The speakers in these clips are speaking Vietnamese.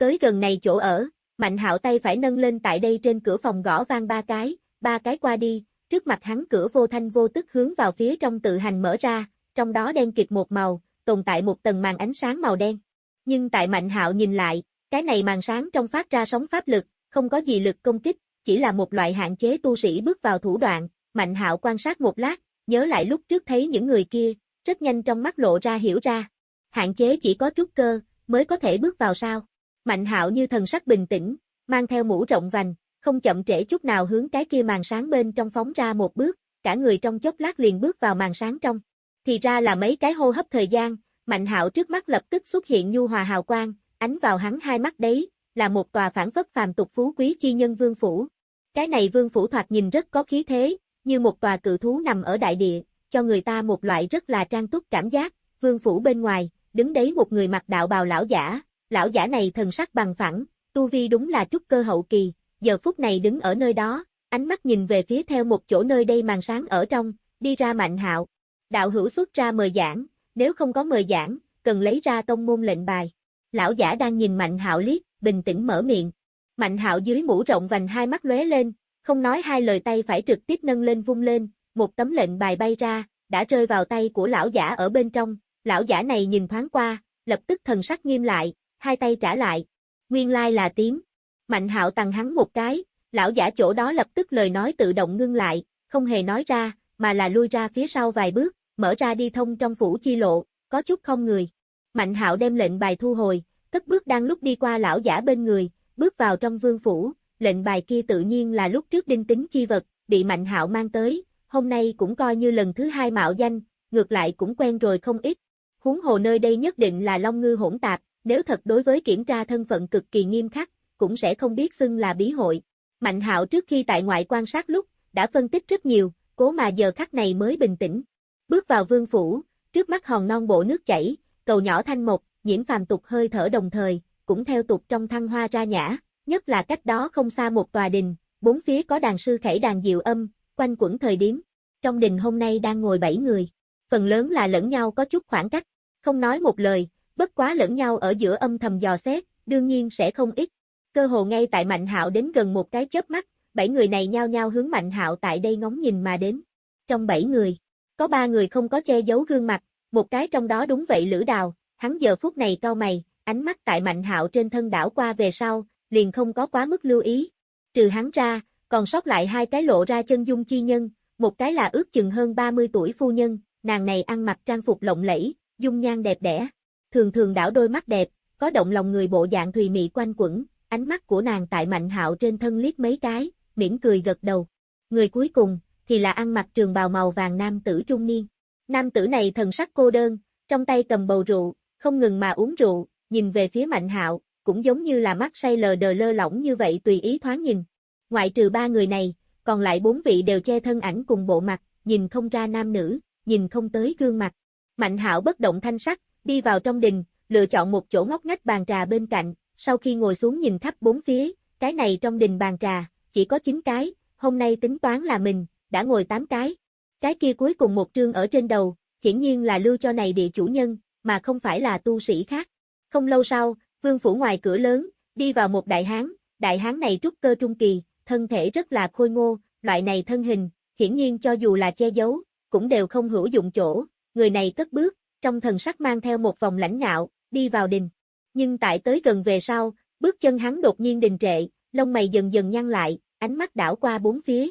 Tới gần này chỗ ở, Mạnh Hạo tay phải nâng lên tại đây trên cửa phòng gõ vang ba cái, ba cái qua đi, trước mặt hắn cửa vô thanh vô tức hướng vào phía trong tự hành mở ra, trong đó đen kịt một màu, tồn tại một tầng màn ánh sáng màu đen. Nhưng tại Mạnh Hạo nhìn lại, cái này màn sáng trong phát ra sóng pháp lực, không có gì lực công kích, chỉ là một loại hạn chế tu sĩ bước vào thủ đoạn. Mạnh Hạo quan sát một lát, nhớ lại lúc trước thấy những người kia, rất nhanh trong mắt lộ ra hiểu ra. Hạn chế chỉ có trúc cơ, mới có thể bước vào sao. Mạnh Hạo như thần sắc bình tĩnh, mang theo mũ rộng vành, không chậm trễ chút nào hướng cái kia màn sáng bên trong phóng ra một bước, cả người trong chốc lát liền bước vào màn sáng trong. Thì ra là mấy cái hô hấp thời gian, Mạnh Hạo trước mắt lập tức xuất hiện nhu hòa hào quang, ánh vào hắn hai mắt đấy, là một tòa phản phất phàm tục phú quý chi nhân vương phủ. Cái này vương phủ thoạt nhìn rất có khí thế, như một tòa cự thú nằm ở đại địa, cho người ta một loại rất là trang túc cảm giác, vương phủ bên ngoài, đứng đấy một người mặc đạo bào lão giả, lão giả này thần sắc bằng phẳng, tu vi đúng là trúc cơ hậu kỳ, giờ phút này đứng ở nơi đó, ánh mắt nhìn về phía theo một chỗ nơi đây màn sáng ở trong, đi ra mạnh hạo. Đạo hữu xuất ra mời giảng, nếu không có mời giảng, cần lấy ra tông môn lệnh bài. Lão giả đang nhìn mạnh hạo liếc, bình tĩnh mở miệng. Mạnh hạo dưới mũ rộng vành hai mắt lóe lên, không nói hai lời tay phải trực tiếp nâng lên vung lên, một tấm lệnh bài bay ra, đã rơi vào tay của lão giả ở bên trong. Lão giả này nhìn thoáng qua, lập tức thần sắc nghiêm lại, hai tay trả lại. Nguyên lai là tím. Mạnh hạo tăng hắn một cái, lão giả chỗ đó lập tức lời nói tự động ngưng lại, không hề nói ra, mà là lui ra phía sau vài bước, mở ra đi thông trong phủ chi lộ, có chút không người. Mạnh hạo đem lệnh bài thu hồi, cất bước đang lúc đi qua lão giả bên người, bước vào trong vương phủ, lệnh bài kia tự nhiên là lúc trước đinh tính chi vật, bị Mạnh hạo mang tới, hôm nay cũng coi như lần thứ hai mạo danh, ngược lại cũng quen rồi không ít. Huống hồ nơi đây nhất định là Long Ngư hỗn tạp, nếu thật đối với kiểm tra thân phận cực kỳ nghiêm khắc, cũng sẽ không biết xưng là bí hội. Mạnh hạo trước khi tại ngoại quan sát lúc, đã phân tích rất nhiều, cố mà giờ khắc này mới bình tĩnh. Bước vào vương phủ, trước mắt hòn non bộ nước chảy, cầu nhỏ thanh mộc, nhiễm phàm tục hơi thở đồng thời, cũng theo tục trong thăng hoa ra nhã, nhất là cách đó không xa một tòa đình, bốn phía có đàn sư khẩy đàn diệu âm, quanh quẩn thời điếm. Trong đình hôm nay đang ngồi bảy người, phần lớn là lẫn nhau có chút khoảng cách, không nói một lời, bất quá lẫn nhau ở giữa âm thầm dò xét, đương nhiên sẽ không ít. Cơ hồ ngay tại Mạnh Hạo đến gần một cái chớp mắt, bảy người này nhao nhao hướng Mạnh Hạo tại đây ngóng nhìn mà đến. Trong bảy người, có ba người không có che giấu gương mặt, một cái trong đó đúng vậy Lữ Đào, hắn giờ phút này cau mày, ánh mắt tại Mạnh Hạo trên thân đảo qua về sau, liền không có quá mức lưu ý. Trừ hắn ra, còn sót lại hai cái lộ ra chân dung chi nhân, một cái là ước chừng hơn 30 tuổi phu nhân, nàng này ăn mặc trang phục lộng lẫy, dung nhan đẹp đẽ, thường thường đảo đôi mắt đẹp, có động lòng người bộ dạng thùy mị quanh quẩn, ánh mắt của nàng tại Mạnh Hạo trên thân liếc mấy cái, mỉm cười gật đầu. Người cuối cùng thì là ăn mặc trường bào màu vàng nam tử trung niên. Nam tử này thần sắc cô đơn, trong tay cầm bầu rượu, không ngừng mà uống rượu, nhìn về phía Mạnh Hạo, cũng giống như là mắt say lờ đờ lơ lỏng như vậy tùy ý thoáng nhìn. Ngoại trừ ba người này, còn lại bốn vị đều che thân ảnh cùng bộ mặt, nhìn không ra nam nữ, nhìn không tới gương mặt. Mạnh Hạo bất động thanh sắc, đi vào trong đình, lựa chọn một chỗ ngóc ngách bàn trà bên cạnh, sau khi ngồi xuống nhìn khắp bốn phía, cái này trong đình bàn trà, chỉ có 9 cái, hôm nay tính toán là mình, đã ngồi 8 cái. Cái kia cuối cùng một trương ở trên đầu, hiển nhiên là lưu cho này địa chủ nhân, mà không phải là tu sĩ khác. Không lâu sau, vương phủ ngoài cửa lớn, đi vào một đại hán, đại hán này trúc cơ trung kỳ, thân thể rất là khôi ngô, loại này thân hình, hiển nhiên cho dù là che giấu, cũng đều không hữu dụng chỗ, người này cất bước, trong thần sắc mang theo một vòng lãnh ngạo, đi vào đình. Nhưng tại tới gần về sau, bước chân hắn đột nhiên đình trệ, lông mày dần dần nhăn lại, ánh mắt đảo qua bốn phía.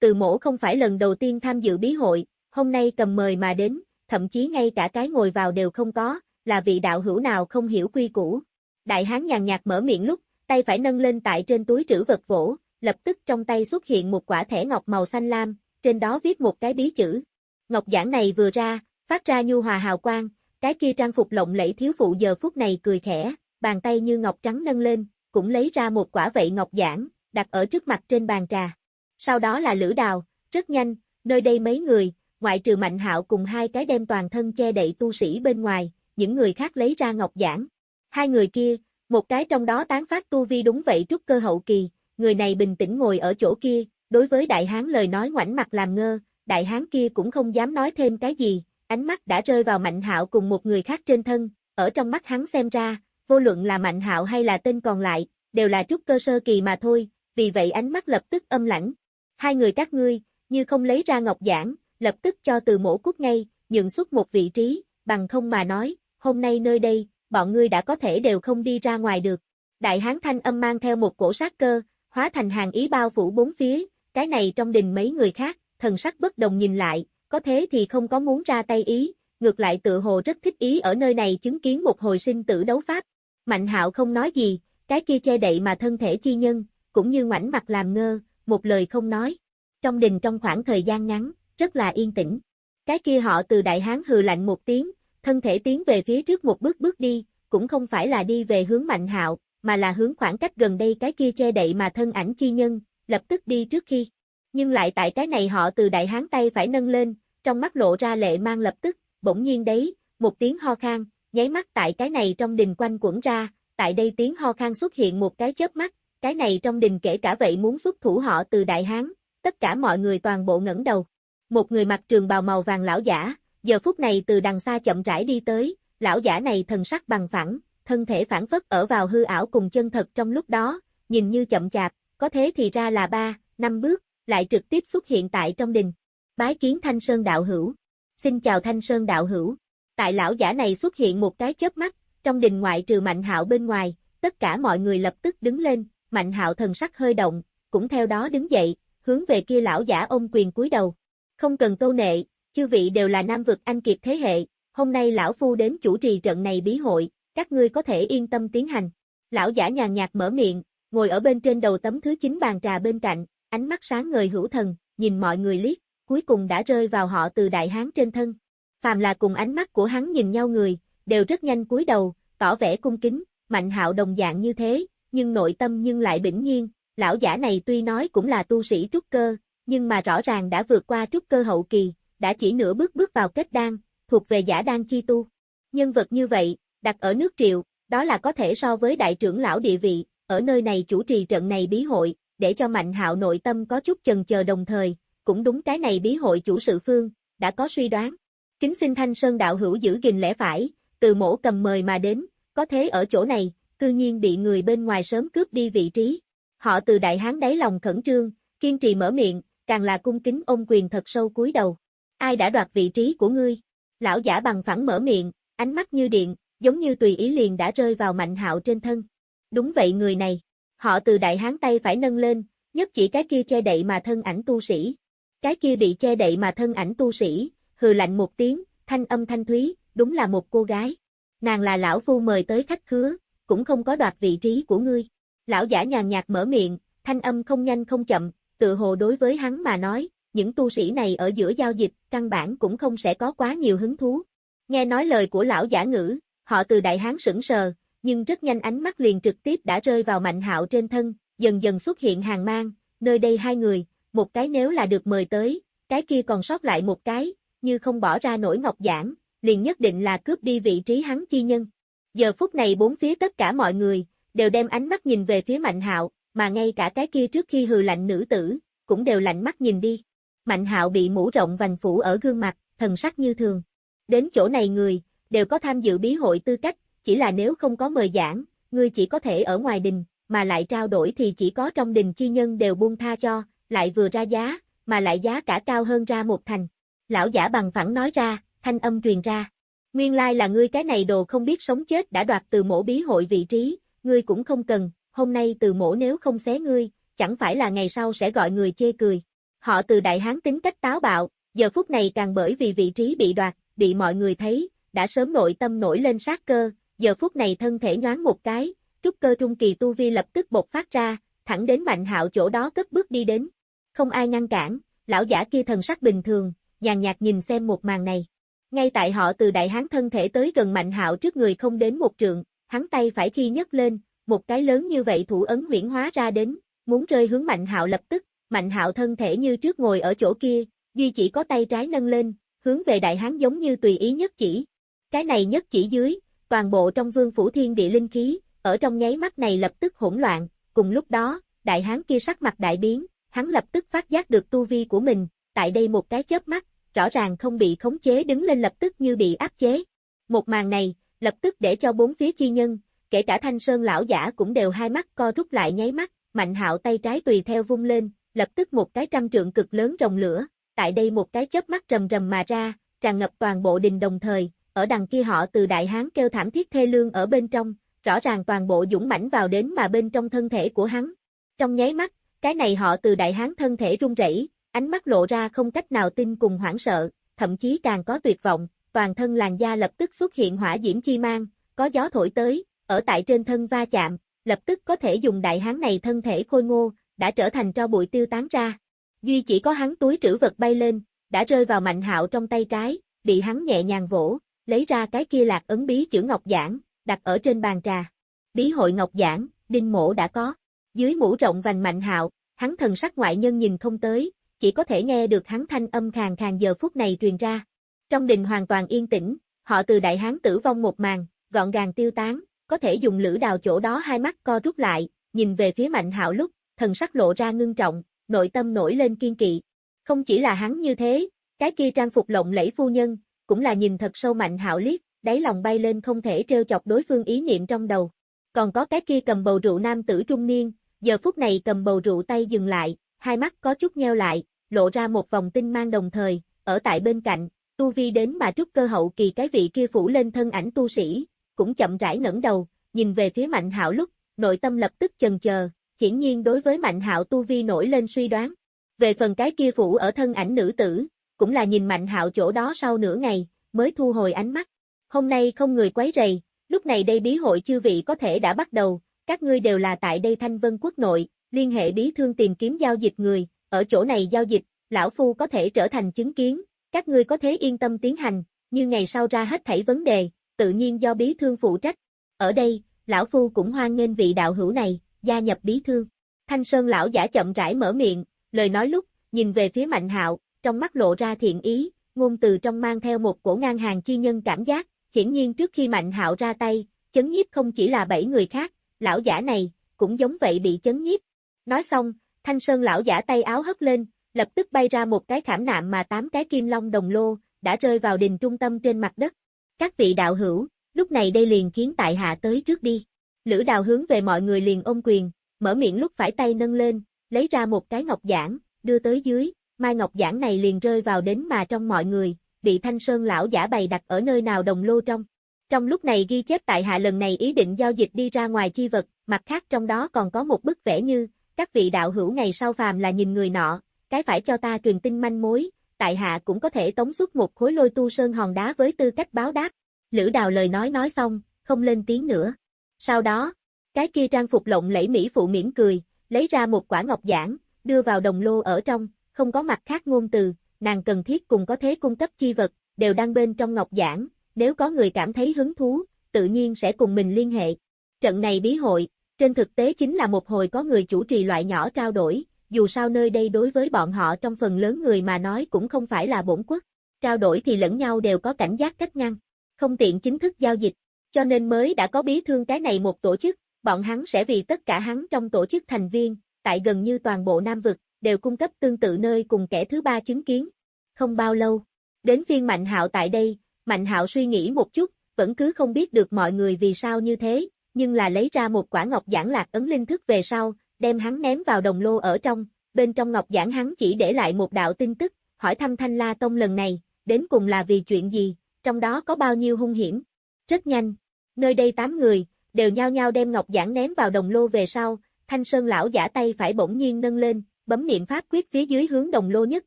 Từ mổ không phải lần đầu tiên tham dự bí hội, hôm nay cầm mời mà đến, thậm chí ngay cả cái ngồi vào đều không có, là vị đạo hữu nào không hiểu quy củ. Đại hán nhàn nhạt mở miệng lúc, tay phải nâng lên tại trên túi trữ vật vỗ, lập tức trong tay xuất hiện một quả thẻ ngọc màu xanh lam, trên đó viết một cái bí chữ. Ngọc giảng này vừa ra, phát ra nhu hòa hào quang, cái kia trang phục lộng lẫy thiếu phụ giờ phút này cười khẽ, bàn tay như ngọc trắng nâng lên, cũng lấy ra một quả vậy ngọc giản, đặt ở trước mặt trên bàn trà. Sau đó là lữ đào, rất nhanh, nơi đây mấy người, ngoại trừ mạnh hạo cùng hai cái đem toàn thân che đậy tu sĩ bên ngoài, những người khác lấy ra ngọc giản. Hai người kia, một cái trong đó tán phát tu vi đúng vậy trúc cơ hậu kỳ, người này bình tĩnh ngồi ở chỗ kia, đối với đại hán lời nói ngoảnh mặt làm ngơ, đại hán kia cũng không dám nói thêm cái gì, ánh mắt đã rơi vào mạnh hạo cùng một người khác trên thân, ở trong mắt hắn xem ra, vô luận là Mạnh Hạo hay là tên còn lại, đều là trúc cơ sơ kỳ mà thôi, vì vậy ánh mắt lập tức âm lãnh. Hai người các ngươi, như không lấy ra ngọc giảng, lập tức cho từ mổ cút ngay, nhường xuất một vị trí, bằng không mà nói, hôm nay nơi đây, bọn ngươi đã có thể đều không đi ra ngoài được. Đại hán thanh âm mang theo một cổ sát cơ, hóa thành hàng ý bao phủ bốn phía, cái này trong đình mấy người khác, thần sắc bất đồng nhìn lại, có thế thì không có muốn ra tay ý, ngược lại tự hồ rất thích ý ở nơi này chứng kiến một hồi sinh tử đấu pháp. Mạnh hạo không nói gì, cái kia che đậy mà thân thể chi nhân, cũng như ngoảnh mặt làm ngơ, một lời không nói. Trong đình trong khoảng thời gian ngắn, rất là yên tĩnh. Cái kia họ từ đại hán hừ lạnh một tiếng, thân thể tiến về phía trước một bước bước đi, cũng không phải là đi về hướng mạnh hạo, mà là hướng khoảng cách gần đây cái kia che đậy mà thân ảnh chi nhân, lập tức đi trước khi. Nhưng lại tại cái này họ từ đại hán tay phải nâng lên, trong mắt lộ ra lệ mang lập tức, bỗng nhiên đấy, một tiếng ho khan, nháy mắt tại cái này trong đình quanh quẩn ra, tại đây tiếng ho khan xuất hiện một cái chớp mắt, cái này trong đình kể cả vậy muốn xuất thủ họ từ đại hán, tất cả mọi người toàn bộ ngẩng đầu. Một người mặc trường bào màu vàng lão giả, giờ phút này từ đằng xa chậm rãi đi tới, lão giả này thần sắc bằng phẳng, thân thể phản phất ở vào hư ảo cùng chân thật trong lúc đó, nhìn như chậm chạp, có thế thì ra là ba, năm bước, lại trực tiếp xuất hiện tại trong đình. Bái kiến Thanh Sơn đạo hữu. Xin chào Thanh Sơn đạo hữu. Tại lão giả này xuất hiện một cái chớp mắt, trong đình ngoại trừ Mạnh Hạo bên ngoài, tất cả mọi người lập tức đứng lên, Mạnh Hạo thần sắc hơi động, cũng theo đó đứng dậy, hướng về kia lão giả ôm quyền cúi đầu. Không cần câu nệ, chư vị đều là nam vực anh kiệt thế hệ, hôm nay lão phu đến chủ trì trận này bí hội, các ngươi có thể yên tâm tiến hành. Lão giả nhàn nhạt mở miệng, ngồi ở bên trên đầu tấm thứ chín bàn trà bên cạnh, ánh mắt sáng ngời hữu thần, nhìn mọi người liếc, cuối cùng đã rơi vào họ từ đại hán trên thân. Phàm là cùng ánh mắt của hắn nhìn nhau người, đều rất nhanh cúi đầu, tỏ vẻ cung kính, mạnh hạo đồng dạng như thế, nhưng nội tâm nhưng lại bỉnh nhiên, lão giả này tuy nói cũng là tu sĩ trúc cơ, nhưng mà rõ ràng đã vượt qua trúc cơ hậu kỳ, đã chỉ nửa bước bước vào kết đan, thuộc về giả đan chi tu. Nhân vật như vậy, đặt ở nước triệu, đó là có thể so với đại trưởng lão địa vị, ở nơi này chủ trì trận này bí hội, để cho Mạnh Hạo nội tâm có chút chần chờ đồng thời, cũng đúng cái này bí hội chủ sự phương, đã có suy đoán. Kính xin Thanh Sơn đạo hữu giữ gìn lẽ phải, từ mổ cầm mời mà đến, có thế ở chỗ này, cư nhiên bị người bên ngoài sớm cướp đi vị trí. Họ từ đại hán đáy lòng khẩn trương, kiên trì mở miệng, càng là cung kính ôm quyền thật sâu cúi đầu. Ai đã đoạt vị trí của ngươi? Lão giả bằng phẳng mở miệng, ánh mắt như điện, giống như tùy ý liền đã rơi vào mạnh hạo trên thân. Đúng vậy người này. Họ từ đại hán tay phải nâng lên, nhất chỉ cái kia che đậy mà thân ảnh tu sĩ. Cái kia bị che đậy mà thân ảnh tu sĩ, hừ lạnh một tiếng, thanh âm thanh thúy, đúng là một cô gái. Nàng là lão phu mời tới khách khứa, cũng không có đoạt vị trí của ngươi. Lão giả nhàn nhạt mở miệng, thanh âm không nhanh không chậm, tự hồ đối với hắn mà nói, những tu sĩ này ở giữa giao dịch, căn bản cũng không sẽ có quá nhiều hứng thú. Nghe nói lời của lão giả ngữ, họ từ đại hán sững sờ, nhưng rất nhanh ánh mắt liền trực tiếp đã rơi vào mạnh hạo trên thân, dần dần xuất hiện hàng mang, nơi đây hai người, một cái nếu là được mời tới, cái kia còn sót lại một cái, như không bỏ ra nổi ngọc giảng, liền nhất định là cướp đi vị trí hắn chi nhân. Giờ phút này bốn phía tất cả mọi người, đều đem ánh mắt nhìn về phía Mạnh Hạo, mà ngay cả cái kia trước khi hừ lạnh nữ tử, cũng đều lạnh mắt nhìn đi. Mạnh Hạo bị mũ rộng vành phủ ở gương mặt, thần sắc như thường. Đến chỗ này người, đều có tham dự bí hội tư cách, chỉ là nếu không có mời giảng, ngươi chỉ có thể ở ngoài đình, mà lại trao đổi thì chỉ có trong đình chi nhân đều buông tha cho, lại vừa ra giá, mà lại giá cả cao hơn ra một thành. Lão giả bằng phẳng nói ra, thanh âm truyền ra. Nguyên lai là ngươi cái này đồ không biết sống chết đã đoạt từ mổ bí hội vị trí, ngươi cũng không cần, hôm nay từ mổ nếu không xé ngươi, chẳng phải là ngày sau sẽ gọi người chê cười. Họ từ đại hán tính cách táo bạo, giờ phút này càng bởi vì vị trí bị đoạt, bị mọi người thấy, đã sớm nội tâm nổi lên sát cơ, giờ phút này thân thể nhoáng một cái, trúc cơ trung kỳ tu vi lập tức bộc phát ra, thẳng đến mạnh hạo chỗ đó cất bước đi đến. Không ai ngăn cản, lão giả kia thần sắc bình thường, nhàn nhạt nhìn xem một màn này. Ngay tại họ từ đại hán thân thể tới gần mạnh hạo trước người không đến một trượng, hắn tay phải khi nhấc lên, một cái lớn như vậy thủ ấn huyển hóa ra đến, muốn rơi hướng mạnh hạo lập tức, mạnh hạo thân thể như trước ngồi ở chỗ kia, duy chỉ có tay trái nâng lên, hướng về đại hán giống như tùy ý nhất chỉ. Cái này nhất chỉ dưới, toàn bộ trong vương phủ thiên địa linh khí, ở trong nháy mắt này lập tức hỗn loạn, cùng lúc đó, đại hán kia sắc mặt đại biến, hắn lập tức phát giác được tu vi của mình, tại đây một cái chớp mắt, rõ ràng không bị khống chế đứng lên lập tức như bị áp chế. Một màn này, lập tức để cho bốn phía chi nhân, kể cả Thanh Sơn lão giả cũng đều hai mắt co rút lại nháy mắt, Mạnh Hạo tay trái tùy theo vung lên, lập tức một cái trăm trượng cực lớn rồng lửa, tại đây một cái chớp mắt rầm rầm mà ra, tràn ngập toàn bộ đình đồng thời, ở đằng kia họ từ đại hán kêu thảm thiết thê lương ở bên trong, rõ ràng toàn bộ dũng mãnh vào đến mà bên trong thân thể của hắn. Trong nháy mắt, cái này họ từ đại hán thân thể run rẩy, ánh mắt lộ ra không cách nào tin cùng hoảng sợ, thậm chí càng có tuyệt vọng, toàn thân làn da lập tức xuất hiện hỏa diễm chi mang, có gió thổi tới, ở tại trên thân va chạm, lập tức có thể dùng đại hán này thân thể khôi ngô, đã trở thành cho bụi tiêu tán ra. Duy chỉ có hắn túi trữ vật bay lên, đã rơi vào mạnh hạo trong tay trái, bị hắn nhẹ nhàng vỗ, lấy ra cái kia lạc ấn bí chữ ngọc giảng, đặt ở trên bàn trà. Bí hội ngọc giảng, đinh mổ đã có. Dưới mũ rộng vành mạnh hạo, hắn thần sắc ngoại nhân nhìn không tới, chỉ có thể nghe được hắn thanh âm khàn khàn giờ phút này truyền ra. Trong đình hoàn toàn yên tĩnh, họ từ đại hán tử vong một màn, gọn gàng tiêu tán, có thể dùng lửa đào chỗ đó hai mắt co rút lại, nhìn về phía mạnh hạo lúc, thần sắc lộ ra ngưng trọng, nội tâm nổi lên kiên kỵ. Không chỉ là hắn như thế, cái kia trang phục lộng lẫy phu nhân, cũng là nhìn thật sâu mạnh hạo liếc, đáy lòng bay lên không thể trêu chọc đối phương ý niệm trong đầu. Còn có cái kia cầm bầu rượu nam tử trung niên, giờ phút này cầm bầu rượu tay dừng lại, hai mắt có chút nheo lại, lộ ra một vòng tinh mang đồng thời, ở tại bên cạnh, tu vi đến mà trúc cơ hậu kỳ cái vị kia phủ lên thân ảnh tu sĩ, cũng chậm rãi ngẩng đầu, nhìn về phía Mạnh Hạo lúc, nội tâm lập tức chần chờ, hiển nhiên đối với Mạnh Hạo tu vi nổi lên suy đoán. Về phần cái kia phủ ở thân ảnh nữ tử, cũng là nhìn Mạnh Hạo chỗ đó sau nửa ngày, mới thu hồi ánh mắt. Hôm nay không người quấy rầy, lúc này đây bí hội chư vị có thể đã bắt đầu, các ngươi đều là tại đây Thanh Vân quốc nội, liên hệ bí thương tìm kiếm giao dịch người, ở chỗ này giao dịch, lão phu có thể trở thành chứng kiến, các ngươi có thể yên tâm tiến hành, như ngày sau ra hết thảy vấn đề, tự nhiên do bí thương phụ trách. Ở đây, lão phu cũng hoan nghênh vị đạo hữu này, gia nhập bí thương. Thanh Sơn lão giả chậm rãi mở miệng, lời nói lúc, nhìn về phía Mạnh Hạo, trong mắt lộ ra thiện ý, ngôn từ trong mang theo một cổ ngang hàng chi nhân cảm giác, hiển nhiên trước khi Mạnh Hạo ra tay, chấn nhiếp không chỉ là bảy người khác, lão giả này, cũng giống vậy bị chấn nhiếp. Nói xong, Thanh Sơn lão giả tay áo hất lên, lập tức bay ra một cái khảm nạm mà tám cái kim long đồng lô, đã rơi vào đình trung tâm trên mặt đất. Các vị đạo hữu, lúc này đây liền kiến tại hạ tới trước đi. Lữ đào hướng về mọi người liền ôm quyền, mở miệng lúc phải tay nâng lên, lấy ra một cái ngọc giản, đưa tới dưới, mai ngọc giản này liền rơi vào đến mà trong mọi người, bị thanh sơn lão giả bày đặt ở nơi nào đồng lô trong. Trong lúc này ghi chép tại hạ lần này ý định giao dịch đi ra ngoài chi vật, mặt khác trong đó còn có một bức vẽ như, các vị đạo hữu ngày sau phàm là nhìn người nọ, cái phải cho ta truyền tin manh mối, tại hạ cũng có thể tống xuất một khối lôi tu sơn hòn đá với tư cách báo đáp. Lữ đào lời nói nói xong, không lên tiếng nữa. Sau đó, cái kia trang phục lộng lẫy mỹ phụ mỉm cười, lấy ra một quả ngọc giản, đưa vào đồng lô ở trong, không có mặt khác ngôn từ, nàng cần thiết cùng có thế cung cấp chi vật, đều đang bên trong ngọc giản, nếu có người cảm thấy hứng thú, tự nhiên sẽ cùng mình liên hệ. Trận này bí hội, trên thực tế chính là một hồi có người chủ trì loại nhỏ trao đổi, dù sao nơi đây đối với bọn họ trong phần lớn người mà nói cũng không phải là bổn quốc. Trao đổi thì lẫn nhau đều có cảnh giác cách ngăn, không tiện chính thức giao dịch, cho nên mới đã có bí thương cái này một tổ chức, bọn hắn sẽ vì tất cả hắn trong tổ chức thành viên, tại gần như toàn bộ Nam Vực, đều cung cấp tương tự nơi cùng kẻ thứ ba chứng kiến. Không bao lâu, đến phiên Mạnh Hạo tại đây, Mạnh Hạo suy nghĩ một chút, vẫn cứ không biết được mọi người vì sao như thế, nhưng là lấy ra một quả ngọc giản lạc ấn linh thức về sau, đem hắn ném vào đồng lô ở trong, bên trong ngọc giản hắn chỉ để lại một đạo tin tức, hỏi thăm Thanh La Tông lần này, đến cùng là vì chuyện gì, trong đó có bao nhiêu hung hiểm. Rất nhanh, nơi đây tám người, đều nhao nhao đem ngọc giản ném vào đồng lô về sau, Thanh Sơn lão giả tay phải bỗng nhiên nâng lên, bấm niệm pháp quyết phía dưới hướng đồng lô nhất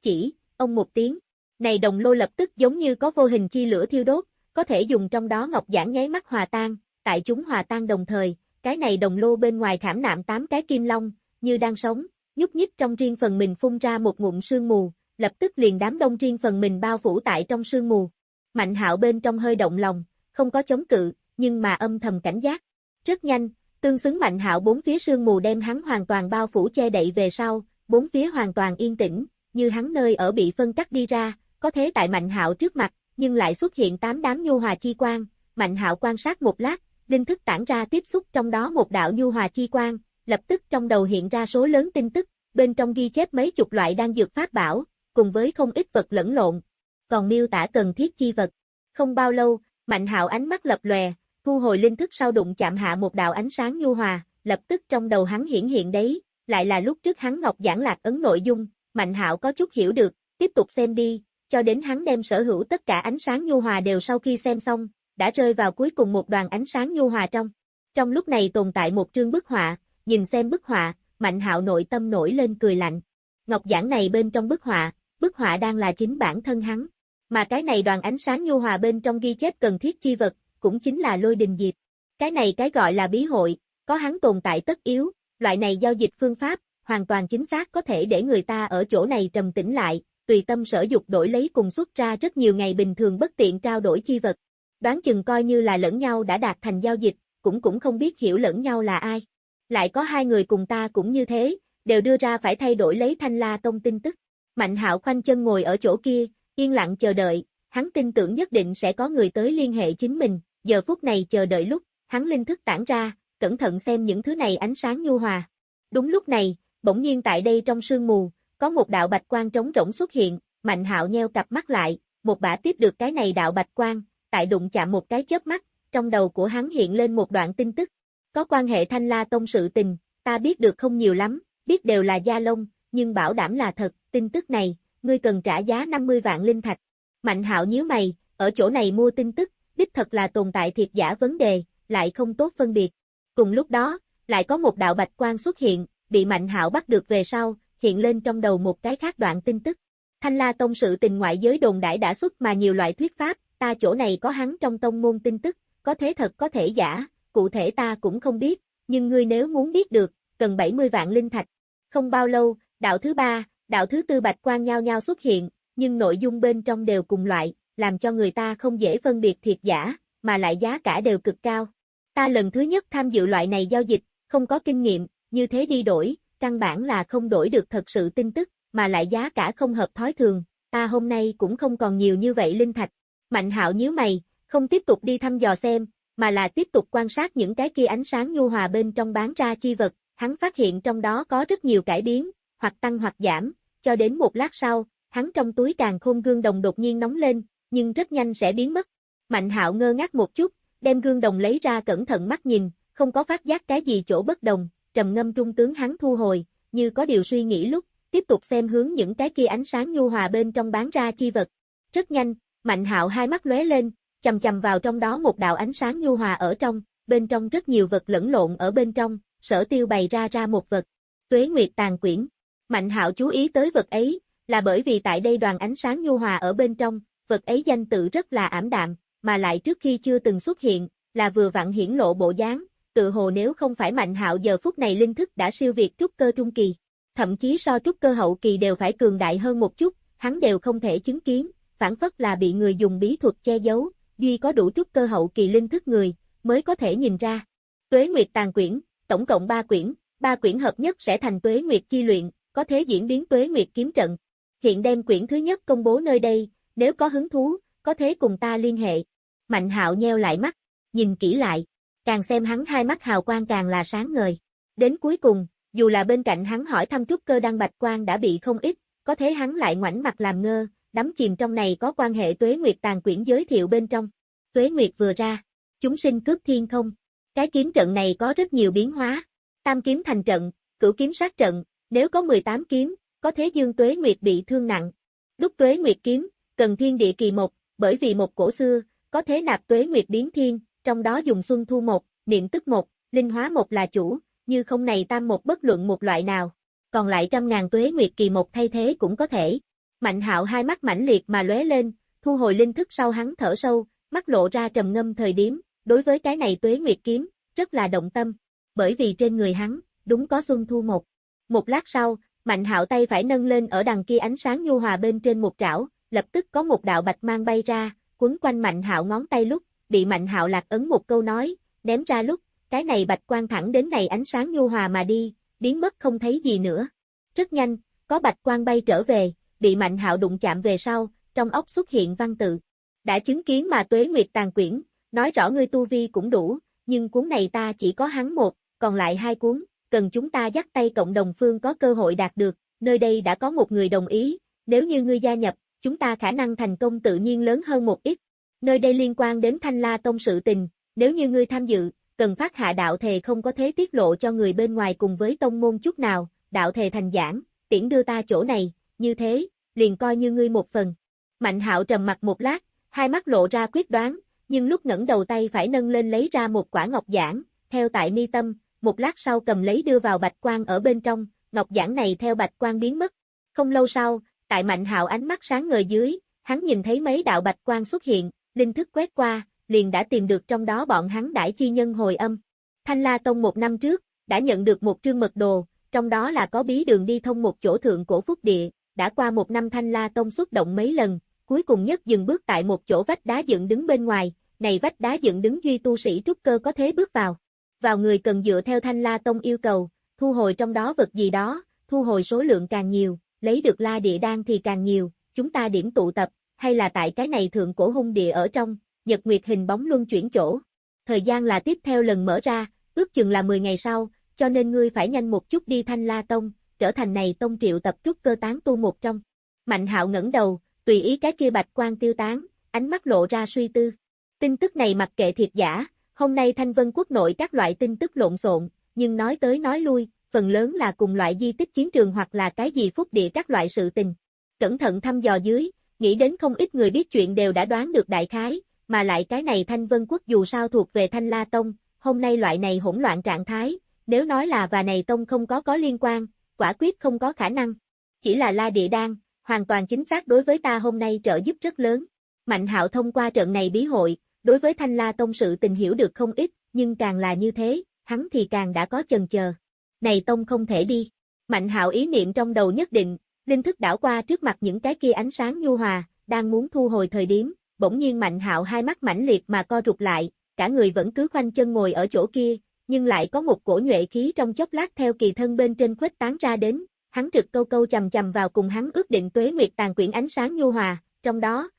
chỉ, ông một tiếng. Này đồng lô lập tức giống như có vô hình chi lửa thiêu đốt, có thể dùng trong đó ngọc giản nháy mắt hòa tan, tại chúng hòa tan đồng thời, cái này đồng lô bên ngoài khảm nạm tám cái kim long, như đang sống, nhúc nhích trong riêng phần mình phun ra một ngụm sương mù, lập tức liền đám đông riêng phần mình bao phủ tại trong sương mù. Mạnh hạo bên trong hơi động lòng, không có chống cự, nhưng mà âm thầm cảnh giác. Rất nhanh, tương xứng mạnh hạo bốn phía sương mù đem hắn hoàn toàn bao phủ che đậy về sau, bốn phía hoàn toàn yên tĩnh, như hắn nơi ở bị phân cắt đi ra, có thế tại mạnh hạo trước mặt, nhưng lại xuất hiện tám đám nhu hòa chi quang Mạnh hạo quan sát một lát, linh thức tản ra tiếp xúc trong đó một đạo nhu hòa chi quang lập tức trong đầu hiện ra số lớn tin tức, bên trong ghi chép mấy chục loại đan dược pháp bảo, cùng với không ít vật lẫn lộn. Còn miêu tả cần thiết chi vật. Không bao lâu, Mạnh Hạo ánh mắt lập lòe, thu hồi linh thức sau đụng chạm hạ một đạo ánh sáng nhu hòa, lập tức trong đầu hắn hiển hiện đấy, lại là lúc trước hắn ngọc giảng lạc ấn nội dung, Mạnh Hạo có chút hiểu được, tiếp tục xem đi, cho đến hắn đem sở hữu tất cả ánh sáng nhu hòa đều sau khi xem xong, đã rơi vào cuối cùng một đoàn ánh sáng nhu hòa trong. Trong lúc này tồn tại một trương bức họa, nhìn xem bức họa, Mạnh Hạo nội tâm nổi lên cười lạnh. Ngọc giản này bên trong bức họa, bức họa đang là chính bản thân hắn. Mà cái này đoàn ánh sáng nhu hòa bên trong ghi chép cần thiết chi vật, cũng chính là lôi đình diệp. Cái này cái gọi là bí hội, có hắn tồn tại tất yếu, loại này giao dịch phương pháp, hoàn toàn chính xác có thể để người ta ở chỗ này trầm tĩnh lại, tùy tâm sở dục đổi lấy cùng xuất ra rất nhiều ngày bình thường bất tiện trao đổi chi vật. Đoán chừng coi như là lẫn nhau đã đạt thành giao dịch, cũng cũng không biết hiểu lẫn nhau là ai. Lại có hai người cùng ta cũng như thế, đều đưa ra phải thay đổi lấy thanh la tông tin tức. Mạnh hạo khoanh chân ngồi ở chỗ kia, yên lặng chờ đợi, hắn tin tưởng nhất định sẽ có người tới liên hệ chính mình, giờ phút này chờ đợi lúc, hắn linh thức tản ra, cẩn thận xem những thứ này ánh sáng nhu hòa. Đúng lúc này, bỗng nhiên tại đây trong sương mù, có một đạo bạch quang trống rỗng xuất hiện, Mạnh Hạo nheo cặp mắt lại, một bả tiếp được cái này đạo bạch quang, tại đụng chạm một cái chớp mắt, trong đầu của hắn hiện lên một đoạn tin tức. Có quan hệ Thanh La Tông sự tình, ta biết được không nhiều lắm, biết đều là gia lông, nhưng bảo đảm là thật, tin tức này, ngươi cần trả giá 50 vạn linh thạch. Mạnh Hạo nhíu mày, ở chỗ này mua tin tức, đích thật là tồn tại thiệt giả vấn đề, lại không tốt phân biệt. Cùng lúc đó, lại có một đạo bạch quang xuất hiện, bị Mạnh Hạo bắt được về sau, hiện lên trong đầu một cái khác đoạn tin tức. Thanh La Tông sự tình ngoại giới đồn đãi đã xuất mà nhiều loại thuyết pháp, ta chỗ này có hắn trong tông môn tin tức, có thế thật có thể giả, cụ thể ta cũng không biết, nhưng ngươi nếu muốn biết được, cần 70 vạn linh thạch. Không bao lâu, đạo thứ ba, đạo thứ tư bạch quan nhau nhau xuất hiện, nhưng nội dung bên trong đều cùng loại, làm cho người ta không dễ phân biệt thiệt giả, mà lại giá cả đều cực cao. Ta lần thứ nhất tham dự loại này giao dịch, không có kinh nghiệm, như thế đi đổi, căn bản là không đổi được thật sự tin tức, mà lại giá cả không hợp thói thường, ta hôm nay cũng không còn nhiều như vậy linh thạch. Mạnh hạo nhíu mày, không tiếp tục đi thăm dò xem, mà là tiếp tục quan sát những cái kia ánh sáng nhu hòa bên trong bán ra chi vật, hắn phát hiện trong đó có rất nhiều cải biến, hoặc tăng hoặc giảm, cho đến một lát sau, hắn trong túi càng khôn gương đồng đột nhiên nóng lên, nhưng rất nhanh sẽ biến mất. Mạnh hạo ngơ ngác một chút, đem gương đồng lấy ra cẩn thận mắt nhìn, không có phát giác cái gì chỗ bất đồng, trầm ngâm trung tướng hắn thu hồi, như có điều suy nghĩ lúc, tiếp tục xem hướng những cái kia ánh sáng nhu hòa bên trong bán ra chi vật. Rất nhanh, Mạnh Hạo hai mắt lóe lên, chầm chầm vào trong đó một đạo ánh sáng nhu hòa ở trong, bên trong rất nhiều vật lẫn lộn ở bên trong, sở tiêu bày ra ra một vật. Tuế Nguyệt Tàn Quyển. Mạnh Hạo chú ý tới vật ấy, là bởi vì tại đây đoàn ánh sáng nhu hòa ở bên trong, vật ấy danh tự rất là ảm đạm, mà lại trước khi chưa từng xuất hiện, là vừa vặn hiển lộ bộ dáng, tự hồ nếu không phải Mạnh Hạo giờ phút này linh thức đã siêu việt trúc cơ trung kỳ, thậm chí so trúc cơ hậu kỳ đều phải cường đại hơn một chút, hắn đều không thể chứng kiến, phản phất là bị người dùng bí thuật che giấu, duy có đủ trúc cơ hậu kỳ linh thức người, mới có thể nhìn ra. Tuế Nguyệt Tàn Quyển, tổng cộng 3 quyển, 3 quyển hợp nhất sẽ thành Tuế Nguyệt Chi Luyện, có thế diễn biến Tuế Nguyệt Kiếm Trận. Hiện đem quyển thứ nhất công bố nơi đây, nếu có hứng thú, có thể cùng ta liên hệ. Mạnh hạo nheo lại mắt, nhìn kỹ lại, càng xem hắn hai mắt hào quang càng là sáng ngời. Đến cuối cùng, dù là bên cạnh hắn hỏi thăm trúc cơ đăng bạch quan đã bị không ít, có thế hắn lại ngoảnh mặt làm ngơ, đắm chìm trong này có quan hệ tuế nguyệt tàn quyển giới thiệu bên trong. Tuế nguyệt vừa ra, chúng sinh cướp thiên không. Cái kiếm trận này có rất nhiều biến hóa. Tam kiếm thành trận, cửu kiếm sát trận, nếu có 18 kiếm, có thế dương tuế nguyệt bị thương nặng. Đúc tuế nguyệt kiếm, cần thiên địa kỳ một, bởi vì một cổ xưa, có thế nạp tuế nguyệt biến thiên, trong đó dùng xuân thu một, niệm tức một, linh hóa một là chủ, như không này tam một bất luận một loại nào, còn lại trăm ngàn tuế nguyệt kỳ một thay thế cũng có thể. Mạnh hạo hai mắt mãnh liệt mà lóe lên, thu hồi linh thức sau hắn thở sâu, mắt lộ ra trầm ngâm thời điểm, đối với cái này tuế nguyệt kiếm, rất là động tâm, bởi vì trên người hắn, đúng có xuân thu một. Một lát sau, mạnh hạo tay phải nâng lên ở đằng kia ánh sáng nhu hòa bên trên một trảo, lập tức có một đạo bạch mang bay ra, quấn quanh mạnh hạo ngón tay lúc, bị mạnh hạo lạc ấn một câu nói, ném ra lúc, cái này bạch quang thẳng đến này ánh sáng nhu hòa mà đi, biến mất không thấy gì nữa. Rất nhanh, có bạch quang bay trở về, bị mạnh hạo đụng chạm về sau, trong ốc xuất hiện văn tự. Đã chứng kiến mà tuế nguyệt tàn quyển, nói rõ ngươi tu vi cũng đủ, nhưng cuốn này ta chỉ có hắn một, còn lại hai cuốn, cần chúng ta dắt tay cộng đồng phương có cơ hội đạt được, nơi đây đã có một người đồng ý, nếu như ngươi gia nhập, chúng ta khả năng thành công tự nhiên lớn hơn một ít. Nơi đây liên quan đến Thanh La Tông sự tình, Nếu như ngươi tham dự, cần phát hạ đạo thề không có thế tiết lộ cho người bên ngoài cùng với tông môn chút nào, đạo thề thành giảng, tiễn đưa ta chỗ này, như thế, liền coi như ngươi một phần. Mạnh hạo trầm mặt một lát, hai mắt lộ ra quyết đoán, nhưng lúc ngẩng đầu tay phải nâng lên lấy ra một quả ngọc giảng, theo tại mi tâm, một lát sau cầm lấy đưa vào bạch quan ở bên trong, ngọc giảng này theo bạch quan biến mất. Không lâu sau, tại mạnh hạo ánh mắt sáng ngời dưới, hắn nhìn thấy mấy đạo bạch quan xuất hiện, linh thức quét qua, liền đã tìm được trong đó bọn hắn đãi chi nhân hồi âm. Thanh La Tông một năm trước, đã nhận được một trương mật đồ, trong đó là có bí đường đi thông một chỗ thượng cổ phúc địa, đã qua một năm Thanh La Tông xuất động mấy lần, cuối cùng nhất dừng bước tại một chỗ vách đá dựng đứng bên ngoài, này vách đá dựng đứng duy tu sĩ trúc cơ có thế bước vào. Vào người cần dựa theo Thanh La Tông yêu cầu, thu hồi trong đó vật gì đó, thu hồi số lượng càng nhiều, lấy được la địa đan thì càng nhiều, chúng ta điểm tụ tập, hay là tại cái này thượng cổ hung địa ở trong, nhật nguyệt hình bóng luân chuyển chỗ. Thời gian là tiếp theo lần mở ra, ước chừng là 10 ngày sau, cho nên ngươi phải nhanh một chút đi Thanh La Tông, trở thành này tông triệu tập trúc cơ tán tu một trong. Mạnh hạo ngẩng đầu, tùy ý cái kia bạch quan tiêu tán, ánh mắt lộ ra suy tư. Tin tức này mặc kệ thiệt giả, hôm nay Thanh Vân quốc nội các loại tin tức lộn xộn, nhưng nói tới nói lui, phần lớn là cùng loại di tích chiến trường hoặc là cái gì phúc địa các loại sự tình. Cẩn thận thăm dò dưới, nghĩ đến không ít người biết chuyện đều đã đoán được đại khái, mà lại cái này Thanh Vân Quốc dù sao thuộc về Thanh La Tông, hôm nay loại này hỗn loạn trạng thái, nếu nói là và này Tông không có có liên quan, quả quyết không có khả năng. Chỉ là La Địa Đan, hoàn toàn chính xác đối với ta hôm nay trợ giúp rất lớn. Mạnh hạo thông qua trận này bí hội, đối với Thanh La Tông sự tình hiểu được không ít, nhưng càng là như thế, hắn thì càng đã có chần chờ. Này Tông không thể đi. Mạnh hạo ý niệm trong đầu nhất định, linh thức đảo qua trước mặt những cái kia ánh sáng nhu hòa, đang muốn thu hồi thời điểm, bỗng nhiên Mạnh Hạo hai mắt mãnh liệt mà co rụt lại, cả người vẫn cứ khoanh chân ngồi ở chỗ kia, nhưng lại có một cổ nhuệ khí trong chốc lát theo kỳ thân bên trên khuếch tán ra đến, hắn trực câu câu chầm chầm vào cùng hắn ước định tuế nguyệt tàn quyển ánh sáng nhu hòa, trong đó,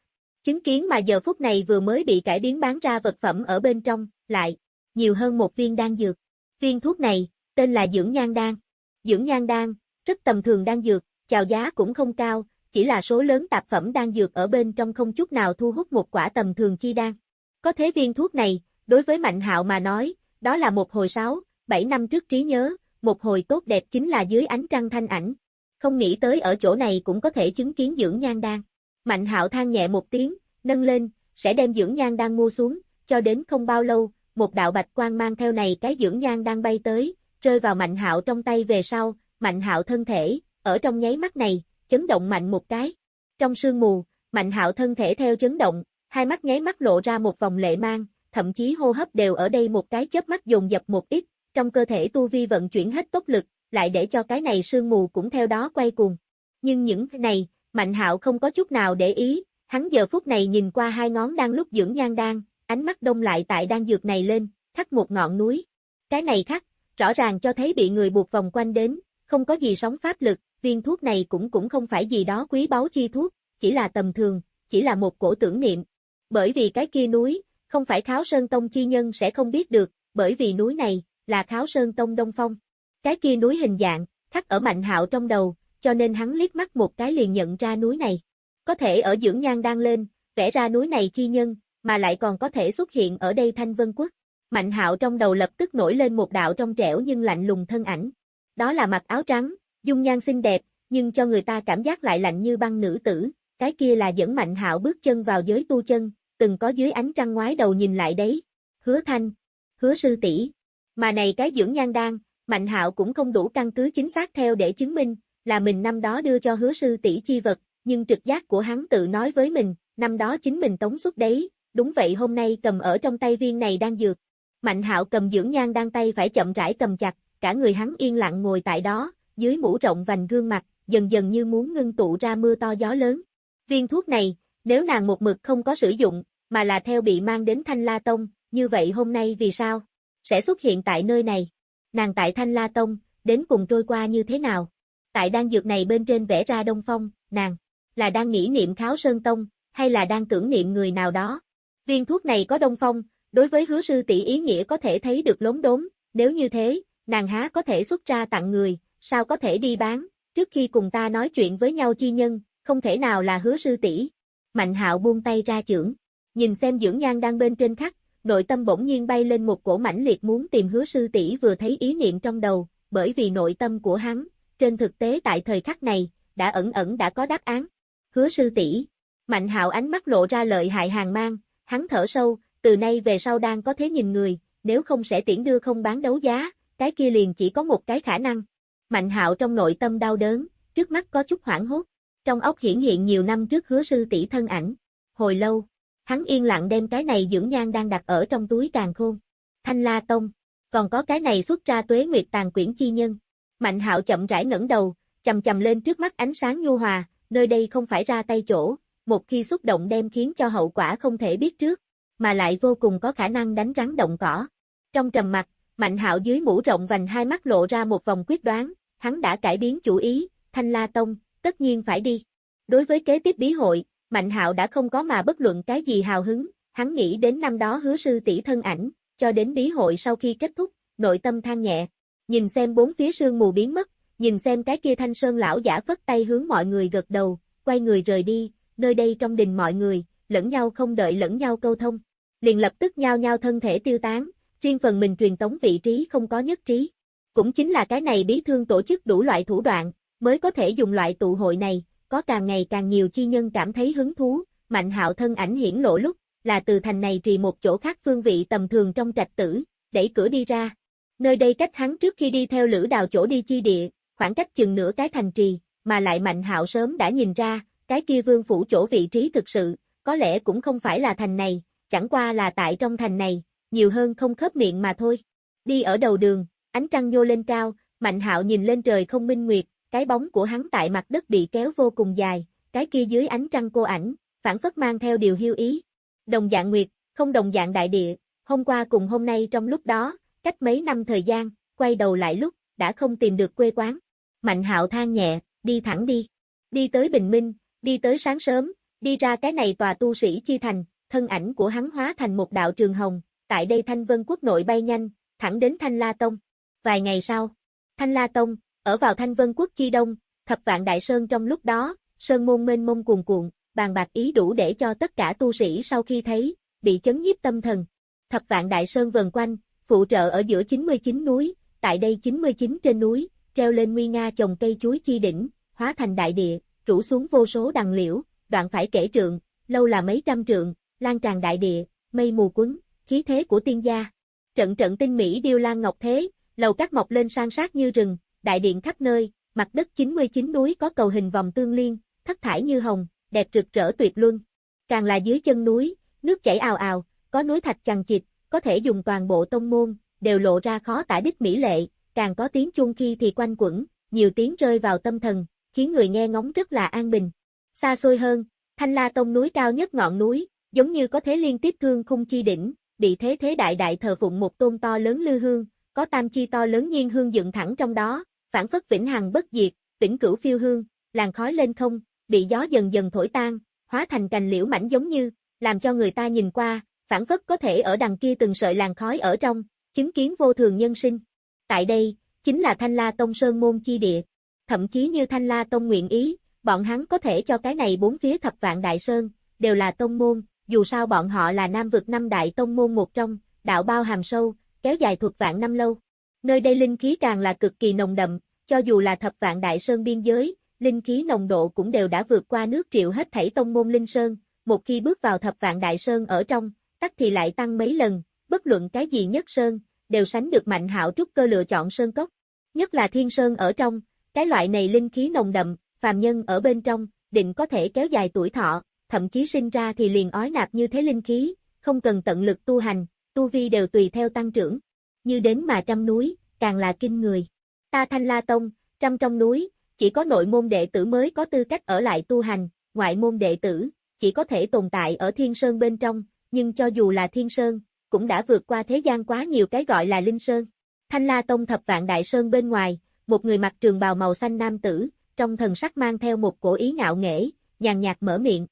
chứng kiến mà giờ phút này vừa mới bị cải biến bán ra vật phẩm ở bên trong, lại, nhiều hơn một viên đan dược. Viên thuốc này, tên là dưỡng nhan đan. Dưỡng nhan đan, rất tầm thường đan dược, chào giá cũng không cao, chỉ là số lớn tạp phẩm đang dược ở bên trong không chút nào thu hút một quả tầm thường chi đan. Có thế viên thuốc này, đối với Mạnh Hạo mà nói, đó là một hồi 6, 7 năm trước trí nhớ, một hồi tốt đẹp chính là dưới ánh trăng thanh ảnh. Không nghĩ tới ở chỗ này cũng có thể chứng kiến dưỡng nhan đan. Mạnh Hạo than nhẹ một tiếng, nâng lên, sẽ đem dưỡng nhan đan mua xuống, cho đến không bao lâu, một đạo bạch quang mang theo này cái dưỡng nhan đang bay tới, rơi vào Mạnh Hạo trong tay về sau, Mạnh Hạo thân thể, ở trong nháy mắt này, chấn động mạnh một cái. Trong sương mù, Mạnh Hạo thân thể theo chấn động, hai mắt nháy mắt lộ ra một vòng lệ mang, thậm chí hô hấp đều ở đây một cái chớp mắt dồn dập một ít, trong cơ thể tu vi vận chuyển hết tốc lực, lại để cho cái này sương mù cũng theo đó quay cuồng. Nhưng những này, Mạnh Hạo không có chút nào để ý, hắn giờ phút này nhìn qua hai ngón đang lúc dưỡng nhan đan, ánh mắt đông lại tại đan dược này lên, khắc một ngọn núi. Cái này khắc, rõ ràng cho thấy bị người buộc vòng quanh đến, không có gì sóng pháp lực, viên thuốc này cũng cũng không phải gì đó quý báu chi thuốc, chỉ là tầm thường, chỉ là một cổ tưởng niệm. Bởi vì cái kia núi, không phải Kháo Sơn Tông chi nhân sẽ không biết được, bởi vì núi này, là Kháo Sơn Tông Đông Phong. Cái kia núi hình dạng, khắc ở mạnh hạo trong đầu, cho nên hắn liếc mắt một cái liền nhận ra núi này. Có thể ở dưỡng nhan đang lên, vẽ ra núi này chi nhân, mà lại còn có thể xuất hiện ở đây Thanh Vân Quốc. Mạnh hạo trong đầu lập tức nổi lên một đạo trong trẻo nhưng lạnh lùng thân ảnh. Đó là mặc áo trắng, dung nhan xinh đẹp, nhưng cho người ta cảm giác lại lạnh như băng nữ tử, cái kia là dẫn Mạnh Hạo bước chân vào giới tu chân, từng có dưới ánh trăng ngoái đầu nhìn lại đấy. Hứa Thanh, Hứa sư tỷ. Mà này cái dưỡng nhan đan, Mạnh Hạo cũng không đủ căn cứ chính xác theo để chứng minh, là mình năm đó đưa cho Hứa sư tỷ chi vật, nhưng trực giác của hắn tự nói với mình, năm đó chính mình tống xuất đấy, đúng vậy hôm nay cầm ở trong tay viên này đang dược. Mạnh Hạo cầm dưỡng nhan đang tay phải chậm rãi cầm chặt, cả người hắn yên lặng ngồi tại đó, dưới mũ rộng vành gương mặt, dần dần như muốn ngưng tụ ra mưa to gió lớn. Viên thuốc này, nếu nàng một mực không có sử dụng, mà là theo bị mang đến Thanh La Tông, như vậy hôm nay vì sao? Sẽ xuất hiện tại nơi này. Nàng tại Thanh La Tông, đến cùng trôi qua như thế nào? Tại đan dược này bên trên vẽ ra đông phong, nàng, là đang nghĩ niệm kháo sơn tông, hay là đang tưởng niệm người nào đó? Viên thuốc này có đông phong, đối với hứa sư tỷ ý nghĩa có thể thấy được lốn đốm, nếu như thế, nàng há có thể xuất ra tặng người, sao có thể đi bán, trước khi cùng ta nói chuyện với nhau chi nhân, không thể nào là hứa sư tỷ. Mạnh hạo buông tay ra trưởng, nhìn xem dưỡng nhan đang bên trên khắc, nội tâm bỗng nhiên bay lên một cổ mãnh liệt muốn tìm hứa sư tỷ vừa thấy ý niệm trong đầu, bởi vì nội tâm của hắn, trên thực tế tại thời khắc này, đã ẩn ẩn đã có đáp án. Hứa sư tỷ Mạnh hạo ánh mắt lộ ra lợi hại hàng mang, hắn thở sâu, từ nay về sau đang có thế nhìn người, nếu không sẽ tiễn đưa không bán đấu giá, cái kia liền chỉ có một cái khả năng. Mạnh hạo trong nội tâm đau đớn, trước mắt có chút hoảng hốt, trong óc hiển hiện nhiều năm trước hứa sư tỷ thân ảnh. Hồi lâu, hắn yên lặng đem cái này dưỡng nhan đang đặt ở trong túi càng khôn. Thanh La Tông, còn có cái này xuất ra tuế nguyệt tàn quyển chi nhân. Mạnh hạo chậm rãi ngẩng đầu, chầm chầm lên trước mắt ánh sáng nhu hòa, nơi đây không phải ra tay chỗ, một khi xúc động đem khiến cho hậu quả không thể biết trước, mà lại vô cùng có khả năng đánh rắn động cỏ. Trong trầm mặt, Mạnh hạo dưới mũ rộng vành hai mắt lộ ra một vòng quyết đoán, hắn đã cải biến chủ ý, Thanh La Tông, tất nhiên phải đi. Đối với kế tiếp bí hội, Mạnh hạo đã không có mà bất luận cái gì hào hứng, hắn nghĩ đến năm đó hứa sư tỷ thân ảnh, cho đến bí hội sau khi kết thúc, nội tâm than nhẹ. Nhìn xem bốn phía sương mù biến mất, nhìn xem cái kia thanh sơn lão giả phất tay hướng mọi người gật đầu, quay người rời đi, nơi đây trong đình mọi người, lẫn nhau không đợi lẫn nhau câu thông. Liền lập tức nhau nhau thân thể tiêu tán, riêng phần mình truyền tống vị trí không có nhất trí. Cũng chính là cái này bí thương tổ chức đủ loại thủ đoạn, mới có thể dùng loại tụ hội này, có càng ngày càng nhiều chi nhân cảm thấy hứng thú, mạnh hạo thân ảnh hiển lộ lúc, là từ thành này trì một chỗ khác phương vị tầm thường trong trạch tử, đẩy cửa đi ra. Nơi đây cách hắn trước khi đi theo lữ đào chỗ đi chi địa, khoảng cách chừng nửa cái thành trì, mà lại mạnh hạo sớm đã nhìn ra, cái kia vương phủ chỗ vị trí thực sự, có lẽ cũng không phải là thành này, chẳng qua là tại trong thành này, nhiều hơn không khớp miệng mà thôi. Đi ở đầu đường, ánh trăng nhô lên cao, Mạnh Hạo nhìn lên trời không minh nguyệt, cái bóng của hắn tại mặt đất bị kéo vô cùng dài, cái kia dưới ánh trăng cô ảnh, phản phất mang theo điều hiu ý. Đồng dạng nguyệt, không đồng dạng đại địa, hôm qua cùng hôm nay trong lúc đó, cách mấy năm thời gian, quay đầu lại lúc, đã không tìm được quê quán. Mạnh Hạo than nhẹ, đi thẳng đi. Đi tới bình minh, đi tới sáng sớm, đi ra cái này tòa tu sĩ chi thành, thân ảnh của hắn hóa thành một đạo trường hồng, tại đây Thanh Vân quốc nội bay nhanh, thẳng đến Thanh La Tông. Vài ngày sau, Thanh La Tông, ở vào Thanh Vân quốc chi đông, thập vạn đại sơn trong lúc đó, sơn môn mênh mông cuồn cuộn, bàn bạc ý đủ để cho tất cả tu sĩ sau khi thấy, bị chấn nhiếp tâm thần. Thập vạn đại sơn vần quanh, phụ trợ ở giữa 99 núi, tại đây 99 trên núi, treo lên nguy nga trồng cây chuối chi đỉnh, hóa thành đại địa, rủ xuống vô số đằng liễu, đoạn phải kể trượng, lâu là mấy trăm trượng, lan tràn đại địa, mây mù quấn, khí thế của tiên gia. Trận trận tinh mỹ điêu lan ngọc thế, lầu các mọc lên san sát như rừng, đại điện khắp nơi, mặt đất 99 núi có cầu hình vòng tương liên, thất thải như hồng, đẹp rực rỡ tuyệt luân. Càng là dưới chân núi, nước chảy ào ào, có núi thạch chằng chịt, có thể dùng toàn bộ tông môn, đều lộ ra khó tả đích mỹ lệ, càng có tiếng chuông khi thì quanh quẩn, nhiều tiếng rơi vào tâm thần, khiến người nghe ngóng rất là an bình. Xa xôi hơn, Thanh La Tông núi cao nhất ngọn núi, giống như có thế liên tiếp cương khung chi đỉnh, bị thế thế đại đại thờ phụng một tôn to lớn lư hương, có tam chi to lớn nhiên hương dựng thẳng trong đó, phản phất vĩnh hằng bất diệt, vĩnh cửu phiêu hương, làn khói lên không, bị gió dần dần thổi tan, hóa thành cành liễu mảnh giống như, làm cho người ta nhìn qua, phản phất có thể ở đằng kia từng sợi làn khói ở trong, chứng kiến vô thường nhân sinh. Tại đây, chính là Thanh La Tông Sơn Môn Chi Địa. Thậm chí như Thanh La Tông nguyện ý, bọn hắn có thể cho cái này bốn phía thập vạn đại sơn, đều là tông môn, dù sao bọn họ là nam vực năm đại tông môn một trong, đạo bao hàm sâu, kéo dài thuộc vạn năm lâu. Nơi đây linh khí càng là cực kỳ nồng đậm, cho dù là thập vạn đại sơn biên giới, linh khí nồng độ cũng đều đã vượt qua nước triệu hết thảy tông môn linh sơn, một khi bước vào thập vạn đại sơn ở trong, tắc thì lại tăng mấy lần, bất luận cái gì nhất sơn, đều sánh được mạnh hạo trúc cơ lựa chọn sơn cốc. Nhất là thiên sơn ở trong, cái loại này linh khí nồng đậm, phàm nhân ở bên trong, định có thể kéo dài tuổi thọ, thậm chí sinh ra thì liền ói nạp như thế linh khí, không cần tận lực tu hành, tu vi đều tùy theo tăng trưởng. Như đến mà trăm núi, càng là kinh người. Ta Thanh La Tông, trăm trong núi, chỉ có nội môn đệ tử mới có tư cách ở lại tu hành, ngoại môn đệ tử, chỉ có thể tồn tại ở Thiên Sơn bên trong, nhưng cho dù là Thiên Sơn, cũng đã vượt qua thế gian quá nhiều cái gọi là Linh Sơn. Thanh La Tông thập vạn đại sơn bên ngoài, một người mặc trường bào màu xanh nam tử, trong thần sắc mang theo một cổ ý ngạo nghễ, nhàn nhạt mở miệng.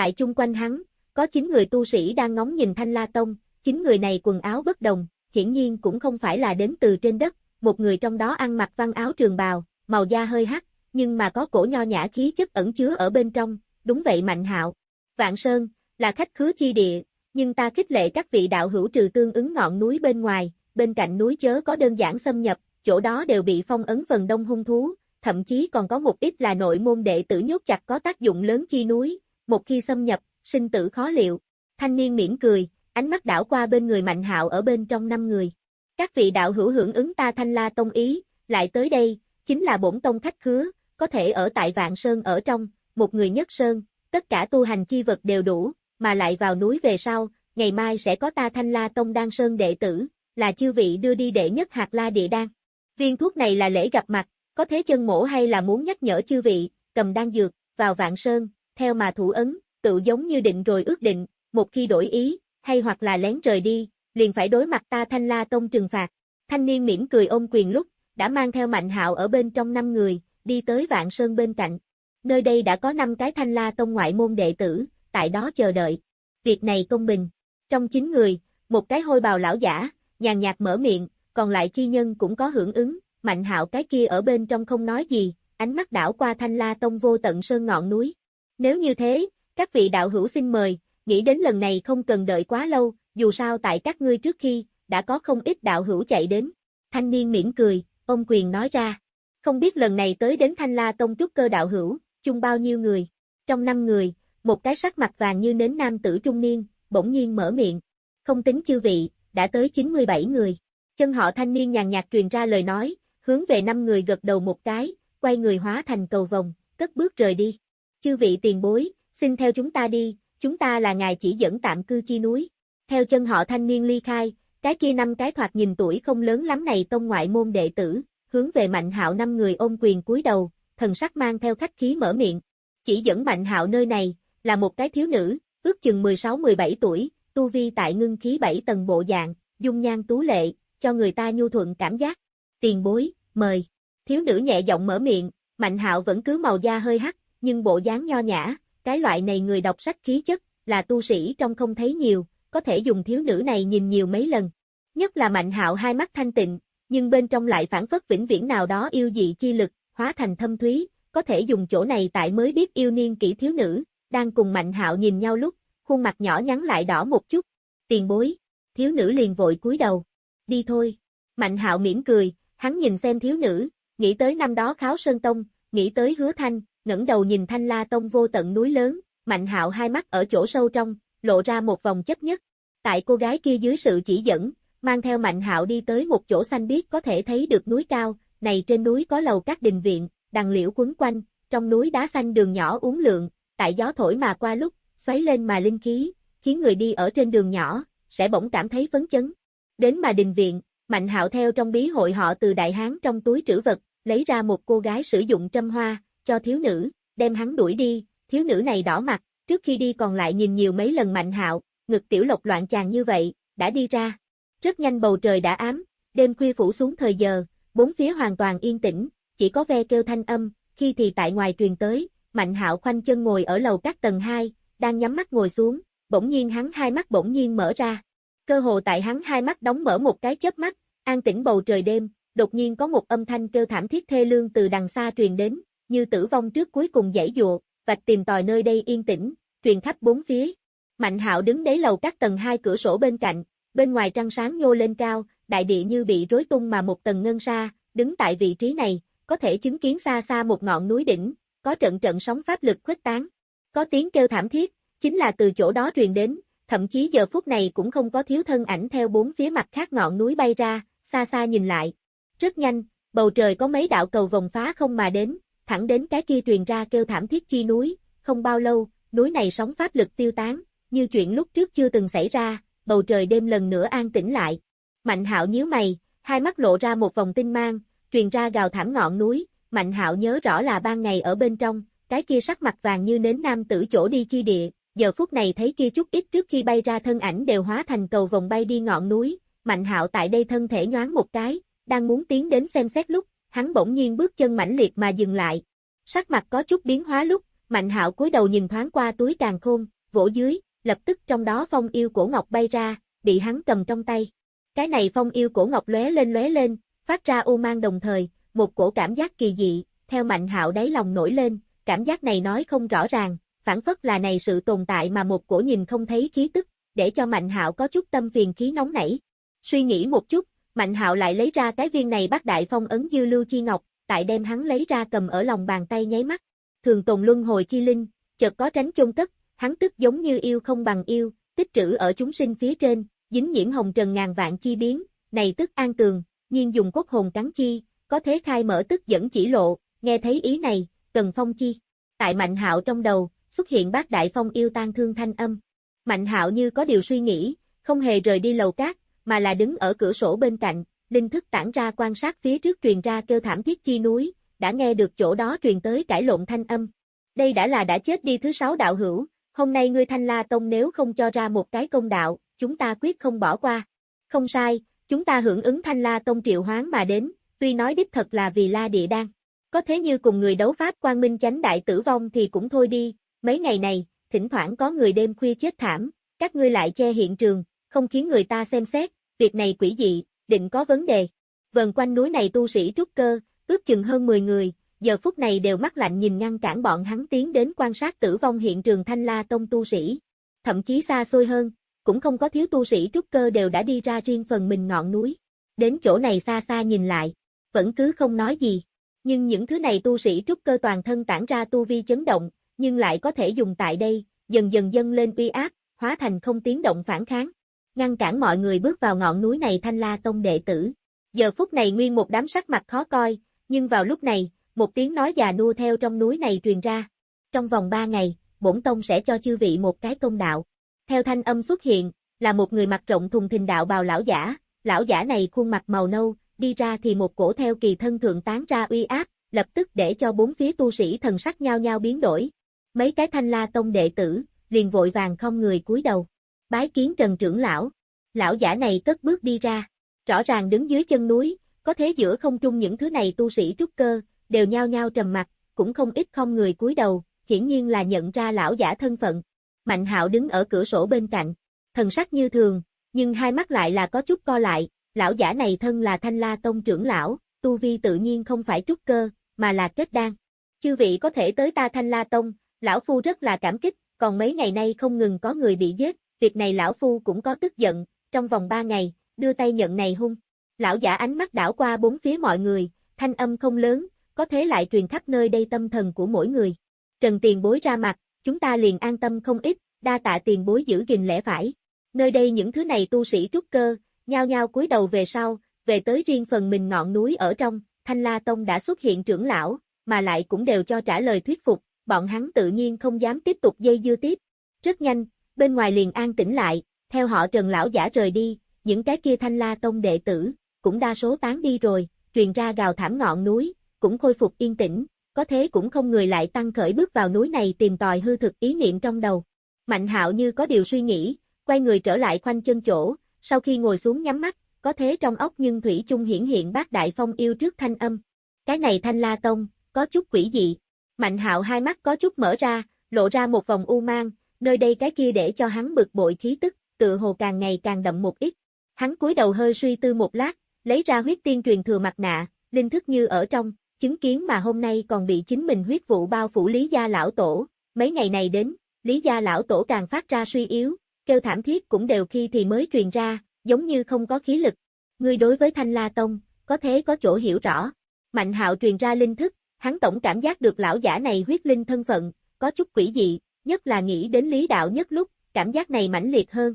Tại chung quanh hắn, có chín người tu sĩ đang ngóng nhìn Thanh La Tông, chín người này quần áo bất đồng, hiển nhiên cũng không phải là đến từ trên đất, một người trong đó ăn mặc văn áo trường bào, màu da hơi hắc, nhưng mà có cổ nho nhã khí chất ẩn chứa ở bên trong, đúng vậy Mạnh Hạo. Vạn Sơn, là khách khứa chi địa, nhưng ta khích lệ các vị đạo hữu trừ tương ứng ngọn núi bên ngoài, bên cạnh núi chớ có đơn giản xâm nhập, chỗ đó đều bị phong ấn phần đông hung thú, thậm chí còn có một ít là nội môn đệ tử nhốt chặt có tác dụng lớn chi núi, một khi xâm nhập, sinh tử khó liệu. Thanh niên mỉm cười, ánh mắt đảo qua bên người Mạnh Hạo ở bên trong năm người. Các vị đạo hữu hưởng ứng ta Thanh La Tông ý, lại tới đây, chính là bổn tông khách khứa, có thể ở tại Vạn Sơn ở trong, một người nhất sơn, tất cả tu hành chi vật đều đủ, mà lại vào núi về sau, ngày mai sẽ có ta Thanh La Tông đan sơn đệ tử, là chư vị đưa đi đệ nhất hạt la địa đan. Viên thuốc này là lễ gặp mặt, có thế chân mổ hay là muốn nhắc nhở chư vị, cầm đan dược, vào vạn sơn, theo mà thủ ấn, tự giống như định rồi ước định, một khi đổi ý, hay hoặc là lén rời đi, liền phải đối mặt ta Thanh La Tông trừng phạt. Thanh niên mỉm cười ôm quyền lúc, đã mang theo Mạnh Hạo ở bên trong năm người, đi tới Vạn Sơn bên cạnh. Nơi đây đã có năm cái Thanh La Tông ngoại môn đệ tử, tại đó chờ đợi. Việc này công bình. Trong chín người, một cái hôi bào lão giả, nhàn nhạt mở miệng, còn lại chi nhân cũng có hưởng ứng, Mạnh Hạo cái kia ở bên trong không nói gì, ánh mắt đảo qua Thanh La Tông vô tận sơn ngọn núi. Nếu như thế, các vị đạo hữu xin mời, nghĩ đến lần này không cần đợi quá lâu, dù sao tại các ngươi trước khi, đã có không ít đạo hữu chạy đến. Thanh niên mỉm cười, ông quyền nói ra. Không biết lần này tới đến Thanh La Tông trúc cơ đạo hữu, chung bao nhiêu người. Trong năm người, một cái sắc mặt vàng như nến nam tử trung niên, bỗng nhiên mở miệng. Không tính chư vị, đã tới 97 người. Chân họ thanh niên nhàn nhạt truyền ra lời nói, hướng về năm người gật đầu một cái, quay người hóa thành cầu vòng, cất bước rời đi. Chư vị tiền bối, xin theo chúng ta đi, chúng ta là ngài chỉ dẫn tạm cư chi núi. Theo chân họ thanh niên ly khai, cái kia năm cái thoạt nhìn tuổi không lớn lắm này tông ngoại môn đệ tử, hướng về Mạnh Hạo năm người ôm quyền cúi đầu, thần sắc mang theo khách khí mở miệng. Chỉ dẫn Mạnh Hạo nơi này, là một cái thiếu nữ, ước chừng 16-17 tuổi, tu vi tại ngưng khí 7 tầng bộ dạng, dung nhan tú lệ, cho người ta nhu thuận cảm giác. Tiền bối, mời. Thiếu nữ nhẹ giọng mở miệng, Mạnh Hạo vẫn cứ màu da hơi hắc, nhưng bộ dáng nho nhã, cái loại này người đọc sách khí chất, là tu sĩ trong không thấy nhiều, có thể dùng thiếu nữ này nhìn nhiều mấy lần. Nhất là Mạnh Hạo hai mắt thanh tịnh, nhưng bên trong lại phản phất vĩnh viễn nào đó yêu dị chi lực, hóa thành thâm thúy, có thể dùng chỗ này tại mới biết yêu niên kỹ thiếu nữ, đang cùng Mạnh Hạo nhìn nhau lúc, khuôn mặt nhỏ nhắn lại đỏ một chút. Tiền bối, thiếu nữ liền vội cúi đầu. Đi thôi. Mạnh Hạo mỉm cười, hắn nhìn xem thiếu nữ, nghĩ tới năm đó Kháo Sơn Tông, nghĩ tới Hứa Thanh, ngẩng đầu nhìn Thanh La Tông vô tận núi lớn, Mạnh Hạo hai mắt ở chỗ sâu trong, lộ ra một vòng chấp nhất. Tại cô gái kia dưới sự chỉ dẫn, mang theo Mạnh Hạo đi tới một chỗ xanh biếc có thể thấy được núi cao, này trên núi có lầu các đình viện, đằng liễu quấn quanh, trong núi đá xanh đường nhỏ uốn lượn, tại gió thổi mà qua lúc, xoáy lên mà linh khí, khiến người đi ở trên đường nhỏ, sẽ bỗng cảm thấy phấn chấn. Đến mà đình viện, Mạnh Hạo theo trong bí hội họ từ đại hán trong túi trữ vật, lấy ra một cô gái sử dụng trâm hoa, cho thiếu nữ, đem hắn đuổi đi, thiếu nữ này đỏ mặt, trước khi đi còn lại nhìn nhiều mấy lần Mạnh Hạo, ngực tiểu lộc loạn chàng như vậy, đã đi ra. Rất nhanh bầu trời đã ám, đêm khuya phủ xuống thời giờ, bốn phía hoàn toàn yên tĩnh, chỉ có ve kêu thanh âm, khi thì tại ngoài truyền tới, Mạnh Hạo khoanh chân ngồi ở lầu các tầng 2, đang nhắm mắt ngồi xuống, bỗng nhiên hắn hai mắt bỗng nhiên mở ra. Cơ hồ tại hắn hai mắt đóng mở một cái chớp mắt, an tĩnh bầu trời đêm, đột nhiên có một âm thanh kêu thảm thiết thê lương từ đằng xa truyền đến, như tử vong trước cuối cùng dãy dụa, vạch tìm tòi nơi đây yên tĩnh, truyền khắp bốn phía. Mạnh Hạo đứng đáy lầu các tầng hai cửa sổ bên cạnh, bên ngoài trăng sáng nhô lên cao, đại địa như bị rối tung mà một tầng ngân sa, đứng tại vị trí này, có thể chứng kiến xa xa một ngọn núi đỉnh, có trận trận sóng pháp lực khuếch tán. Có tiếng kêu thảm thiết, chính là từ chỗ đó truyền đến, thậm chí giờ phút này cũng không có thiếu thân ảnh theo bốn phía mặt khác ngọn núi bay ra, xa xa nhìn lại. Rất nhanh, bầu trời có mấy đạo cầu vòng phá không mà đến, thẳng đến cái kia truyền ra kêu thảm thiết chi núi, không bao lâu, núi này sóng pháp lực tiêu tán, như chuyện lúc trước chưa từng xảy ra, bầu trời đêm lần nữa an tĩnh lại. Mạnh hạo nhíu mày, hai mắt lộ ra một vòng tinh mang, truyền ra gào thảm ngọn núi, Mạnh hạo nhớ rõ là ban ngày ở bên trong, cái kia sắc mặt vàng như nến nam tử chỗ đi chi địa, giờ phút này thấy kia chút ít trước khi bay ra thân ảnh đều hóa thành cầu vòng bay đi ngọn núi, Mạnh hạo tại đây thân thể nhoáng một cái, đang muốn tiến đến xem xét lúc, hắn bỗng nhiên bước chân mãnh liệt mà dừng lại. Sắc mặt có chút biến hóa lúc, Mạnh hạo cúi đầu nhìn thoáng qua túi càng khôn, vỗ dưới, lập tức trong đó phong yêu cổ ngọc bay ra, bị hắn cầm trong tay. Cái này phong yêu cổ ngọc lóe lên lóe lên, phát ra u mang đồng thời, một cổ cảm giác kỳ dị, theo mạnh hạo đáy lòng nổi lên, cảm giác này nói không rõ ràng, phản phất là này sự tồn tại mà một cổ nhìn không thấy khí tức, để cho Mạnh Hạo có chút tâm phiền khí nóng nảy. Suy nghĩ một chút, Mạnh Hạo lại lấy ra cái viên này bắt đại phong ấn dư lưu chi ngọc, tại đem hắn lấy ra cầm ở lòng bàn tay nháy mắt. Thường tồn luân hồi chi linh, chợt có tránh chôn cất, hắn tức giống như yêu không bằng yêu, tích trữ ở chúng sinh phía trên, dính nhiễm hồng trần ngàn vạn chi biến, này tức an tường, nhiên dùng quốc hồn cắn chi, có thế khai mở tức dẫn chỉ lộ, nghe thấy ý này, cần phong chi. Tại Mạnh Hạo trong đầu, xuất hiện bác đại phong yêu tan thương thanh âm. Mạnh Hạo như có điều suy nghĩ, không hề rời đi lầu cát, mà là đứng ở cửa sổ bên cạnh, linh thức tản ra quan sát phía trước truyền ra kêu thảm thiết chi núi, đã nghe được chỗ đó truyền tới cãi lộn thanh âm. Đây đã là đã chết đi thứ sáu đạo hữu, hôm nay ngươi Thanh La Tông nếu không cho ra một cái công đạo, chúng ta quyết không bỏ qua. Không sai, chúng ta hưởng ứng Thanh La Tông triệu hoán mà đến, tuy nói đích thật là vì La Địa Đan. Có thế như cùng người đấu pháp quan minh chánh đại tử vong thì cũng thôi đi, mấy ngày này, thỉnh thoảng có người đêm khuya chết thảm, các ngươi lại che hiện trường, không khiến người ta xem xét, việc này quỷ dị, định có vấn đề. Vần quanh núi này tu sĩ trúc cơ, ước chừng hơn 10 người, giờ phút này đều mắt lạnh nhìn ngăn cản bọn hắn tiến đến quan sát tử vong hiện trường Thanh La Tông tu sĩ. Thậm chí xa xôi hơn, cũng không có thiếu tu sĩ trúc cơ đều đã đi ra riêng phần mình ngọn núi. Đến chỗ này xa xa nhìn lại, vẫn cứ không nói gì. Nhưng những thứ này tu sĩ trúc cơ toàn thân tản ra tu vi chấn động, nhưng lại có thể dùng tại đây, dần dần dâng lên uy áp, hóa thành không tiếng động phản kháng. Ngăn cản mọi người bước vào ngọn núi này Thanh La Tông đệ tử. Giờ phút này nguyên một đám sắc mặt khó coi, nhưng vào lúc này, một tiếng nói già nua theo trong núi này truyền ra. Trong vòng ba ngày, bổn tông sẽ cho chư vị một cái công đạo. Theo thanh âm xuất hiện, là một người mặt rộng thùng thình đạo bào lão giả, lão giả này khuôn mặt màu nâu, đi ra thì một cổ theo kỳ thân thượng tán ra uy áp, lập tức để cho bốn phía tu sĩ thần sắc nhau nhau biến đổi. Mấy cái thanh la tông đệ tử, liền vội vàng không người cúi đầu. Bái kiến trần trưởng lão. Lão giả này cất bước đi ra. Rõ ràng đứng dưới chân núi, có thế giữa không trung những thứ này tu sĩ trúc cơ, đều nhao nhao trầm mặt, cũng không ít không người cúi đầu, hiển nhiên là nhận ra lão giả thân phận. Mạnh hạo đứng ở cửa sổ bên cạnh, thần sắc như thường, nhưng hai mắt lại là có chút co lại, lão giả này thân là thanh la tông trưởng lão, tu vi tự nhiên không phải trúc cơ, mà là kết đan. Chư vị có thể tới ta thanh la tông, lão phu rất là cảm kích, còn mấy ngày nay không ngừng có người bị giết, việc này lão phu cũng có tức giận, trong vòng ba ngày, đưa tay nhận này hung. Lão giả ánh mắt đảo qua bốn phía mọi người, thanh âm không lớn, có thế lại truyền khắp nơi đây tâm thần của mỗi người. Trần tiền bối ra mặt, chúng ta liền an tâm không ít, đa tạ tiền bối giữ gìn lẽ phải. Nơi đây những thứ này tu sĩ trúc cơ, nhao nhao cúi đầu về sau, về tới riêng phần mình ngọn núi ở trong, Thanh La Tông đã xuất hiện trưởng lão, mà lại cũng đều cho trả lời thuyết phục, bọn hắn tự nhiên không dám tiếp tục dây dưa tiếp. Rất nhanh, bên ngoài liền an tĩnh lại, theo họ Trần lão giả rời đi, những cái kia Thanh La Tông đệ tử, cũng đa số tán đi rồi, truyền ra gào thảm ngọn núi, cũng khôi phục yên tĩnh, có thế cũng không người lại tăng khởi bước vào núi này tìm tòi hư thực ý niệm trong đầu. Mạnh hạo như có điều suy nghĩ, quay người trở lại khoanh chân chỗ, sau khi ngồi xuống nhắm mắt, có thế trong ốc nhưng Thủy chung hiển hiện bác đại phong yêu trước thanh âm. Cái này thanh la tông, có chút quỷ dị. Mạnh hạo hai mắt có chút mở ra, lộ ra một vòng u mang, nơi đây cái kia để cho hắn bực bội khí tức, tự hồ càng ngày càng đậm một ít. Hắn cúi đầu hơi suy tư một lát, lấy ra huyết tiên truyền thừa mặt nạ, linh thức như ở trong, chứng kiến mà hôm nay còn bị chính mình huyết vụ bao phủ Lý Gia Lão Tổ, mấy ngày này đến, Lý Gia Lão Tổ càng phát ra suy yếu, kêu thảm thiết cũng đều khi thì mới truyền ra, giống như không có khí lực. Ngươi đối với Thanh La Tông, có thế có chỗ hiểu rõ. Mạnh hạo truyền ra linh thức, hắn tổng cảm giác được lão giả này huyết linh thân phận, có chút quỷ dị, nhất là nghĩ đến lý đạo nhất lúc, cảm giác này mãnh liệt hơn.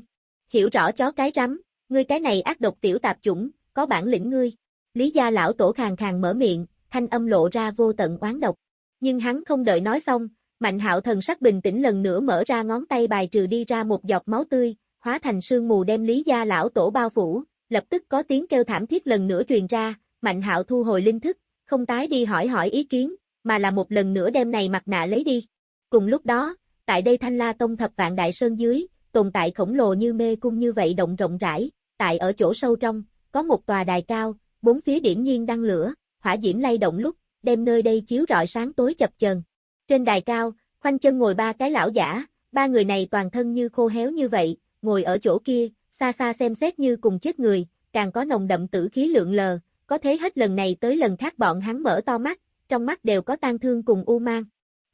Hiểu rõ chó cái rắm, ngươi cái này ác độc tiểu tạp chủng, có bản lĩnh ngươi. Lý gia lão tổ khàn khàn mở miệng, thanh âm lộ ra vô tận oán độc. Nhưng hắn không đợi nói xong, Mạnh hạo thần sắc bình tĩnh lần nữa mở ra ngón tay bài trừ đi ra một giọt máu tươi, hóa thành sương mù đem lý gia lão tổ bao phủ, lập tức có tiếng kêu thảm thiết lần nữa truyền ra, Mạnh hạo thu hồi linh thức, không tái đi hỏi hỏi ý kiến, mà là một lần nữa đem này mặt nạ lấy đi. Cùng lúc đó, tại đây Thanh La Tông thập vạn đại sơn dưới, tồn tại khổng lồ như mê cung như vậy động rộng rãi, tại ở chỗ sâu trong, có một tòa đài cao, bốn phía điểm nhiên đăng lửa, hỏa diễm lay động lúc, đem nơi đây chiếu rọi sáng tối chập chờn. Trên đài cao, khoanh chân ngồi ba cái lão giả, ba người này toàn thân như khô héo như vậy, ngồi ở chỗ kia, xa xa xem xét như cùng chết người, càng có nồng đậm tử khí lượng lờ, có thế hết lần này tới lần khác bọn hắn mở to mắt, trong mắt đều có tan thương cùng u mang.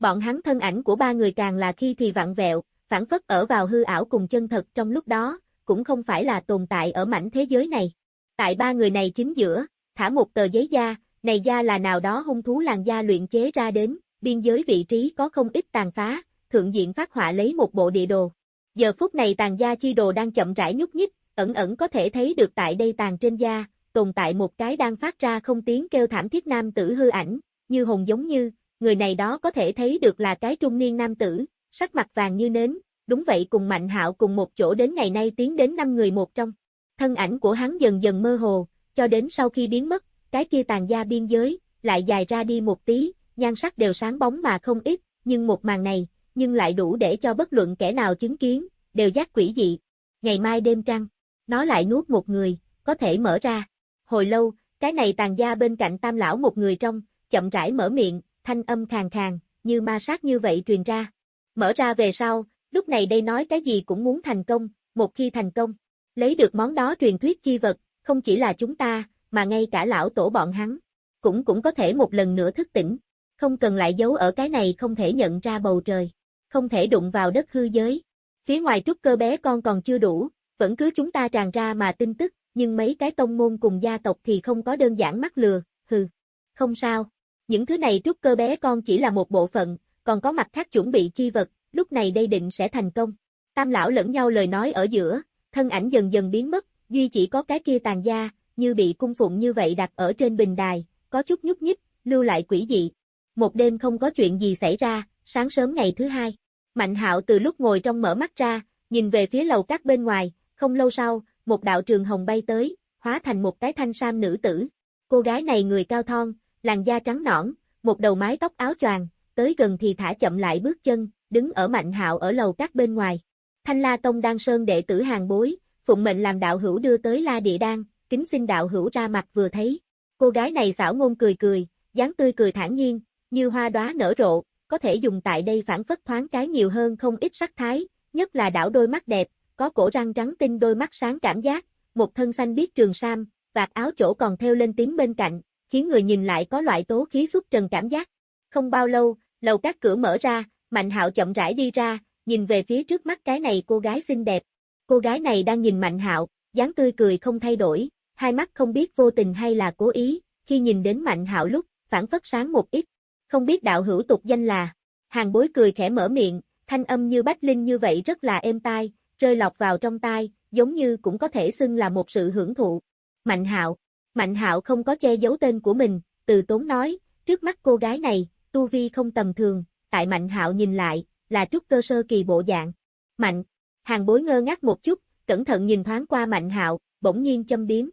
Bọn hắn thân ảnh của ba người càng là khi thì vặn vẹo, phản phất ở vào hư ảo cùng chân thật trong lúc đó, cũng không phải là tồn tại ở mảnh thế giới này. Tại ba người này chính giữa, thả một tờ giấy da, này da là nào đó hung thú làn da luyện chế ra đến, biên giới vị trí có không ít tàn phá, thượng diện phát họa lấy một bộ địa đồ. Giờ phút này tàn da chi đồ đang chậm rãi nhúc nhích, ẩn ẩn có thể thấy được tại đây tàn trên da, tồn tại một cái đang phát ra không tiếng kêu thảm thiết nam tử hư ảnh, như hồn giống như, người này đó có thể thấy được là cái trung niên nam tử, sắc mặt vàng như nến, đúng vậy cùng Mạnh Hạo cùng một chỗ đến ngày nay tiến đến năm người một trong. Thân ảnh của hắn dần dần mơ hồ, cho đến sau khi biến mất, cái kia tàn da biên giới, lại dài ra đi một tí, nhan sắc đều sáng bóng mà không ít, nhưng một màn này, nhưng lại đủ để cho bất luận kẻ nào chứng kiến, đều giác quỷ dị. Ngày mai đêm trăng, nó lại nuốt một người, có thể mở ra. Hồi lâu, cái này tàn da bên cạnh tam lão một người trong, chậm rãi mở miệng, thanh âm khàn khàn, như ma sát như vậy truyền ra. Mở ra về sau, lúc này đây nói cái gì cũng muốn thành công, một khi thành công, lấy được món đó truyền thuyết chi vật, không chỉ là chúng ta, mà ngay cả lão tổ bọn hắn, cũng cũng có thể một lần nữa thức tỉnh, không cần lại giấu ở cái này không thể nhận ra bầu trời, không thể đụng vào đất hư giới. Phía ngoài trúc cơ bé con còn chưa đủ, vẫn cứ chúng ta tràn ra mà tin tức, nhưng mấy cái tông môn cùng gia tộc thì không có đơn giản mắc lừa, hừ, không sao. Những thứ này trúc cơ bé con chỉ là một bộ phận, còn có mặt khác chuẩn bị chi vật, lúc này đây định sẽ thành công. Tam lão lẫn nhau lời nói ở giữa, thân ảnh dần dần biến mất, duy chỉ có cái kia tàn gia, như bị cung phụng như vậy đặt ở trên bình đài, có chút nhúc nhích, lưu lại quỷ dị. Một đêm không có chuyện gì xảy ra, sáng sớm ngày thứ hai, Mạnh Hạo từ lúc ngồi trong mở mắt ra, nhìn về phía lầu các bên ngoài, không lâu sau, một đạo trường hồng bay tới, hóa thành một cái thanh sam nữ tử. Cô gái này người cao thon, làn da trắng nõn, một đầu mái tóc áo choàng, tới gần thì thả chậm lại bước chân, đứng ở Mạnh Hạo ở lầu các bên ngoài. Thanh La Tông đang sơn đệ tử hàng bối, phụng mệnh làm đạo hữu đưa tới La Địa Đan, kính xin đạo hữu ra mặt vừa thấy. Cô gái này xảo ngôn cười cười, dáng tươi cười thản nhiên, như hoa đóa nở rộ, có thể dùng tại đây phản phất thoáng cái nhiều hơn không ít sắc thái, nhất là đảo đôi mắt đẹp, có cổ răng trắng tinh đôi mắt sáng cảm giác, một thân xanh biết trường sam, vạt áo chỗ còn theo lên tím bên cạnh, khiến người nhìn lại có loại tố khí xuất trần cảm giác. Không bao lâu, lầu các cửa mở ra, Mạnh Hạo chậm rãi đi ra, nhìn về phía trước mắt cái này cô gái xinh đẹp. Cô gái này đang nhìn Mạnh Hạo, dáng tươi cười không thay đổi, hai mắt không biết vô tình hay là cố ý, khi nhìn đến Mạnh Hạo lúc, phản phất sáng một ít. Không biết đạo hữu tục danh là, hàng bối cười khẽ mở miệng, thanh âm như bách linh như vậy rất là êm tai, rơi lọt vào trong tai, giống như cũng có thể xưng là một sự hưởng thụ. Mạnh Hạo, Mạnh Hạo không có che giấu tên của mình, từ tốn nói, trước mắt cô gái này, tu vi không tầm thường, tại Mạnh Hạo nhìn lại, là trúc cơ sơ kỳ bộ dạng. Mạnh, hàng bối ngơ ngác một chút, cẩn thận nhìn thoáng qua Mạnh Hạo, bỗng nhiên châm biếm.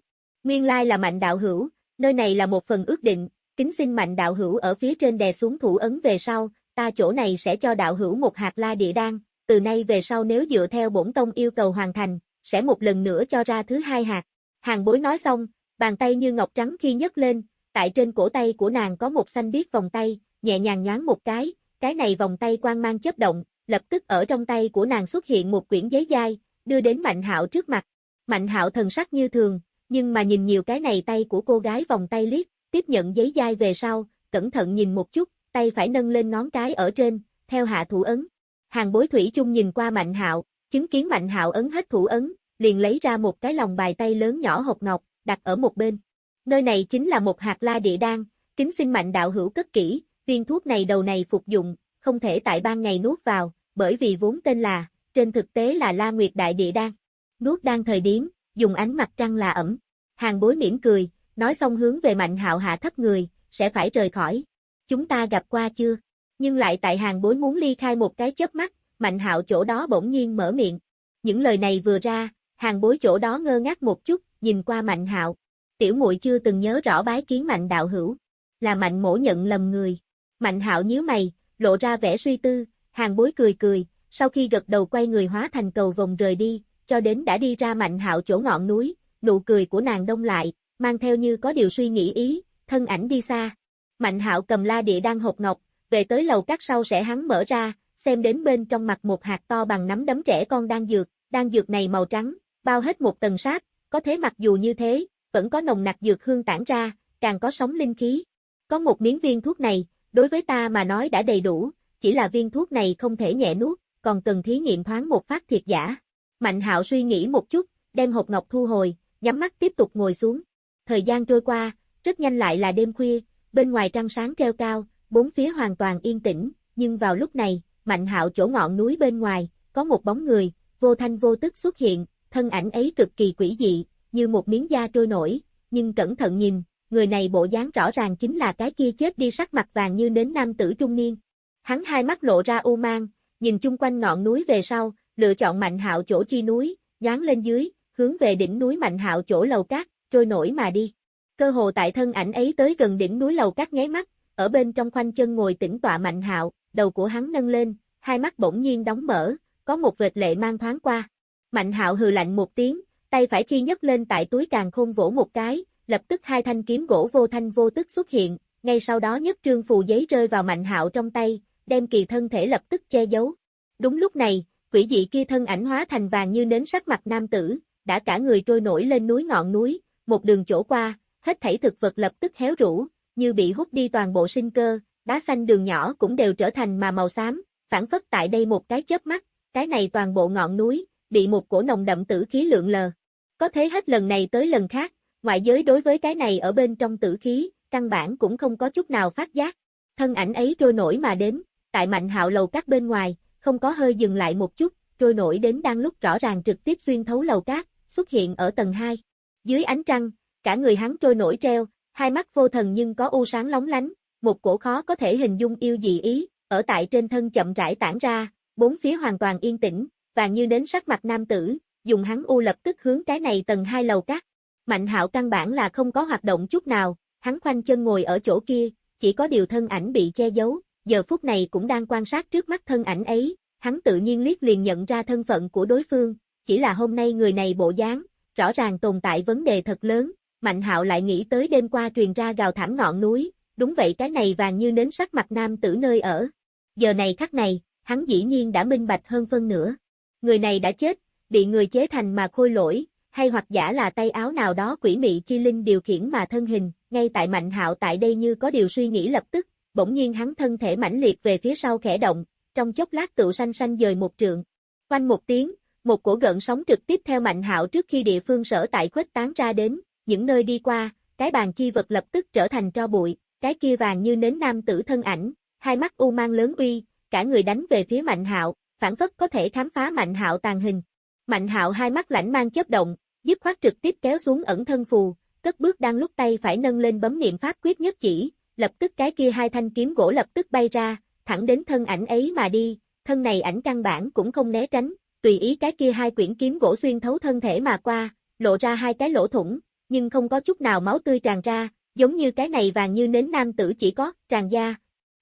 Nguyên lai là Mạnh đạo hữu, nơi này là một phần ước định, kính xin Mạnh đạo hữu ở phía trên đè xuống thủ ấn về sau, ta chỗ này sẽ cho đạo hữu một hạt la địa đan, từ nay về sau nếu dựa theo bổn tông yêu cầu hoàn thành, sẽ một lần nữa cho ra thứ hai hạt. Hàng bối nói xong, bàn tay như ngọc trắng khi nhấc lên, tại trên cổ tay của nàng có một xanh biếc vòng tay, nhẹ nhàng nhoáng một cái, cái này vòng tay quang mang chớp động, lập tức ở trong tay của nàng xuất hiện một quyển giấy dai, đưa đến Mạnh Hạo trước mặt. Mạnh Hạo thần sắc như thường, nhưng mà nhìn nhiều cái này tay của cô gái vòng tay liếc, tiếp nhận giấy dai về sau, cẩn thận nhìn một chút, tay phải nâng lên ngón cái ở trên, theo hạ thủ ấn. Hàng bối thủy chung nhìn qua Mạnh Hạo, chứng kiến Mạnh Hạo ấn hết thủ ấn, liền lấy ra một cái lòng bài tay lớn nhỏ hộp ngọc, đặt ở một bên. Nơi này chính là một hạt la địa đan, kính xin Mạnh đạo hữu cất kỹ, viên thuốc này đầu này phục dụng, không thể tại ban ngày nuốt vào, bởi vì vốn tên là, trên thực tế là La Nguyệt Đại Địa Đan. Nuốt đan thời điểm, dùng ánh mặt trăng là ẩm. Hàng bối mỉm cười, nói xong hướng về Mạnh Hạo hạ thấp người, sẽ phải rời khỏi. Chúng ta gặp qua chưa? Nhưng lại tại hàng bối muốn ly khai một cái chớp mắt, Mạnh Hạo chỗ đó bỗng nhiên mở miệng. Những lời này vừa ra, hàng bối chỗ đó ngơ ngác một chút, nhìn qua Mạnh Hạo. Tiểu muội chưa từng nhớ rõ bái kiến Mạnh đạo hữu, là Mạnh mổ nhận lầm người. Mạnh Hạo nhíu mày, lộ ra vẻ suy tư, hàng bối cười cười, sau khi gật đầu quay người hóa thành cầu vòng rời đi, cho đến đã đi ra Mạnh Hạo chỗ ngọn núi, nụ cười của nàng đông lại, mang theo như có điều suy nghĩ ý, thân ảnh đi xa. Mạnh Hạo cầm la địa đang hộp ngọc, về tới lầu các sau sẽ hắn mở ra, xem đến bên trong mặt một hạt to bằng nắm đấm trẻ con đang dược, đang dược này màu trắng, bao hết một tầng sáp, có thế mặc dù như thế, vẫn có nồng nặc dược hương tản ra, càng có sóng linh khí. Có một miếng viên thuốc này, đối với ta mà nói đã đầy đủ, chỉ là viên thuốc này không thể nhẹ nuốt, còn cần thí nghiệm thoáng một phát thiệt giả. Mạnh hạo suy nghĩ một chút, đem hộp ngọc thu hồi, nhắm mắt tiếp tục ngồi xuống. Thời gian trôi qua, rất nhanh lại là đêm khuya, bên ngoài trăng sáng treo cao, bốn phía hoàn toàn yên tĩnh, nhưng vào lúc này, Mạnh Hạo chỗ ngọn núi bên ngoài, có một bóng người, vô thanh vô tức xuất hiện, thân ảnh ấy cực kỳ quỷ dị, như một miếng da trôi nổi, nhưng cẩn thận nhìn, người này bộ dáng rõ ràng chính là cái kia chết đi sắc mặt vàng như nến nam tử trung niên. Hắn hai mắt lộ ra u mang, nhìn chung quanh ngọn núi về sau, lựa chọn Mạnh Hạo chỗ chi núi, nhoáng lên dưới, hướng về đỉnh núi Mạnh Hạo chỗ lầu cát, trôi nổi mà đi. Cơ hồ tại thân ảnh ấy tới gần đỉnh núi lầu cát nháy mắt, ở bên trong khoanh chân ngồi tĩnh tọa Mạnh Hạo, đầu của hắn nâng lên, hai mắt bỗng nhiên đóng mở, có một vệt lệ mang thoáng qua. Mạnh Hạo hừ lạnh một tiếng, tay phải khi nhấc lên tại túi càng khôn vỗ một cái, lập tức hai thanh kiếm gỗ vô thanh vô tức xuất hiện, ngay sau đó nhất trương phù giấy rơi vào Mạnh Hạo trong tay, đem kỳ thân thể lập tức che giấu. Đúng lúc này, quỷ dị kia thân ảnh hóa thành vàng như nến sắc mặt nam tử, đã cả người trôi nổi lên núi ngọn núi, một đường chỗ qua, hết thảy thực vật lập tức héo rũ, như bị hút đi toàn bộ sinh cơ, đá xanh đường nhỏ cũng đều trở thành mà màu xám, phản phất tại đây một cái chớp mắt, cái này toàn bộ ngọn núi, bị một cổ nồng đậm tử khí lượng lờ. Có thế hết lần này tới lần khác, ngoại giới đối với cái này ở bên trong tử khí, căn bản cũng không có chút nào phát giác. Thân ảnh ấy trôi nổi mà đến, tại mạnh hạo lầu cát bên ngoài, không có hơi dừng lại một chút, trôi nổi đến đang lúc rõ ràng trực tiếp xuyên thấu lầu cát, xuất hiện ở tầng 2. Dưới ánh trăng, cả người hắn trôi nổi treo, hai mắt vô thần nhưng có u sáng lóng lánh, một cổ khó có thể hình dung yêu dị ý, ở tại trên thân chậm rãi tản ra, bốn phía hoàn toàn yên tĩnh, vàng như đến sắc mặt nam tử, dùng hắn u lập tức hướng cái này tầng hai lầu cắt. Mạnh hạo căn bản là không có hoạt động chút nào, hắn khoanh chân ngồi ở chỗ kia, chỉ có điều thân ảnh bị che giấu, giờ phút này cũng đang quan sát trước mắt thân ảnh ấy, hắn tự nhiên liếc liền nhận ra thân phận của đối phương, chỉ là hôm nay người này bộ dáng, rõ ràng tồn tại vấn đề thật lớn, Mạnh hạo lại nghĩ tới đêm qua truyền ra gào thảm ngọn núi, đúng vậy cái này vàng như nến sắc mặt nam tử nơi ở. Giờ này khắc này, hắn dĩ nhiên đã minh bạch hơn phân nửa. Người này đã chết, bị người chế thành mà khôi lỗi, hay hoặc giả là tay áo nào đó quỷ mị chi linh điều khiển mà thân hình, ngay tại mạnh hạo tại đây như có điều suy nghĩ lập tức, bỗng nhiên hắn thân thể mãnh liệt về phía sau khẽ động, trong chốc lát tựu xanh xanh dời một trượng. Quanh một tiếng, một cổ gợn sóng trực tiếp theo mạnh hạo trước khi địa phương sở tại khuếch tán ra đến, những nơi đi qua, cái bàn chi vật lập tức trở thành tro bụi, cái kia vàng như nến nam tử thân ảnh, hai mắt u mang lớn uy, cả người đánh về phía Mạnh Hạo, phản phất có thể khám phá Mạnh Hạo tàn hình. Mạnh Hạo hai mắt lãnh mang chớp động, dứt khoát trực tiếp kéo xuống ẩn thân phù, cất bước đang lúc tay phải nâng lên bấm niệm pháp quyết nhất chỉ, lập tức cái kia hai thanh kiếm gỗ lập tức bay ra, thẳng đến thân ảnh ấy mà đi, thân này ảnh căn bản cũng không né tránh, tùy ý cái kia hai quyển kiếm gỗ xuyên thấu thân thể mà qua, lộ ra hai cái lỗ thủng, nhưng không có chút nào máu tươi tràn ra, giống như cái này vàng như nến nam tử chỉ có tràn da,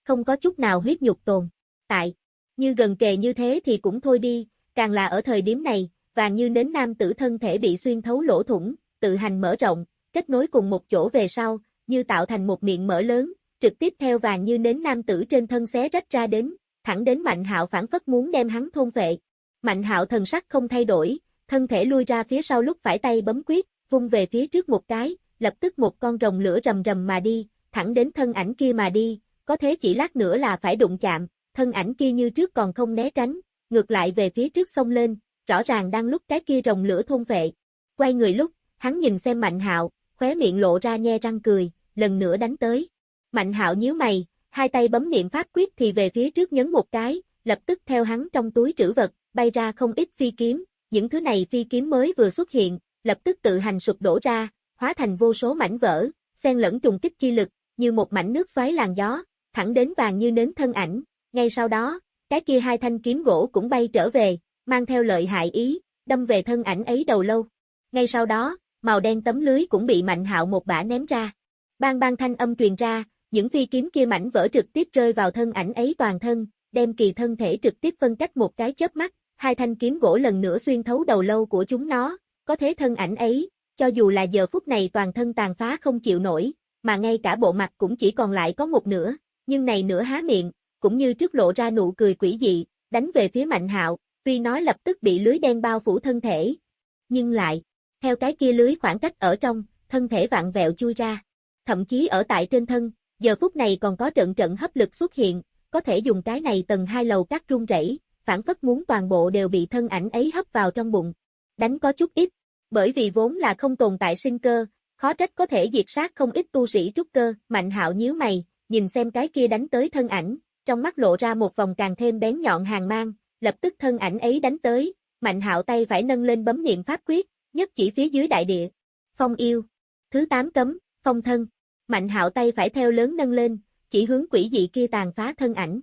không có chút nào huyết nhục tồn. Tại, như gần kề như thế thì cũng thôi đi, càng là ở thời điểm này, vàng như nến nam tử thân thể bị xuyên thấu lỗ thủng, tự hành mở rộng, kết nối cùng một chỗ về sau, như tạo thành một miệng mở lớn, trực tiếp theo vàng như nến nam tử trên thân xé rách ra đến, thẳng đến Mạnh Hạo phản phất muốn đem hắn thôn vệ. Mạnh Hạo thần sắc không thay đổi, thân thể lui ra phía sau lúc phải tay bấm quyết, vung về phía trước một cái, lập tức một con rồng lửa rầm rầm mà đi, thẳng đến thân ảnh kia mà đi, có thế chỉ lát nữa là phải đụng chạm, thân ảnh kia như trước còn không né tránh, ngược lại về phía trước sông lên, rõ ràng đang lúc cái kia rồng lửa thôn vệ. Quay người lúc, hắn nhìn xem Mạnh Hạo, khóe miệng lộ ra nhe răng cười, lần nữa đánh tới. Mạnh Hạo nhíu mày, hai tay bấm niệm pháp quyết thì về phía trước nhấn một cái, lập tức theo hắn trong túi trữ vật, bay ra không ít phi kiếm, những thứ này phi kiếm mới vừa xuất hiện, lập tức tự hành sụp đổ ra, hóa thành vô số mảnh vỡ, xen lẫn trùng kích chi lực, như một mảnh nước xoáy làn gió, thẳng đến vàng như nến thân ảnh. Ngay sau đó, cái kia hai thanh kiếm gỗ cũng bay trở về, mang theo lợi hại ý, đâm về thân ảnh ấy đầu lâu. Ngay sau đó, màu đen tấm lưới cũng bị Mạnh Hạo một bả ném ra. Bang bang thanh âm truyền ra, những phi kiếm kia mảnh vỡ trực tiếp rơi vào thân ảnh ấy toàn thân, đem kỳ thân thể trực tiếp phân cách một cái chớp mắt, hai thanh kiếm gỗ lần nữa xuyên thấu đầu lâu của chúng nó, có thế thân ảnh ấy, cho dù là giờ phút này toàn thân tàn phá không chịu nổi, mà ngay cả bộ mặt cũng chỉ còn lại có một nửa, nhưng này nửa há miệng, cũng như trước lộ ra nụ cười quỷ dị, đánh về phía Mạnh Hạo, tuy nói lập tức bị lưới đen bao phủ thân thể, nhưng lại, theo cái kia lưới khoảng cách ở trong, thân thể vặn vẹo chui ra, thậm chí ở tại trên thân, giờ phút này còn có trận trận hấp lực xuất hiện, có thể dùng cái này tầng hai lầu cắt rung rẩy, phản phất muốn toàn bộ đều bị thân ảnh ấy hấp vào trong bụng. Đánh có chút ít, bởi vì vốn là không tồn tại sinh cơ, khó trách có thể diệt sát không ít tu sĩ trúc cơ, Mạnh Hạo nhíu mày, nhìn xem cái kia đánh tới thân ảnh, trong mắt lộ ra một vòng càng thêm bén nhọn hàng mang, lập tức thân ảnh ấy đánh tới, Mạnh Hạo tay phải nâng lên bấm niệm pháp quyết, nhất chỉ phía dưới đại địa. Phong yêu. Thứ tám cấm, phong thân. Mạnh Hạo tay phải theo lớn nâng lên, chỉ hướng quỷ dị kia tàn phá thân ảnh.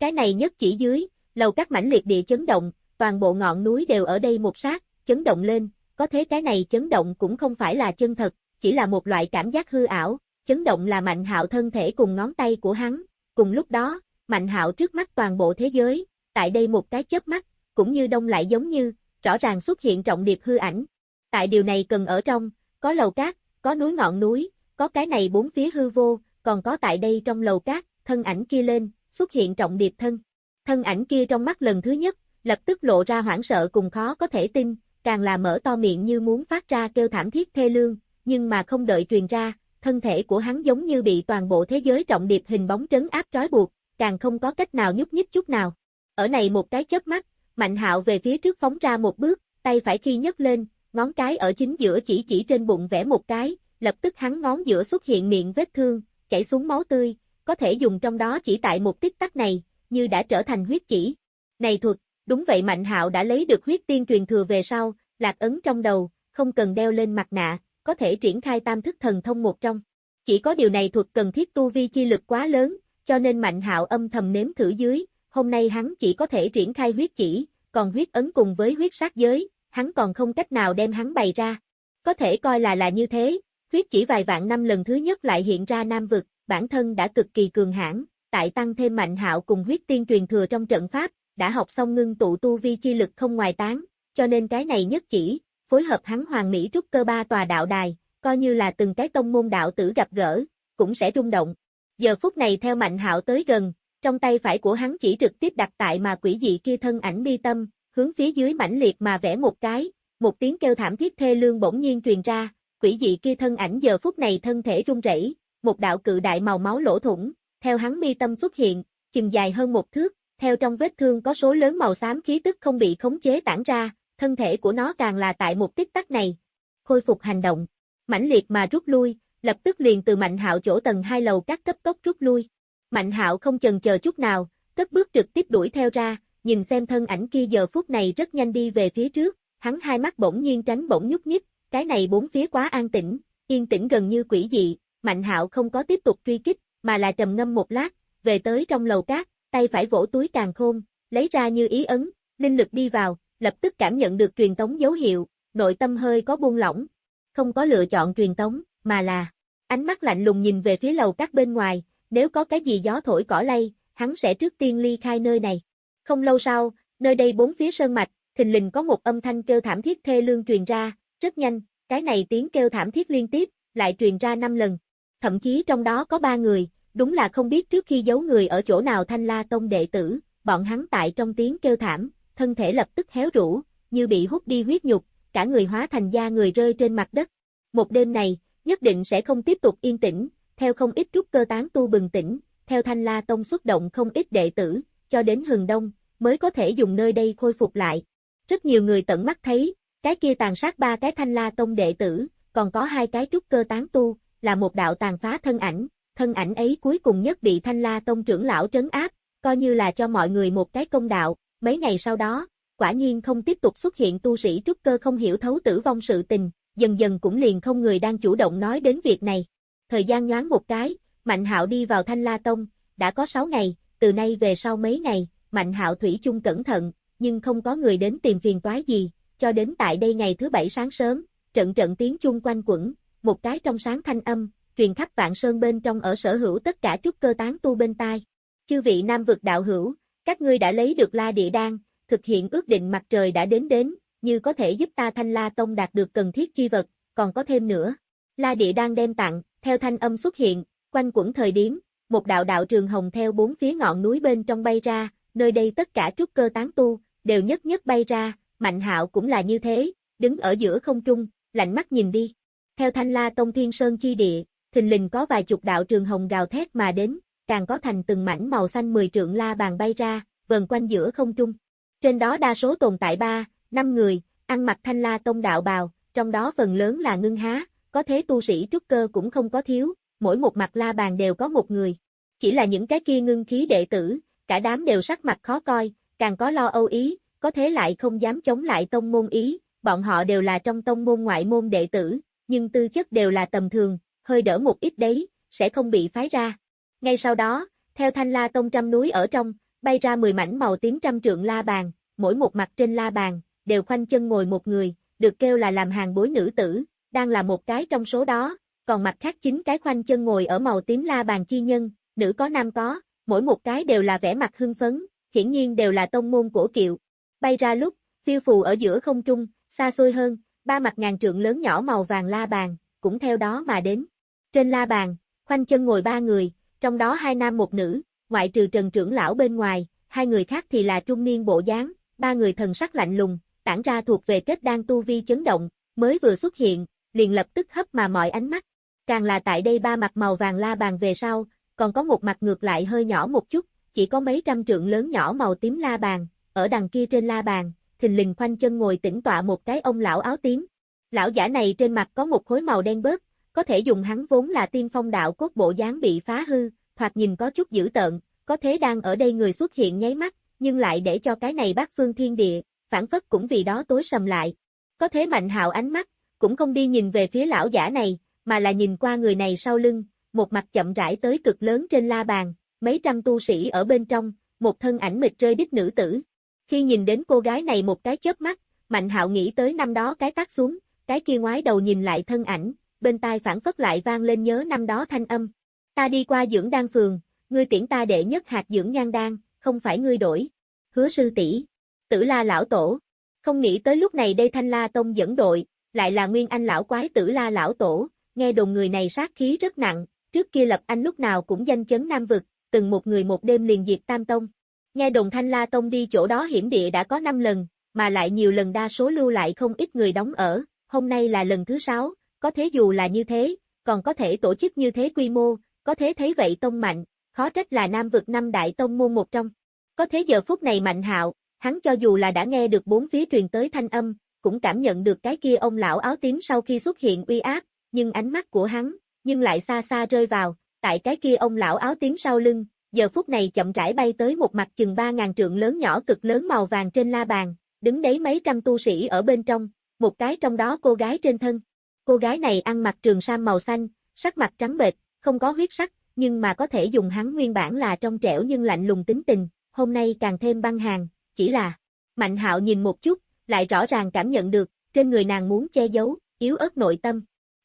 Cái này nhất chỉ dưới, lầu các mảnh liệt địa chấn động, toàn bộ ngọn núi đều ở đây một sát, chấn động lên, có thế cái này chấn động cũng không phải là chân thật, chỉ là một loại cảm giác hư ảo, chấn động là Mạnh Hạo thân thể cùng ngón tay của hắn, cùng lúc đó, Mạnh Hạo trước mắt toàn bộ thế giới, tại đây một cái chớp mắt, cũng như đông lại giống như, rõ ràng xuất hiện trọng điệp hư ảnh. Tại điều này cần ở trong, có lầu cát, có núi ngọn núi, có cái này bốn phía hư vô, còn có tại đây trong lầu cát, thân ảnh kia lên, xuất hiện trọng điệp thân. Thân ảnh kia trong mắt lần thứ nhất, lập tức lộ ra hoảng sợ cùng khó có thể tin, càng là mở to miệng như muốn phát ra kêu thảm thiết thê lương, nhưng mà không đợi truyền ra, thân thể của hắn giống như bị toàn bộ thế giới trọng điệp hình bóng trấn áp trói buộc, càng không có cách nào nhúc nhích chút nào. Ở này một cái chớp mắt, Mạnh Hạo về phía trước phóng ra một bước, tay phải khi nhấc lên, ngón cái ở chính giữa chỉ chỉ trên bụng vẽ một cái, lập tức hắn ngón giữa xuất hiện miệng vết thương, chảy xuống máu tươi, có thể dùng trong đó chỉ tại một tích tắc này, như đã trở thành huyết chỉ. Này thuật, đúng vậy Mạnh Hạo đã lấy được huyết tiên truyền thừa về sau, lạc ấn trong đầu, không cần đeo lên mặt nạ, có thể triển khai tam thức thần thông một trong. Chỉ có điều này thuật cần thiết tu vi chi lực quá lớn, cho nên Mạnh Hạo âm thầm nếm thử dưới, hôm nay hắn chỉ có thể triển khai huyết chỉ, còn huyết ấn cùng với huyết sát giới, hắn còn không cách nào đem hắn bày ra. Có thể coi là là như thế, huyết chỉ vài vạn năm lần thứ nhất lại hiện ra nam vực, bản thân đã cực kỳ cường hãn, tại tăng thêm mạnh hạo cùng huyết tiên truyền thừa trong trận pháp, đã học xong ngưng tụ tu vi chi lực không ngoài tán, cho nên cái này nhất chỉ, phối hợp hắn hoàng mỹ trúc cơ ba tòa đạo đài, coi như là từng cái tông môn đạo tử gặp gỡ, cũng sẽ rung động. Giờ phút này theo mạnh hạo tới gần, trong tay phải của hắn chỉ trực tiếp đặt tại mà quỷ dị kia thân ảnh mi tâm, hướng phía dưới mãnh liệt mà vẽ một cái, một tiếng kêu thảm thiết thê lương bỗng nhiên truyền ra, quỷ dị kia thân ảnh giờ phút này thân thể rung rẩy, một đạo cự đại màu máu lỗ thủng, theo hắn mi tâm xuất hiện, chừng dài hơn một thước, theo trong vết thương có số lớn màu xám khí tức không bị khống chế tản ra, thân thể của nó càng là tại một tích tắc này. Khôi phục hành động, mãnh liệt mà rút lui, lập tức liền từ Mạnh Hạo chỗ tầng hai lầu các cấp tốc rút lui. Mạnh Hạo không chần chờ chút nào, cất bước trực tiếp đuổi theo ra, nhìn xem thân ảnh kia giờ phút này rất nhanh đi về phía trước, hắn hai mắt bỗng nhiên tránh bỗng nhúc nhích, cái này bốn phía quá an tĩnh, yên tĩnh gần như quỷ dị, Mạnh Hạo không có tiếp tục truy kích, mà là trầm ngâm một lát, về tới trong lầu cát, tay phải vỗ túi càng khôn, lấy ra như ý ấn, linh lực đi vào, lập tức cảm nhận được truyền tống dấu hiệu, nội tâm hơi có buông lỏng, không có lựa chọn truyền tống, mà là ánh mắt lạnh lùng nhìn về phía lầu các bên ngoài, nếu có cái gì gió thổi cỏ lay, hắn sẽ trước tiên ly khai nơi này. Không lâu sau, nơi đây bốn phía sơn mạch, thình lình có một âm thanh kêu thảm thiết thê lương truyền ra, rất nhanh, cái này tiếng kêu thảm thiết liên tiếp, lại truyền ra năm lần. Thậm chí trong đó có ba người, đúng là không biết trước khi giấu người ở chỗ nào thanh la tông đệ tử, bọn hắn tại trong tiếng kêu thảm, thân thể lập tức héo rũ, như bị hút đi huyết nhục, cả người hóa thành da người rơi trên mặt đất. Một đêm này, nhất định sẽ không tiếp tục yên tĩnh, theo không ít trúc cơ tán tu bừng tỉnh, theo thanh la tông xuất động không ít đệ tử, cho đến hừng đông, mới có thể dùng nơi đây khôi phục lại. Rất nhiều người tận mắt thấy, cái kia tàn sát ba cái thanh la tông đệ tử, còn có hai cái trúc cơ tán tu, là một đạo tàn phá thân ảnh, thân ảnh ấy cuối cùng nhất bị thanh la tông trưởng lão trấn áp, coi như là cho mọi người một cái công đạo, mấy ngày sau đó, quả nhiên không tiếp tục xuất hiện tu sĩ trúc cơ không hiểu thấu tử vong sự tình, dần dần cũng liền không người đang chủ động nói đến việc này. Thời gian nhoáng một cái, Mạnh Hạo đi vào Thanh La Tông, đã có 6 ngày, từ nay về sau mấy ngày, Mạnh Hạo thủy chung cẩn thận, nhưng không có người đến tìm phiền toái gì, cho đến tại đây ngày thứ bảy sáng sớm, trận trận tiếng chung quanh quẩn, một cái trong sáng thanh âm, truyền khắp vạn sơn bên trong ở sở hữu tất cả trúc cơ tán tu bên tai. Chư vị nam vực đạo hữu, các ngươi đã lấy được la địa đan, thực hiện ước định mặt trời đã đến đến, như có thể giúp ta thanh la tông đạt được cần thiết chi vật, còn có thêm nữa. La địa đang đem tặng, theo thanh âm xuất hiện, quanh quẩn thời điểm, một đạo đạo trường hồng theo bốn phía ngọn núi bên trong bay ra, nơi đây tất cả trúc cơ tán tu, đều nhất nhất bay ra, mạnh hạo cũng là như thế, đứng ở giữa không trung, lạnh mắt nhìn đi. Theo thanh la tông thiên sơn chi địa, thình lình có vài chục đạo trường hồng gào thét mà đến, càng có thành từng mảnh màu xanh mười trượng la bàn bay ra, vần quanh giữa không trung. Trên đó đa số tồn tại ba, năm người, ăn mặc thanh la tông đạo bào, trong đó phần lớn là ngưng há, có thế tu sĩ trúc cơ cũng không có thiếu, mỗi một mặt la bàn đều có một người. Chỉ là những cái kia ngưng khí đệ tử, cả đám đều sắc mặt khó coi, càng có lo âu ý, có thế lại không dám chống lại tông môn ý, bọn họ đều là trong tông môn ngoại môn đệ tử, nhưng tư chất đều là tầm thường, hơi đỡ một ít đấy, sẽ không bị phái ra. Ngay sau đó, theo thanh la tông trăm núi ở trong, bay ra 10 mảnh màu tím trăm trượng la bàn, mỗi một mặt trên la bàn, đều khoanh chân ngồi một người, được kêu là làm hàng bối nữ tử, đang là một cái trong số đó, còn mặt khác chính cái khoanh chân ngồi ở màu tím la bàn chi nhân, nữ có nam có, mỗi một cái đều là vẻ mặt hưng phấn, hiển nhiên đều là tông môn cổ kiệu. Bay ra lúc, phiêu phù ở giữa không trung, xa xôi hơn, ba mặt ngàn trượng lớn nhỏ màu vàng la bàn, cũng theo đó mà đến. Trên la bàn, khoanh chân ngồi ba người, trong đó hai nam một nữ, ngoại trừ Trần trưởng lão bên ngoài, hai người khác thì là trung niên bộ dáng, ba người thần sắc lạnh lùng, tản ra thuộc về kết đan tu vi chấn động, mới vừa xuất hiện, liền lập tức hấp mà mọi ánh mắt. Càng là tại đây ba mặt màu vàng la bàn về sau, còn có một mặt ngược lại hơi nhỏ một chút, chỉ có mấy trăm trượng lớn nhỏ màu tím la bàn, ở đằng kia trên la bàn, thình lình khoanh chân ngồi tĩnh tọa một cái ông lão áo tím. Lão giả này trên mặt có một khối màu đen bớt, có thể dùng hắn vốn là tiên phong đạo cốt bộ dáng bị phá hư, thoạt nhìn có chút dữ tợn, có thế đang ở đây người xuất hiện nháy mắt, nhưng lại để cho cái này bác phương thiên địa, phản phất cũng vì đó tối sầm lại. Có thế mạnh hạo ánh mắt, cũng không đi nhìn về phía lão giả này, mà là nhìn qua người này sau lưng, một mặt chậm rãi tới cực lớn trên la bàn, mấy trăm tu sĩ ở bên trong, một thân ảnh mịt rơi đích nữ tử. Khi nhìn đến cô gái này một cái chớp mắt, Mạnh Hạo nghĩ tới năm đó cái tác xuống, cái kia ngoái đầu nhìn lại thân ảnh, bên tai phản phất lại vang lên nhớ năm đó thanh âm. Ta đi qua dưỡng đan phường, ngươi tiễn ta đệ nhất hạt dưỡng nhan đan, không phải ngươi đổi. Hứa sư tỷ, Tử La lão tổ. Không nghĩ tới lúc này đây Thanh La tông dẫn đội, lại là Nguyên Anh lão quái Tử La lão tổ, nghe đồn người này sát khí rất nặng, trước kia Lập Anh lúc nào cũng danh chấn Nam vực, từng một người một đêm liền diệt Tam tông. Nghe đồn Thanh La tông đi chỗ đó hiểm địa đã có 5 lần, mà lại nhiều lần đa số lưu lại không ít người đóng ở, hôm nay là lần thứ 6, có thế dù là như thế, còn có thể tổ chức như thế quy mô, có thế thấy vậy tông mạnh, khó trách là Nam vực năm đại tông môn một trong. Có thế giờ phút này mạnh hạo, hắn cho dù là đã nghe được bốn phía truyền tới thanh âm, cũng cảm nhận được cái kia ông lão áo tím sau khi xuất hiện uy áp, nhưng ánh mắt của hắn, nhưng lại xa xa rơi vào, tại cái kia ông lão áo tím sau lưng, giờ phút này chậm rãi bay tới một mặt chừng ba ngàn trượng lớn nhỏ cực lớn màu vàng trên la bàn, đứng đấy mấy trăm tu sĩ ở bên trong, một cái trong đó cô gái trên thân. Cô gái này ăn mặc trường sam màu xanh, sắc mặt trắng bệch, không có huyết sắc, nhưng mà có thể dùng hắn nguyên bản là trong trẻo nhưng lạnh lùng tính tình, hôm nay càng thêm băng hàng, chỉ là, Mạnh hạo nhìn một chút, lại rõ ràng cảm nhận được, trên người nàng muốn che giấu, yếu ớt nội tâm.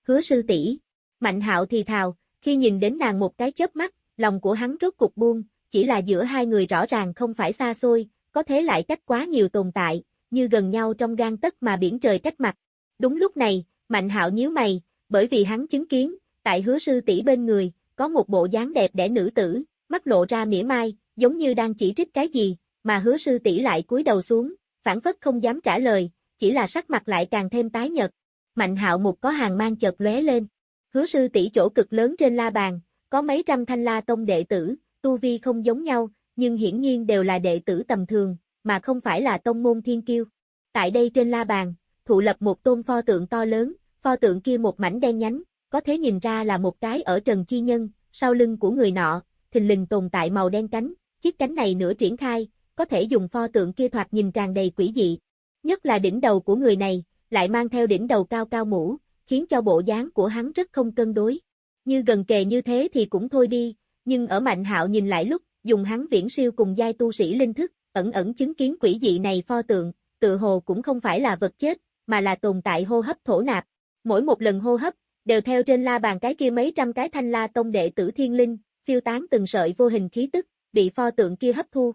Hứa sư tỷ Mạnh hạo thì thào, khi nhìn đến nàng một cái chớp mắt, lòng của hắn rốt cục buông, chỉ là giữa hai người rõ ràng không phải xa xôi, có thế lại cách quá nhiều tồn tại, như gần nhau trong gan tất mà biển trời cách mặt. Đúng lúc này, Mạnh hạo nhíu mày, bởi vì hắn chứng kiến, tại hứa sư tỷ bên người, có một bộ dáng đẹp đẽ nữ tử, mắt lộ ra mỉa mai, giống như đang chỉ trích cái gì, mà hứa sư tỷ lại cúi đầu xuống, phản phất không dám trả lời, chỉ là sắc mặt lại càng thêm tái nhợt. Mạnh hạo một có hàng mang chợt lóe lên. Hứa sư tỷ chỗ cực lớn trên la bàn, có mấy trăm thanh la tông đệ tử, tu vi không giống nhau, nhưng hiển nhiên đều là đệ tử tầm thường, mà không phải là tông môn thiên kiêu. Tại đây trên la bàn, thụ lập một tôn pho tượng to lớn, pho tượng kia một mảnh đen nhánh, có thể nhìn ra là một cái ở trần chi nhân, sau lưng của người nọ, thình lình tồn tại màu đen cánh, chiếc cánh này nửa triển khai, có thể dùng pho tượng kia thoạt nhìn tràn đầy quỷ dị. Nhất là đỉnh đầu của người này, lại mang theo đỉnh đầu cao cao mũ, khiến cho bộ dáng của hắn rất không cân đối. Như gần kề như thế thì cũng thôi đi, nhưng ở Mạnh Hạo nhìn lại lúc, dùng hắn viễn siêu cùng giai tu sĩ linh thức, ẩn ẩn chứng kiến quỷ dị này pho tượng, tự hồ cũng không phải là vật chết, mà là tồn tại hô hấp thổ nạp. Mỗi một lần hô hấp, đều theo trên la bàn cái kia mấy trăm cái thanh la tông đệ tử thiên linh, phiêu tán từng sợi vô hình khí tức, bị pho tượng kia hấp thu.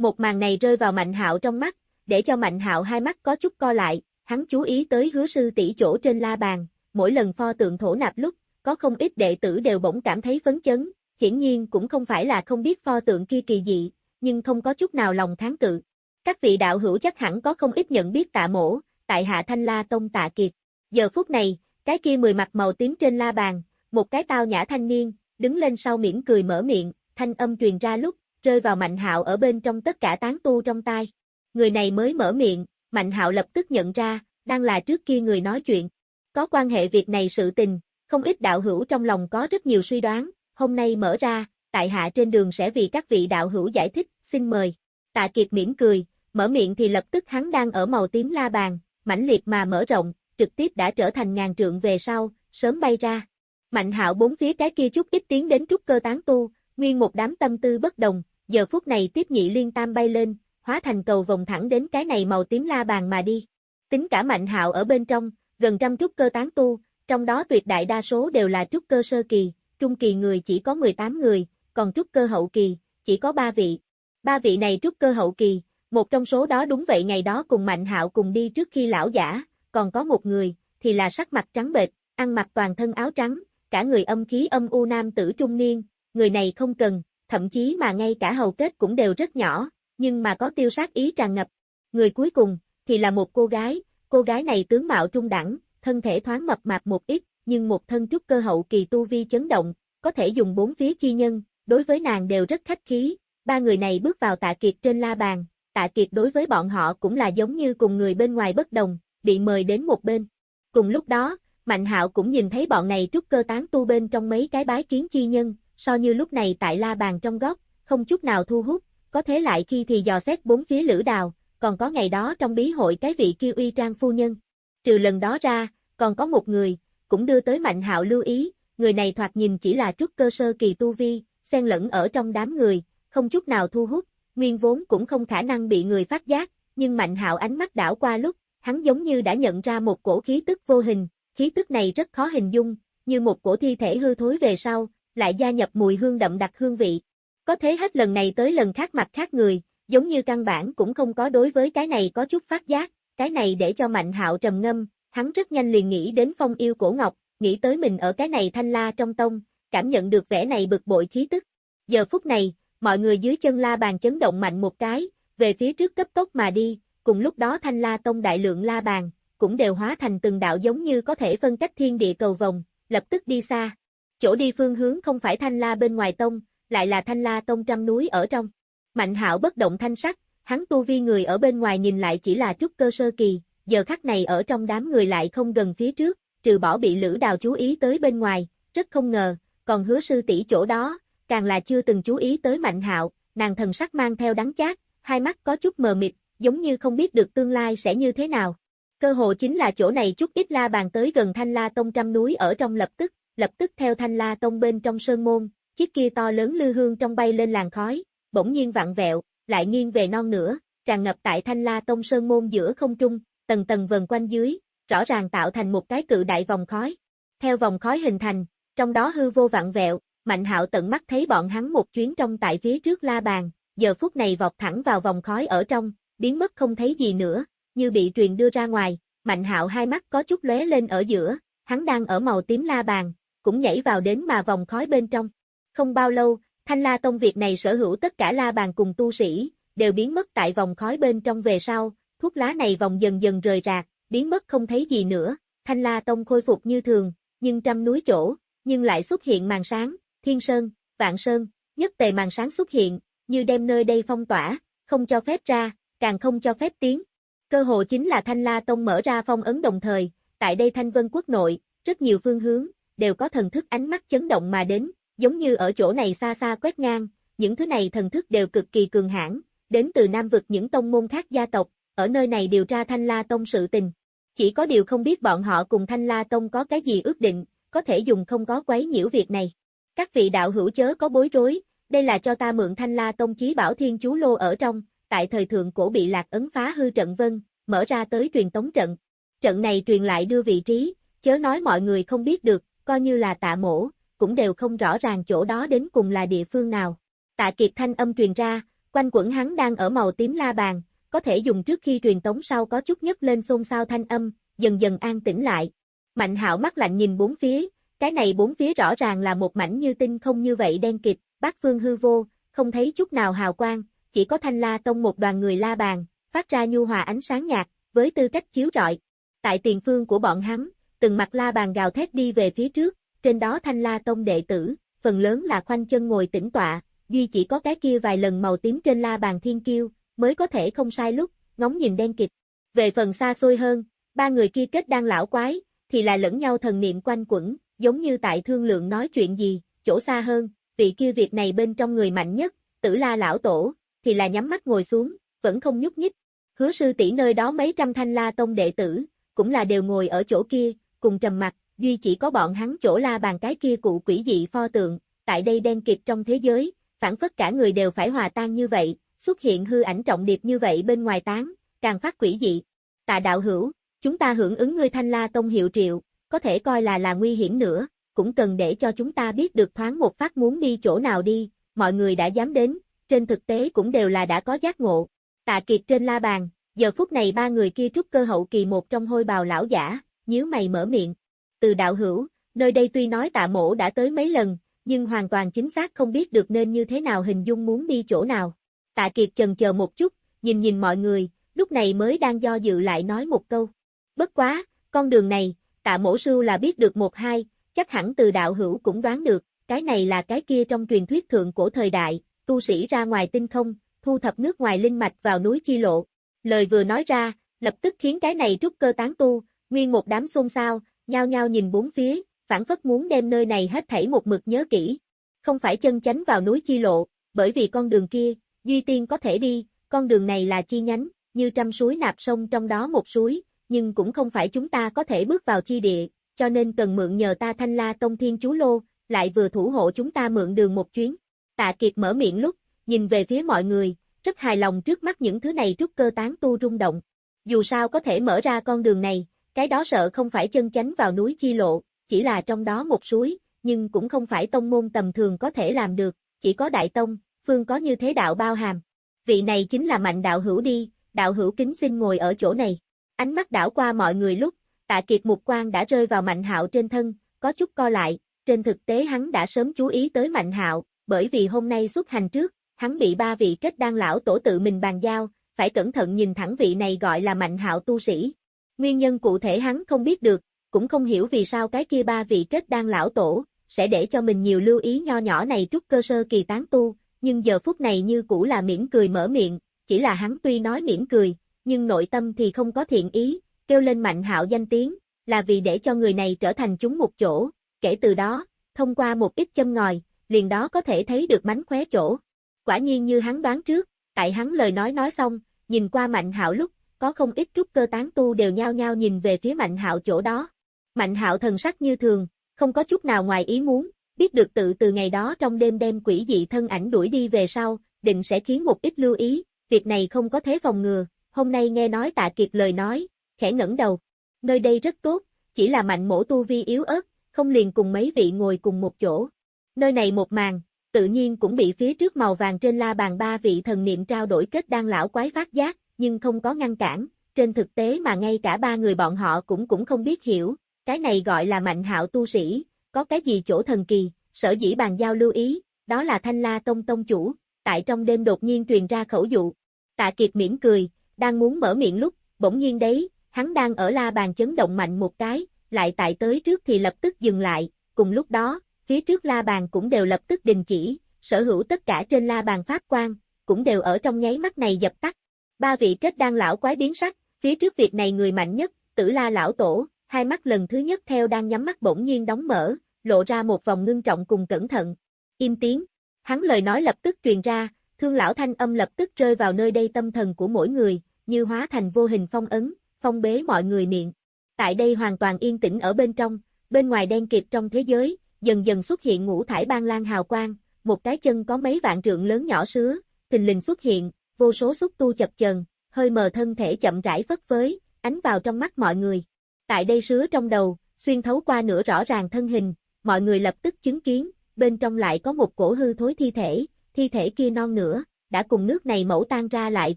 Một màn này rơi vào Mạnh Hạo trong mắt, để cho Mạnh Hạo hai mắt có chút co lại, hắn chú ý tới hứa sư tỷ chỗ trên la bàn, mỗi lần pho tượng thổ nạp lúc, có không ít đệ tử đều bỗng cảm thấy phấn chấn, hiển nhiên cũng không phải là không biết pho tượng kia kỳ dị, nhưng không có chút nào lòng tháng cự. Các vị đạo hữu chắc hẳn có không ít nhận biết tạ mổ, tại hạ thanh la tông tạ kiệt. Giờ phút này, cái kia mười mặt màu tím trên la bàn, một cái tao nhã thanh niên, đứng lên sau mỉm cười mở miệng, thanh âm truyền ra lúc, rơi vào mạnh hạo ở bên trong tất cả tán tu trong tai. Người này mới mở miệng, Mạnh Hạo lập tức nhận ra, đang là trước kia người nói chuyện. Có quan hệ việc này sự tình, không ít đạo hữu trong lòng có rất nhiều suy đoán, hôm nay mở ra, tại hạ trên đường sẽ vì các vị đạo hữu giải thích, xin mời. Tạ Kiệt mỉm cười, mở miệng thì lập tức hắn đang ở màu tím la bàn, mãnh liệt mà mở rộng, trực tiếp đã trở thành ngàn trượng về sau, sớm bay ra. Mạnh hạo bốn phía cái kia chút ít tiến đến trúc cơ tán tu, nguyên một đám tâm tư bất đồng, giờ phút này tiếp nhị liên tam bay lên, hóa thành cầu vòng thẳng đến cái này màu tím la bàn mà đi. Tính cả mạnh hạo ở bên trong, gần trăm trúc cơ tán tu, trong đó tuyệt đại đa số đều là trúc cơ sơ kỳ, trung kỳ người chỉ có 18 người, còn trúc cơ hậu kỳ, chỉ có 3 vị. Ba vị này trúc cơ hậu kỳ, một trong số đó đúng vậy ngày đó cùng Mạnh Hạo cùng đi trước khi lão giả, còn có một người, thì là sắc mặt trắng bệch, ăn mặc toàn thân áo trắng, cả người âm khí âm u nam tử trung niên, người này không cần, thậm chí mà ngay cả hầu kết cũng đều rất nhỏ, nhưng mà có tiêu sát ý tràn ngập. Người cuối cùng, thì là một cô gái, cô gái này tướng mạo trung đẳng, thân thể thoáng mập mạp một ít, nhưng một thân trúc cơ hậu kỳ tu vi chấn động, có thể dùng bốn phía chi nhân, đối với nàng đều rất khách khí. Ba người này bước vào tạ kiệt trên la bàn, tạ kiệt đối với bọn họ cũng là giống như cùng người bên ngoài bất đồng, bị mời đến một bên. Cùng lúc đó, Mạnh hạo cũng nhìn thấy bọn này trúc cơ tán tu bên trong mấy cái bái kiến chi nhân, so như lúc này tại la bàn trong góc, không chút nào thu hút, có thế lại khi thì dò xét bốn phía lữ đào, còn có ngày đó trong bí hội cái vị kiêu uy trang phu nhân. Trừ lần đó ra, còn có một người, cũng đưa tới Mạnh hạo lưu ý, người này thoạt nhìn chỉ là trúc cơ sơ kỳ tu vi, xen lẫn ở trong đám người, không chút nào thu hút, nguyên vốn cũng không khả năng bị người phát giác, nhưng Mạnh hạo ánh mắt đảo qua lúc, hắn giống như đã nhận ra một cổ khí tức vô hình, khí tức này rất khó hình dung, như một cổ thi thể hư thối về sau, lại gia nhập mùi hương đậm đặc hương vị. Có thế hết lần này tới lần khác mặt khác người, giống như căn bản cũng không có đối với cái này có chút phát giác, cái này để cho Mạnh Hạo trầm ngâm, hắn rất nhanh liền nghĩ đến phong yêu cổ ngọc, nghĩ tới mình ở cái này thanh la trong tông, cảm nhận được vẻ này bực bội khí tức. Giờ phút này, mọi người dưới chân la bàn chấn động mạnh một cái, về phía trước cấp tốc mà đi, cùng lúc đó thanh la tông đại lượng la bàn, cũng đều hóa thành từng đạo giống như có thể phân cách thiên địa cầu vòng, lập tức đi xa. Chỗ đi phương hướng không phải thanh la bên ngoài tông, lại là thanh la tông trăm núi ở trong. Mạnh hạo bất động thanh sắc, hắn tu vi người ở bên ngoài nhìn lại chỉ là trúc cơ sơ kỳ, giờ khắc này ở trong đám người lại không gần phía trước, trừ bỏ bị lữ đào chú ý tới bên ngoài, rất không ngờ, còn hứa sư tỷ chỗ đó, càng là chưa từng chú ý tới mạnh hạo, nàng thần sắc mang theo đắng chát, hai mắt có chút mờ mịt, giống như không biết được tương lai sẽ như thế nào. Cơ hội chính là chỗ này chút ít la bàn tới gần Thanh La Tông trăm núi ở trong lập tức, lập tức theo Thanh La Tông bên trong sơn môn, chiếc kia to lớn lư hương trong bay lên làn khói, bỗng nhiên vặn vẹo, lại nghiêng về non nữa, tràn ngập tại Thanh La Tông sơn môn giữa không trung, tầng tầng vần quanh dưới, rõ ràng tạo thành một cái cự đại vòng khói. Theo vòng khói hình thành, trong đó hư vô vặn vẹo, Mạnh Hạo tận mắt thấy bọn hắn một chuyến trong tại phía trước la bàn, giờ phút này vọt thẳng vào vòng khói ở trong, biến mất không thấy gì nữa, như bị truyền đưa ra ngoài, Mạnh Hạo hai mắt có chút lóe lên ở giữa, hắn đang ở màu tím la bàn, cũng nhảy vào đến mà vòng khói bên trong. Không bao lâu, Thanh La Tông việc này sở hữu tất cả la bàn cùng tu sĩ, đều biến mất tại vòng khói bên trong về sau, thuốc lá này vòng dần dần rời rạc, biến mất không thấy gì nữa, Thanh La Tông khôi phục như thường, nhưng trăm núi chỗ, nhưng lại xuất hiện màn sáng, Thiên Sơn, Vạn Sơn, nhất tề màn sáng xuất hiện, như đem nơi đây phong tỏa, không cho phép ra, càng không cho phép tiến. Cơ hội chính là Thanh La Tông mở ra phong ấn đồng thời, tại đây Thanh Vân quốc nội, rất nhiều phương hướng, đều có thần thức ánh mắt chấn động mà đến, giống như ở chỗ này xa xa quét ngang, những thứ này thần thức đều cực kỳ cường hãn, đến từ Nam vực những tông môn khác gia tộc, ở nơi này điều tra Thanh La Tông sự tình. Chỉ có điều không biết bọn họ cùng Thanh La Tông có cái gì ước định, có thể dùng không có quấy nhiễu việc này. Các vị đạo hữu chớ có bối rối, đây là cho ta mượn Thanh La Tông chí bảo thiên chú lô ở trong, tại thời thượng cổ bị lạc ấn phá hư trận vân, mở ra tới truyền tống trận. Trận này truyền lại đưa vị trí, chớ nói mọi người không biết được, coi như là tạ mổ, cũng đều không rõ ràng chỗ đó đến cùng là địa phương nào. Tạ kiệt thanh âm truyền ra, quanh quẩn hắn đang ở màu tím la bàn, có thể dùng trước khi truyền tống sau có chút nhất lên xôn xao thanh âm, dần dần an tĩnh lại. Mạnh hạo mắt lạnh nhìn bốn phía, cái này bốn phía rõ ràng là một mảnh như tinh không như vậy đen kịt, bát phương hư vô, không thấy chút nào hào quang, chỉ có thanh la tông một đoàn người la bàn, phát ra nhu hòa ánh sáng nhạt, với tư cách chiếu rọi. Tại tiền phương của bọn hắn, từng mặt la bàn gào thét đi về phía trước, trên đó thanh la tông đệ tử, phần lớn là khoanh chân ngồi tĩnh tọa, duy chỉ có cái kia vài lần màu tím trên la bàn thiên kiêu, mới có thể không sai lúc, ngóng nhìn đen kịch. Về phần xa xôi hơn, ba người kia kết đang lão quái, thì là lẫn nhau thần niệm quanh quẩn, giống như tại thương lượng nói chuyện gì, chỗ xa hơn, vị kia việc này bên trong người mạnh nhất, tử la lão tổ, thì là nhắm mắt ngồi xuống, vẫn không nhúc nhích. Hứa sư tỷ nơi đó mấy trăm thanh la tông đệ tử, cũng là đều ngồi ở chỗ kia, cùng trầm mặt, duy chỉ có bọn hắn chỗ la bàn cái kia cụ quỷ dị pho tượng, tại đây đen kịt trong thế giới, phản phất cả người đều phải hòa tan như vậy, xuất hiện hư ảnh trọng điệp như vậy bên ngoài tán, càng phát quỷ dị. Tạ đạo hữu, chúng ta hưởng ứng ngươi thanh la tông hiệu triệu, có thể coi là là nguy hiểm nữa, cũng cần để cho chúng ta biết được thoáng một phát muốn đi chỗ nào đi, mọi người đã dám đến, trên thực tế cũng đều là đã có giác ngộ. Tạ kiệt trên la bàn, giờ phút này ba người kia trúc cơ hậu kỳ một trong hôi bào lão giả, nhíu mày mở miệng. Từ đạo hữu, nơi đây tuy nói tạ mổ đã tới mấy lần, nhưng hoàn toàn chính xác không biết được nên như thế nào hình dung muốn đi chỗ nào. Tạ Kiệt chần chờ một chút, nhìn nhìn mọi người, lúc này mới đang do dự lại nói một câu. Bất quá, con đường này, tạ mổ sư là biết được một hai, chắc hẳn từ đạo hữu cũng đoán được, cái này là cái kia trong truyền thuyết thượng cổ thời đại, tu sĩ ra ngoài tinh không, thu thập nước ngoài linh mạch vào núi chi lộ. Lời vừa nói ra, lập tức khiến cái này trúc cơ tán tu, nguyên một đám xôn xao, nhao nhao nhìn bốn phía, phản phất muốn đem nơi này hết thảy một mực nhớ kỹ. Không phải chân chánh vào núi chi lộ, bởi vì con đường kia, Duy Tiên có thể đi, con đường này là chi nhánh, như trăm suối nạp sông trong đó một suối, nhưng cũng không phải chúng ta có thể bước vào chi địa, cho nên cần mượn nhờ ta thanh la tông thiên chú lô, lại vừa thủ hộ chúng ta mượn đường một chuyến. Tạ Kiệt mở miệng lúc, nhìn về phía mọi người, rất hài lòng trước mắt những thứ này trúc cơ tán tu rung động. Dù sao có thể mở ra con đường này, cái đó sợ không phải chân chánh vào núi chi lộ, chỉ là trong đó một suối, nhưng cũng không phải tông môn tầm thường có thể làm được, chỉ có đại tông, phương có như thế đạo bao hàm. Vị này chính là mạnh đạo hữu đi, đạo hữu kính xin ngồi ở chỗ này. Ánh mắt đảo qua mọi người lúc, tạ kiệt mục quan đã rơi vào mạnh hạo trên thân, có chút co lại, trên thực tế hắn đã sớm chú ý tới mạnh hạo, bởi vì hôm nay xuất hành trước, hắn bị ba vị kết đan lão tổ tự mình bàn giao, phải cẩn thận nhìn thẳng vị này gọi là mạnh hạo tu sĩ. Nguyên nhân cụ thể hắn không biết được, cũng không hiểu vì sao cái kia ba vị kết đan lão tổ, sẽ để cho mình nhiều lưu ý nho nhỏ này trúc cơ sơ kỳ tán tu, nhưng giờ phút này như cũ là mỉm cười mở miệng, chỉ là hắn tuy nói mỉm cười, nhưng nội tâm thì không có thiện ý, kêu lên mạnh hạo danh tiếng, là vì để cho người này trở thành chúng một chỗ, kể từ đó, thông qua một ít châm ngòi, liền đó có thể thấy được mánh khóe chỗ. Quả nhiên như hắn đoán trước, tại hắn lời nói nói xong, nhìn qua mạnh hạo lúc, có không ít trúc cơ tán tu đều nhao nhao nhìn về phía mạnh hạo chỗ đó. Mạnh hạo thần sắc như thường, không có chút nào ngoài ý muốn, biết được tự từ ngày đó trong đêm đem quỷ dị thân ảnh đuổi đi về sau, định sẽ khiến một ít lưu ý, việc này không có thế phòng ngừa, hôm nay nghe nói tạ kiệt lời nói, khẽ ngẩng đầu. Nơi đây rất tốt, chỉ là mạnh Mỗ tu vi yếu ớt, không liền cùng mấy vị ngồi cùng một chỗ. Nơi này một màn, tự nhiên cũng bị phía trước màu vàng trên la bàn ba vị thần niệm trao đổi kết đang lão quái phát giác, nhưng không có ngăn cản, trên thực tế mà ngay cả ba người bọn họ cũng cũng không biết hiểu, cái này gọi là mạnh hạo tu sĩ, có cái gì chỗ thần kỳ, sở dĩ bàn giao lưu ý, đó là thanh la tông tông chủ, tại trong đêm đột nhiên truyền ra khẩu dụ. Tạ Kiệt mỉm cười, đang muốn mở miệng lúc, bỗng nhiên đấy, hắn đang ở la bàn chấn động mạnh một cái, lại tại tới trước thì lập tức dừng lại, cùng lúc đó, phía trước la bàn cũng đều lập tức đình chỉ, sở hữu tất cả trên la bàn pháp quan, cũng đều ở trong nháy mắt này dập tắt. Ba vị kết đang lão quái biến sắc, phía trước việc này người mạnh nhất, tử la lão tổ, hai mắt lần thứ nhất theo đang nhắm mắt bỗng nhiên đóng mở, lộ ra một vòng ngưng trọng cùng cẩn thận. Im tiếng, hắn lời nói lập tức truyền ra, thương lão thanh âm lập tức rơi vào nơi đây tâm thần của mỗi người, như hóa thành vô hình phong ấn, phong bế mọi người miệng. Tại đây hoàn toàn yên tĩnh ở bên trong, bên ngoài đen kịt trong thế giới, dần dần xuất hiện ngũ thải ban lan hào quang, một cái chân có mấy vạn trượng lớn nhỏ sứa, thình lình xuất hiện, vô số xúc tu chập chờn, hơi mờ thân thể chậm rãi phất phới, ánh vào trong mắt mọi người. Tại đây sứa trong đầu, xuyên thấu qua nửa rõ ràng thân hình, mọi người lập tức chứng kiến, bên trong lại có một cổ hư thối thi thể, thi thể kia non nữa, đã cùng nước này mẫu tan ra lại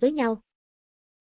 với nhau.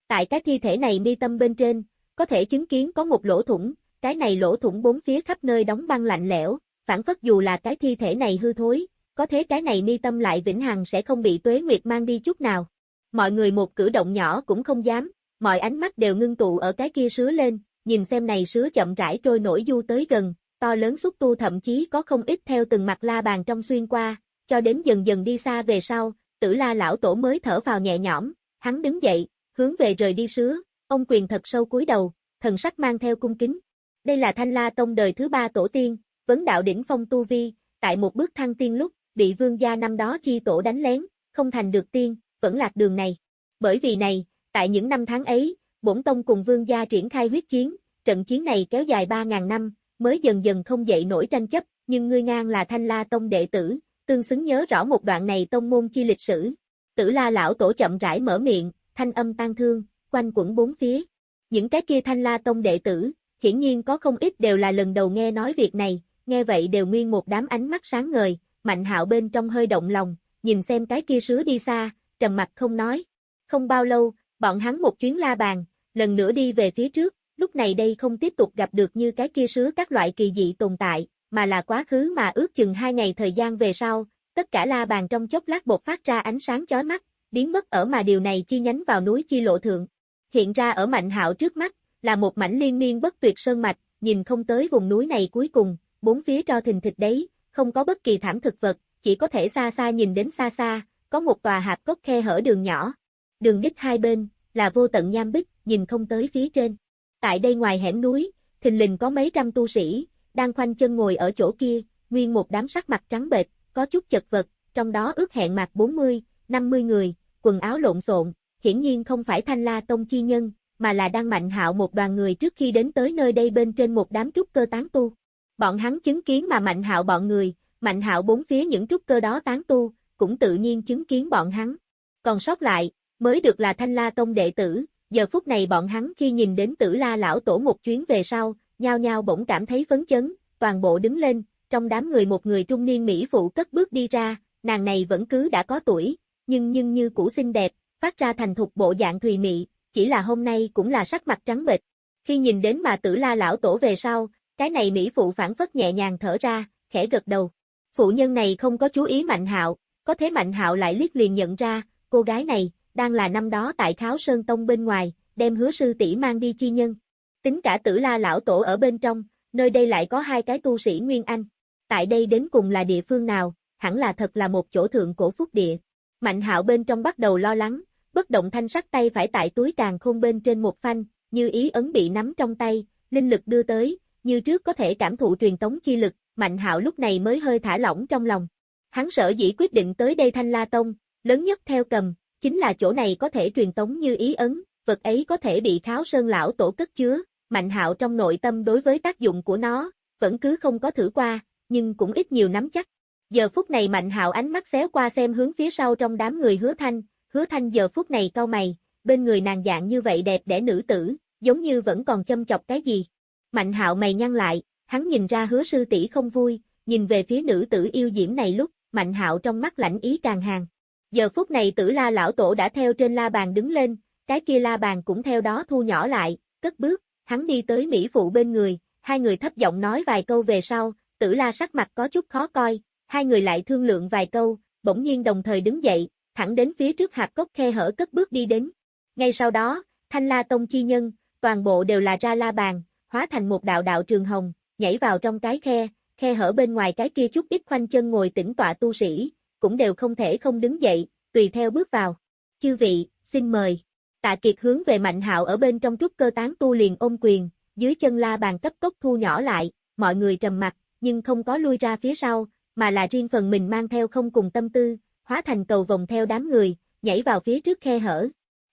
Tại cái thi thể này mi tâm bên trên, có thể chứng kiến có một lỗ thủng, cái này lỗ thủng bốn phía khắp nơi đóng băng lạnh lẽo, phản phất dù là cái thi thể này hư thối, có thế cái này mi tâm lại vĩnh hằng sẽ không bị tuế nguyệt mang đi chút nào. Mọi người một cử động nhỏ cũng không dám, mọi ánh mắt đều ngưng tụ ở cái kia sứa lên, nhìn xem này sứa chậm rãi trôi nổi du tới gần, to lớn xúc tu thậm chí có không ít theo từng mặt la bàn trong xuyên qua, cho đến dần dần đi xa về sau, tử la lão tổ mới thở vào nhẹ nhõm, hắn đứng dậy, hướng về rời đi sứa, ông quyền thật sâu cúi đầu, thần sắc mang theo cung kính. Đây là Thanh La Tông đời thứ ba tổ tiên, vấn đạo đỉnh phong tu vi, tại một bước thăng tiên lúc, bị vương gia năm đó chi tổ đánh lén, không thành được tiên, vẫn lạc đường này. Bởi vì này, tại những năm tháng ấy, bổn tông cùng vương gia triển khai huyết chiến, trận chiến này kéo dài 3.000 năm, mới dần dần không dậy nổi tranh chấp, nhưng ngươi ngang là thanh la tông đệ tử, tương xứng nhớ rõ một đoạn này tông môn chi lịch sử. Tử la lão tổ chậm rãi mở miệng, thanh âm tan thương, quanh quẩn bốn phía. Những cái kia thanh la tông đệ tử, hiển nhiên có không ít đều là lần đầu nghe nói việc này, nghe vậy đều nguyên một đám ánh mắt sáng ngời, mạnh hạo bên trong hơi động lòng, nhìn xem cái kia sứa đi xa, trầm mặt không nói. Không bao lâu, bọn hắn một chuyến la bàn, lần nữa đi về phía trước, lúc này đây không tiếp tục gặp được như cái kia sứa các loại kỳ dị tồn tại, mà là quá khứ mà ước chừng hai ngày thời gian về sau, tất cả la bàn trong chốc lát bột phát ra ánh sáng chói mắt, biến mất ở mà điều này chi nhánh vào núi chi lộ thượng. Hiện ra ở mạnh hạo trước mắt, là một mảnh liên miên bất tuyệt sơn mạch, nhìn không tới vùng núi này cuối cùng, bốn phía cho thình thịch đấy, không có bất kỳ thảm thực vật, chỉ có thể xa xa nhìn đến xa xa, có một tòa hạp cốc khe hở đường nhỏ. Đường đích hai bên, là vô tận nham bích, nhìn không tới phía trên. Tại đây ngoài hẻm núi, thình lình có mấy trăm tu sĩ, đang khoanh chân ngồi ở chỗ kia, nguyên một đám sắc mặt trắng bệch, có chút chật vật, trong đó ước hẹn mặt 40, 50 người, quần áo lộn xộn, hiển nhiên không phải thanh la tông chi nhân, mà là đang mạnh hạo một đoàn người trước khi đến tới nơi đây bên trên một đám trúc cơ tán tu. Bọn hắn chứng kiến mà mạnh hạo bọn người, mạnh hạo bốn phía những trúc cơ đó tán tu, cũng tự nhiên chứng kiến bọn hắn. Còn sót lại, mới được là thanh la tông đệ tử, giờ phút này bọn hắn khi nhìn đến tử la lão tổ một chuyến về sau, nhao nhao bỗng cảm thấy phấn chấn, toàn bộ đứng lên, trong đám người một người trung niên Mỹ phụ cất bước đi ra, nàng này vẫn cứ đã có tuổi, nhưng nhưng như cũ xinh đẹp, phát ra thành thục bộ dạng thùy mị, chỉ là hôm nay cũng là sắc mặt trắng bệch. Khi nhìn đến mà tử la lão tổ về sau, cái này Mỹ phụ phản phất nhẹ nhàng thở ra, khẽ gật đầu. Phụ nhân này không có chú ý Mạnh Hạo, có thế Mạnh Hạo lại liếc liền nhận ra, cô gái này, đang là năm đó tại Kháo Sơn Tông bên ngoài, đem hứa sư tỷ mang đi chi nhân. Tính cả tử la lão tổ ở bên trong, nơi đây lại có hai cái tu sĩ Nguyên Anh. Tại đây đến cùng là địa phương nào, hẳn là thật là một chỗ thượng cổ phúc địa. Mạnh hạo bên trong bắt đầu lo lắng, bất động thanh sắc tay phải tại túi càng khôn bên trên một phanh, như ý ấn bị nắm trong tay, linh lực đưa tới, như trước có thể cảm thụ truyền tống chi lực, Mạnh hạo lúc này mới hơi thả lỏng trong lòng. Hắn sở dĩ quyết định tới đây Thanh La Tông, lớn nhất theo cầm, chính là chỗ này có thể truyền tống như ý ấn, vật ấy có thể bị kháo sơn lão tổ cất chứa, Mạnh hạo trong nội tâm đối với tác dụng của nó, vẫn cứ không có thử qua, nhưng cũng ít nhiều nắm chắc. Giờ phút này Mạnh hạo ánh mắt xéo qua xem hướng phía sau trong đám người hứa thanh, hứa thanh giờ phút này cau mày, bên người nàng dạng như vậy đẹp đẽ nữ tử, giống như vẫn còn châm chọc cái gì. Mạnh hạo mày nhăn lại, hắn nhìn ra hứa sư tỷ không vui, nhìn về phía nữ tử yêu diễm này lúc, mạnh hạo trong mắt lãnh ý càng hàng. Giờ phút này tử la lão tổ đã theo trên la bàn đứng lên, cái kia la bàn cũng theo đó thu nhỏ lại, cất bước, hắn đi tới Mỹ Phụ bên người, hai người thấp giọng nói vài câu về sau, tử la sắc mặt có chút khó coi, hai người lại thương lượng vài câu, bỗng nhiên đồng thời đứng dậy, thẳng đến phía trước hạp cốc khe hở cất bước đi đến. Ngay sau đó, thanh la tông chi nhân, toàn bộ đều là ra la bàn, hóa thành một đạo đạo trường hồng, nhảy vào trong cái khe, khe hở bên ngoài cái kia chút ít khoanh chân ngồi tĩnh tọa tu sĩ, cũng đều không thể không đứng dậy, tùy theo bước vào. Chư vị, xin mời. Tạ Kiệt hướng về Mạnh Hạo ở bên trong trúc cơ tán tu liền ôm quyền, dưới chân la bàn cấp tốc thu nhỏ lại, mọi người trầm mặt, nhưng không có lui ra phía sau, mà là riêng phần mình mang theo không cùng tâm tư, hóa thành cầu vòng theo đám người, nhảy vào phía trước khe hở.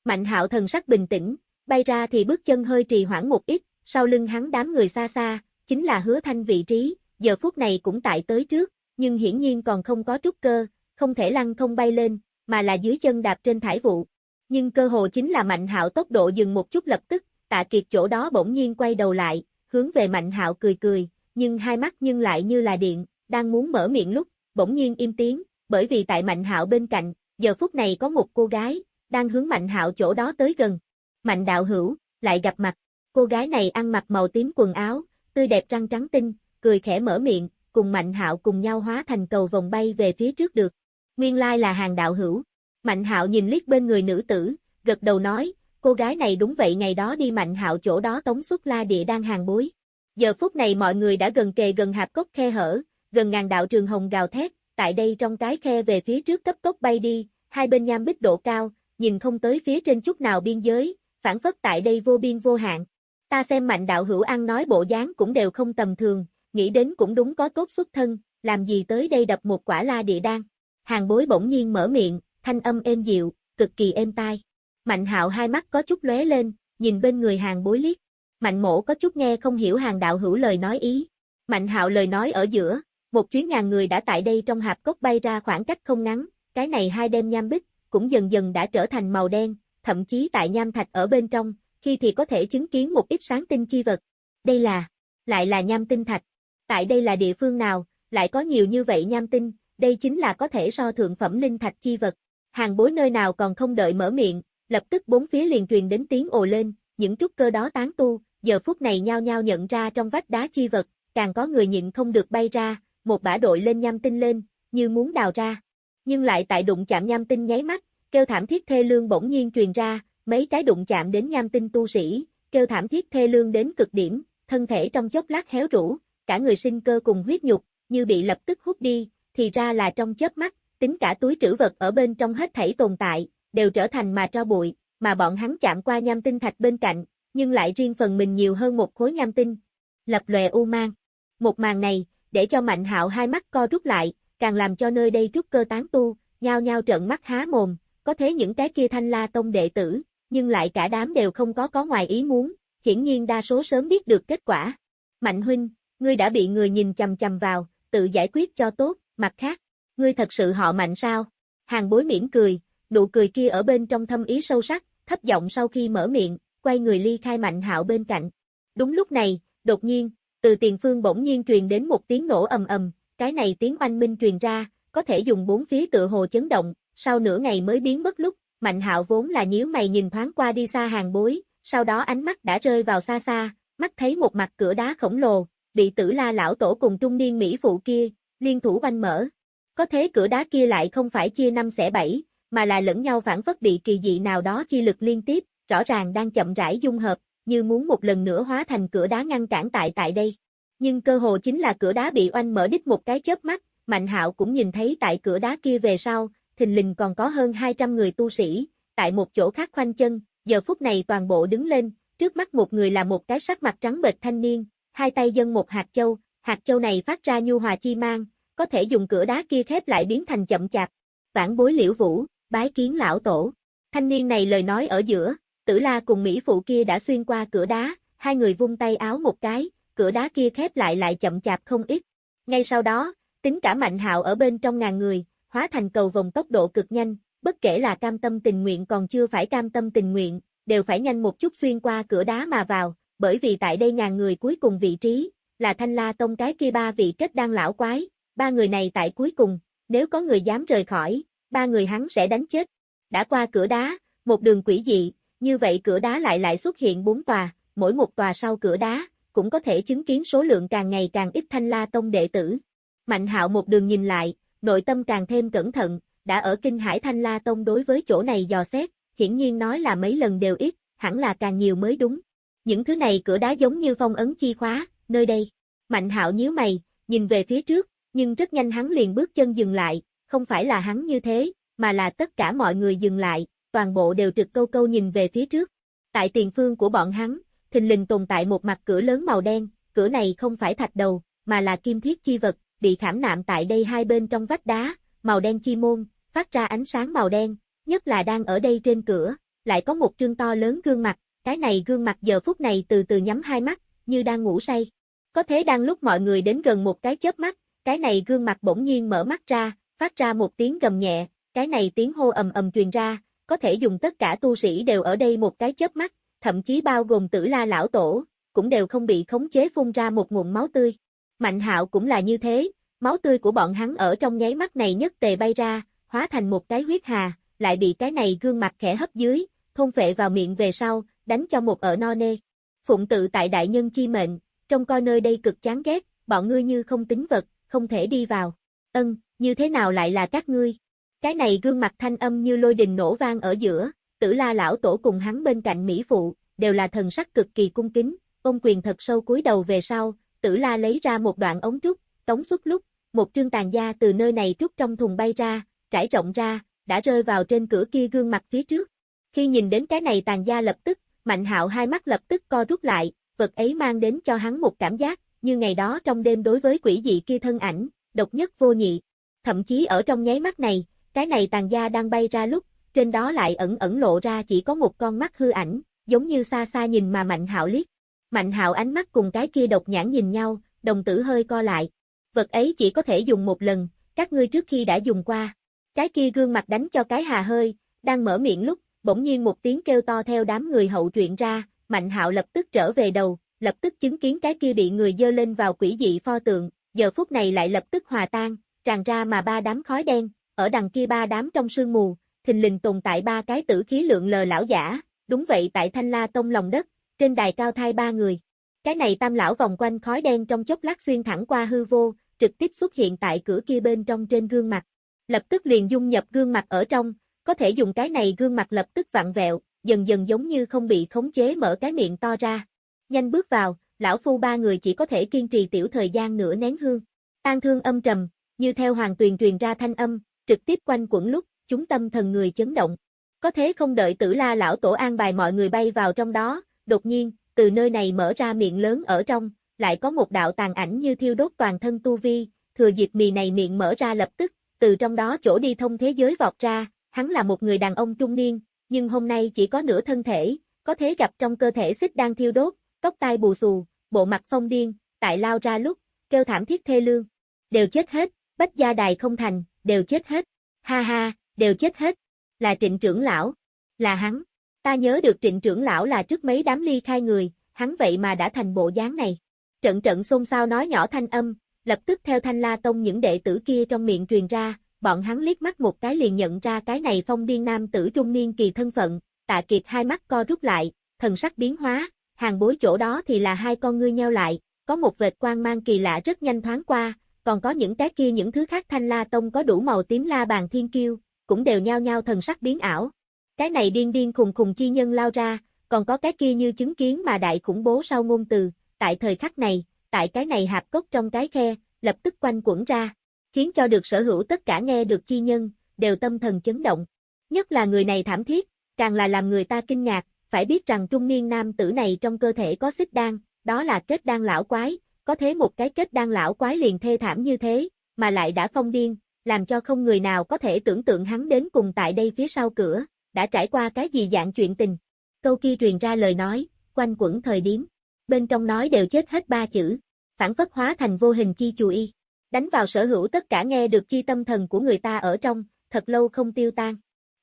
Mạnh Hạo thần sắc bình tĩnh, bay ra thì bước chân hơi trì hoãn một ít, sau lưng hắn đám người xa xa, chính là hứa thanh vị trí, giờ phút này cũng tại tới trước, nhưng hiển nhiên còn không có trúc cơ, không thể lăn không bay lên, mà là dưới chân đạp trên thải vụ. Nhưng cơ hồ chính là Mạnh Hạo tốc độ dừng một chút lập tức, Tạ Kiệt chỗ đó bỗng nhiên quay đầu lại, hướng về Mạnh Hạo cười cười, nhưng hai mắt nhưng lại như là điện, đang muốn mở miệng lúc, bỗng nhiên im tiếng, bởi vì tại Mạnh Hạo bên cạnh, giờ phút này có một cô gái đang hướng Mạnh Hạo chỗ đó tới gần. Mạnh đạo hữu, lại gặp mặt. Cô gái này ăn mặc màu tím quần áo, tươi đẹp răng trắng tinh, cười khẽ mở miệng, cùng Mạnh Hạo cùng nhau hóa thành cầu vòng bay về phía trước được. Nguyên lai là hàng đạo hữu. Mạnh Hạo nhìn liếc bên người nữ tử, gật đầu nói, cô gái này đúng vậy ngày đó đi Mạnh Hạo chỗ đó tống xuất la địa đang hàng bối. Giờ phút này mọi người đã gần kề gần hạp cốc khe hở, gần ngàn đạo trường hồng gào thét, tại đây trong cái khe về phía trước cấp tốc bay đi, hai bên nham bích độ cao, nhìn không tới phía trên chút nào biên giới, phản phất tại đây vô biên vô hạn. Ta xem mạnh đạo hữu ăn nói bộ dáng cũng đều không tầm thường, nghĩ đến cũng đúng có tốt xuất thân, làm gì tới đây đập một quả la địa đan. Hàng bối bỗng nhiên mở miệng, thanh âm êm dịu, cực kỳ êm tai. Mạnh hạo hai mắt có chút lóe lên, nhìn bên người hàng bối liếc. Mạnh mổ có chút nghe không hiểu hàng đạo hữu lời nói ý. Mạnh hạo lời nói ở giữa, một chuyến ngàn người đã tại đây trong hạp cốc bay ra khoảng cách không ngắn, cái này hai đêm nham bích, cũng dần dần đã trở thành màu đen, thậm chí tại nham thạch ở bên trong, khi thì có thể chứng kiến một ít sáng tinh chi vật. Đây là, lại là nham tinh thạch. Tại đây là địa phương nào, lại có nhiều như vậy nham tinh, đây chính là có thể so thượng phẩm linh thạch chi vật. Hàng bối nơi nào còn không đợi mở miệng, lập tức bốn phía liền truyền đến tiếng ồ lên, những trúc cơ đó tán tu, giờ phút này nhao nhao nhận ra trong vách đá chi vật, càng có người nhịn không được bay ra, một bả đội lên nham tinh lên, như muốn đào ra. Nhưng lại tại đụng chạm nham tinh nháy mắt, kêu thảm thiết thê lương bỗng nhiên truyền ra, mấy cái đụng chạm đến nham tinh tu sĩ, kêu thảm thiết thê lương đến cực điểm, thân thể trong chốc lát héo rũ, cả người sinh cơ cùng huyết nhục, như bị lập tức hút đi, thì ra là trong chớp mắt, tính cả túi trữ vật ở bên trong hết thảy tồn tại, đều trở thành mà cho bụi, mà bọn hắn chạm qua nham tinh thạch bên cạnh, nhưng lại riêng phần mình nhiều hơn một khối nham tinh. Lập lòe u mang. Một màn này, để cho Mạnh Hạo hai mắt co rút lại, càng làm cho nơi đây trúc cơ tán tu, nhao nhao trợn mắt há mồm, có thế những cái kia thanh la tông đệ tử, nhưng lại cả đám đều không có có ngoài ý muốn, hiển nhiên đa số sớm biết được kết quả. Mạnh huynh, ngươi đã bị người nhìn chầm chầm vào, tự giải quyết cho tốt, mặt khác, ngươi thật sự họ mạnh sao? Hàng bối mỉm cười, nụ cười kia ở bên trong thâm ý sâu sắc, thấp giọng sau khi mở miệng, quay người ly khai mạnh hạo bên cạnh. Đúng lúc này, đột nhiên, từ tiền phương bỗng nhiên truyền đến một tiếng nổ ầm ầm, cái này tiếng oanh minh truyền ra, có thể dùng bốn phía tựa hồ chấn động, sau nửa ngày mới biến mất lúc, Mạnh Hạo vốn là nhíu mày nhìn thoáng qua đi xa hàng bối, sau đó ánh mắt đã rơi vào xa xa, mắt thấy một mặt cửa đá khổng lồ, bị tử la lão tổ cùng trung niên Mỹ phụ kia, liên thủ banh mở. Có thế cửa đá kia lại không phải chia năm xẻ bảy, mà là lẫn nhau phản phất bị kỳ dị nào đó chi lực liên tiếp, rõ ràng đang chậm rãi dung hợp, như muốn một lần nữa hóa thành cửa đá ngăn cản tại tại đây. Nhưng cơ hồ chính là cửa đá bị oanh mở đích một cái chớp mắt, Mạnh Hạo cũng nhìn thấy tại cửa đá kia về sau, thình lình còn có hơn 200 người tu sĩ, tại một chỗ khác khoanh chân, giờ phút này toàn bộ đứng lên, trước mắt một người là một cái sắc mặt trắng bệch thanh niên, hai tay dâng một hạt châu, hạt châu này phát ra nhu hòa chi mang, có thể dùng cửa đá kia khép lại biến thành chậm chạp. Vãn bối liễu vũ, bái kiến lão tổ. Thanh niên này lời nói ở giữa, tử la cùng Mỹ phụ kia đã xuyên qua cửa đá, hai người vung tay áo một cái, cửa đá kia khép lại lại chậm chạp không ít. Ngay sau đó, tính cả mạnh hạo ở bên trong ngàn người, hóa thành cầu vòng tốc độ cực nhanh, bất kể là cam tâm tình nguyện còn chưa phải cam tâm tình nguyện, đều phải nhanh một chút xuyên qua cửa đá mà vào, bởi vì tại đây ngàn người cuối cùng vị trí, là thanh la tông cái kia ba vị kết đang lão quái, ba người này tại cuối cùng, nếu có người dám rời khỏi, ba người hắn sẽ đánh chết. Đã qua cửa đá, một đường quỷ dị, như vậy cửa đá lại lại xuất hiện bốn tòa, mỗi một tòa sau cửa đá, cũng có thể chứng kiến số lượng càng ngày càng ít thanh la tông đệ tử. Mạnh hạo một đường nhìn lại, nội tâm càng thêm cẩn thận, đã ở kinh hải thanh la tông đối với chỗ này dò xét, hiển nhiên nói là mấy lần đều ít, hẳn là càng nhiều mới đúng. Những thứ này cửa đá giống như phong ấn chi khóa, nơi đây. Mạnh hạo nhíu mày, nhìn về phía trước, nhưng rất nhanh hắn liền bước chân dừng lại, không phải là hắn như thế, mà là tất cả mọi người dừng lại, toàn bộ đều trực câu câu nhìn về phía trước. Tại tiền phương của bọn hắn, thình lình tồn tại một mặt cửa lớn màu đen, cửa này không phải thạch đầu, mà là kim thiết chi vật, bị khảm nạm tại đây hai bên trong vách đá, màu đen chi môn, phát ra ánh sáng màu đen, nhất là đang ở đây trên cửa, lại có một trương to lớn gương mặt, cái này gương mặt giờ phút này từ từ nhắm hai mắt, như đang ngủ say. Có thế đang lúc mọi người đến gần một cái chớp mắt, cái này gương mặt bỗng nhiên mở mắt ra, phát ra một tiếng gầm nhẹ, cái này tiếng hô ầm ầm truyền ra, có thể dùng tất cả tu sĩ đều ở đây một cái chớp mắt, thậm chí bao gồm tử la lão tổ, cũng đều không bị khống chế phun ra một nguồn máu tươi. Mạnh hạo cũng là như thế, máu tươi của bọn hắn ở trong nháy mắt này nhất tề bay ra, hóa thành một cái huyết hà, lại bị cái này gương mặt khẽ hấp dưới, thôn phệ vào miệng về sau, đánh cho một ở no nê. Phụng tự tại đại nhân chi mệnh, trong coi nơi đây cực chán ghét, bọn ngươi như không tính vật, không thể đi vào. Ân, như thế nào lại là các ngươi? Cái này gương mặt thanh âm như lôi đình nổ vang ở giữa, tử la lão tổ cùng hắn bên cạnh Mỹ Phụ, đều là thần sắc cực kỳ cung kính, ông quyền thật sâu cúi đầu về sau, tử la lấy ra một đoạn ống trúc, tống xuất lúc, một trương tàn da từ nơi này trúc trong thùng bay ra, trải rộng ra, đã rơi vào trên cửa kia gương mặt phía trước. Khi nhìn đến cái này tàn gia lập tức, Mạnh Hạo hai mắt lập tức co rút lại, vật ấy mang đến cho hắn một cảm giác, như ngày đó trong đêm đối với quỷ dị kia thân ảnh, độc nhất vô nhị. Thậm chí ở trong nháy mắt này, cái này tàn gia đang bay ra lúc, trên đó lại ẩn ẩn lộ ra chỉ có một con mắt hư ảnh, giống như xa xa nhìn mà Mạnh Hạo liếc. Mạnh Hạo ánh mắt cùng cái kia độc nhãn nhìn nhau, đồng tử hơi co lại. Vật ấy chỉ có thể dùng một lần, các ngươi trước khi đã dùng qua. Cái kia gương mặt đánh cho cái hà hơi, đang mở miệng lúc, bỗng nhiên một tiếng kêu to theo đám người hậu truyện ra, Mạnh Hạo lập tức trở về đầu, lập tức chứng kiến cái kia bị người dơ lên vào quỷ dị pho tượng, giờ phút này lại lập tức hòa tan, tràn ra mà ba đám khói đen, ở đằng kia ba đám trong sương mù, thình lình tồn tại ba cái tử khí lượng lờ lão giả, đúng vậy tại Thanh La Tông lòng đất, trên đài cao thai ba người. Cái này tam lão vòng quanh khói đen trong chốc lát xuyên thẳng qua hư vô, trực tiếp xuất hiện tại cửa kia bên trong trên gương mặt. Lập tức liền dung nhập gương mặt ở trong, có thể dùng cái này gương mặt lập tức vặn vẹo, dần dần giống như không bị khống chế mở cái miệng to ra. Nhanh bước vào, lão phu ba người chỉ có thể kiên trì tiểu thời gian nửa nén hương. Tan thương âm trầm, như theo hoàng tuyền truyền ra thanh âm, trực tiếp quanh quẩn lúc, chúng tâm thần người chấn động. Có thế không đợi tử la lão tổ an bài mọi người bay vào trong đó, đột nhiên, từ nơi này mở ra miệng lớn ở trong, lại có một đạo tàn ảnh như thiêu đốt toàn thân tu vi, thừa dịp mì này miệng mở ra lập tức, từ trong đó chỗ đi thông thế giới vọt ra, hắn là một người đàn ông trung niên, nhưng hôm nay chỉ có nửa thân thể, có thế gặp trong cơ thể xích đang thiêu đốt, tóc tai bù xù, bộ mặt phong điên, tại lao ra lúc, kêu thảm thiết thê lương. Đều chết hết, bách gia đài không thành, đều chết hết. Ha ha, đều chết hết. Là trịnh trưởng lão. Là hắn. Ta nhớ được trịnh trưởng lão là trước mấy đám ly khai người, hắn vậy mà đã thành bộ dáng này. Trận trận xôn xao nói nhỏ thanh âm, lập tức theo thanh la tông những đệ tử kia trong miệng truyền ra, bọn hắn liếc mắt một cái liền nhận ra cái này phong điên nam tử trung niên kỳ thân phận, tạ kiệt hai mắt co rút lại, thần sắc biến hóa, hàng bối chỗ đó thì là hai con ngươi nheo lại, có một vệt quang mang kỳ lạ rất nhanh thoáng qua, còn có những cái kia những thứ khác thanh la tông có đủ màu tím la bàn thiên kiêu, cũng đều nhao nhao thần sắc biến ảo. Cái này điên điên khùng khùng chi nhân lao ra, còn có cái kia như chứng kiến mà đại khủng bố sau ngôn từ, tại thời khắc này, tại cái này hạp cốc trong cái khe, lập tức quanh quẩn ra, khiến cho được sở hữu tất cả nghe được chi nhân, đều tâm thần chấn động. Nhất là người này thảm thiết, càng là làm người ta kinh ngạc, phải biết rằng trung niên nam tử này trong cơ thể có xích đan, đó là kết đan lão quái, có thế một cái kết đan lão quái liền thê thảm như thế, mà lại đã phong điên, làm cho không người nào có thể tưởng tượng hắn đến cùng tại đây phía sau cửa, đã trải qua cái gì dạng chuyện tình. Câu kia truyền ra lời nói, quanh quẩn thời điếm, bên trong nói đều chết hết ba chữ, phản phất hóa thành vô hình chi chù y, đánh vào sở hữu tất cả nghe được chi tâm thần của người ta ở trong, thật lâu không tiêu tan.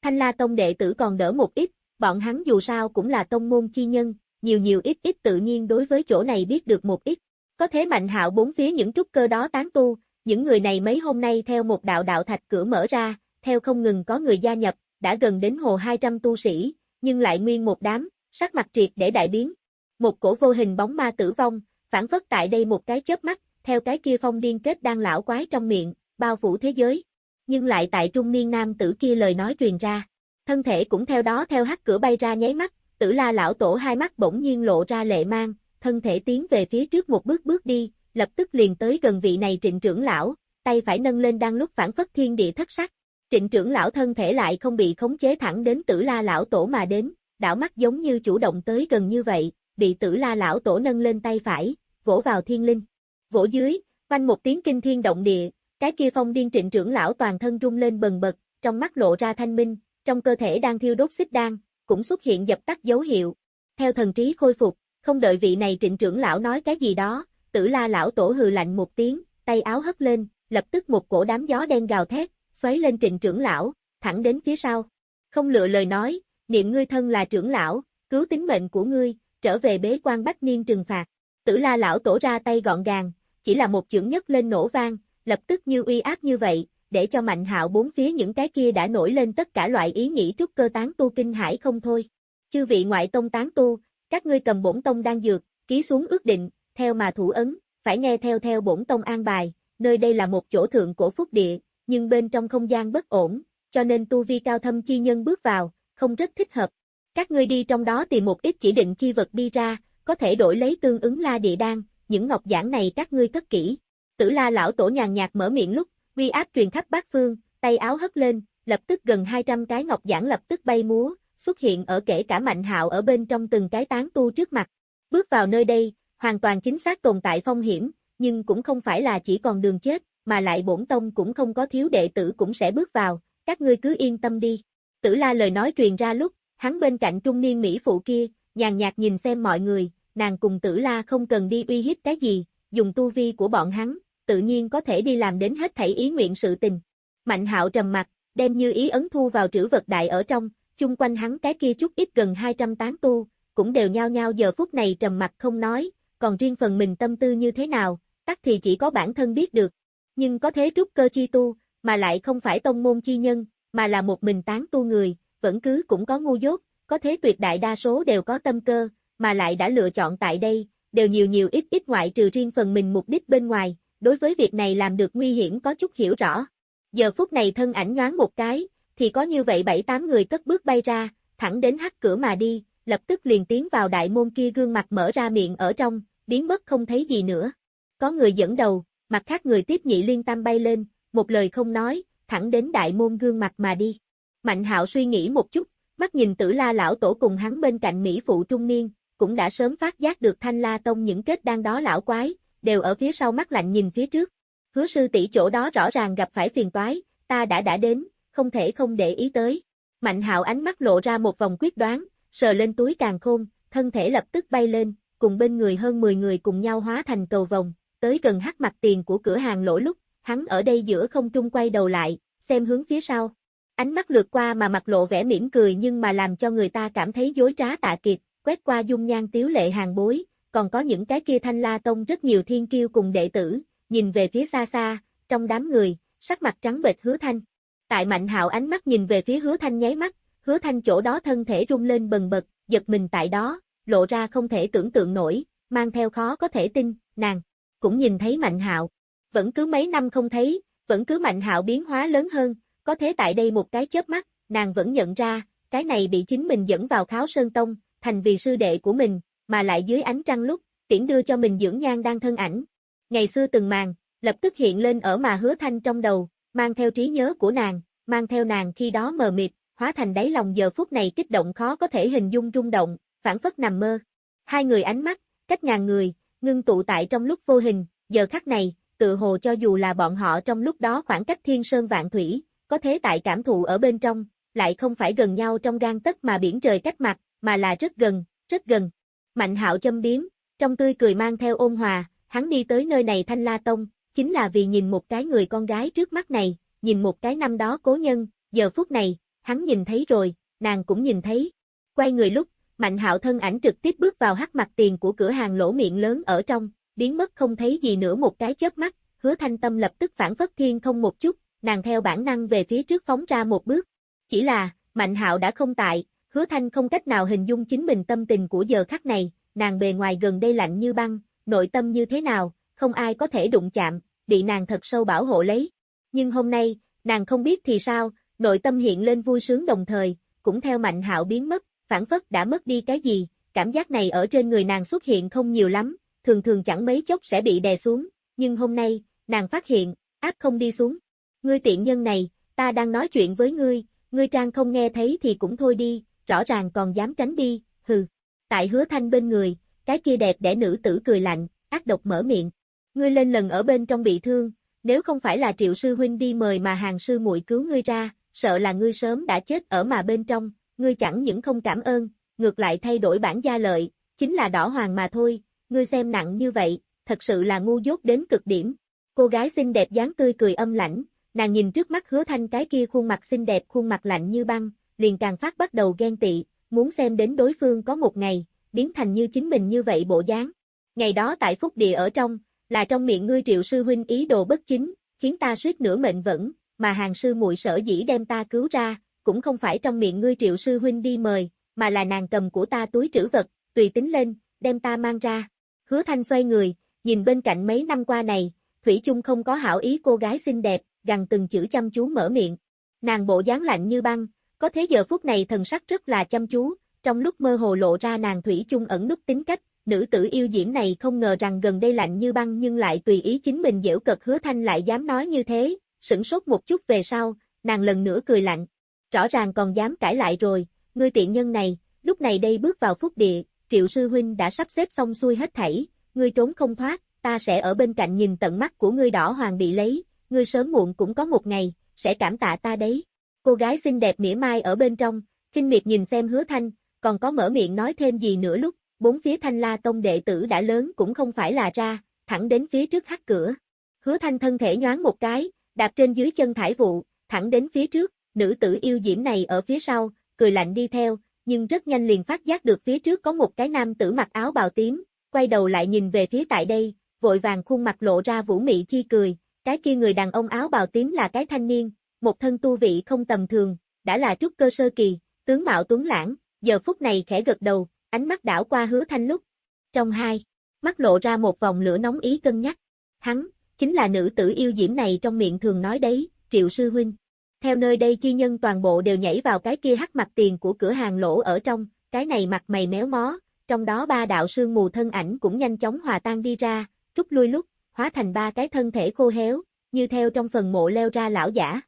Thanh La Tông đệ tử còn đỡ một ít, bọn hắn dù sao cũng là tông môn chi nhân, nhiều nhiều ít ít tự nhiên đối với chỗ này biết được một ít. Có thế mạnh hạo bốn phía những trúc cơ đó tán tu, những người này mấy hôm nay theo một đạo đạo thạch cửa mở ra, theo không ngừng có người gia nhập, đã gần đến hồ 200 tu sĩ, nhưng lại nguyên một đám, sắc mặt triệt để đại biến. Một cổ vô hình bóng ma tử vong, phản phất tại đây một cái chớp mắt, theo cái kia phong điên kết đang lão quái trong miệng, bao phủ thế giới. Nhưng lại tại trung niên nam tử kia lời nói truyền ra, thân thể cũng theo đó theo hắt cửa bay ra nháy mắt, tử la lão tổ hai mắt bỗng nhiên lộ ra lệ mang, thân thể tiến về phía trước một bước bước đi, lập tức liền tới gần vị này trịnh trưởng lão, tay phải nâng lên đang lúc phản phất thiên địa thất sắc. Trịnh trưởng lão thân thể lại không bị khống chế thẳng đến tử la lão tổ mà đến, đảo mắt giống như chủ động tới gần như vậy, bị tử la lão tổ nâng lên tay phải, vỗ vào thiên linh. Vỗ dưới, quanh một tiếng kinh thiên động địa, cái kia phong điên trịnh trưởng lão toàn thân rung lên bần bật, trong mắt lộ ra thanh minh, trong cơ thể đang thiêu đốt xích đan, cũng xuất hiện dập tắt dấu hiệu. Theo thần trí khôi phục, không đợi vị này trịnh trưởng lão nói cái gì đó, tử la lão tổ hừ lạnh một tiếng, tay áo hất lên, lập tức một cổ đám gió đen gào thét, xoáy lên trịnh trưởng lão, thẳng đến phía sau. Không lựa lời nói, niệm ngươi thân là trưởng lão, cứu tính mệnh của ngươi, trở về bế quan bách niên trừng phạt. Tử la lão tổ ra tay gọn gàng, chỉ là một chưởng nhất lên nổ vang, lập tức như uy áp như vậy, để cho mạnh hạo bốn phía những cái kia đã nổi lên tất cả loại ý nghĩ trúc cơ tán tu kinh hải không thôi. Chư vị ngoại tông tán tu, các ngươi cầm bổn tông đang dược, ký xuống ước định, theo mà thủ ấn, phải nghe theo theo bổn tông an bài, nơi đây là một chỗ thượng cổ phúc địa, nhưng bên trong không gian bất ổn, cho nên tu vi cao thâm chi nhân bước vào, không rất thích hợp. Các ngươi đi trong đó tìm một ít chỉ định chi vật đi ra, có thể đổi lấy tương ứng la địa đan, những ngọc giản này các ngươi cất kỹ. Tử la lão tổ nhàn nhạt mở miệng lúc, uy áp truyền khắp bát phương, tay áo hất lên, lập tức gần 200 cái ngọc giản lập tức bay múa, xuất hiện ở kể cả Mạnh Hạo ở bên trong từng cái tán tu trước mặt. Bước vào nơi đây, hoàn toàn chính xác tồn tại phong hiểm, nhưng cũng không phải là chỉ còn đường chết, mà lại bổn tông cũng không có thiếu đệ tử cũng sẽ bước vào, các ngươi cứ yên tâm đi. Tử la lời nói truyền ra lúc, hắn bên cạnh trung niên Mỹ phụ kia, nhàn nhạt nhìn xem mọi người, nàng cùng tử la không cần đi uy hiếp cái gì, dùng tu vi của bọn hắn, tự nhiên có thể đi làm đến hết thảy ý nguyện sự tình. Mạnh hạo trầm mặt, đem như ý ấn thu vào trữ vật đại ở trong, chung quanh hắn cái kia chút ít gần 200 tán tu, cũng đều nhao nhao giờ phút này trầm mặt không nói, còn riêng phần mình tâm tư như thế nào, tắc thì chỉ có bản thân biết được. Nhưng có thế trúc cơ chi tu, mà lại không phải tông môn chi nhân, mà là một mình tán tu người, vẫn cứ cũng có ngu dốt, có thế tuyệt đại đa số đều có tâm cơ, mà lại đã lựa chọn tại đây, đều nhiều nhiều ít ít ngoại trừ riêng phần mình mục đích bên ngoài, đối với việc này làm được nguy hiểm có chút hiểu rõ. Giờ phút này thân ảnh nhoáng một cái, thì có như vậy bảy tám người cất bước bay ra, thẳng đến hắt cửa mà đi, lập tức liền tiến vào đại môn kia gương mặt mở ra miệng ở trong, biến mất không thấy gì nữa. Có người dẫn đầu, mặt khác người tiếp nhị liên tam bay lên, một lời không nói, thẳng đến đại môn gương mặt mà đi. Mạnh hạo suy nghĩ một chút, mắt nhìn tử la lão tổ cùng hắn bên cạnh Mỹ phụ trung niên, cũng đã sớm phát giác được thanh la tông những kết đang đó lão quái, đều ở phía sau mắt lạnh nhìn phía trước. Hứa sư tỷ chỗ đó rõ ràng gặp phải phiền toái, ta đã đã đến, không thể không để ý tới. Mạnh hạo ánh mắt lộ ra một vòng quyết đoán, sờ lên túi càng khôn, thân thể lập tức bay lên, cùng bên người hơn 10 người cùng nhau hóa thành cầu vòng, tới gần hắc mặt tiền của cửa hàng lỗ lúc, hắn ở đây giữa không trung quay đầu lại, xem hướng phía sau. Ánh mắt lượt qua mà mặt lộ vẻ mỉm cười nhưng mà làm cho người ta cảm thấy dối trá tạ kiệt, quét qua dung nhan tiếu lệ hàng bối, còn có những cái kia thanh la tông rất nhiều thiên kiêu cùng đệ tử, nhìn về phía xa xa, trong đám người, sắc mặt trắng bệch hứa thanh. Tại mạnh hạo ánh mắt nhìn về phía hứa thanh nháy mắt, hứa thanh chỗ đó thân thể rung lên bần bật, giật mình tại đó, lộ ra không thể tưởng tượng nổi, mang theo khó có thể tin, nàng, cũng nhìn thấy mạnh hạo. Vẫn cứ mấy năm không thấy, vẫn cứ mạnh hạo biến hóa lớn hơn, có thế tại đây một cái chớp mắt, nàng vẫn nhận ra, cái này bị chính mình dẫn vào kháo sơn tông, thành vì sư đệ của mình, mà lại dưới ánh trăng lúc, tiễn đưa cho mình dưỡng nhan đang thân ảnh. Ngày xưa từng màn, lập tức hiện lên ở mà hứa thanh trong đầu, mang theo trí nhớ của nàng, mang theo nàng khi đó mờ mịt, hóa thành đáy lòng giờ phút này kích động khó có thể hình dung rung động, phản phất nằm mơ. Hai người ánh mắt, cách ngàn người, ngưng tụ tại trong lúc vô hình, giờ khắc này, tự hồ cho dù là bọn họ trong lúc đó khoảng cách thiên sơn vạn thủy, có thế tại cảm thụ ở bên trong, lại không phải gần nhau trong gan tất mà biển trời cách mặt, mà là rất gần, rất gần. Mạnh hạo châm biếm, trong tươi cười mang theo ôn hòa, hắn đi tới nơi này Thanh La Tông, chính là vì nhìn một cái người con gái trước mắt này, nhìn một cái năm đó cố nhân, giờ phút này, hắn nhìn thấy rồi, nàng cũng nhìn thấy. Quay người lúc, Mạnh hạo thân ảnh trực tiếp bước vào hắc mặt tiền của cửa hàng lỗ miệng lớn ở trong, biến mất không thấy gì nữa một cái chớp mắt, hứa thanh tâm lập tức phản phất thiên không một chút, nàng theo bản năng về phía trước phóng ra một bước. Chỉ là, Mạnh hạo đã không tại, hứa thanh không cách nào hình dung chính mình tâm tình của giờ khắc này, nàng bề ngoài gần đây lạnh như băng, nội tâm như thế nào, không ai có thể đụng chạm, bị nàng thật sâu bảo hộ lấy. Nhưng hôm nay, nàng không biết thì sao, nội tâm hiện lên vui sướng đồng thời, cũng theo mạnh hạo biến mất, phản phất đã mất đi cái gì, cảm giác này ở trên người nàng xuất hiện không nhiều lắm, thường thường chẳng mấy chốc sẽ bị đè xuống, nhưng hôm nay, nàng phát hiện, áp không đi xuống. Ngươi tiện nhân này, ta đang nói chuyện với ngươi, ngươi trang không nghe thấy thì cũng thôi đi, rõ ràng còn dám tránh đi, hừ. Tại hứa thanh bên người, cái kia đẹp đẽ nữ tử cười lạnh, ác độc mở miệng. Ngươi lên lần ở bên trong bị thương, nếu không phải là triệu sư huynh đi mời mà hàng sư muội cứu ngươi ra, sợ là ngươi sớm đã chết ở mà bên trong, ngươi chẳng những không cảm ơn, ngược lại thay đổi bản gia lợi, chính là đỏ hoàng mà thôi, ngươi xem nặng như vậy, thật sự là ngu dốt đến cực điểm. Cô gái xinh đẹp dáng tươi cười âm lãnh, nàng nhìn trước mắt hứa thanh cái kia khuôn mặt xinh đẹp khuôn mặt lạnh như băng, liền càng phát bắt đầu ghen tị, muốn xem đến đối phương có một ngày, biến thành như chính mình như vậy bộ dáng. Ngày đó tại phúc địa ở trong, là trong miệng ngươi triệu sư huynh ý đồ bất chính, khiến ta suýt nửa mệnh vẫn, mà hàng sư muội sở dĩ đem ta cứu ra, cũng không phải trong miệng ngươi triệu sư huynh đi mời, mà là nàng cầm của ta túi trữ vật, tùy tính lên, đem ta mang ra. Hứa thanh xoay người, nhìn bên cạnh mấy năm qua này, Thủy chung không có hảo ý cô gái xinh đẹp, gần từng chữ chăm chú mở miệng. Nàng bộ dáng lạnh như băng, có thế giờ phút này thần sắc rất là chăm chú, trong lúc mơ hồ lộ ra nàng Thủy chung ẩn nút tính cách, nữ tử yêu diễm này không ngờ rằng gần đây lạnh như băng nhưng lại tùy ý chính mình dễu cực hứa thanh lại dám nói như thế, sửng sốt một chút về sau, nàng lần nữa cười lạnh. Rõ ràng còn dám cãi lại rồi, ngươi tiện nhân này, lúc này đây bước vào phúc địa, triệu sư huynh đã sắp xếp xong xuôi hết thảy, ngươi trốn không thoát, ta sẽ ở bên cạnh nhìn tận mắt của ngươi đỏ hoàng bị lấy, ngươi sớm muộn cũng có một ngày, sẽ cảm tạ ta đấy. Cô gái xinh đẹp mỉa mai ở bên trong, kinh miệt nhìn xem hứa thanh, còn có mở miệng nói thêm gì nữa lúc, bốn phía thanh la tông đệ tử đã lớn cũng không phải là ra, thẳng đến phía trước hắt cửa. Hứa thanh thân thể nhoáng một cái, đạp trên dưới chân thải vụ, thẳng đến phía trước, nữ tử yêu diễm này ở phía sau, cười lạnh đi theo, nhưng rất nhanh liền phát giác được phía trước có một cái nam tử mặc áo bào tím, quay đầu lại nhìn về phía tại đây, vội vàng khuôn mặt lộ ra vũ mị chi cười, cái kia người đàn ông áo bào tím là cái thanh niên, một thân tu vị không tầm thường, đã là trúc cơ sơ kỳ, tướng mạo tuấn lãng, giờ phút này khẽ gật đầu, ánh mắt đảo qua hứa thanh lúc. Trong hai, mắt lộ ra một vòng lửa nóng ý cân nhắc. Hắn, chính là nữ tử yêu diễm này trong miệng thường nói đấy, triệu sư huynh. Theo nơi đây chi nhân toàn bộ đều nhảy vào cái kia hắc mặt tiền của cửa hàng lỗ ở trong, cái này mặt mày méo mó, trong đó ba đạo sương mù thân ảnh cũng nhanh chóng hòa tan đi ra, rút lui lúc, hóa thành ba cái thân thể khô héo, như theo trong phần mộ leo ra lão giả.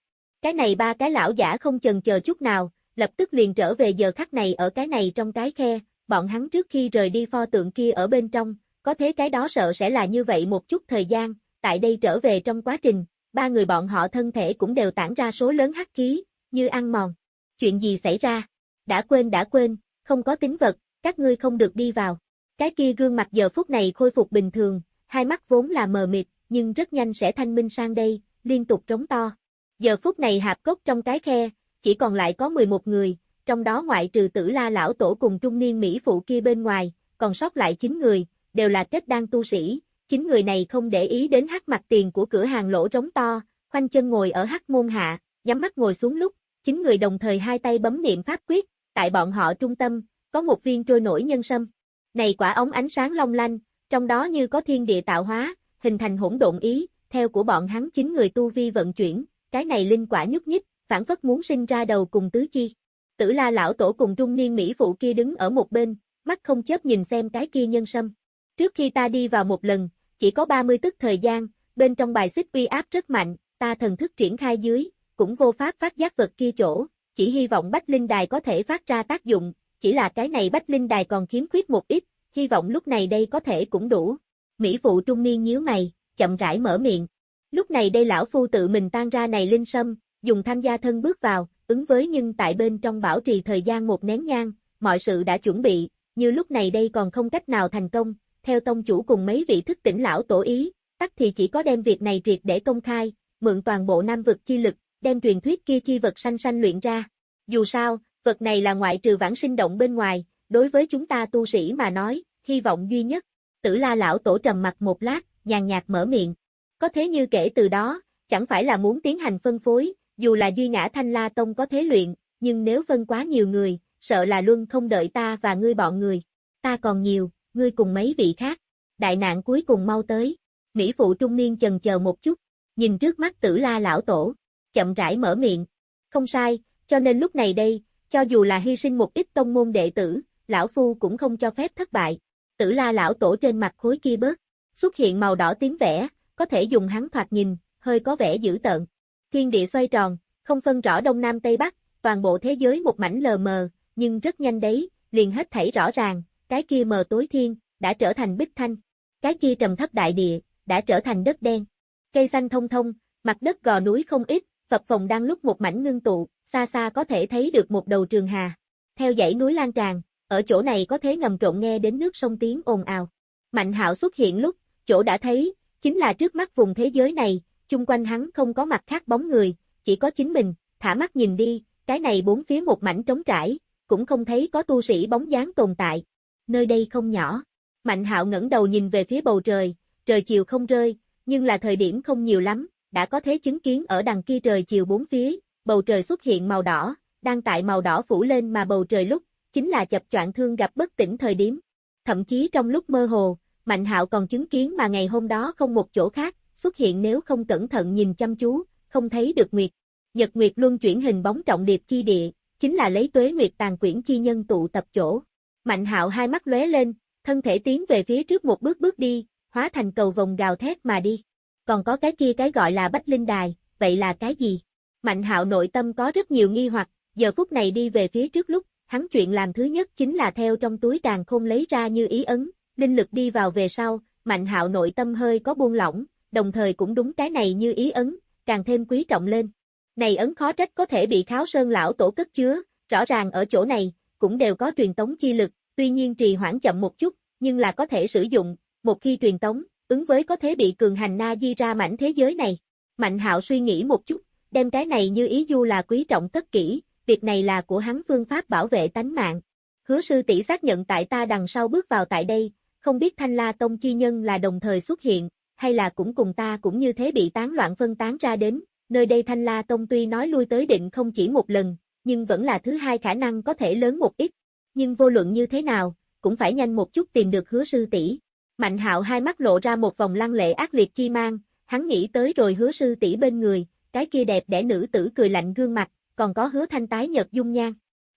Cái này ba cái lão giả không chần chờ chút nào, lập tức liền trở về giờ khắc này ở cái này trong cái khe, bọn hắn trước khi rời đi pho tượng kia ở bên trong, có thế cái đó sợ sẽ là như vậy một chút thời gian, tại đây trở về trong quá trình, ba người bọn họ thân thể cũng đều tản ra số lớn hắc khí, như ăn mòn. Chuyện gì xảy ra? Đã quên đã quên, không có tính vật, các ngươi không được đi vào. Cái kia gương mặt giờ phút này khôi phục bình thường, hai mắt vốn là mờ mịt, nhưng rất nhanh sẽ thanh minh sang đây, liên tục trống to. Giờ phút này hạp cốc trong cái khe, chỉ còn lại có 11 người, trong đó ngoại trừ tử la lão tổ cùng trung niên Mỹ phụ kia bên ngoài, còn sót lại 9 người, đều là kết đan tu sĩ, Chín người này không để ý đến hắc mặt tiền của cửa hàng lỗ trống to, khoanh chân ngồi ở hắc môn hạ, nhắm mắt ngồi xuống lúc, chín người đồng thời hai tay bấm niệm pháp quyết, tại bọn họ trung tâm, có một viên trôi nổi nhân sâm. Này quả ống ánh sáng long lanh, trong đó như có thiên địa tạo hóa, hình thành hỗn độn ý, theo của bọn hắn chín người tu vi vận chuyển, cái này linh quả nhúc nhích, phản phất muốn sinh ra đầu cùng tứ chi. Tử la lão tổ cùng trung niên Mỹ phụ kia đứng ở một bên, mắt không chớp nhìn xem cái kia nhân sâm. Trước khi ta đi vào một lần, chỉ có 30 tức thời gian, bên trong bài xích uy áp rất mạnh, ta thần thức triển khai dưới, cũng vô pháp phát giác vật kia chỗ, chỉ hy vọng Bách Linh Đài có thể phát ra tác dụng, chỉ là cái này Bách Linh Đài còn khiếm khuyết một ít, hy vọng lúc này đây có thể cũng đủ. Mỹ phụ trung niên nhíu mày, chậm rãi mở miệng. Lúc này đây lão phu tự mình tan ra này linh sâm, dùng tham gia thân bước vào, ứng với nhưng tại bên trong bảo trì thời gian một nén nhang, mọi sự đã chuẩn bị, như lúc này đây còn không cách nào thành công, theo tông chủ cùng mấy vị thức tỉnh lão tổ ý, tắc thì chỉ có đem việc này triệt để công khai, mượn toàn bộ nam vực chi lực, đem truyền thuyết kia chi vật sanh sanh luyện ra. Dù sao, vật này là ngoại trừ vãng sinh động bên ngoài, đối với chúng ta tu sĩ mà nói, hy vọng duy nhất. Tử la lão tổ trầm mặt một lát, nhàn nhạt mở miệng. Có thế như kể từ đó, chẳng phải là muốn tiến hành phân phối, dù là duy ngã thanh la tông có thế luyện, nhưng nếu phân quá nhiều người, sợ là luân không đợi ta và ngươi bọn người. Ta còn nhiều, ngươi cùng mấy vị khác. Đại nạn cuối cùng mau tới. Mỹ phụ trung niên chần chờ một chút, nhìn trước mắt tử la lão tổ, chậm rãi mở miệng. Không sai, cho nên lúc này đây, cho dù là hy sinh một ít tông môn đệ tử, lão phu cũng không cho phép thất bại. Tử la lão tổ trên mặt khối kia bớt, xuất hiện màu đỏ tím vẽ, có thể dùng hắn thoạt nhìn, hơi có vẻ dữ tợn. Thiên địa xoay tròn, không phân rõ đông nam tây bắc, toàn bộ thế giới một mảnh lờ mờ, nhưng rất nhanh đấy, liền hết thảy rõ ràng, cái kia mờ tối thiên, đã trở thành bích thanh, cái kia trầm thấp đại địa, đã trở thành đất đen. Cây xanh thông thông, mặt đất gò núi không ít, phập phòng đang lúc một mảnh ngưng tụ, xa xa có thể thấy được một đầu trường hà. Theo dãy núi lan tràn, ở chỗ này có thể ngầm trộn nghe đến nước sông tiếng ồn ào. Mạnh hạo xuất hiện lúc, chỗ đã thấy, chính là trước mắt vùng thế giới này, chung quanh hắn không có mặt khác bóng người, chỉ có chính mình, thả mắt nhìn đi, cái này bốn phía một mảnh trống trải, cũng không thấy có tu sĩ bóng dáng tồn tại nơi đây không nhỏ. Mạnh hạo ngẩng đầu nhìn về phía bầu trời, trời chiều không rơi, nhưng là thời điểm không nhiều lắm, đã có thể chứng kiến ở đằng kia trời chiều bốn phía, bầu trời xuất hiện màu đỏ, đang tại màu đỏ phủ lên mà bầu trời lúc, chính là chập choạng thương gặp bất tỉnh thời điểm. Thậm chí trong lúc mơ hồ, Mạnh hạo còn chứng kiến mà ngày hôm đó không một chỗ khác, xuất hiện nếu không cẩn thận nhìn chăm chú, không thấy được nguyệt. Nhật nguyệt luân chuyển hình bóng trọng điệp chi địa, chính là lấy tuế nguyệt tàn quyển chi nhân tụ tập chỗ. Mạnh hạo hai mắt lóe lên, thân thể tiến về phía trước một bước bước đi, hóa thành cầu vòng gào thét mà đi. Còn có cái kia cái gọi là Bách Linh Đài, vậy là cái gì? Mạnh hạo nội tâm có rất nhiều nghi hoặc, giờ phút này đi về phía trước lúc, hắn chuyện làm thứ nhất chính là theo trong túi càng không lấy ra như ý ấn, linh lực đi vào về sau, mạnh hạo nội tâm hơi có buông lỏng, đồng thời cũng đúng cái này như ý ấn, càng thêm quý trọng lên. Này ấn khó trách có thể bị kháo sơn lão tổ cất chứa, rõ ràng ở chỗ này, cũng đều có truyền tống chi lực, tuy nhiên trì hoãn chậm một chút, nhưng là có thể sử dụng, một khi truyền tống, ứng với có thể bị cường hành na di ra mảnh thế giới này. Mạnh hạo suy nghĩ một chút, đem cái này như ý du là quý trọng tất kỹ, việc này là của hắn phương pháp bảo vệ tánh mạng. Hứa sư tỷ xác nhận tại ta đằng sau bước vào tại đây, không biết thanh la tông chi nhân là đồng thời xuất hiện, hay là cũng cùng ta cũng như thế bị tán loạn phân tán ra đến, nơi đây thanh la tông tuy nói lui tới định không chỉ một lần, nhưng vẫn là thứ hai khả năng có thể lớn một ít. Nhưng vô luận như thế nào, cũng phải nhanh một chút tìm được hứa sư tỷ. Mạnh hạo hai mắt lộ ra một vòng lăng lệ ác liệt chi mang, hắn nghĩ tới rồi hứa sư tỷ bên người, cái kia đẹp đẽ nữ tử cười lạnh gương mặt, còn có hứa thanh tái nhật dung nhan.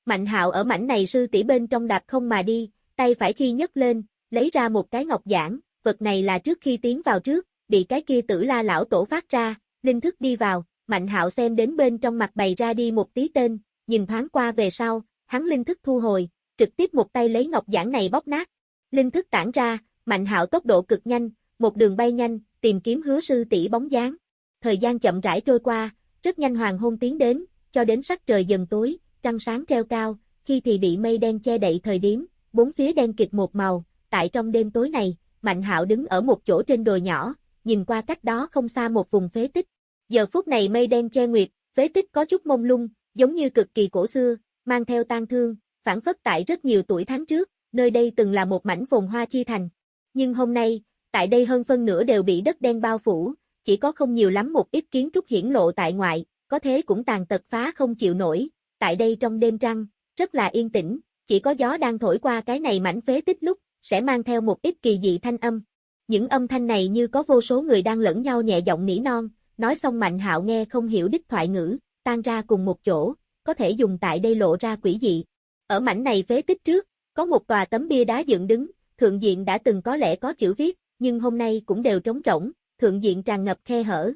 Mạnh hạo ở mảnh này sư tỷ bên trong đạp không mà đi, tay phải khi nhấc lên, lấy ra một cái ngọc giản, vật này là trước khi tiến vào trước, bị cái kia tử la lão tổ phát ra, linh thức đi vào, mạnh hạo xem đến bên trong mặt bày ra đi một tí tên, nhìn thoáng qua về sau, hắn linh thức thu hồi, trực tiếp một tay lấy ngọc giản này bóc nát. Linh thức tản ra, mạnh hạo tốc độ cực nhanh, một đường bay nhanh, tìm kiếm hứa sư tỷ bóng dáng. Thời gian chậm rãi trôi qua, rất nhanh hoàng hôn tiến đến, cho đến sắc trời dần tối, trăng sáng treo cao, khi thì bị mây đen che đậy thời điểm, bốn phía đen kịt một màu, tại trong đêm tối này, Mạnh Hạo đứng ở một chỗ trên đồi nhỏ, nhìn qua cách đó không xa một vùng phế tích. Giờ phút này mây đen che nguyệt, phế tích có chút mông lung, giống như cực kỳ cổ xưa, mang theo tang thương, phản phất tại rất nhiều tuổi tháng trước, nơi đây từng là một mảnh phồn hoa chi thành. Nhưng hôm nay, tại đây hơn phân nửa đều bị đất đen bao phủ, chỉ có không nhiều lắm một ít kiến trúc hiển lộ tại ngoại, có thế cũng tàn tật phá không chịu nổi, tại đây trong đêm trăng, rất là yên tĩnh, chỉ có gió đang thổi qua cái này mảnh phế tích lúc, sẽ mang theo một ít kỳ dị thanh âm. Những âm thanh này như có vô số người đang lẫn nhau nhẹ giọng nỉ non, nói xong Mạnh Hạo nghe không hiểu đích thoại ngữ, tan ra cùng một chỗ, có thể dùng tại đây lộ ra quỷ dị. Ở mảnh này phế tích trước, có một tòa tấm bia đá dựng đứng, thượng diện đã từng có lẽ có chữ viết, nhưng hôm nay cũng đều trống rỗng, thượng diện tràn ngập khe hở.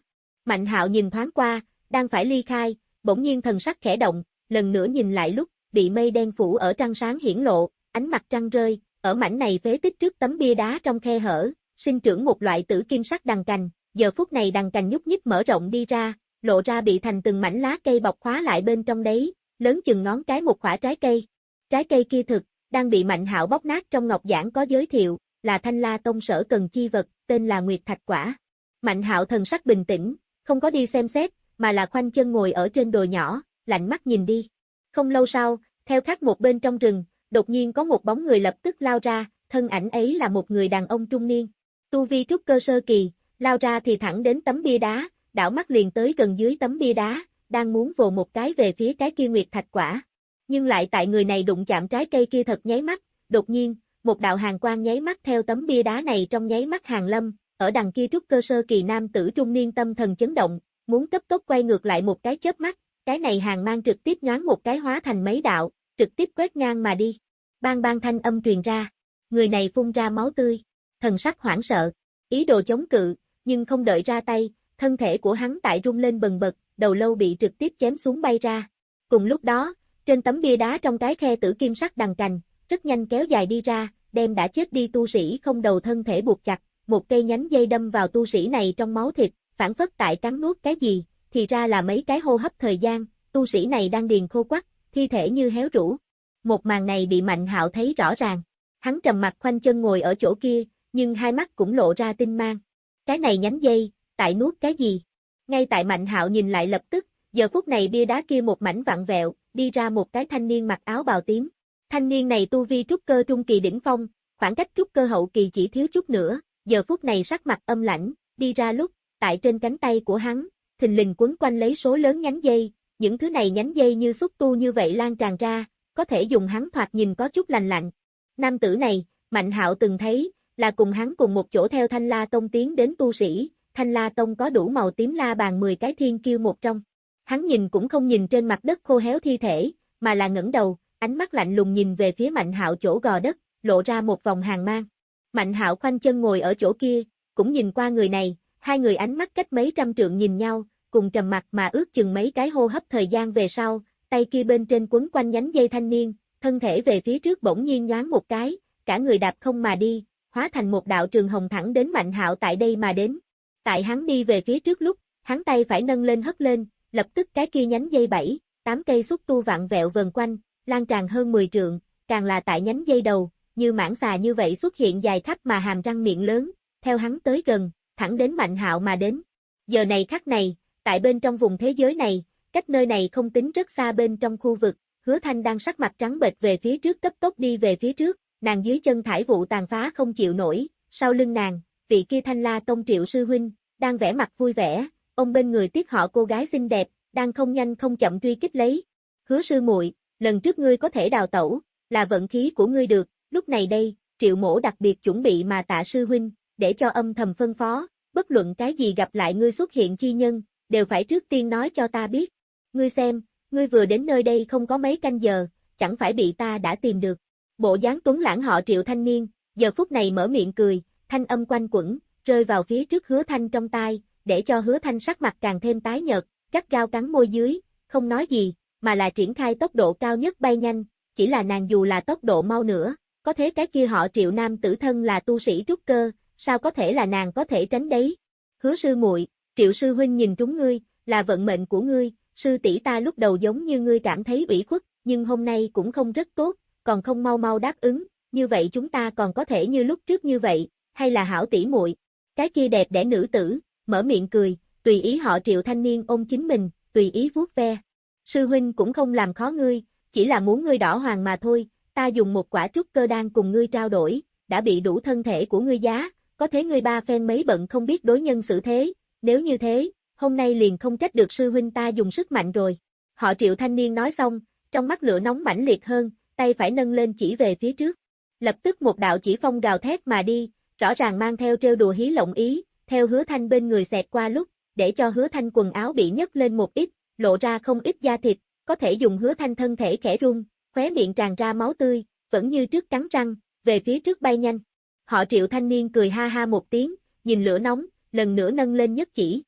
Mạnh Hạo nhìn thoáng qua, đang phải ly khai, bỗng nhiên thần sắc khẽ động, lần nữa nhìn lại lúc, bị mây đen phủ ở trăng sáng hiển lộ, ánh mặt trăng rơi, ở mảnh này phế tích trước tấm bia đá trong khe hở, sinh trưởng một loại tử kim sắc đằng cành, giờ phút này đằng cành nhúc nhích mở rộng đi ra, lộ ra bị thành từng mảnh lá cây bọc khóa lại bên trong đấy, lớn chừng ngón cái một quả trái cây. Trái cây kia thực, đang bị Mạnh Hạo bóc nát trong ngọc giảng có giới thiệu, là Thanh La Tông sở cần chi vật, tên là Nguyệt Thạch Quả. Mạnh Hạo thần sắc bình tĩnh, không có đi xem xét, mà là khoanh chân ngồi ở trên đồi nhỏ, lạnh mắt nhìn đi. Không lâu sau, theo khác một bên trong rừng, đột nhiên có một bóng người lập tức lao ra, thân ảnh ấy là một người đàn ông trung niên. Tu vi trúc cơ sơ kỳ, lao ra thì thẳng đến tấm bia đá, đảo mắt liền tới gần dưới tấm bia đá, đang muốn vồ một cái về phía cái kia nguyệt thạch quả. Nhưng lại tại người này đụng chạm trái cây kia thật nháy mắt, đột nhiên, một đạo hàng quang nháy mắt theo tấm bia đá này trong nháy mắt hàng lâm, ở đằng kia trúc cơ sơ kỳ nam tử trung niên tâm thần chấn động, muốn cấp tốc quay ngược lại một cái chớp mắt, cái này hàng mang trực tiếp nhoáng một cái hóa thành mấy đạo, trực tiếp quét ngang mà đi. Bang bang thanh âm truyền ra, người này phun ra máu tươi, thần sắc hoảng sợ, ý đồ chống cự, nhưng không đợi ra tay, thân thể của hắn tại rung lên bần bật, đầu lâu bị trực tiếp chém xuống bay ra. Cùng lúc đó, trên tấm bia đá trong cái khe tử kim sắc đằng cành, rất nhanh kéo dài đi ra, đem đã chết đi tu sĩ không đầu thân thể buộc chặt, một cây nhánh dây đâm vào tu sĩ này trong máu thịt, phản phất tại cắn nuốt cái gì, thì ra là mấy cái hô hấp thời gian, tu sĩ này đang điền khô quắc, thi thể như héo rũ. Một màn này bị Mạnh Hạo thấy rõ ràng. Hắn trầm mặt khoanh chân ngồi ở chỗ kia, nhưng hai mắt cũng lộ ra tinh mang. Cái này nhánh dây, tại nuốt cái gì? Ngay tại Mạnh Hạo nhìn lại lập tức, giờ phút này bia đá kia một mảnh vặn vẹo, đi ra một cái thanh niên mặc áo bào tím. Thanh niên này tu vi trúc cơ trung kỳ đỉnh phong, khoảng cách trúc cơ hậu kỳ chỉ thiếu chút nữa, giờ phút này sắc mặt âm lãnh, đi ra lúc, tại trên cánh tay của hắn, thình lình quấn quanh lấy số lớn nhánh dây, những thứ này nhánh dây như xúc tu như vậy lan tràn ra, có thể dùng hắn thoạt nhìn có chút lành lạnh. Nam tử này, Mạnh Hạo từng thấy, là cùng hắn cùng một chỗ theo Thanh La Tông tiến đến tu sĩ, Thanh La Tông có đủ màu tím la bàn 10 cái thiên kiêu một trong. Hắn nhìn cũng không nhìn trên mặt đất khô héo thi thể, mà là ngẩng đầu, ánh mắt lạnh lùng nhìn về phía Mạnh Hạo chỗ gò đất, lộ ra một vòng hàng mang. Mạnh Hạo khoanh chân ngồi ở chỗ kia, cũng nhìn qua người này, hai người ánh mắt cách mấy trăm trượng nhìn nhau, cùng trầm mặt mà ước chừng mấy cái hô hấp thời gian về sau, tay kia bên trên quấn quanh nhánh dây thanh niên, thân thể về phía trước bỗng nhiên nhoáng một cái, cả người đạp không mà đi, hóa thành một đạo trường hồng thẳng đến Mạnh Hạo tại đây mà đến. Tại hắn đi về phía trước lúc, hắn tay phải nâng lên hất lên, lập tức cái kia nhánh dây bảy, tám cây xúc tu vặn vẹo vần quanh, lan tràn hơn 10 trượng, càng là tại nhánh dây đầu, như mảng xà như vậy xuất hiện dài khắp mà hàm răng miệng lớn, theo hắn tới gần, thẳng đến Mạnh Hạo mà đến. Giờ này khắc này, tại bên trong vùng thế giới này, cách nơi này không tính rất xa bên trong khu vực, Hứa Thanh đang sắc mặt trắng bệch về phía trước cấp tốc đi về phía trước, nàng dưới chân thải vụ tàn phá không chịu nổi, sau lưng nàng, vị kia Thanh La Tông Triệu sư huynh, đang vẽ mặt vui vẻ, ông bên người tiếc họ cô gái xinh đẹp, đang không nhanh không chậm truy kích lấy. Hứa sư muội, lần trước ngươi có thể đào tẩu, là vận khí của ngươi được, lúc này đây, Triệu Mỗ đặc biệt chuẩn bị mà tạ sư huynh, để cho âm thầm phân phó, bất luận cái gì gặp lại ngươi xuất hiện chi nhân, đều phải trước tiên nói cho ta biết. Ngươi xem, ngươi vừa đến nơi đây không có mấy canh giờ, chẳng phải bị ta đã tìm được. Bộ dáng tuấn lãng họ triệu thanh niên, giờ phút này mở miệng cười, thanh âm quanh quẩn, rơi vào phía trước hứa thanh trong tai, để cho hứa thanh sắc mặt càng thêm tái nhợt, cắt gao cắn môi dưới, không nói gì, mà là triển khai tốc độ cao nhất bay nhanh, chỉ là nàng dù là tốc độ mau nữa, có thế cái kia họ triệu nam tử thân là tu sĩ trúc cơ, sao có thể là nàng có thể tránh đấy. Hứa sư muội, triệu sư huynh nhìn trúng ngươi, là vận mệnh của ngươi, sư tỷ ta lúc đầu giống như ngươi cảm thấy ủy khuất, nhưng hôm nay cũng không rất tốt, còn không mau mau đáp ứng, như vậy chúng ta còn có thể như lúc trước như vậy, hay là hảo tỷ muội. Cái kia đẹp đẽ nữ tử, mở miệng cười, tùy ý họ triệu thanh niên ôm chính mình, tùy ý vuốt ve. Sư huynh cũng không làm khó ngươi, chỉ là muốn ngươi đỏ hoàng mà thôi, ta dùng một quả trúc cơ đan cùng ngươi trao đổi, đã bị đủ thân thể của ngươi giá, có thế ngươi ba phen mấy bận không biết đối nhân xử thế, nếu như thế, hôm nay liền không trách được sư huynh ta dùng sức mạnh rồi. Họ triệu thanh niên nói xong, trong mắt lửa nóng mãnh liệt hơn, tay phải nâng lên chỉ về phía trước. Lập tức một đạo chỉ phong gào thét mà đi, rõ ràng mang theo trêu đùa hí lộng ý, theo hứa thanh bên người xẹt qua lúc, để cho hứa thanh quần áo bị nhấc lên một ít, lộ ra không ít da thịt, có thể dùng hứa thanh thân thể khẽ rung, khóe miệng tràn ra máu tươi, vẫn như trước cắn răng, về phía trước bay nhanh. Họ triệu thanh niên cười ha ha một tiếng, nhìn lửa nóng, lần nữa nâng lên nhất chỉ.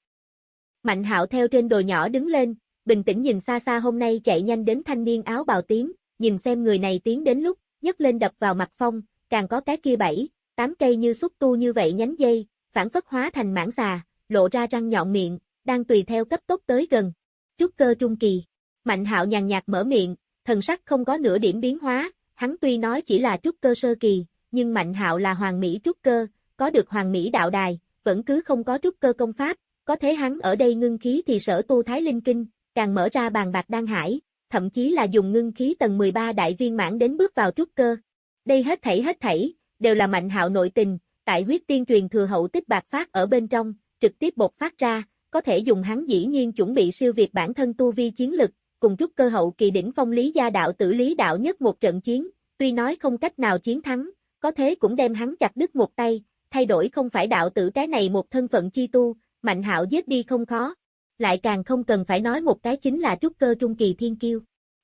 Mạnh hạo theo trên đồi nhỏ đứng lên, bình tĩnh nhìn xa xa hôm nay chạy nhanh đến thanh niên áo bào tím, nhìn xem người này tiến đến lúc, nhấc lên đập vào mặt phong, càng có cái kia bảy, tám cây như xúc tu như vậy nhánh dây, phản phất hóa thành mảng xà, lộ ra răng nhọn miệng, đang tùy theo cấp tốc tới gần. Trúc cơ trung kỳ. Mạnh hạo nhàn nhạt mở miệng, thần sắc không có nửa điểm biến hóa, hắn tuy nói chỉ là trúc cơ sơ kỳ, nhưng Mạnh hạo là hoàng mỹ trúc cơ, có được hoàng mỹ đạo đài, vẫn cứ không có trúc cơ công pháp, có thế hắn ở đây ngưng khí thì sở tu thái linh kinh, càng mở ra bàn bạc đan hải, thậm chí là dùng ngưng khí tầng 13 đại viên mãn đến bước vào trúc cơ. Đây hết thảy hết thảy, đều là mạnh hạo nội tình, tại huyết tiên truyền thừa hậu tích bạc phát ở bên trong, trực tiếp bộc phát ra, có thể dùng hắn dĩ nhiên chuẩn bị siêu việt bản thân tu vi chiến lực, cùng trúc cơ hậu kỳ đỉnh phong lý gia đạo tử lý đạo nhất một trận chiến, tuy nói không cách nào chiến thắng, có thế cũng đem hắn chặt đứt một tay, thay đổi không phải đạo tử cái này một thân phận chi tu, mạnh hạo giết đi không khó. Lại càng không cần phải nói một cái chính là trúc cơ trung kỳ thiên kiêu.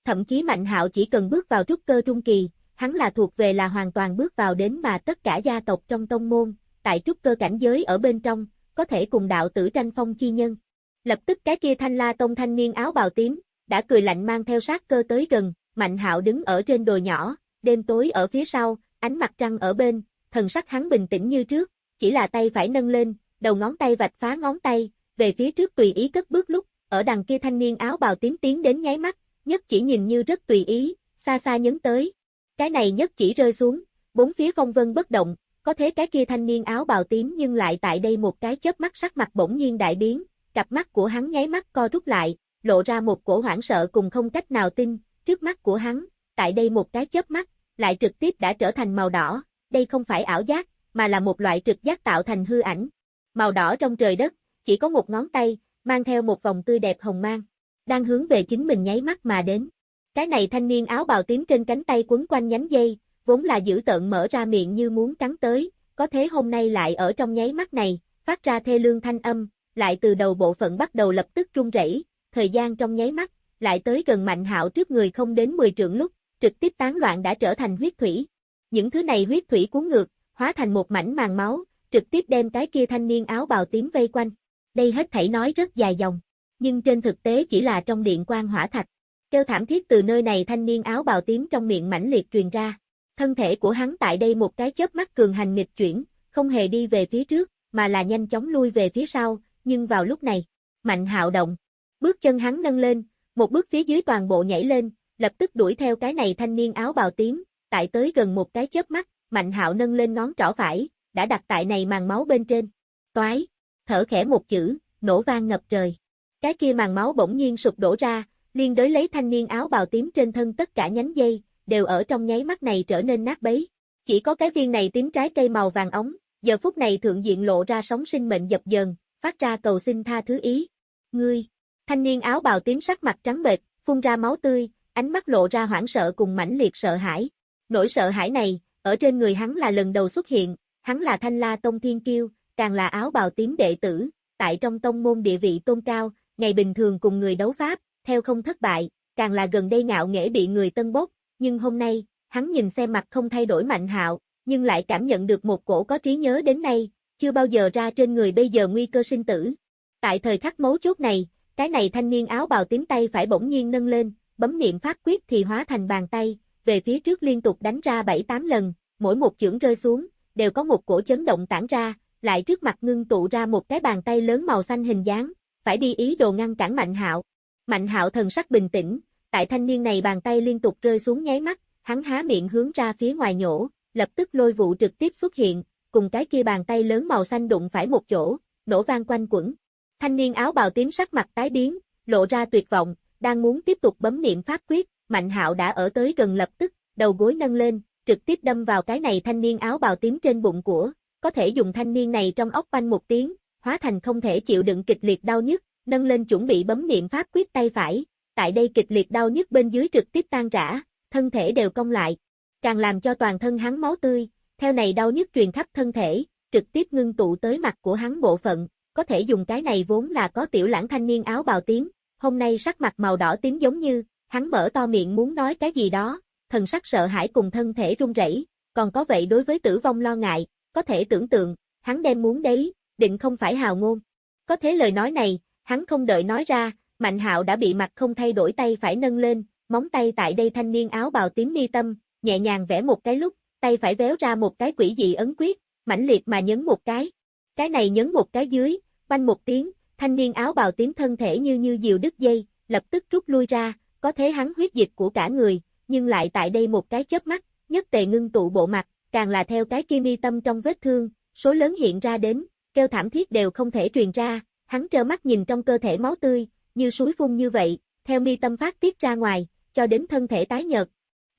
Thậm chí mạnh hạo chỉ cần bước vào trúc cơ trung kỳ, hắn là thuộc về là hoàn toàn bước vào đến mà tất cả gia tộc trong tông môn, tại trúc cơ cảnh giới ở bên trong, có thể cùng đạo tử tranh phong chi nhân. Lập tức cái kia thanh la tông thanh niên áo bào tím, đã cười lạnh mang theo sát cơ tới gần, mạnh hạo đứng ở trên đồi nhỏ, đêm tối ở phía sau, ánh mặt trăng ở bên, thần sắc hắn bình tĩnh như trước, chỉ là tay phải nâng lên, đầu ngón tay vạch phá ngón tay, về phía trước tùy ý cất bước lúc, ở đằng kia thanh niên áo bào tím tiến đến nháy mắt, nhất chỉ nhìn như rất tùy ý, xa xa nhấn tới. Cái này nhất chỉ rơi xuống, bốn phía phong vân bất động, có thế cái kia thanh niên áo bào tím nhưng lại tại đây một cái chớp mắt sắc mặt bỗng nhiên đại biến, cặp mắt của hắn nháy mắt co rút lại, lộ ra một cổ hoảng sợ cùng không cách nào tin, trước mắt của hắn, tại đây một cái chớp mắt, lại trực tiếp đã trở thành màu đỏ, đây không phải ảo giác, mà là một loại trực giác tạo thành hư ảnh. Màu đỏ trong trời đất, chỉ có một ngón tay, mang theo một vòng tươi đẹp hồng mang, đang hướng về chính mình nháy mắt mà đến. Cái này thanh niên áo bào tím trên cánh tay quấn quanh nhánh dây, vốn là giữ tợn mở ra miệng như muốn cắn tới, có thế hôm nay lại ở trong nháy mắt này, phát ra thê lương thanh âm, lại từ đầu bộ phận bắt đầu lập tức rung rẩy, thời gian trong nháy mắt, lại tới gần Mạnh Hạo trước người không đến 10 trượng lúc, trực tiếp tán loạn đã trở thành huyết thủy. Những thứ này huyết thủy cuốn ngược, hóa thành một mảnh màn máu, trực tiếp đem cái kia thanh niên áo bào tím vây quanh. Đây hết thảy nói rất dài dòng. nhưng trên thực tế chỉ là trong điện quang hỏa thạch. Kêu thảm thiết từ nơi này thanh niên áo bào tím trong miệng mãnh liệt truyền ra. Thân thể của hắn tại đây một cái chớp mắt cường hành nghịch chuyển, không hề đi về phía trước, mà là nhanh chóng lui về phía sau, nhưng vào lúc này, Mạnh Hạo động, bước chân hắn nâng lên, một bước phía dưới toàn bộ nhảy lên, lập tức đuổi theo cái này thanh niên áo bào tím, tại tới gần một cái chớp mắt, Mạnh Hạo nâng lên ngón trỏ phải, đã đặt tại này màn máu bên trên. Toái, thở khẽ một chữ, nổ vang ngập trời. Cái kia màn máu bỗng nhiên sụp đổ ra, liên đối lấy thanh niên áo bào tím trên thân tất cả nhánh dây, đều ở trong nháy mắt này trở nên nát bấy. Chỉ có cái viên này tím trái cây màu vàng ống, giờ phút này thượng diện lộ ra sóng sinh mệnh dập dờn, phát ra cầu xin tha thứ ý. Ngươi, thanh niên áo bào tím sắc mặt trắng bệch, phun ra máu tươi, ánh mắt lộ ra hoảng sợ cùng mãnh liệt sợ hãi. Nỗi sợ hãi này, ở trên người hắn là lần đầu xuất hiện, hắn là thanh la tông thiên kiêu, càng là áo bào tím đệ tử, tại trong tông môn địa vị tôn cao, ngày bình thường cùng người đấu pháp, theo không thất bại, càng là gần đây ngạo nghễ bị người tân bốc, nhưng hôm nay, hắn nhìn xem mặt không thay đổi mạnh hạo, nhưng lại cảm nhận được một cổ có trí nhớ đến nay, chưa bao giờ ra trên người bây giờ nguy cơ sinh tử. Tại thời khắc mấu chốt này, cái này thanh niên áo bào tím tay phải bỗng nhiên nâng lên, bấm niệm pháp quyết thì hóa thành bàn tay, về phía trước liên tục đánh ra 7-8 lần, mỗi một chưởng rơi xuống, đều có một cổ chấn động tản ra, lại trước mặt ngưng tụ ra một cái bàn tay lớn màu xanh hình dáng, phải đi ý đồ ngăn cản Mạnh Hạo. Mạnh Hạo thần sắc bình tĩnh, tại thanh niên này bàn tay liên tục rơi xuống nháy mắt, hắn há miệng hướng ra phía ngoài nhổ, lập tức lôi vụ trực tiếp xuất hiện, cùng cái kia bàn tay lớn màu xanh đụng phải một chỗ, nổ vang quanh quẩn. Thanh niên áo bào tím sắc mặt tái biến, lộ ra tuyệt vọng, đang muốn tiếp tục bấm niệm pháp quyết, Mạnh Hạo đã ở tới gần lập tức, đầu gối nâng lên, trực tiếp đâm vào cái này thanh niên áo bào tím trên bụng của, có thể dùng thanh niên này trong ốc quanh một tiếng, hóa thành không thể chịu đựng kịch liệt đau nhức, nâng lên chuẩn bị bấm niệm pháp quyết tay phải, tại đây kịch liệt đau nhức bên dưới trực tiếp tan rã, thân thể đều cong lại, càng làm cho toàn thân hắn máu tươi, theo này đau nhức truyền khắp thân thể, trực tiếp ngưng tụ tới mặt của hắn bộ phận, có thể dùng cái này vốn là có tiểu lãng thanh niên áo bào tím, hôm nay sắc mặt màu đỏ tím giống như, hắn mở to miệng muốn nói cái gì đó, thần sắc sợ hãi cùng thân thể run rẩy, còn có vậy đối với tử vong lo ngại, có thể tưởng tượng, hắn đem muốn đấy, định không phải hào ngôn. Có thế lời nói này, hắn không đợi nói ra, Mạnh Hạo đã bị mặt không thay đổi tay phải nâng lên, móng tay tại đây thanh niên áo bào tím mi tâm, nhẹ nhàng vẽ một cái lúc, tay phải véo ra một cái quỷ dị ấn quyết, mãnh liệt mà nhấn một cái. Cái này nhấn một cái dưới, banh một tiếng, thanh niên áo bào tím thân thể như như diều đứt dây, lập tức rút lui ra, có thế hắn huyết dịch của cả người, nhưng lại tại đây một cái chớp mắt, nhất tề ngưng tụ bộ mặt, càng là theo cái kim mi tâm trong vết thương, số lớn hiện ra đến, kêu thảm thiết đều không thể truyền ra, hắn trơ mắt nhìn trong cơ thể máu tươi, như suối phun như vậy, theo mi tâm phát tiết ra ngoài, cho đến thân thể tái nhợt.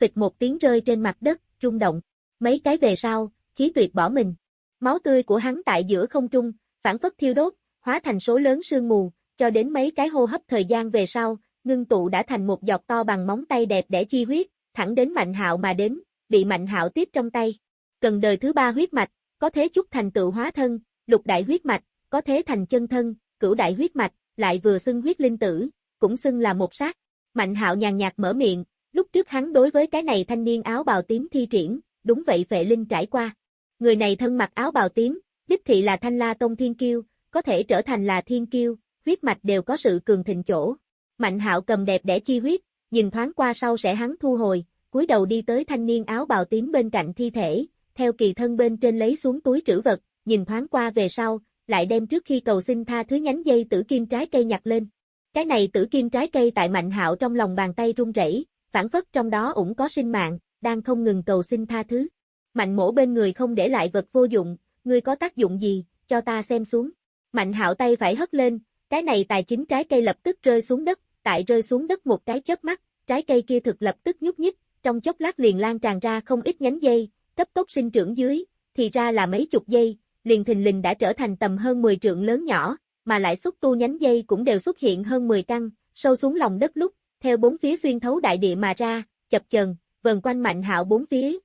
Phịch một tiếng rơi trên mặt đất, rung động. Mấy cái về sau, khí tuyệt bỏ mình. Máu tươi của hắn tại giữa không trung, phản phất thiêu đốt, hóa thành số lớn sương mù, cho đến mấy cái hô hấp thời gian về sau, ngưng tụ đã thành một giọt to bằng móng tay đẹp để chi huyết, thẳng đến Mạnh Hạo mà đến, bị Mạnh Hạo tiếp trong tay. Cần đời thứ ba huyết mạch, có thế chút thành tựu hóa thân, lục đại huyết mạch, có thế thành chân thân, cửu đại huyết mạch, lại vừa xưng huyết linh tử, cũng xưng là một sát. Mạnh Hạo nhàn nhạt mở miệng, lúc trước hắn đối với cái này thanh niên áo bào tím thi triển, đúng vậy phệ linh trải qua. Người này thân mặc áo bào tím, đích thị là thanh la tông thiên kiêu, có thể trở thành là thiên kiêu, huyết mạch đều có sự cường thịnh chỗ. Mạnh hạo cầm đẹp để chi huyết, nhìn thoáng qua sau sẽ hắn thu hồi, cúi đầu đi tới thanh niên áo bào tím bên cạnh thi thể, theo kỳ thân bên trên lấy xuống túi trữ vật, nhìn thoáng qua về sau, lại đem trước khi cầu xin tha thứ nhánh dây tử kim trái cây nhặt lên. Cái này tử kim trái cây tại mạnh hạo trong lòng bàn tay run rẩy, phản phất trong đó cũng có sinh mạng, đang không ngừng cầu xin tha thứ. Mạnh mổ bên người không để lại vật vô dụng, ngươi có tác dụng gì, cho ta xem xuống. Mạnh hạo tay phải hất lên, cái này tài chính trái cây lập tức rơi xuống đất, tại rơi xuống đất một cái chớp mắt, trái cây kia thực lập tức nhúc nhích, trong chốc lát liền lan tràn ra không ít nhánh dây, cấp tốc sinh trưởng dưới, thì ra là mấy chục dây liền thình lình đã trở thành tầm hơn 10 trượng lớn nhỏ, mà lại xúc tu nhánh dây cũng đều xuất hiện hơn 10 căn, sâu xuống lòng đất lúc, theo bốn phía xuyên thấu đại địa mà ra, chập chờn, vần quanh Mạnh Hạo bốn phía.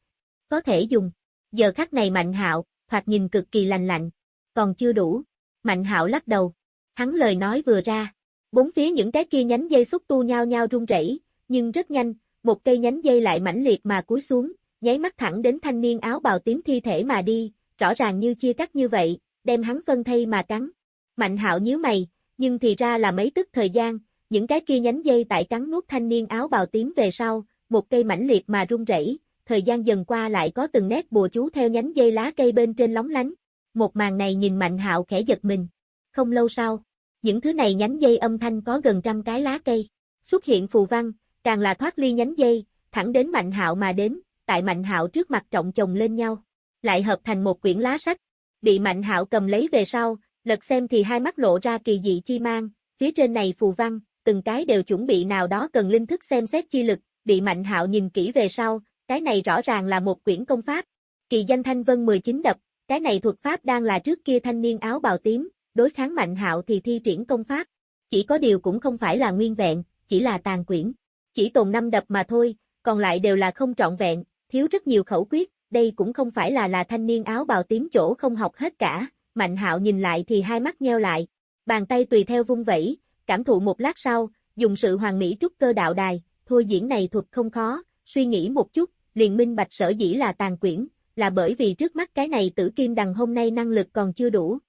Có thể dùng. Giờ khắc này Mạnh Hạo, thoạt nhìn cực kỳ lành lạnh, còn chưa đủ. Mạnh Hạo lắc đầu. Hắn lời nói vừa ra, bốn phía những cái kia nhánh dây xúc tu nhau nhau rung rẩy, nhưng rất nhanh, một cây nhánh dây lại mãnh liệt mà cúi xuống, nháy mắt thẳng đến thanh niên áo bào tím thi thể mà đi, rõ ràng như chia cắt như vậy, đem hắn phân thây mà cắn. Mạnh Hạo nhíu mày, Nhưng thì ra là mấy tức thời gian, những cái kia nhánh dây tại cắn nuốt thanh niên áo bào tím về sau, một cây mãnh liệt mà rung rẩy, thời gian dần qua lại có từng nét bùa chú theo nhánh dây lá cây bên trên lóng lánh. Một màn này nhìn Mạnh Hạo khẽ giật mình. Không lâu sau, những thứ này nhánh dây âm thanh có gần trăm cái lá cây. Xuất hiện phù văn, càng là thoát ly nhánh dây, thẳng đến Mạnh Hạo mà đến, tại Mạnh Hạo trước mặt trọng chồng lên nhau, lại hợp thành một quyển lá sách. Bị Mạnh Hạo cầm lấy về sau, lật xem thì hai mắt lộ ra kỳ dị chi mang, phía trên này phù văn, từng cái đều chuẩn bị nào đó cần linh thức xem xét chi lực, bị Mạnh Hạo nhìn kỹ về sau, cái này rõ ràng là một quyển công pháp. Kỳ danh thanh vân 19 đập, cái này thuật pháp đang là trước kia thanh niên áo bào tím, đối kháng Mạnh Hạo thì thi triển công pháp. Chỉ có điều cũng không phải là nguyên vẹn, chỉ là tàn quyển. Chỉ tồn năm đập mà thôi, còn lại đều là không trọn vẹn, thiếu rất nhiều khẩu quyết, đây cũng không phải là là thanh niên áo bào tím chỗ không học hết cả. Mạnh Hạo nhìn lại thì hai mắt nheo lại, bàn tay tùy theo vung vẩy, cảm thụ một lát sau, dùng sự hoàng mỹ trúc cơ đạo đài, thôi diễn này thuật không khó, suy nghĩ một chút, liền minh bạch sở dĩ là tàn quyển, là bởi vì trước mắt cái này tử kim đằng hôm nay năng lực còn chưa đủ.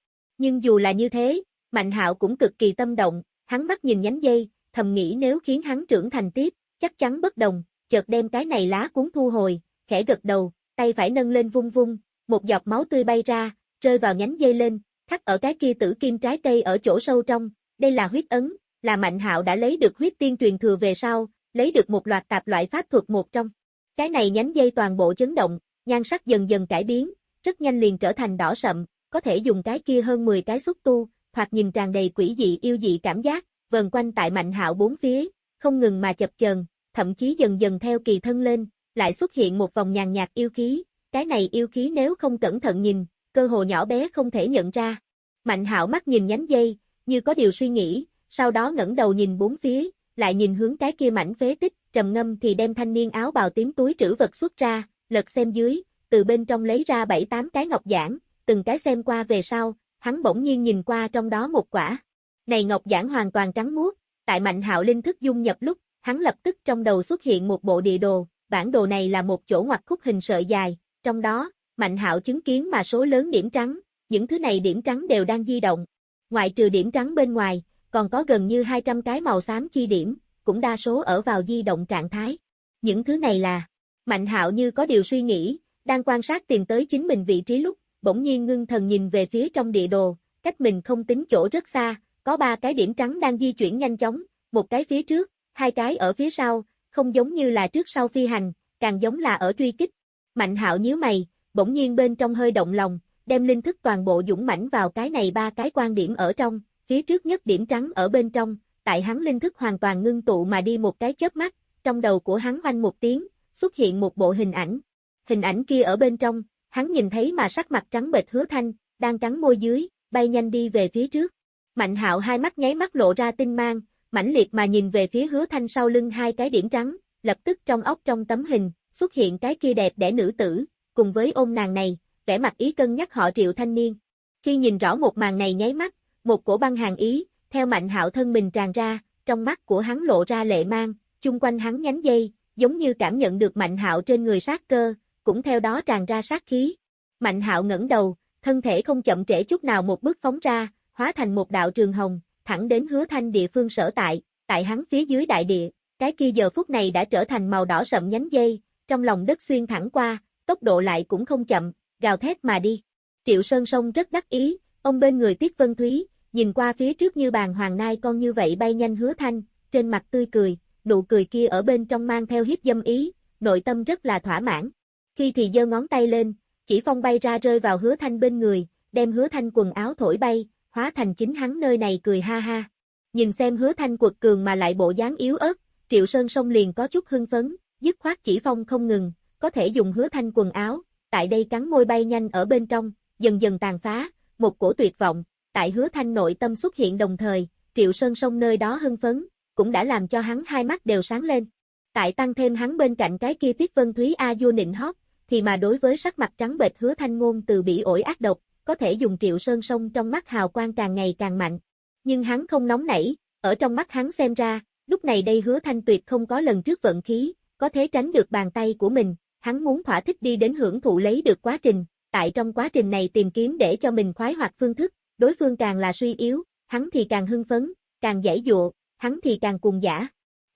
Nhưng dù là như thế, Mạnh Hạo cũng cực kỳ tâm động, hắn mắt nhìn nhánh dây, thầm nghĩ nếu khiến hắn trưởng thành tiếp, chắc chắn bất đồng, chợt đem cái này lá cuốn thu hồi, khẽ gật đầu, tay phải nâng lên vung vung, một giọt máu tươi bay ra, rơi vào nhánh dây lên, khắc ở cái kia tử kim trái cây ở chỗ sâu trong, đây là huyết ấn, là Mạnh Hạo đã lấy được huyết tiên truyền thừa về sau, lấy được một loạt tạp loại pháp thuật một trong. Cái này nhánh dây toàn bộ chấn động, nhan sắc dần dần cải biến, rất nhanh liền trở thành đỏ sậm, có thể dùng cái kia hơn 10 cái xúc tu, hoặc nhìn tràn đầy quỷ dị yêu dị cảm giác, vần quanh tại Mạnh Hạo bốn phía, không ngừng mà chập chờn, thậm chí dần dần theo kỳ thân lên, lại xuất hiện một vòng nhàn nhạt yêu khí, cái này yêu khí nếu không cẩn thận nhìn, cơ hồ nhỏ bé không thể nhận ra. Mạnh Hạo mắt nhìn nhánh dây, như có điều suy nghĩ, sau đó ngẩng đầu nhìn bốn phía, lại nhìn hướng cái kia mảnh phế tích, trầm ngâm thì đem thanh niên áo bào tím túi trữ vật xuất ra, lật xem dưới, từ bên trong lấy ra bảy tám cái ngọc giản, từng cái xem qua về sau, hắn bỗng nhiên nhìn qua trong đó một quả. Này ngọc giản hoàn toàn trắng muốt, tại Mạnh Hạo linh thức dung nhập lúc, hắn lập tức trong đầu xuất hiện một bộ địa đồ, bản đồ này là một chỗ ngoặc khúc hình sợi dài, trong đó, Mạnh Hạo chứng kiến mà số lớn điểm trắng, những thứ này điểm trắng đều đang di động. Ngoại trừ điểm trắng bên ngoài, còn có gần như 200 cái màu xám chi điểm, cũng đa số ở vào di động trạng thái. Những thứ này là, Mạnh Hạo như có điều suy nghĩ, đang quan sát tìm tới chính mình vị trí lúc, bỗng nhiên ngưng thần nhìn về phía trong địa đồ, cách mình không tính chỗ rất xa, có ba cái điểm trắng đang di chuyển nhanh chóng, một cái phía trước, hai cái ở phía sau, không giống như là trước sau phi hành, càng giống là ở truy kích. Mạnh hạo nhíu mày, bỗng nhiên bên trong hơi động lòng, đem linh thức toàn bộ dũng mãnh vào cái này ba cái quan điểm ở trong, phía trước nhất điểm trắng ở bên trong, tại hắn linh thức hoàn toàn ngưng tụ mà đi một cái chớp mắt, trong đầu của hắn hoanh một tiếng, xuất hiện một bộ hình ảnh. Hình ảnh kia ở bên trong, hắn nhìn thấy mà sắc mặt trắng bệch hứa thanh, đang cắn môi dưới, bay nhanh đi về phía trước. Mạnh hạo hai mắt nháy mắt lộ ra tinh mang, mãnh liệt mà nhìn về phía hứa thanh sau lưng hai cái điểm trắng, lập tức trong ốc trong tấm hình, xuất hiện cái kia đẹp đẽ nữ tử, cùng với ôm nàng này, vẻ mặt ý cân nhắc họ triệu thanh niên. Khi nhìn rõ một màn này nháy mắt, một cổ băng hàng ý, theo mạnh hạo thân mình tràn ra, trong mắt của hắn lộ ra lệ mang, chung quanh hắn nhánh dây, giống như cảm nhận được mạnh hạo trên người sát cơ, cũng theo đó tràn ra sát khí. Mạnh hạo ngẩng đầu, thân thể không chậm trễ chút nào một bước phóng ra, hóa thành một đạo trường hồng, thẳng đến hứa thanh địa phương sở tại, tại hắn phía dưới đại địa, cái kia giờ phút này đã trở thành màu đỏ sậm nhánh dây, trong lòng đất xuyên thẳng qua, tốc độ lại cũng không chậm, gào thét mà đi. Triệu Sơn Sông rất đắc ý, ông bên người Tiết Vân Thúy, nhìn qua phía trước như bàn hoàng nai con như vậy bay nhanh hứa thanh, trên mặt tươi cười, nụ cười kia ở bên trong mang theo hiếp dâm ý, nội tâm rất là thỏa mãn. Khi thì giơ ngón tay lên, chỉ phong bay ra rơi vào hứa thanh bên người, đem hứa thanh quần áo thổi bay, hóa thành chính hắn nơi này cười ha ha. Nhìn xem hứa thanh quật cường mà lại bộ dáng yếu ớt, triệu sơn sông liền có chút hưng phấn, dứt khoát chỉ phong không ngừng, có thể dùng hứa thanh quần áo, tại đây cắn môi bay nhanh ở bên trong, dần dần tàn phá, một cổ tuyệt vọng, tại hứa thanh nội tâm xuất hiện đồng thời, triệu sơn sông nơi đó hưng phấn, cũng đã làm cho hắn hai mắt đều sáng lên. Tại tăng thêm hắn bên cạnh cái kia tiết vân thúy A du nịnh hót, thì mà đối với sắc mặt trắng bệch hứa thanh ngôn từ bị ổi ác độc, có thể dùng triệu sơn sông trong mắt hào quang càng ngày càng mạnh. Nhưng hắn không nóng nảy, ở trong mắt hắn xem ra, lúc này đây hứa thanh tuyệt không có lần trước vận khí, có thể tránh được bàn tay của mình, hắn muốn thỏa thích đi đến hưởng thụ lấy được quá trình, tại trong quá trình này tìm kiếm để cho mình khoái hoạt phương thức, đối phương càng là suy yếu, hắn thì càng hưng phấn, càng giải dụa, hắn thì càng cuồng giả.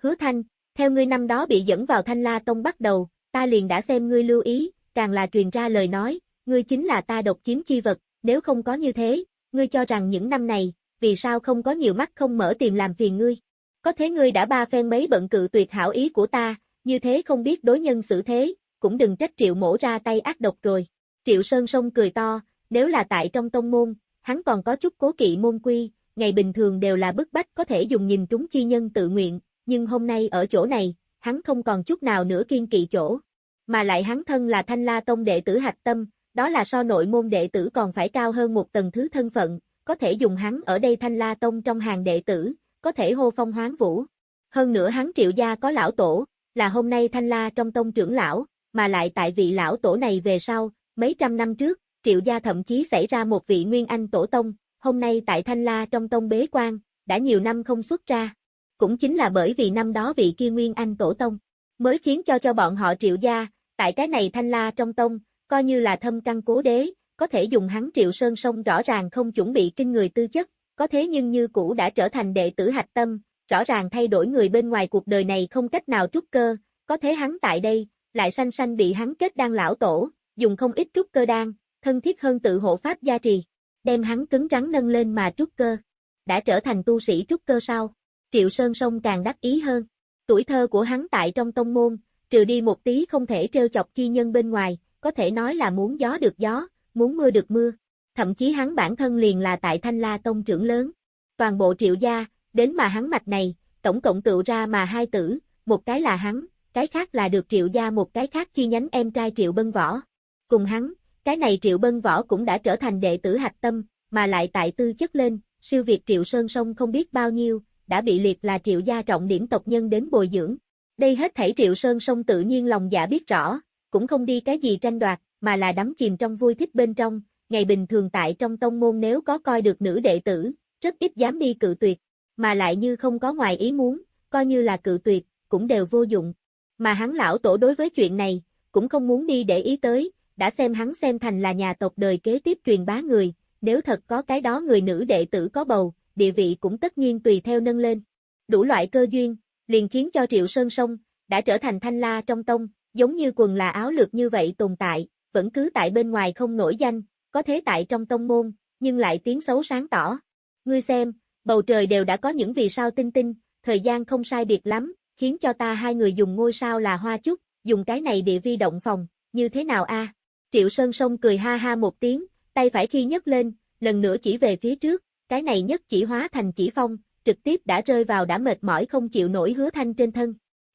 Hứa Thanh, theo ngươi năm đó bị dẫn vào Thanh La Tông bắt đầu, ta liền đã xem ngươi lưu ý, càng là truyền ra lời nói, ngươi chính là ta độc chiếm chi vật, nếu không có như thế, ngươi cho rằng những năm này, vì sao không có nhiều mắt không mở tìm làm phiền ngươi. Có thế ngươi đã ba phen mấy bận cự tuyệt hảo ý của ta, như thế không biết đối nhân xử thế, cũng đừng trách triệu mổ ra tay ác độc rồi. Triệu Sơn Sông cười to, nếu là tại trong tông môn, hắn còn có chút cố kỵ môn quy, ngày bình thường đều là bức bách có thể dùng nhìn trúng chi nhân tự nguyện, nhưng hôm nay ở chỗ này, hắn không còn chút nào nữa kiên kỵ chỗ. Mà lại hắn thân là thanh la tông đệ tử hạch tâm, đó là so nội môn đệ tử còn phải cao hơn một tầng thứ thân phận, có thể dùng hắn ở đây thanh la tông trong hàng đệ tử, có thể hô phong hoán vũ. Hơn nữa hắn triệu gia có lão tổ, là hôm nay thanh la trong tông trưởng lão, mà lại tại vị lão tổ này về sau, mấy trăm năm trước, triệu gia thậm chí xảy ra một vị nguyên anh tổ tông, hôm nay tại thanh la trong tông bế quan, đã nhiều năm không xuất ra. Cũng chính là bởi vì năm đó vị kia nguyên anh tổ tông, mới khiến cho cho bọn họ triệu gia, tại cái này thanh la trong tông, coi như là thâm căn cố đế, có thể dùng hắn triệu sơn sông rõ ràng không chuẩn bị kinh người tư chất, có thế nhưng như cũ đã trở thành đệ tử hạch tâm, rõ ràng thay đổi người bên ngoài cuộc đời này không cách nào trúc cơ, có thế hắn tại đây, lại sanh sanh bị hắn kết đan lão tổ, dùng không ít trúc cơ đan, thân thiết hơn tự hộ pháp gia trì, đem hắn cứng rắn nâng lên mà trúc cơ. Đã trở thành tu sĩ trúc cơ sau, Triệu Sơn Sông càng đắc ý hơn. Tuổi thơ của hắn tại trong tông môn, trừ đi một tí không thể trêu chọc chi nhân bên ngoài, có thể nói là muốn gió được gió, muốn mưa được mưa. Thậm chí hắn bản thân liền là tại Thanh La Tông trưởng lớn. Toàn bộ triệu gia, đến mà hắn mạch này, tổng cộng tựu ra mà hai tử, một cái là hắn, cái khác là được triệu gia một cái khác chi nhánh em trai triệu bân võ. Cùng hắn, cái này triệu bân võ cũng đã trở thành đệ tử hạch tâm, mà lại tại tư chất lên, siêu việt triệu sơn sông không biết bao nhiêu, đã bị liệt là triệu gia trọng điểm tộc nhân đến bồi dưỡng. Đây hết thảy triệu sơn sông tự nhiên lòng dạ biết rõ, cũng không đi cái gì tranh đoạt, mà là đắm chìm trong vui thích bên trong, ngày bình thường tại trong tông môn nếu có coi được nữ đệ tử, rất ít dám đi cự tuyệt, mà lại như không có ngoài ý muốn, coi như là cự tuyệt, cũng đều vô dụng. Mà hắn lão tổ đối với chuyện này, cũng không muốn đi để ý tới, đã xem hắn xem thành là nhà tộc đời kế tiếp truyền bá người, nếu thật có cái đó người nữ đệ tử có bầu, địa vị cũng tất nhiên tùy theo nâng lên. Đủ loại cơ duyên, liền khiến cho Triệu Sơn Sông, đã trở thành thanh la trong tông, giống như quần là áo lược như vậy tồn tại, vẫn cứ tại bên ngoài không nổi danh, có thế tại trong tông môn, nhưng lại tiếng xấu sáng tỏ. Ngươi xem, bầu trời đều đã có những vì sao tinh tinh, thời gian không sai biệt lắm, khiến cho ta hai người dùng ngôi sao là hoa chúc, dùng cái này địa vi động phòng, như thế nào a? Triệu Sơn Sông cười ha ha một tiếng, tay phải khi nhấc lên, lần nữa chỉ về phía trước, cái này nhất chỉ hóa thành chỉ phong, trực tiếp đã rơi vào đã mệt mỏi không chịu nổi hứa thanh trên thân.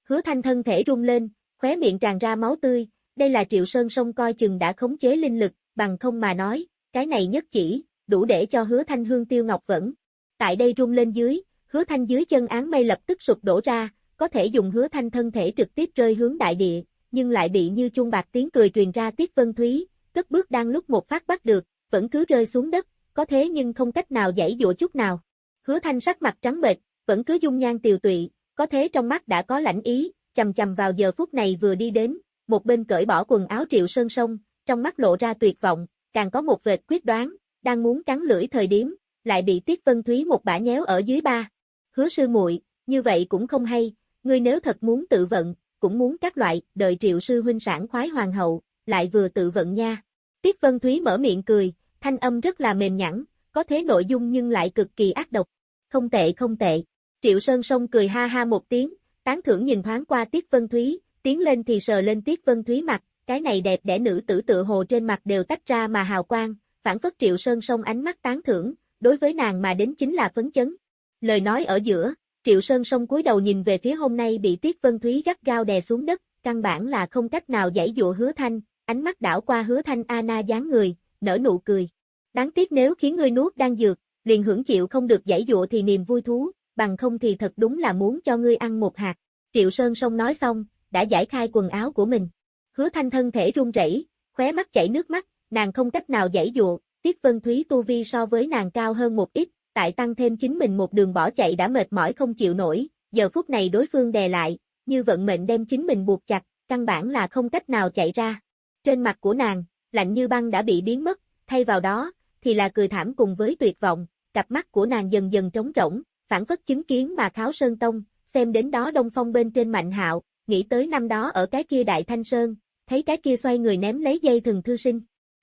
Hứa thanh thân thể rung lên, khóe miệng tràn ra máu tươi, đây là Triệu Sơn Sông coi chừng đã khống chế linh lực, bằng không mà nói, cái này nhất chỉ, đủ để cho hứa thanh hương tiêu ngọc vẫn. Tại đây rung lên dưới, hứa thanh dưới chân án mây lập tức sụp đổ ra, có thể dùng hứa thanh thân thể trực tiếp rơi hướng đại địa, nhưng lại bị như chuông bạc tiếng cười truyền ra Tiết Vân Thúy, cất bước đang lúc một phát bắt được, vẫn cứ rơi xuống đất, có thế nhưng không cách nào giải dụa chút nào. Hứa thanh sắc mặt trắng bệch, vẫn cứ dung nhan tiều tụy, có thế trong mắt đã có lãnh ý, chầm chầm vào giờ phút này vừa đi đến, một bên cởi bỏ quần áo triệu sơn sông, trong mắt lộ ra tuyệt vọng, càng có một vệt quyết đoán, đang muốn cắn lưỡi thời điểm, lại bị Tiết Vân Thúy một bả nhéo ở dưới ba. Hứa sư muội, như vậy cũng không hay, ngươi nếu thật muốn tự vận, cũng muốn các loại, đợi triệu sư huynh sản khoái hoàng hậu, lại vừa tự vận nha. Tiết Vân Thúy mở miệng cười, thanh âm rất là mềm nhẵn, có thế nội dung nhưng lại cực kỳ ác độc. Không tệ không tệ. Triệu Sơn Sông cười ha ha một tiếng, tán thưởng nhìn thoáng qua Tiết Vân Thúy, tiến lên thì sờ lên Tiết Vân Thúy mặt, cái này đẹp đẽ nữ tử tự hồ trên mặt đều tách ra mà hào quang, phản phất Triệu Sơn Sông ánh mắt tán thưởng, đối với nàng mà đến chính là phấn chấn. Lời nói ở giữa, Triệu Sơn Sông cúi đầu nhìn về phía hôm nay bị Tiết Vân Thúy gắt gao đè xuống đất, căn bản là không cách nào giải dụa hứa thanh, ánh mắt đảo qua hứa thanh Anna dáng người, nở nụ cười. Đáng tiếc nếu khiến ngươi nuốt đang dược, liền hưởng chịu không được giải dụa thì niềm vui thú, bằng không thì thật đúng là muốn cho ngươi ăn một hạt. Triệu Sơn Sông nói xong, đã giải khai quần áo của mình. Hứa thanh thân thể run rẩy, khóe mắt chảy nước mắt, nàng không cách nào giải dụa, Tiết Vân Thúy tu vi so với nàng cao hơn một ít, tại tăng thêm chính mình một đường bỏ chạy đã mệt mỏi không chịu nổi, giờ phút này đối phương đè lại, như vận mệnh đem chính mình buộc chặt, căn bản là không cách nào chạy ra. Trên mặt của nàng, lạnh như băng đã bị biến mất, thay vào đó, thì là cười thảm cùng với tuyệt vọng, cặp mắt của nàng dần dần trống rỗng, phản phất chứng kiến mà kháo sơn tông, xem đến đó đông phong bên trên mạnh hạo, nghĩ tới năm đó ở cái kia đại thanh sơn, thấy cái kia xoay người ném lấy dây thừng thư sinh.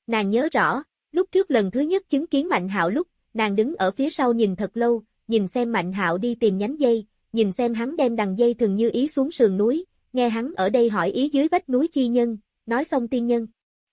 Nàng nhớ rõ, lúc trước lần thứ nhất chứng kiến mạnh hạo lúc, nàng đứng ở phía sau nhìn thật lâu, nhìn xem mạnh hạo đi tìm nhánh dây, nhìn xem hắn đem đằng dây thừng như ý xuống sườn núi, nghe hắn ở đây hỏi ý dưới vách núi chi nhân, nói xong tiên nhân.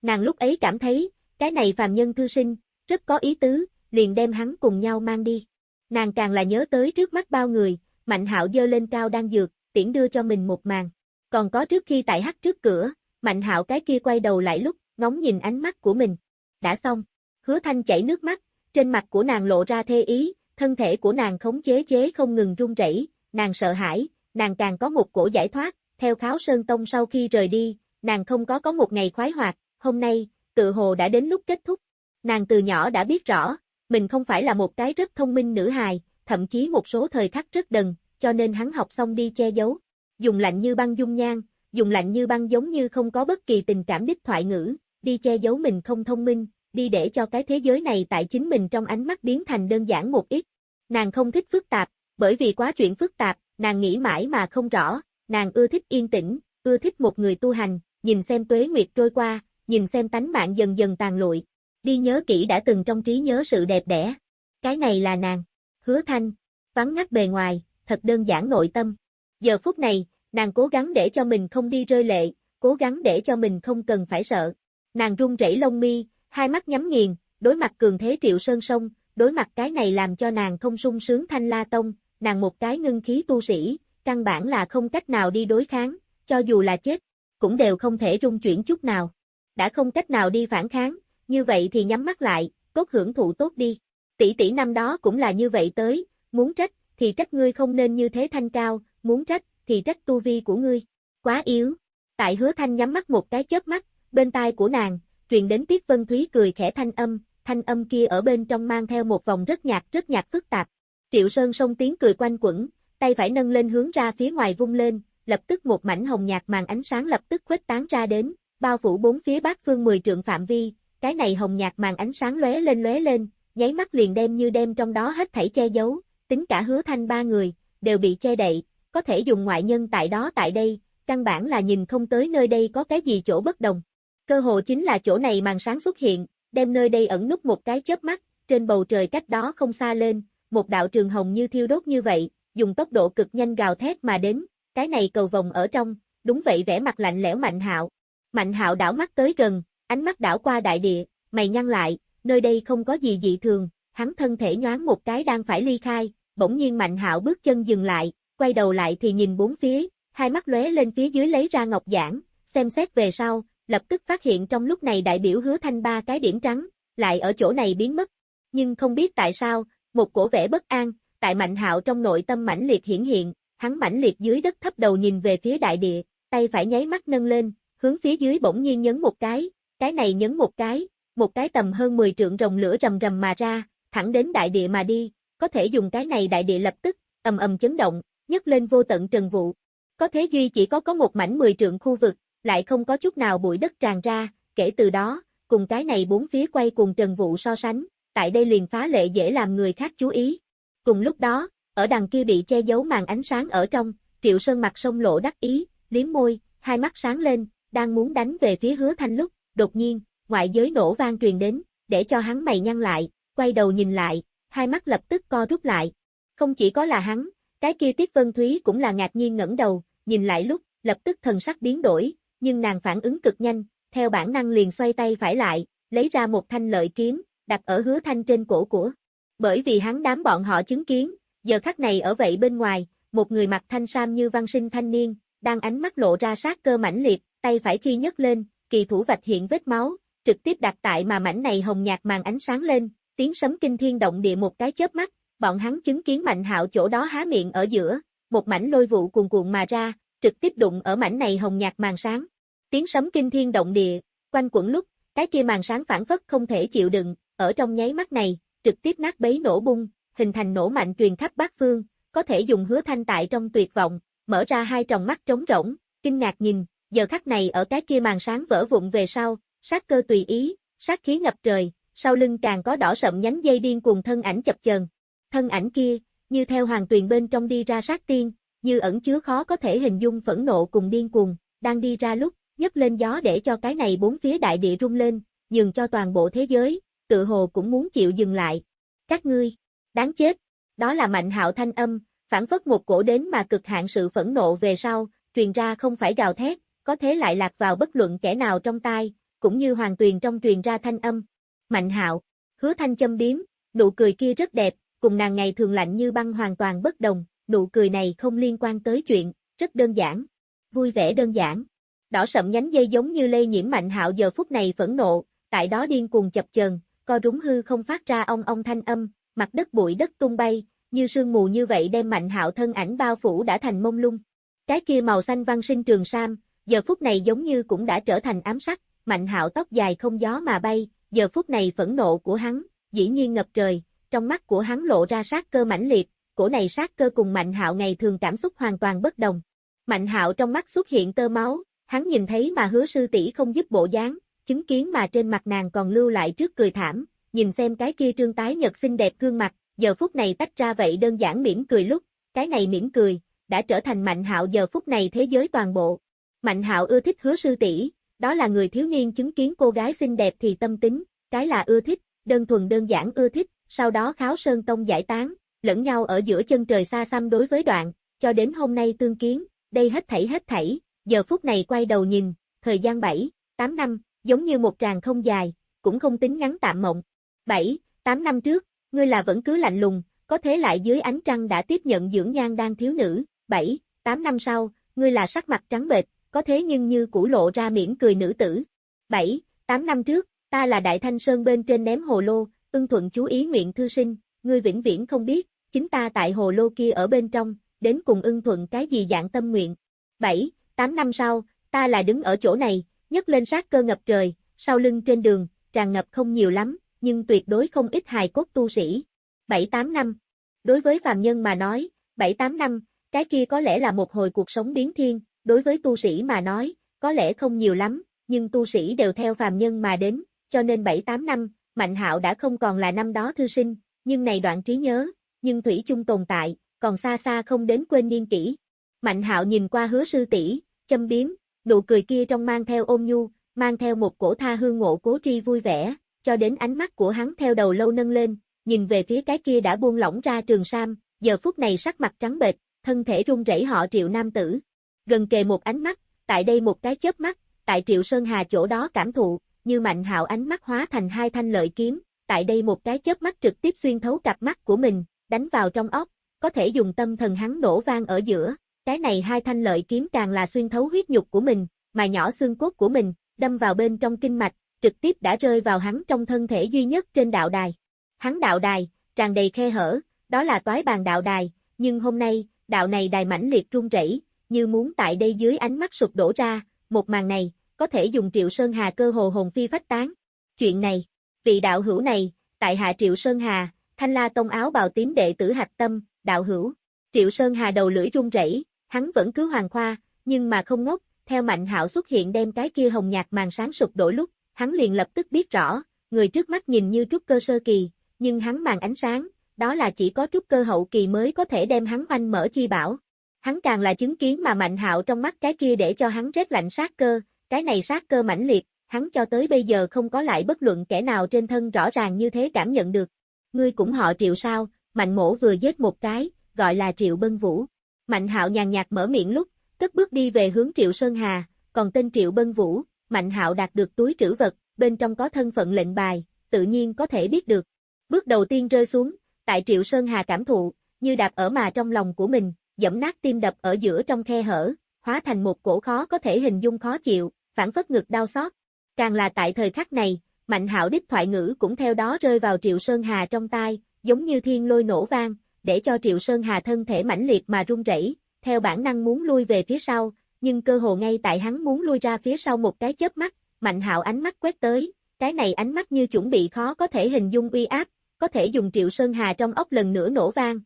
Nàng lúc ấy cảm thấy, cái này phàm nhân thư sinh, rất có ý tứ, liền đem hắn cùng nhau mang đi. Nàng càng là nhớ tới trước mắt bao người, Mạnh Hạo dơ lên cao đang dược, tiễn đưa cho mình một màn. Còn có trước khi tại hắt trước cửa, Mạnh Hạo cái kia quay đầu lại lúc, ngóng nhìn ánh mắt của mình. Đã xong. Hứa Thanh chảy nước mắt, trên mặt của nàng lộ ra thê ý, thân thể của nàng khống chế chế không ngừng run rẩy, nàng sợ hãi, nàng càng có một cổ giải thoát, theo Kháo Sơn Tông sau khi rời đi, nàng không có có một ngày khoái hoạt, hôm nay, tự hồ đã đến lúc kết thúc. Nàng từ nhỏ đã biết rõ, mình không phải là một cái rất thông minh nữ hài, thậm chí một số thời khắc rất đần, cho nên hắn học xong đi che giấu. Dùng lạnh như băng dung nhan, dùng lạnh như băng giống như không có bất kỳ tình cảm đích thoại ngữ, đi che giấu mình không thông minh, đi để cho cái thế giới này tại chính mình trong ánh mắt biến thành đơn giản một ít. Nàng không thích phức tạp, bởi vì quá chuyện phức tạp, nàng nghĩ mãi mà không rõ, nàng ưa thích yên tĩnh, ưa thích một người tu hành, nhìn xem tuế nguyệt trôi qua, nhìn xem tánh mạng dần dần tàn lụi. Đi nhớ kỹ đã từng trong trí nhớ sự đẹp đẽ. Cái này là nàng. Hứa thanh. Vắng ngắt bề ngoài, thật đơn giản nội tâm. Giờ phút này, nàng cố gắng để cho mình không đi rơi lệ, cố gắng để cho mình không cần phải sợ. Nàng run rẩy lông mi, hai mắt nhắm nghiền, đối mặt cường thế triệu sơn sông, đối mặt cái này làm cho nàng không sung sướng thanh la tông, nàng một cái ngưng khí tu sĩ, căn bản là không cách nào đi đối kháng, cho dù là chết, cũng đều không thể rung chuyển chút nào. Đã không cách nào đi phản kháng, như vậy thì nhắm mắt lại, cốt hưởng thụ tốt đi. Tỷ tỷ năm đó cũng là như vậy tới, muốn trách, thì trách ngươi không nên như thế thanh cao, muốn trách, thì trách tu vi của ngươi. Quá yếu. Tại hứa thanh nhắm mắt một cái chớp mắt, bên tai của nàng, truyền đến Tiết Vân Thúy cười khẽ thanh âm, thanh âm kia ở bên trong mang theo một vòng rất nhạt rất nhạt phức tạp. Triệu Sơn sông tiếng cười quanh quẩn, tay phải nâng lên hướng ra phía ngoài vung lên, lập tức một mảnh hồng nhạt màn ánh sáng lập tức khuếch tán ra đến, bao phủ bốn phía bát phương 10 trượng phạm vi, cái này hồng nhạt màn ánh sáng lóe lên lóe lên, nháy mắt liền đem như đem trong đó hết thảy che giấu, tính cả hứa thanh ba người, đều bị che đậy, có thể dùng ngoại nhân tại đó tại đây, căn bản là nhìn không tới nơi đây có cái gì chỗ bất đồng. Cơ hồ chính là chỗ này màn sáng xuất hiện, đem nơi đây ẩn núp một cái chớp mắt, trên bầu trời cách đó không xa lên, một đạo trường hồng như thiêu đốt như vậy, dùng tốc độ cực nhanh gào thét mà đến, cái này cầu vòng ở trong, đúng vậy vẻ mặt lạnh lẽo Mạnh Hạo. Mạnh Hạo đảo mắt tới gần, ánh mắt đảo qua đại địa, mày nhăn lại, nơi đây không có gì dị thường, hắn thân thể nhoáng một cái đang phải ly khai, bỗng nhiên Mạnh Hạo bước chân dừng lại, quay đầu lại thì nhìn bốn phía, hai mắt lóe lên phía dưới lấy ra ngọc giản, xem xét về sau, lập tức phát hiện trong lúc này đại biểu hứa thanh ba cái điểm trắng, lại ở chỗ này biến mất. Nhưng không biết tại sao, một cổ vẻ bất an, tại Mạnh Hạo trong nội tâm mãnh liệt hiển hiện, hắn mãnh liệt dưới đất thấp đầu nhìn về phía đại địa, tay phải nháy mắt nâng lên, hướng phía dưới bỗng nhiên nhấn một cái, cái này nhấn một cái, một cái tầm hơn 10 trượng rồng lửa rầm rầm mà ra, thẳng đến đại địa mà đi, có thể dùng cái này đại địa lập tức, ầm ầm chấn động, nhấc lên vô tận trần vụ. Có thế duy chỉ có có một mảnh 10 trượng khu vực, lại không có chút nào bụi đất tràn ra, kể từ đó, cùng cái này bốn phía quay cùng trần vụ so sánh, tại đây liền phá lệ dễ làm người khác chú ý. Cùng lúc đó, ở đằng kia bị che giấu màn ánh sáng ở trong, Triệu Sơn mặt sông lộ đắc ý, liếm môi, hai mắt sáng lên, đang muốn đánh về phía hứa thanh lúc, đột nhiên, ngoại giới nổ vang truyền đến, để cho hắn mày nhăn lại, quay đầu nhìn lại, hai mắt lập tức co rút lại. Không chỉ có là hắn, cái kia Tiết Vân Thúy cũng là ngạc nhiên ngẩng đầu, nhìn lại lúc, lập tức thần sắc biến đổi, nhưng nàng phản ứng cực nhanh, theo bản năng liền xoay tay phải lại, lấy ra một thanh lợi kiếm, đặt ở hứa thanh trên cổ của. Bởi vì hắn đám bọn họ chứng kiến, giờ khắc này ở vậy bên ngoài, một người mặc thanh sam như văn sinh thanh niên, đang ánh mắt lộ ra sát cơ mãnh liệt, tay phải khi nhấc lên, kỳ thủ vạch hiện vết máu, trực tiếp đặt tại mà mảnh này hồng nhạt màn ánh sáng lên, tiếng sấm kinh thiên động địa một cái chớp mắt, bọn hắn chứng kiến Mạnh Hạo chỗ đó há miệng ở giữa, một mảnh lôi vụ cuồn cuộn mà ra, trực tiếp đụng ở mảnh này hồng nhạt màn sáng. Tiếng sấm kinh thiên động địa, quanh quẩn lúc, cái kia màn sáng phản phất không thể chịu đựng, ở trong nháy mắt này, trực tiếp nát bấy nổ bung, hình thành nổ mạnh truyền khắp bát phương, có thể dùng hứa thanh tại trong tuyệt vọng, mở ra hai tròng mắt trống rỗng, kinh ngạc nhìn, giờ khắc này ở cái kia màn sáng vỡ vụn về sau, sát cơ tùy ý, sát khí ngập trời, sau lưng càng có đỏ sậm nhánh dây điên cuồng thân ảnh chập chờn. Thân ảnh kia, như theo hoàng tuyền bên trong đi ra sát tiên, như ẩn chứa khó có thể hình dung phẫn nộ cùng điên cuồng, đang đi ra lúc, nhấc lên gió để cho cái này bốn phía đại địa rung lên, nhường cho toàn bộ thế giới, tự hồ cũng muốn chịu dừng lại. Các ngươi, đáng chết, đó là mạnh hạo thanh âm, phản phất một cổ đến mà cực hạn sự phẫn nộ về sau, truyền ra không phải gào thét, có thế lại lạc vào bất luận kẻ nào trong tai, cũng như hoàng tuyền trong truyền ra thanh âm. Mạnh hạo, hứa thanh châm biếm, nụ cười kia rất đẹp, cùng nàng ngày thường lạnh như băng hoàn toàn bất đồng, nụ cười này không liên quan tới chuyện, rất đơn giản, vui vẻ đơn giản. Đỏ sậm nhánh dây giống như lây nhiễm mạnh hạo giờ phút này phẫn nộ, tại đó điên cuồng chập chờn, co rúng hư không phát ra ong ong thanh âm, mặt đất bụi đất tung bay, như sương mù như vậy đem mạnh hạo thân ảnh bao phủ đã thành mông lung. Cái kia màu xanh văn sinh trường sam, giờ phút này giống như cũng đã trở thành ám sắc, mạnh hạo tóc dài không gió mà bay, giờ phút này phẫn nộ của hắn, dĩ nhiên ngập trời, trong mắt của hắn lộ ra sát cơ mãnh liệt, cổ này sát cơ cùng Mạnh Hạo ngày thường cảm xúc hoàn toàn bất đồng. Mạnh Hạo trong mắt xuất hiện tơ máu, hắn nhìn thấy mà hứa sư tỷ không giúp bộ dáng, chứng kiến mà trên mặt nàng còn lưu lại trước cười thảm, nhìn xem cái kia trương tái nhật xinh đẹp gương mặt, giờ phút này tách ra vậy đơn giản mỉm cười lúc, cái này mỉm cười, đã trở thành Mạnh Hạo giờ phút này thế giới toàn bộ. Mạnh Hạo ưa thích hứa sư tỷ, đó là người thiếu niên chứng kiến cô gái xinh đẹp thì tâm tính, cái là ưa thích, đơn thuần đơn giản ưa thích, sau đó kháo sơn tông giải tán, lẫn nhau ở giữa chân trời xa xăm đối với đoạn, cho đến hôm nay tương kiến, đây hết thảy hết thảy, giờ phút này quay đầu nhìn, thời gian 7, 8 năm, giống như một tràng không dài, cũng không tính ngắn tạm mộng. 7, 8 năm trước, ngươi là vẫn cứ lạnh lùng, có thế lại dưới ánh trăng đã tiếp nhận dưỡng nhan đang thiếu nữ, 7, 8 năm sau, ngươi là sắc mặt trắng bệch, có thế nhưng như cũ lộ ra miễn cười nữ tử. 7, 8 năm trước, ta là Đại Thanh Sơn bên trên ném hồ lô, ưng thuận chú ý nguyện thư sinh, ngươi vĩnh viễn không biết, chính ta tại hồ lô kia ở bên trong, đến cùng ưng thuận cái gì dạng tâm nguyện. 7, 8 năm sau, ta là đứng ở chỗ này, nhấc lên sát cơ ngập trời, sau lưng trên đường, tràn ngập không nhiều lắm, nhưng tuyệt đối không ít hài cốt tu sĩ. 7-8 năm. Đối với phàm nhân mà nói, 7-8 năm, cái kia có lẽ là một hồi cuộc sống biến thiên, đối với tu sĩ mà nói, có lẽ không nhiều lắm, nhưng tu sĩ đều theo phàm nhân mà đến, cho nên 7-8 năm, Mạnh Hạo đã không còn là năm đó thư sinh, nhưng này đoạn trí nhớ, nhưng thủy chung tồn tại, còn xa xa không đến quên niên kỷ. Mạnh Hạo nhìn qua Hứa sư tỷ, châm biếm, nụ cười kia trong mang theo ôm nhu, mang theo một cổ tha hương ngộ cố tri vui vẻ, cho đến ánh mắt của hắn theo đầu lâu nâng lên, nhìn về phía cái kia đã buông lỏng ra trường sam, giờ phút này sắc mặt trắng bệch, thân thể run rẩy họ Triệu nam tử. Gần kề một ánh mắt, tại đây một cái chớp mắt, tại Triệu Sơn Hà chỗ đó cảm thụ, như mạnh hạo ánh mắt hóa thành hai thanh lợi kiếm, tại đây một cái chớp mắt trực tiếp xuyên thấu cặp mắt của mình, đánh vào trong óc, có thể dùng tâm thần hắn nổ vang ở giữa, cái này hai thanh lợi kiếm càng là xuyên thấu huyết nhục của mình, mà nhỏ xương cốt của mình, đâm vào bên trong kinh mạch, trực tiếp đã rơi vào hắn trong thân thể duy nhất trên đạo đài. Hắn đạo đài, tràn đầy khe hở, đó là toái bàn đạo đài, nhưng hôm nay, đạo này đài mãnh liệt rung rẩy, như muốn tại đây dưới ánh mắt sụp đổ ra, một màn này, có thể dùng Triệu Sơn Hà cơ hồ hồn phi phách tán. Chuyện này, vị đạo hữu này, tại hạ Triệu Sơn Hà, thanh la tông áo bào tím đệ tử hạch tâm, đạo hữu. Triệu Sơn Hà đầu lưỡi run rẩy, hắn vẫn cứ hoàng khoa, nhưng mà không ngốc, theo Mạnh Hạo xuất hiện đem cái kia hồng nhạt màn sáng sụp đổ lúc, hắn liền lập tức biết rõ, người trước mắt nhìn như trúc cơ sơ kỳ, nhưng hắn màn ánh sáng, đó là chỉ có trúc cơ hậu kỳ mới có thể đem hắn oanh mở chi bảo. Hắn càng là chứng kiến mà Mạnh Hạo trong mắt cái kia để cho hắn rét lạnh sát cơ, cái này sát cơ mãnh liệt, hắn cho tới bây giờ không có lại bất luận kẻ nào trên thân rõ ràng như thế cảm nhận được. Ngươi cũng họ Triệu sao? Mạnh Mỗ vừa giết một cái, gọi là Triệu Bân Vũ. Mạnh Hạo nhàn nhạt mở miệng lúc, cất bước đi về hướng Triệu Sơn Hà, còn tên Triệu Bân Vũ, Mạnh Hạo đạt được túi trữ vật, bên trong có thân phận lệnh bài, tự nhiên có thể biết được. Bước đầu tiên rơi xuống, tại Triệu Sơn Hà cảm thụ, như đạp ở mà trong lòng của mình, dẫm nát tim đập ở giữa trong khe hở, hóa thành một cổ khó có thể hình dung khó chịu, phản phất ngực đau xót. Càng là tại thời khắc này, Mạnh Hạo đích thoại ngữ cũng theo đó rơi vào Triệu Sơn Hà trong tai, giống như thiên lôi nổ vang, để cho Triệu Sơn Hà thân thể mãnh liệt mà run rẩy, theo bản năng muốn lui về phía sau, nhưng cơ hồ ngay tại hắn muốn lui ra phía sau một cái chớp mắt, Mạnh Hạo ánh mắt quét tới, cái này ánh mắt như chuẩn bị khó có thể hình dung uy áp, có thể dùng Triệu Sơn Hà trong ốc lần nữa nổ vang.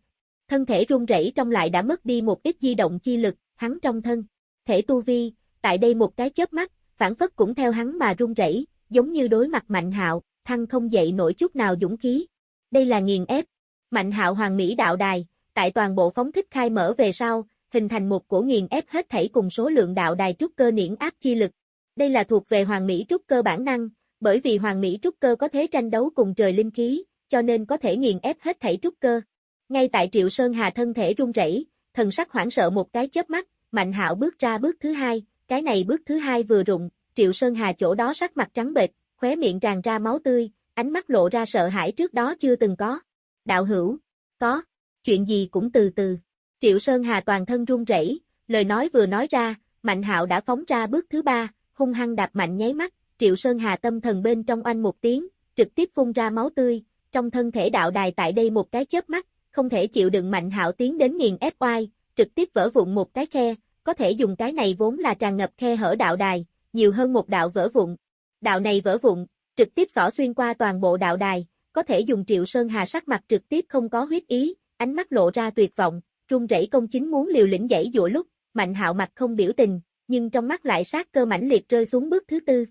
Thân thể run rẩy trong lại đã mất đi một ít di động chi lực, hắn trong thân, thể tu vi, tại đây một cái chớp mắt, phản phất cũng theo hắn mà run rẩy, giống như đối mặt Mạnh Hạo, thăng không dậy nổi chút nào dũng khí. Đây là nghiền ép. Mạnh hạo hoàng mỹ đạo đài, tại toàn bộ phóng thích khai mở về sau, hình thành một cổ nghiền ép hết thảy cùng số lượng đạo đài trúc cơ niễn áp chi lực. Đây là thuộc về hoàng mỹ trúc cơ bản năng, bởi vì hoàng mỹ trúc cơ có thế tranh đấu cùng trời linh khí, cho nên có thể nghiền ép hết thảy trúc cơ. Ngay tại Triệu Sơn Hà thân thể run rẩy, thần sắc hoảng sợ một cái chớp mắt, Mạnh Hạo bước ra bước thứ hai, cái này bước thứ hai vừa rụng, Triệu Sơn Hà chỗ đó sắc mặt trắng bệch, khóe miệng tràn ra máu tươi, ánh mắt lộ ra sợ hãi trước đó chưa từng có. Đạo hữu, có, chuyện gì cũng từ từ. Triệu Sơn Hà toàn thân run rẩy, lời nói vừa nói ra, Mạnh Hạo đã phóng ra bước thứ ba, hung hăng đạp mạnh nháy mắt, Triệu Sơn Hà tâm thần bên trong oanh một tiếng, trực tiếp phun ra máu tươi, trong thân thể đạo đài tại đây một cái chớp mắt, không thể chịu đựng Mạnh Hạo tiến đến nghiền ép oai, trực tiếp vỡ vụn một cái khe, có thể dùng cái này vốn là tràn ngập khe hở đạo đài, nhiều hơn một đạo vỡ vụn. Đạo này vỡ vụn, trực tiếp xỏ xuyên qua toàn bộ đạo đài, có thể dùng Triệu Sơn Hà sắc mặt trực tiếp không có huyết ý, ánh mắt lộ ra tuyệt vọng, trung rẩy công chính muốn liều lĩnh dãy dụa lúc, Mạnh Hạo mặt không biểu tình, nhưng trong mắt lại sát cơ mãnh liệt rơi xuống bước thứ tư.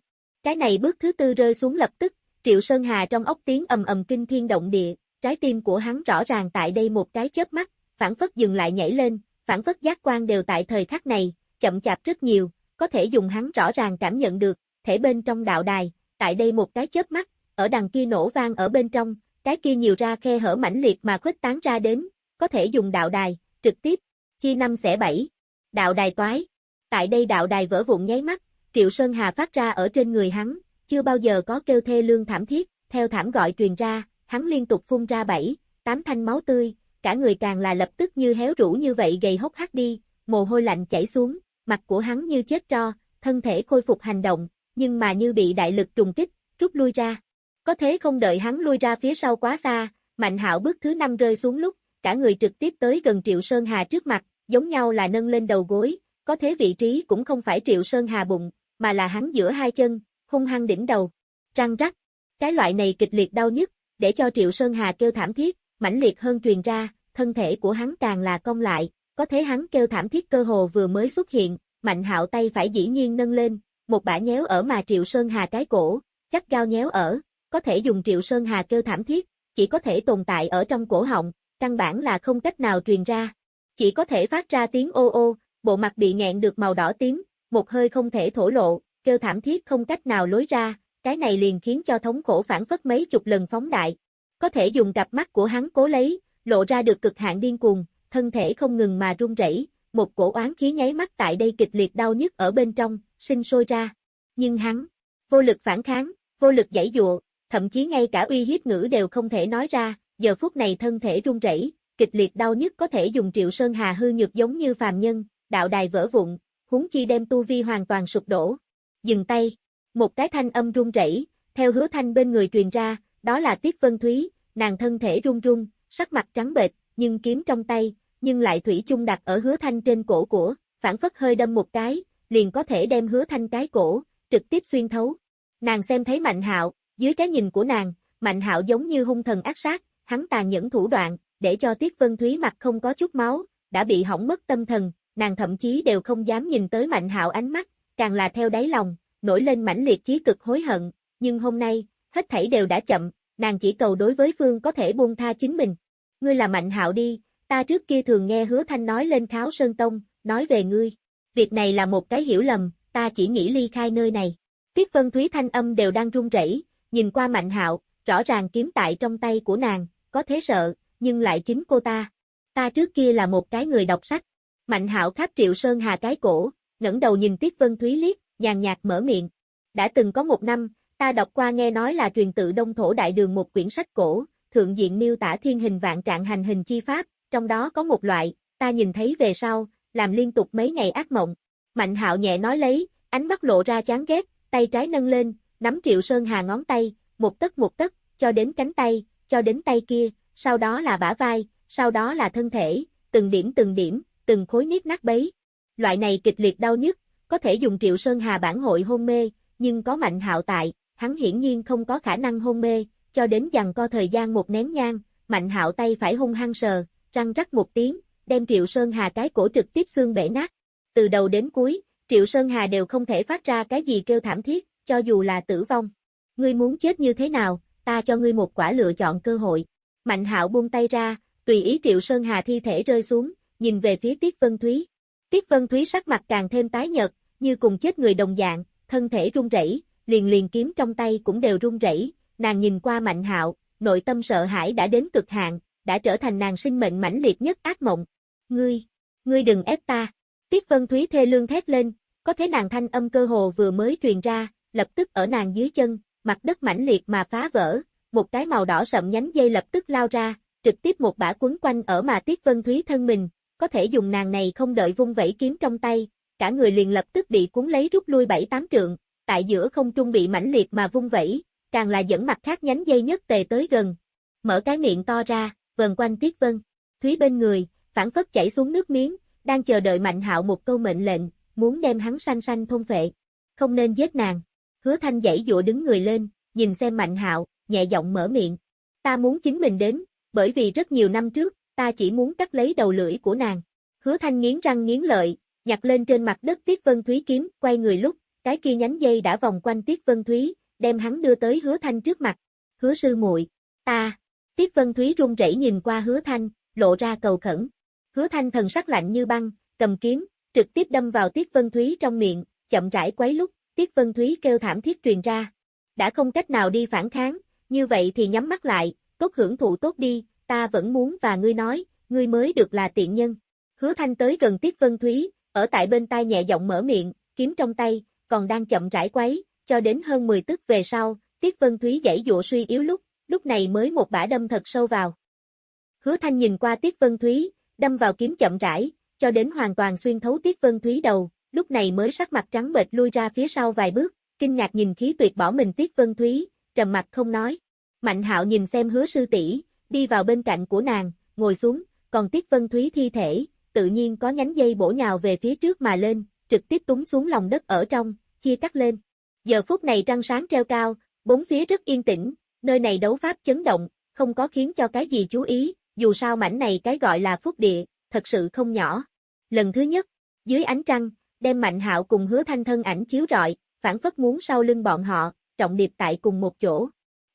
Cái này bước thứ tư rơi xuống lập tức, Triệu Sơn Hà trong ốc tiếng ầm ầm kinh thiên động địa, trái tim của hắn rõ ràng tại đây một cái chớp mắt, phản phất dừng lại nhảy lên, phản phất giác quan đều tại thời khắc này, chậm chạp rất nhiều, có thể dùng hắn rõ ràng cảm nhận được, thể bên trong đạo đài, tại đây một cái chớp mắt, ở đằng kia nổ vang ở bên trong, cái kia nhiều ra khe hở mãnh liệt mà khuếch tán ra đến, có thể dùng đạo đài, trực tiếp, chia năm xẻ bảy. Đạo đài toái. Tại đây đạo đài vỡ vụn nháy mắt, Triệu Sơn Hà phát ra ở trên người hắn, chưa bao giờ có kêu thê lương thảm thiết, theo thảm gọi truyền ra, hắn liên tục phun ra bảy, tám thanh máu tươi, cả người càng là lập tức như héo rũ như vậy gầy hốc hác đi, mồ hôi lạnh chảy xuống, mặt của hắn như chết tro, thân thể khôi phục hành động, nhưng mà như bị đại lực trùng kích, rút lui ra. Có thế không đợi hắn lui ra phía sau quá xa, Mạnh Hạo bước thứ năm rơi xuống lúc, cả người trực tiếp tới gần Triệu Sơn Hà trước mặt, giống nhau là nâng lên đầu gối, có thế vị trí cũng không phải Triệu Sơn Hà bụng, mà là hắn giữa hai chân, hung hăng đỉnh đầu. Răng rắc. Cái loại này kịch liệt đau nhức, để cho Triệu Sơn Hà kêu thảm thiết, mãnh liệt hơn truyền ra, thân thể của hắn càng là cong lại, có thế hắn kêu thảm thiết cơ hồ vừa mới xuất hiện, Mạnh Hạo tay phải dĩ nhiên nâng lên, một bả nhéo ở mà Triệu Sơn Hà cái cổ, chắc cao nhéo ở, có thể dùng Triệu Sơn Hà kêu thảm thiết, chỉ có thể tồn tại ở trong cổ họng, căn bản là không cách nào truyền ra. Chỉ có thể phát ra tiếng ô ô, bộ mặt bị nghẹn được màu đỏ tím, một hơi không thể thổ lộ, kêu thảm thiết không cách nào lối ra, cái này liền khiến cho thống khổ phản phất mấy chục lần phóng đại. Có thể dùng cặp mắt của hắn cố lấy, lộ ra được cực hạn điên cuồng, thân thể không ngừng mà run rẩy, một cổ oán khí nháy mắt tại đây kịch liệt đau nhức ở bên trong, sinh sôi ra. Nhưng hắn, vô lực phản kháng, vô lực giải dụa, thậm chí ngay cả uy hiếp ngữ đều không thể nói ra, giờ phút này thân thể run rẩy, kịch liệt đau nhức có thể dùng triệu sơn hà hư nhược giống như phàm nhân, đạo đài vỡ vụn, huống chi đem tu vi hoàn toàn sụp đổ. Dừng tay, một cái thanh âm run rẩy, theo hứa thanh bên người truyền ra, đó là Tiết Vân Thúy, nàng thân thể run run, sắc mặt trắng bệch, nhưng kiếm trong tay, nhưng lại thủy chung đặt ở hứa thanh trên cổ của, phản phất hơi đâm một cái, liền có thể đem hứa thanh cái cổ, trực tiếp xuyên thấu. Nàng xem thấy Mạnh Hạo, dưới cái nhìn của nàng, Mạnh Hạo giống như hung thần ác sát, hắn tàn nhẫn thủ đoạn, để cho Tiết Vân Thúy mặt không có chút máu, đã bị hỏng mất tâm thần, nàng thậm chí đều không dám nhìn tới Mạnh Hạo ánh mắt, càng là theo đáy lòng, nổi lên mãnh liệt chí cực hối hận, nhưng hôm nay, hết thảy đều đã chậm, nàng chỉ cầu đối với Phương có thể buông tha chính mình. Ngươi là Mạnh Hạo đi, ta trước kia thường nghe Hứa Thanh nói lên Kháo Sơn Tông, nói về ngươi. Việc này là một cái hiểu lầm, ta chỉ nghĩ ly khai nơi này. Tiết Vân Thúy thanh âm đều đang run rẩy, nhìn qua Mạnh Hạo, rõ ràng kiếm tại trong tay của nàng, có thế sợ, nhưng lại chính cô ta. Ta trước kia là một cái người đọc sách. Mạnh Hạo khắp Triệu Sơn Hà cái cổ, ngẩng đầu nhìn Tiết Vân Thúy liếc, nhàn nhạt mở miệng. Đã từng có một năm, ta đọc qua nghe nói là truyền tự Đông Thổ Đại Đường một quyển sách cổ, thượng diện miêu tả thiên hình vạn trạng hành hình chi pháp, trong đó có một loại, ta nhìn thấy về sau, làm liên tục mấy ngày ác mộng. Mạnh hạo nhẹ nói lấy, ánh mắt lộ ra chán ghét, tay trái nâng lên, nắm Triệu Sơn Hà ngón tay, một tấc một tấc, cho đến cánh tay, cho đến tay kia, sau đó là bả vai, sau đó là thân thể, từng điểm từng điểm, từng khối nít nát bấy. Loại này kịch liệt đau nhức, có thể dùng Triệu Sơn Hà bản hội hôn mê, nhưng có mạnh hạo tại, hắn hiển nhiên không có khả năng hôn mê, cho đến dằn co thời gian một nén nhang, mạnh hạo tay phải hung hăng sờ, răng rắc một tiếng, đem Triệu Sơn Hà cái cổ trực tiếp xương bể nát. Từ đầu đến cuối, Triệu Sơn Hà đều không thể phát ra cái gì kêu thảm thiết, cho dù là tử vong. Ngươi muốn chết như thế nào, ta cho ngươi một quả lựa chọn cơ hội. Mạnh hạo buông tay ra, tùy ý Triệu Sơn Hà thi thể rơi xuống, nhìn về phía Tiết Vân Thúy. Tiết Vân Thúy sắc mặt càng thêm tái nhợt, như cùng chết người đồng dạng, thân thể run rẩy, liền liền kiếm trong tay cũng đều run rẩy, nàng nhìn qua Mạnh Hạo, nội tâm sợ hãi đã đến cực hạn, đã trở thành nàng sinh mệnh mãnh liệt nhất ác mộng. Ngươi, ngươi đừng ép ta. Tiết Vân Thúy thê lương thét lên, có thế nàng thanh âm cơ hồ vừa mới truyền ra, lập tức ở nàng dưới chân, mặt đất mãnh liệt mà phá vỡ, một cái màu đỏ sậm nhánh dây lập tức lao ra, trực tiếp một bả quấn quanh ở mà Tiết Vân Thúy thân mình, có thể dùng nàng này không đợi vung vẩy kiếm trong tay, cả người liền lập tức bị cuốn lấy rút lui bảy tám trượng, tại giữa không trung bị mãnh liệt mà vung vẩy, càng là dẫn mặt khác nhánh dây nhất tề tới gần. Mở cái miệng to ra, vần quanh Tiết Vân, Thúy bên người, phản phất chảy xuống nước miếng, đang chờ đợi Mạnh Hạo một câu mệnh lệnh, muốn đem hắn sanh sanh thôn phệ. Không nên giết nàng. Hứa Thanh dãy dụa đứng người lên, nhìn xem Mạnh Hạo, nhẹ giọng mở miệng. Ta muốn chính mình đến, bởi vì rất nhiều năm trước, ta chỉ muốn cắt lấy đầu lưỡi của nàng. Hứa Thanh nghiến răng nghiến lợi, nhặt lên trên mặt đất Tiết Vân Thúy kiếm, quay người lúc, cái kia nhánh dây đã vòng quanh Tiết Vân Thúy, đem hắn đưa tới Hứa Thanh trước mặt. Hứa sư muội, ta. Tiết Vân Thúy run rẩy nhìn qua Hứa Thanh, lộ ra cầu khẩn. Hứa Thanh thần sắc lạnh như băng, cầm kiếm, trực tiếp đâm vào Tiết Vân Thúy trong miệng, chậm rãi quấy lúc, Tiết Vân Thúy kêu thảm thiết truyền ra. Đã không cách nào đi phản kháng, như vậy thì nhắm mắt lại, tốt hưởng thụ tốt đi, ta vẫn muốn và ngươi nói, ngươi mới được là tiện nhân. Hứa Thanh tới gần Tiết Vân Thúy, ở tại bên tai nhẹ giọng mở miệng, kiếm trong tay, còn đang chậm rãi quấy, cho đến hơn 10 tức về sau, Tiết Vân Thúy dãy dụa suy yếu lúc, lúc này mới một bả đâm thật sâu vào. Hứa Thanh nhìn qua Tiết Vân Thúy, đâm vào kiếm chậm rãi, cho đến hoàn toàn xuyên thấu Tiết Vân Thúy đầu, lúc này mới sắc mặt trắng bệch lui ra phía sau vài bước, kinh ngạc nhìn khí tuyệt bỏ mình Tiết Vân Thúy, trầm mặt không nói. Mạnh Hạo nhìn xem Hứa sư tỷ, đi vào bên cạnh của nàng, ngồi xuống, còn Tiết Vân Thúy thi thể, tự nhiên có nhánh dây bổ nhào về phía trước mà lên, trực tiếp túng xuống lòng đất ở trong, chia cắt lên. Giờ phút này trăng sáng treo cao, bốn phía rất yên tĩnh, nơi này đấu pháp chấn động, không có khiến cho cái gì chú ý, dù sao mảnh này cái gọi là phúc địa, thật sự không nhỏ. Lần thứ nhất, dưới ánh trăng, đem Mạnh Hạo cùng Hứa Thanh thân ảnh chiếu rọi, phản phất muốn sau lưng bọn họ, trọng điệp tại cùng một chỗ.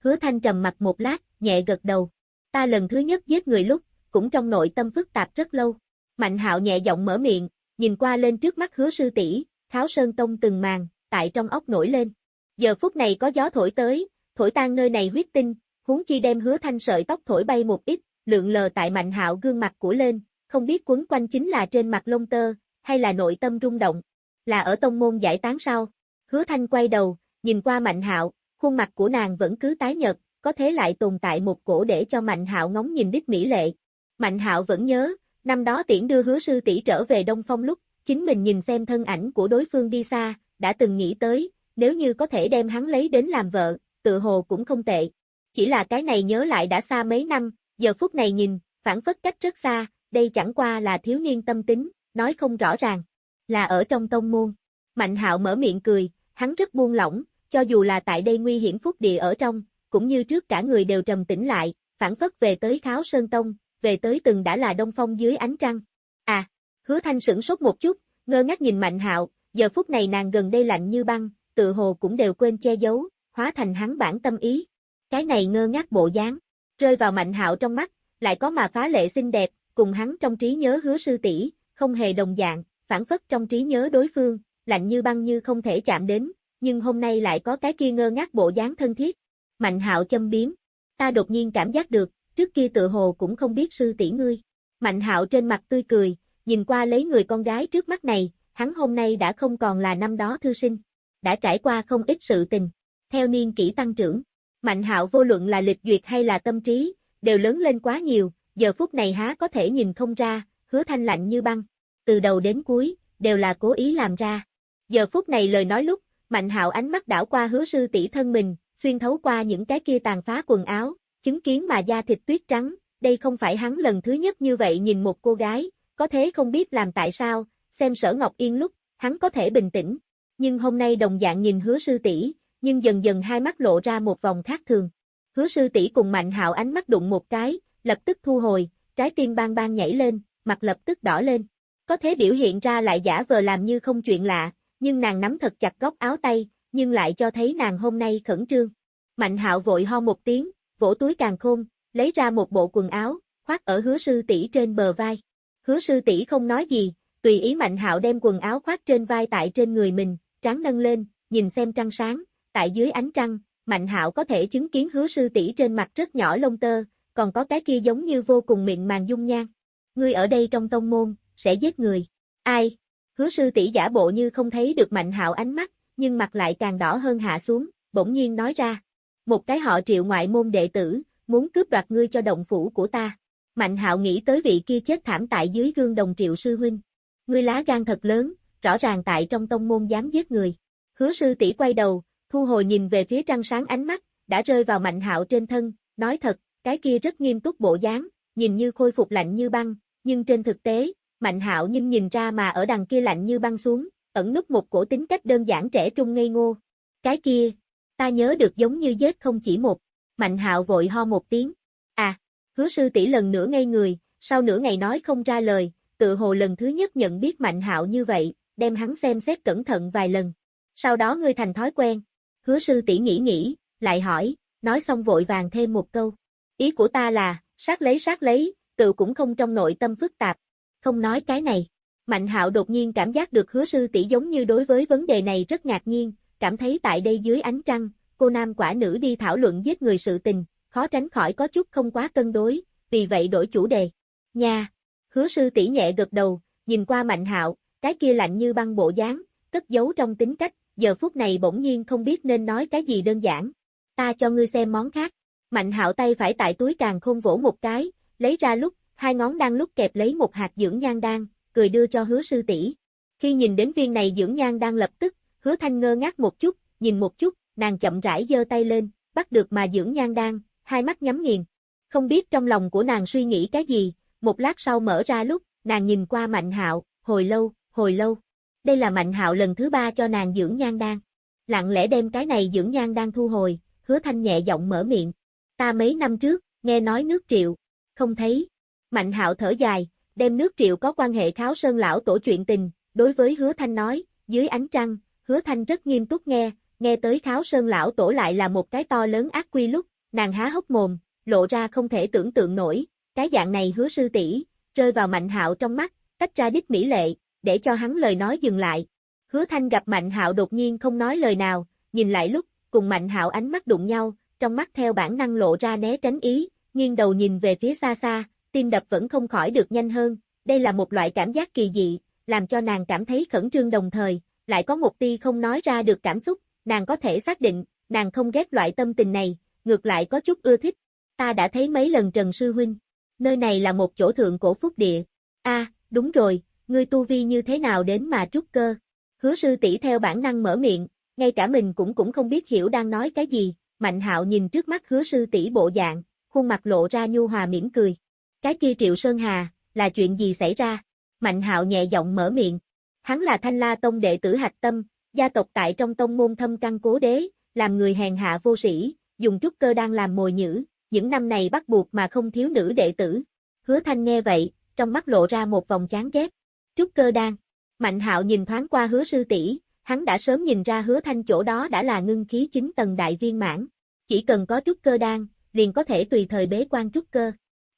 Hứa Thanh trầm mặt một lát, nhẹ gật đầu. Ta lần thứ nhất giết người lúc, cũng trong nội tâm phức tạp rất lâu. Mạnh Hạo nhẹ giọng mở miệng, nhìn qua lên trước mắt Hứa sư tỷ, Kháo Sơn Tông từng màn, tại trong ốc nổi lên. Giờ phút này có gió thổi tới, thổi tan nơi này huyết tinh, huống chi đem Hứa Thanh sợi tóc thổi bay một ít, lượng lờ tại Mạnh Hạo gương mặt của lên, không biết quấn quanh chính là trên mặt lông tơ, hay là nội tâm rung động. Là ở tông môn giải tán sau. Hứa Thanh quay đầu, nhìn qua Mạnh Hạo, khuôn mặt của nàng vẫn cứ tái nhợt, có thế lại tồn tại một cổ để cho Mạnh Hạo ngóng nhìn đích mỹ lệ. Mạnh Hạo vẫn nhớ, năm đó tiễn đưa hứa sư tỷ trở về Đông Phong lúc, chính mình nhìn xem thân ảnh của đối phương đi xa, đã từng nghĩ tới, nếu như có thể đem hắn lấy đến làm vợ, tự hồ cũng không tệ. Chỉ là cái này nhớ lại đã xa mấy năm, giờ phút này nhìn, phản phất cách rất xa, đây chẳng qua là thiếu niên tâm tính, nói không rõ ràng. Là ở trong tông môn. Mạnh hạo mở miệng cười, hắn rất buông lỏng, cho dù là tại đây nguy hiểm phúc địa ở trong, cũng như trước cả người đều trầm tĩnh lại, phản phất về tới kháo sơn tông, về tới từng đã là đông phong dưới ánh trăng. À, hứa thanh sửng sốt một chút, ngơ ngác nhìn mạnh hạo, giờ phút này nàng gần đây lạnh như băng, tự hồ cũng đều quên che giấu, hóa thành hắn bản tâm ý. Cái này ngơ ngác bộ dáng, rơi vào mạnh hạo trong mắt, lại có mà phá lệ xinh đẹp, cùng hắn trong trí nhớ hứa sư tỷ không hề đồng dạng, phản phất trong trí nhớ đối phương, lạnh như băng như không thể chạm đến, nhưng hôm nay lại có cái kia ngơ ngác bộ dáng thân thiết. Mạnh hạo châm biếm. Ta đột nhiên cảm giác được, trước kia tự hồ cũng không biết sư tỷ ngươi. Mạnh hạo trên mặt tươi cười, nhìn qua lấy người con gái trước mắt này, hắn hôm nay đã không còn là năm đó thư sinh. Đã trải qua không ít sự tình. Theo niên kỷ tăng trưởng, Mạnh hạo vô luận là lịch duyệt hay là tâm trí, đều lớn lên quá nhiều, giờ phút này há có thể nhìn không ra, hứa thanh lạnh như băng. Từ đầu đến cuối, đều là cố ý làm ra. Giờ phút này lời nói lúc, Mạnh hạo ánh mắt đảo qua hứa sư tỷ thân mình, xuyên thấu qua những cái kia tàn phá quần áo, chứng kiến mà da thịt tuyết trắng, đây không phải hắn lần thứ nhất như vậy nhìn một cô gái, có thế không biết làm tại sao, xem sở Ngọc Yên lúc, hắn có thể bình tĩnh, nhưng hôm nay đồng dạng nhìn hứa sư tỷ, nhưng dần dần hai mắt lộ ra một vòng khác thường. Hứa sư tỷ cùng Mạnh Hạo ánh mắt đụng một cái, lập tức thu hồi, trái tim bang bang nhảy lên, mặt lập tức đỏ lên. Có thế biểu hiện ra lại giả vờ làm như không chuyện lạ, nhưng nàng nắm thật chặt góc áo tay, nhưng lại cho thấy nàng hôm nay khẩn trương. Mạnh hạo vội ho một tiếng, vỗ túi càng khôn, lấy ra một bộ quần áo, khoác ở hứa sư tỷ trên bờ vai. Hứa sư tỷ không nói gì, tùy ý Mạnh hạo đem quần áo khoác trên vai tại trên người mình, tráng nâng lên, nhìn xem trăng sáng, tại dưới ánh trăng, Mạnh hạo có thể chứng kiến hứa sư tỷ trên mặt rất nhỏ lông tơ, còn có cái kia giống như vô cùng miệng màng dung nhan. Ngươi ở đây trong tông môn, sẽ giết người. Ai? Hứa sư tỷ giả bộ như không thấy được Mạnh hạo ánh mắt, nhưng mặt lại càng đỏ hơn hạ xuống, bỗng nhiên nói ra. Một cái họ triệu ngoại môn đệ tử, muốn cướp đoạt ngươi cho động phủ của ta. Mạnh hạo nghĩ tới vị kia chết thảm tại dưới gương đồng triệu sư huynh. Ngươi lá gan thật lớn, rõ ràng tại trong tông môn dám giết người. Hứa sư tỷ quay đầu, thu hồi nhìn về phía trăng sáng ánh mắt, đã rơi vào mạnh hạo trên thân, nói thật, cái kia rất nghiêm túc bộ dáng, nhìn như khôi phục lạnh như băng, nhưng trên thực tế, mạnh hạo nhưng nhìn ra mà ở đằng kia lạnh như băng xuống, ẩn nút một cổ tính cách đơn giản trẻ trung ngây ngô. Cái kia, ta nhớ được giống như giết không chỉ một. Mạnh hạo vội ho một tiếng. À, hứa sư tỷ lần nữa ngây người, sau nửa ngày nói không ra lời, tự hồ lần thứ nhất nhận biết mạnh hạo như vậy, đem hắn xem xét cẩn thận vài lần. Sau đó ngươi thành thói quen. Hứa sư tỷ nghĩ nghĩ, lại hỏi, nói xong vội vàng thêm một câu. Ý của ta là, sát lấy sát lấy, tự cũng không trong nội tâm phức tạp. Không nói cái này. Mạnh hạo đột nhiên cảm giác được hứa sư tỷ giống như đối với vấn đề này rất ngạc nhiên, cảm thấy tại đây dưới ánh trăng, cô nam quả nữ đi thảo luận giết người sự tình, khó tránh khỏi có chút không quá cân đối, vì vậy đổi chủ đề. Nha! Hứa sư tỷ nhẹ gật đầu, nhìn qua mạnh hạo, cái kia lạnh như băng bộ dáng, cất giấu trong tính cách, giờ phút này bỗng nhiên không biết nên nói cái gì đơn giản. Ta cho ngươi xem món khác. Mạnh hạo tay phải tại túi càng không vỗ một cái, lấy ra lúc, hai ngón đang lúc kẹp lấy một hạt dưỡng nhan đan, cười đưa cho hứa sư tỷ. Khi nhìn đến viên này dưỡng nhan đang lập tức, hứa thanh ngơ ngác một chút, nhìn một chút, nàng chậm rãi giơ tay lên, bắt được mà dưỡng nhan đang hai mắt nhắm nghiền. Không biết trong lòng của nàng suy nghĩ cái gì, một lát sau mở ra lúc, nàng nhìn qua mạnh hạo, hồi lâu, hồi lâu. Đây là mạnh hạo lần thứ ba cho nàng dưỡng nhan đang Lặng lẽ đem cái này dưỡng nhan đang thu hồi, hứa thanh nhẹ giọng mở miệng. Ta mấy năm trước, nghe nói nước triệu, không thấy. Mạnh hạo thở dài, đem nước triệu có quan hệ kháo sơn lão tổ chuyện tình, đối với hứa thanh nói, dưới ánh trăng, hứa thanh rất nghiêm túc nghe, nghe tới kháo sơn lão tổ lại là một cái to lớn ác quy lúc, nàng há hốc mồm, lộ ra không thể tưởng tượng nổi, cái dạng này hứa sư tỷ rơi vào mạnh hạo trong mắt, tách ra đích mỹ lệ, để cho hắn lời nói dừng lại. Hứa thanh gặp mạnh hạo đột nhiên không nói lời nào, nhìn lại lúc, cùng mạnh hạo ánh mắt đụng nhau, trong mắt theo bản năng lộ ra né tránh ý, nghiêng đầu nhìn về phía xa xa, tim đập vẫn không khỏi được nhanh hơn, đây là một loại cảm giác kỳ dị, làm cho nàng cảm thấy khẩn trương đồng thời, lại có một tia không nói ra được cảm xúc, nàng có thể xác định, nàng không ghét loại tâm tình này, ngược lại có chút ưa thích. Ta đã thấy mấy lần Trần Sư Huynh, nơi này là một chỗ thượng cổ phúc địa. a đúng rồi, ngươi tu vi như thế nào đến mà trúc cơ? Hứa sư tỷ theo bản năng mở miệng, ngay cả mình cũng cũng không biết hiểu đang nói cái gì, Mạnh hạo nhìn trước mắt hứa sư tỷ bộ dạng, khuôn mặt lộ ra nhu hòa mỉm cười. Cái kia Triệu Sơn Hà, là chuyện gì xảy ra? Mạnh hạo nhẹ giọng mở miệng. Hắn là Thanh La Tông đệ tử hạch tâm, gia tộc tại trong tông môn thâm căn cố đế, làm người hèn hạ vô sĩ, dùng trúc cơ đang làm mồi nhữ, những năm này bắt buộc mà không thiếu nữ đệ tử. Hứa Thanh nghe vậy, trong mắt lộ ra một vòng chán ghét. Trúc cơ đan. Mạnh hạo nhìn thoáng qua hứa sư tỷ, hắn đã sớm nhìn ra hứa thanh chỗ đó đã là ngưng khí chính tầng đại viên mãn. Chỉ cần có trúc cơ đan, liền có thể tùy thời bế quan trúc cơ.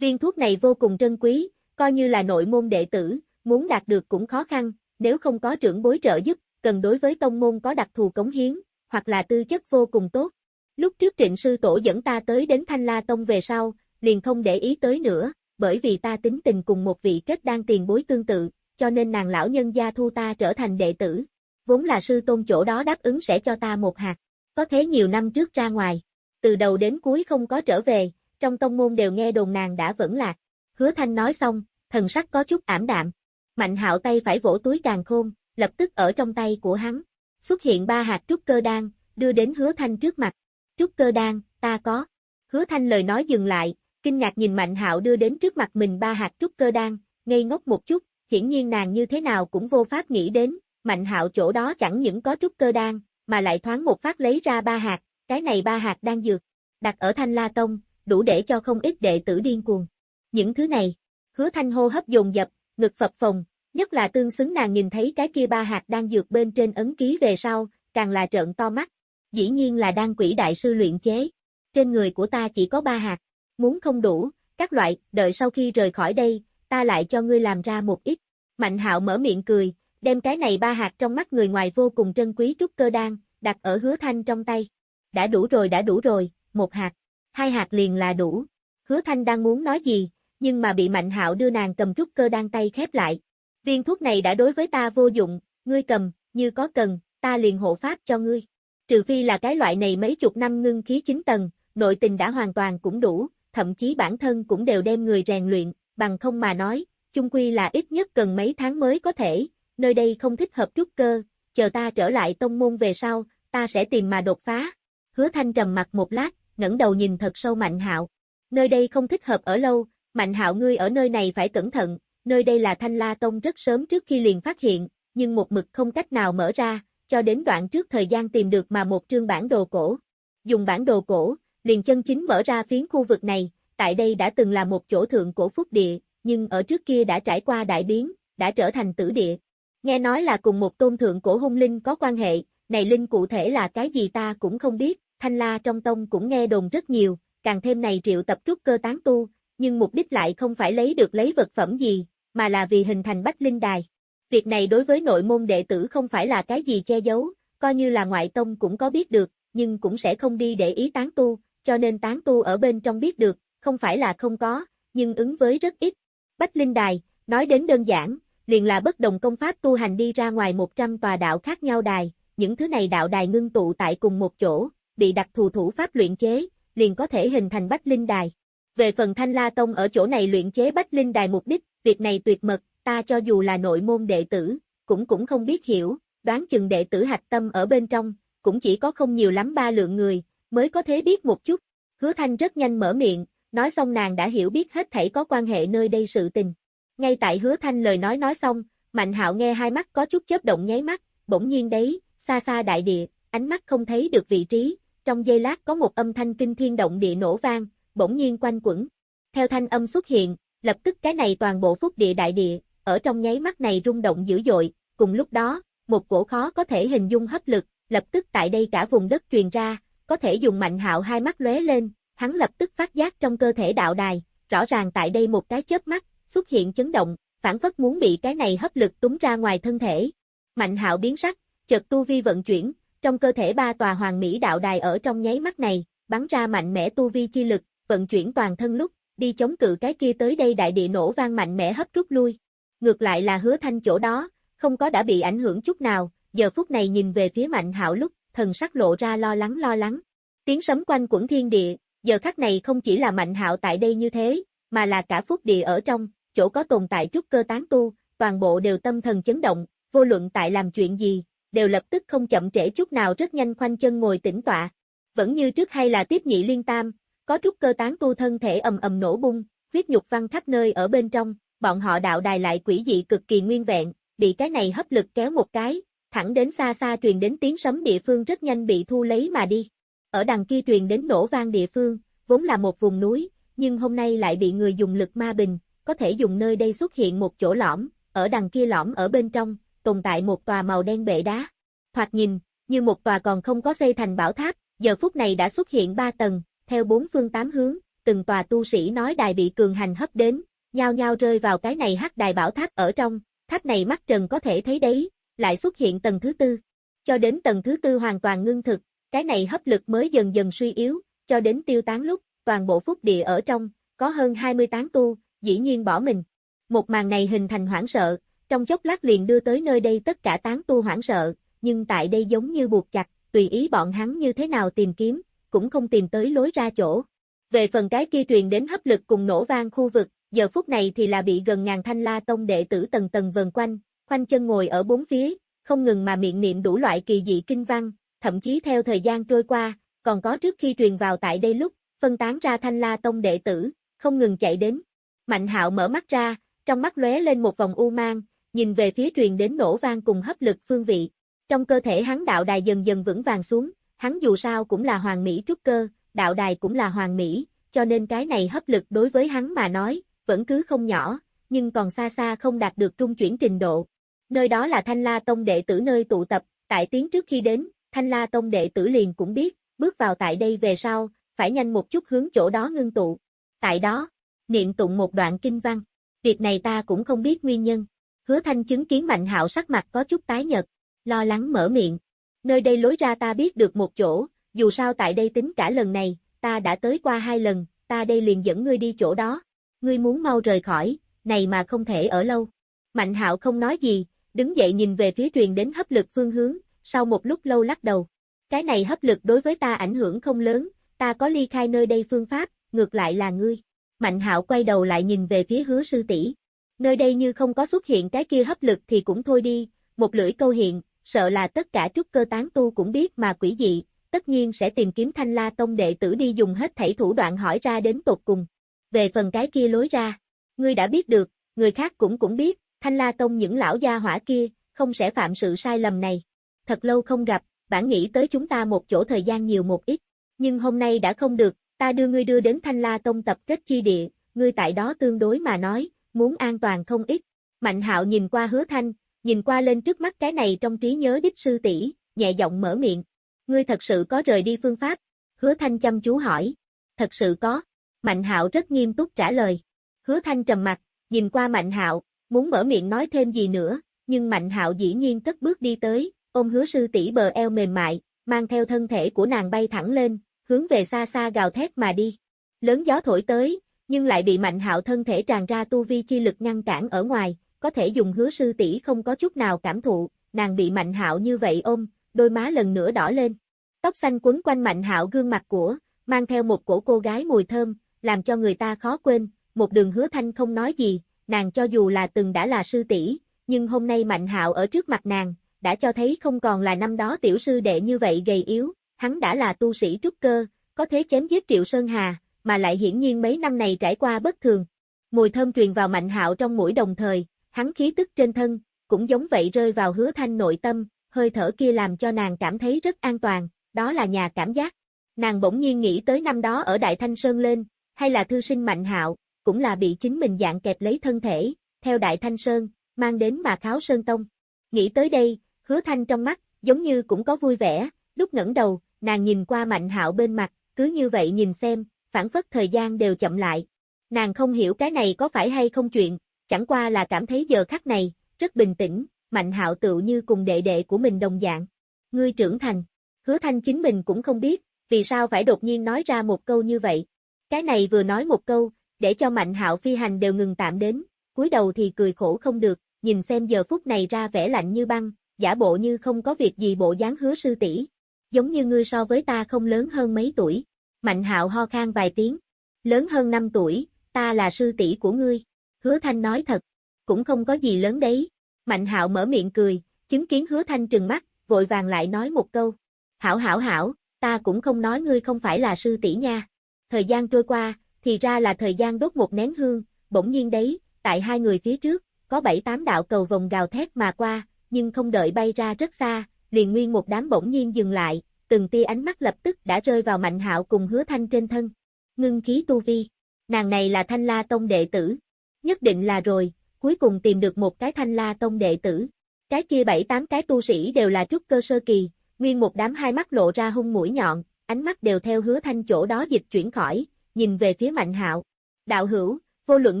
Viên thuốc này vô cùng trân quý, coi như là nội môn đệ tử, muốn đạt được cũng khó khăn, nếu không có trưởng bối trợ giúp, cần đối với tông môn có đặc thù cống hiến, hoặc là tư chất vô cùng tốt. Lúc trước trịnh sư tổ dẫn ta tới đến Thanh La Tông về sau, liền không để ý tới nữa, bởi vì ta tính tình cùng một vị kết đan tiền bối tương tự, cho nên nàng lão nhân gia thu ta trở thành đệ tử. Vốn là sư tôn chỗ đó đáp ứng sẽ cho ta một hạt, có thế nhiều năm trước ra ngoài, từ đầu đến cuối không có trở về, trong tông môn đều nghe đồn nàng đã vẫn lạc. Hứa Thanh nói xong, thần sắc có chút ảm đạm. Mạnh hạo tay phải vỗ túi càng khôn, lập tức ở trong tay của hắn. Xuất hiện ba hạt trúc cơ đan, đưa đến hứa thanh trước mặt. Trúc cơ đan, ta có. Hứa thanh lời nói dừng lại, kinh ngạc nhìn mạnh hạo đưa đến trước mặt mình ba hạt trúc cơ đan, ngây ngốc một chút, hiển nhiên nàng như thế nào cũng vô pháp nghĩ đến, mạnh hạo chỗ đó chẳng những có trúc cơ đan, mà lại thoáng một phát lấy ra ba hạt, cái này ba hạt đang dược, đặt ở thanh la tông, đủ để cho không ít đệ tử điên cuồng. Những thứ này, hứa thanh hô hấp dồn dập, ngực phập phồng, nhất là tương xứng nàng nhìn thấy cái kia ba hạt đang dược bên trên ấn ký về sau, càng là trợn to mắt. Dĩ nhiên là đang quỷ đại sư luyện chế. Trên người của ta chỉ có ba hạt. Muốn không đủ, các loại, đợi sau khi rời khỏi đây, ta lại cho ngươi làm ra một ít. Mạnh hạo mở miệng cười, đem cái này ba hạt trong mắt người ngoài vô cùng trân quý trúc cơ đan, đặt ở hứa thanh trong tay. Đã đủ rồi đã đủ rồi, một hạt, hai hạt liền là đủ. Hứa thanh đang muốn nói gì, nhưng mà bị mạnh hạo đưa nàng cầm trúc cơ đang tay khép lại. Viên thuốc này đã đối với ta vô dụng, ngươi cầm, như có cần, ta liền hộ pháp cho ngươi. Trừ phi là cái loại này mấy chục năm ngưng khí chín tầng, nội tình đã hoàn toàn cũng đủ, thậm chí bản thân cũng đều đem người rèn luyện, bằng không mà nói, chung quy là ít nhất cần mấy tháng mới có thể, nơi đây không thích hợp trúc cơ, chờ ta trở lại tông môn về sau, ta sẽ tìm mà đột phá. Hứa Thanh trầm mặt một lát, ngẩng đầu nhìn thật sâu Mạnh Hạo. Nơi đây không thích hợp ở lâu, Mạnh Hạo ngươi ở nơi này phải cẩn thận, nơi đây là Thanh La Tông rất sớm trước khi liền phát hiện, nhưng một mực không cách nào mở ra, cho đến đoạn trước thời gian tìm được mà một trương bản đồ cổ. Dùng bản đồ cổ, liền chân chính mở ra phiến khu vực này, tại đây đã từng là một chỗ thượng cổ phúc địa, nhưng ở trước kia đã trải qua đại biến, đã trở thành tử địa. Nghe nói là cùng một tôn thượng cổ hung linh có quan hệ, này linh cụ thể là cái gì ta cũng không biết, thanh la trong tông cũng nghe đồn rất nhiều, càng thêm này triệu tập trúc cơ tán tu, nhưng mục đích lại không phải lấy được lấy vật phẩm gì, mà là vì hình thành bách linh đài. Việc này đối với nội môn đệ tử không phải là cái gì che giấu, coi như là ngoại tông cũng có biết được, nhưng cũng sẽ không đi để ý tán tu, cho nên tán tu ở bên trong biết được, không phải là không có, nhưng ứng với rất ít. Bách Linh Đài, nói đến đơn giản, liền là bất đồng công pháp tu hành đi ra ngoài 100 tòa đạo khác nhau đài, những thứ này đạo đài ngưng tụ tại cùng một chỗ, bị đặc thù thủ pháp luyện chế, liền có thể hình thành Bách Linh Đài. Về phần Thanh La Tông ở chỗ này luyện chế Bách Linh Đài mục đích, việc này tuyệt mật, ta cho dù là nội môn đệ tử, cũng cũng không biết hiểu, đoán chừng đệ tử hạch tâm ở bên trong, cũng chỉ có không nhiều lắm ba lượng người, mới có thể biết một chút. Hứa Thanh rất nhanh mở miệng, nói xong nàng đã hiểu biết hết thảy có quan hệ nơi đây sự tình. Ngay tại Hứa Thanh lời nói nói xong, Mạnh Hạo nghe hai mắt có chút chớp động nháy mắt, bỗng nhiên đấy, xa xa đại địa, ánh mắt không thấy được vị trí, trong giây lát có một âm thanh kinh thiên động địa nổ vang, bỗng nhiên quanh quẩn. Theo thanh âm xuất hiện, lập tức cái này toàn bộ phúc địa đại địa, ở trong nháy mắt này rung động dữ dội, cùng lúc đó, một cổ khó có thể hình dung hấp lực, lập tức tại đây cả vùng đất truyền ra, có thể dùng mạnh hạo hai mắt lóe lên, hắn lập tức phát giác trong cơ thể đạo đài, rõ ràng tại đây một cái chớp mắt, xuất hiện chấn động, phản phất muốn bị cái này hấp lực túng ra ngoài thân thể. Mạnh hạo biến sắc, chợt tu vi vận chuyển, trong cơ thể ba tòa hoàng mỹ đạo đài ở trong nháy mắt này, bắn ra mạnh mẽ tu vi chi lực, vận chuyển toàn thân lúc, đi chống cự cái kia tới đây đại địa nổ vang mạnh mẽ hấp rút lui. Ngược lại là hứa thanh chỗ đó, không có đã bị ảnh hưởng chút nào, giờ phút này nhìn về phía mạnh hạo lúc, thần sắc lộ ra lo lắng lo lắng. Tiếng sấm quanh quẩn thiên địa, giờ khắc này không chỉ là mạnh hạo tại đây như thế, mà là cả phúc địa ở trong, chỗ có tồn tại trúc cơ tán tu, toàn bộ đều tâm thần chấn động, vô luận tại làm chuyện gì, đều lập tức không chậm trễ chút nào rất nhanh khoanh chân ngồi tĩnh tọa. Vẫn như trước hay là tiếp nhị liên tam, có trúc cơ tán tu thân thể ầm ầm nổ bung, huyết nhục văng khắp nơi ở bên trong, bọn họ đạo đài lại quỷ dị cực kỳ nguyên vẹn, bị cái này hấp lực kéo một cái, thẳng đến xa xa truyền đến tiếng sấm địa phương rất nhanh bị thu lấy mà đi. Ở đằng kia truyền đến nổ vang địa phương, vốn là một vùng núi, nhưng hôm nay lại bị người dùng lực ma bình, có thể dùng nơi đây xuất hiện một chỗ lõm, ở đằng kia lõm ở bên trong, tồn tại một tòa màu đen bệ đá. Thoạt nhìn, như một tòa còn không có xây thành bảo tháp, giờ phút này đã xuất hiện ba tầng, theo bốn phương tám hướng, từng tòa tu sĩ nói đài bị cường hành hấp đến, nhao nhao rơi vào cái này hắc đài bảo tháp ở trong, tháp này mắt trần có thể thấy đấy, lại xuất hiện tầng thứ tư. Cho đến tầng thứ tư hoàn toàn ngưng thực, cái này hấp lực mới dần dần suy yếu, cho đến tiêu tán lúc, toàn bộ phúc địa ở trong, có hơn 20 tán tu, dĩ nhiên bỏ mình. Một màn này hình thành hoảng sợ, trong chốc lát liền đưa tới nơi đây tất cả tán tu hoảng sợ, nhưng tại đây giống như buộc chặt, tùy ý bọn hắn như thế nào tìm kiếm, cũng không tìm tới lối ra chỗ. Về phần cái kia truyền đến hấp lực cùng nổ vang khu vực, giờ phút này thì là bị gần ngàn thanh la tông đệ tử tầng tầng vần quanh, khoanh chân ngồi ở bốn phía, không ngừng mà miệng niệm đủ loại kỳ dị kinh văn, thậm chí theo thời gian trôi qua, còn có trước khi truyền vào tại đây lúc, phân tán ra thanh la tông đệ tử, không ngừng chạy đến. Mạnh hạo mở mắt ra, trong mắt lóe lên một vòng u mang, nhìn về phía truyền đến nổ vang cùng hấp lực phương vị. Trong cơ thể hắn đạo đài dần dần vững vàng xuống, hắn dù sao cũng là hoàng mỹ trúc cơ, đạo đài cũng là hoàng mỹ, cho nên cái này hấp lực đối với hắn mà nói, vẫn cứ không nhỏ, nhưng còn xa xa không đạt được trung chuyển trình độ. Nơi đó là Thanh La Tông đệ tử nơi tụ tập, tại tiến trước khi đến, Thanh La Tông đệ tử liền cũng biết, bước vào tại đây về sau, phải nhanh một chút hướng chỗ đó ngưng tụ. Tại đó, niệm tụng một đoạn kinh văn. Việc này ta cũng không biết nguyên nhân. Hứa Thanh chứng kiến Mạnh Hạo sắc mặt có chút tái nhợt, lo lắng mở miệng. Nơi đây lối ra ta biết được một chỗ, dù sao tại đây tính cả lần này, ta đã tới qua hai lần, ta đây liền dẫn ngươi đi chỗ đó. Ngươi muốn mau rời khỏi, này mà không thể ở lâu. Mạnh Hạo không nói gì, đứng dậy nhìn về phía truyền đến hấp lực phương hướng, sau một lúc lâu lắc đầu. Cái này hấp lực đối với ta ảnh hưởng không lớn, ta có ly khai nơi đây phương pháp, ngược lại là ngươi. Mạnh Hạo quay đầu lại nhìn về phía hứa sư tỷ. Nơi đây như không có xuất hiện cái kia hấp lực thì cũng thôi đi, một lưỡi câu hiện, sợ là tất cả trúc cơ tán tu cũng biết mà quỷ dị, tất nhiên sẽ tìm kiếm thanh la tông đệ tử đi dùng hết thảy thủ đoạn hỏi ra đến tột cùng. Về phần cái kia lối ra, ngươi đã biết được, người khác cũng cũng biết, thanh la tông những lão gia hỏa kia, không sẽ phạm sự sai lầm này. Thật lâu không gặp, bản nghĩ tới chúng ta một chỗ thời gian nhiều một ít, nhưng hôm nay đã không được, ta đưa ngươi đưa đến thanh la tông tập kết chi địa, ngươi tại đó tương đối mà nói, muốn an toàn không ít. Mạnh hạo nhìn qua hứa thanh, nhìn qua lên trước mắt cái này trong trí nhớ đích sư tỷ, nhẹ giọng mở miệng. Ngươi thật sự có rời đi phương pháp? Hứa thanh chăm chú hỏi. Thật sự có. Mạnh hạo rất nghiêm túc trả lời. Hứa thanh trầm mặt, nhìn qua mạnh hạo, muốn mở miệng nói thêm gì nữa, nhưng mạnh hạo dĩ nhiên cất bước đi tới, ôm hứa sư tỷ bờ eo mềm mại, mang theo thân thể của nàng bay thẳng lên, hướng về xa xa gào thét mà đi. Lớn gió thổi tới, nhưng lại bị mạnh hạo thân thể tràn ra tu vi chi lực ngăn cản ở ngoài, có thể dùng hứa sư tỷ không có chút nào cảm thụ, nàng bị mạnh hạo như vậy ôm, đôi má lần nữa đỏ lên. Tóc xanh quấn quanh mạnh hạo gương mặt của, mang theo một cổ cô gái mùi thơm, làm cho người ta khó quên, một đường hứa thanh không nói gì, nàng cho dù là từng đã là sư tỷ, nhưng hôm nay mạnh hạo ở trước mặt nàng, đã cho thấy không còn là năm đó tiểu sư đệ như vậy gầy yếu, hắn đã là tu sĩ trúc cơ, có thế chém giết Triệu Sơn Hà, mà lại hiển nhiên mấy năm này trải qua bất thường. Mùi thơm truyền vào Mạnh Hạo trong mũi đồng thời, hắn khí tức trên thân, cũng giống vậy rơi vào hứa thanh nội tâm, hơi thở kia làm cho nàng cảm thấy rất an toàn, đó là nhà cảm giác. Nàng bỗng nhiên nghĩ tới năm đó ở Đại Thanh Sơn lên, hay là thư sinh Mạnh Hạo, cũng là bị chính mình dạng kẹp lấy thân thể, theo Đại Thanh Sơn, mang đến mà kháo Sơn Tông. Nghĩ tới đây, hứa thanh trong mắt, giống như cũng có vui vẻ, lúc ngẩng đầu, nàng nhìn qua Mạnh Hạo bên mặt, cứ như vậy nhìn xem, phản phất thời gian đều chậm lại. Nàng không hiểu cái này có phải hay không chuyện, chẳng qua là cảm thấy giờ khắc này, rất bình tĩnh, Mạnh Hạo tựu như cùng đệ đệ của mình đồng dạng. Ngươi trưởng thành, hứa thanh chính mình cũng không biết, vì sao phải đột nhiên nói ra một câu như vậy. Cái này vừa nói một câu, để cho Mạnh Hạo phi hành đều ngừng tạm đến, cúi đầu thì cười khổ không được, nhìn xem giờ phút này ra vẻ lạnh như băng, giả bộ như không có việc gì bộ dáng hứa sư tỷ, giống như ngươi so với ta không lớn hơn mấy tuổi. Mạnh hạo ho khan vài tiếng. Lớn hơn 5 tuổi, ta là sư tỷ của ngươi. Hứa Thanh nói thật, cũng không có gì lớn đấy. Mạnh hạo mở miệng cười, chứng kiến hứa Thanh trừng mắt, vội vàng lại nói một câu. Hảo hảo hảo, ta cũng không nói ngươi không phải là sư tỷ nha. Thời gian trôi qua, thì ra là thời gian đốt một nén hương, bỗng nhiên đấy, tại hai người phía trước, có bảy tám đạo cầu vòng gào thét mà qua, nhưng không đợi bay ra rất xa, liền nguyên một đám bỗng nhiên dừng lại, từng tia ánh mắt lập tức đã rơi vào Mạnh Hạo cùng Hứa Thanh trên thân. Ngưng khí tu vi, nàng này là Thanh La tông đệ tử. Nhất định là rồi, cuối cùng tìm được một cái Thanh La tông đệ tử. Cái kia bảy tám cái tu sĩ đều là trúc cơ sơ kỳ, nguyên một đám hai mắt lộ ra hung mũi nhọn, ánh mắt đều theo Hứa Thanh chỗ đó dịch chuyển khỏi, nhìn về phía Mạnh Hạo. Đạo hữu, vô luận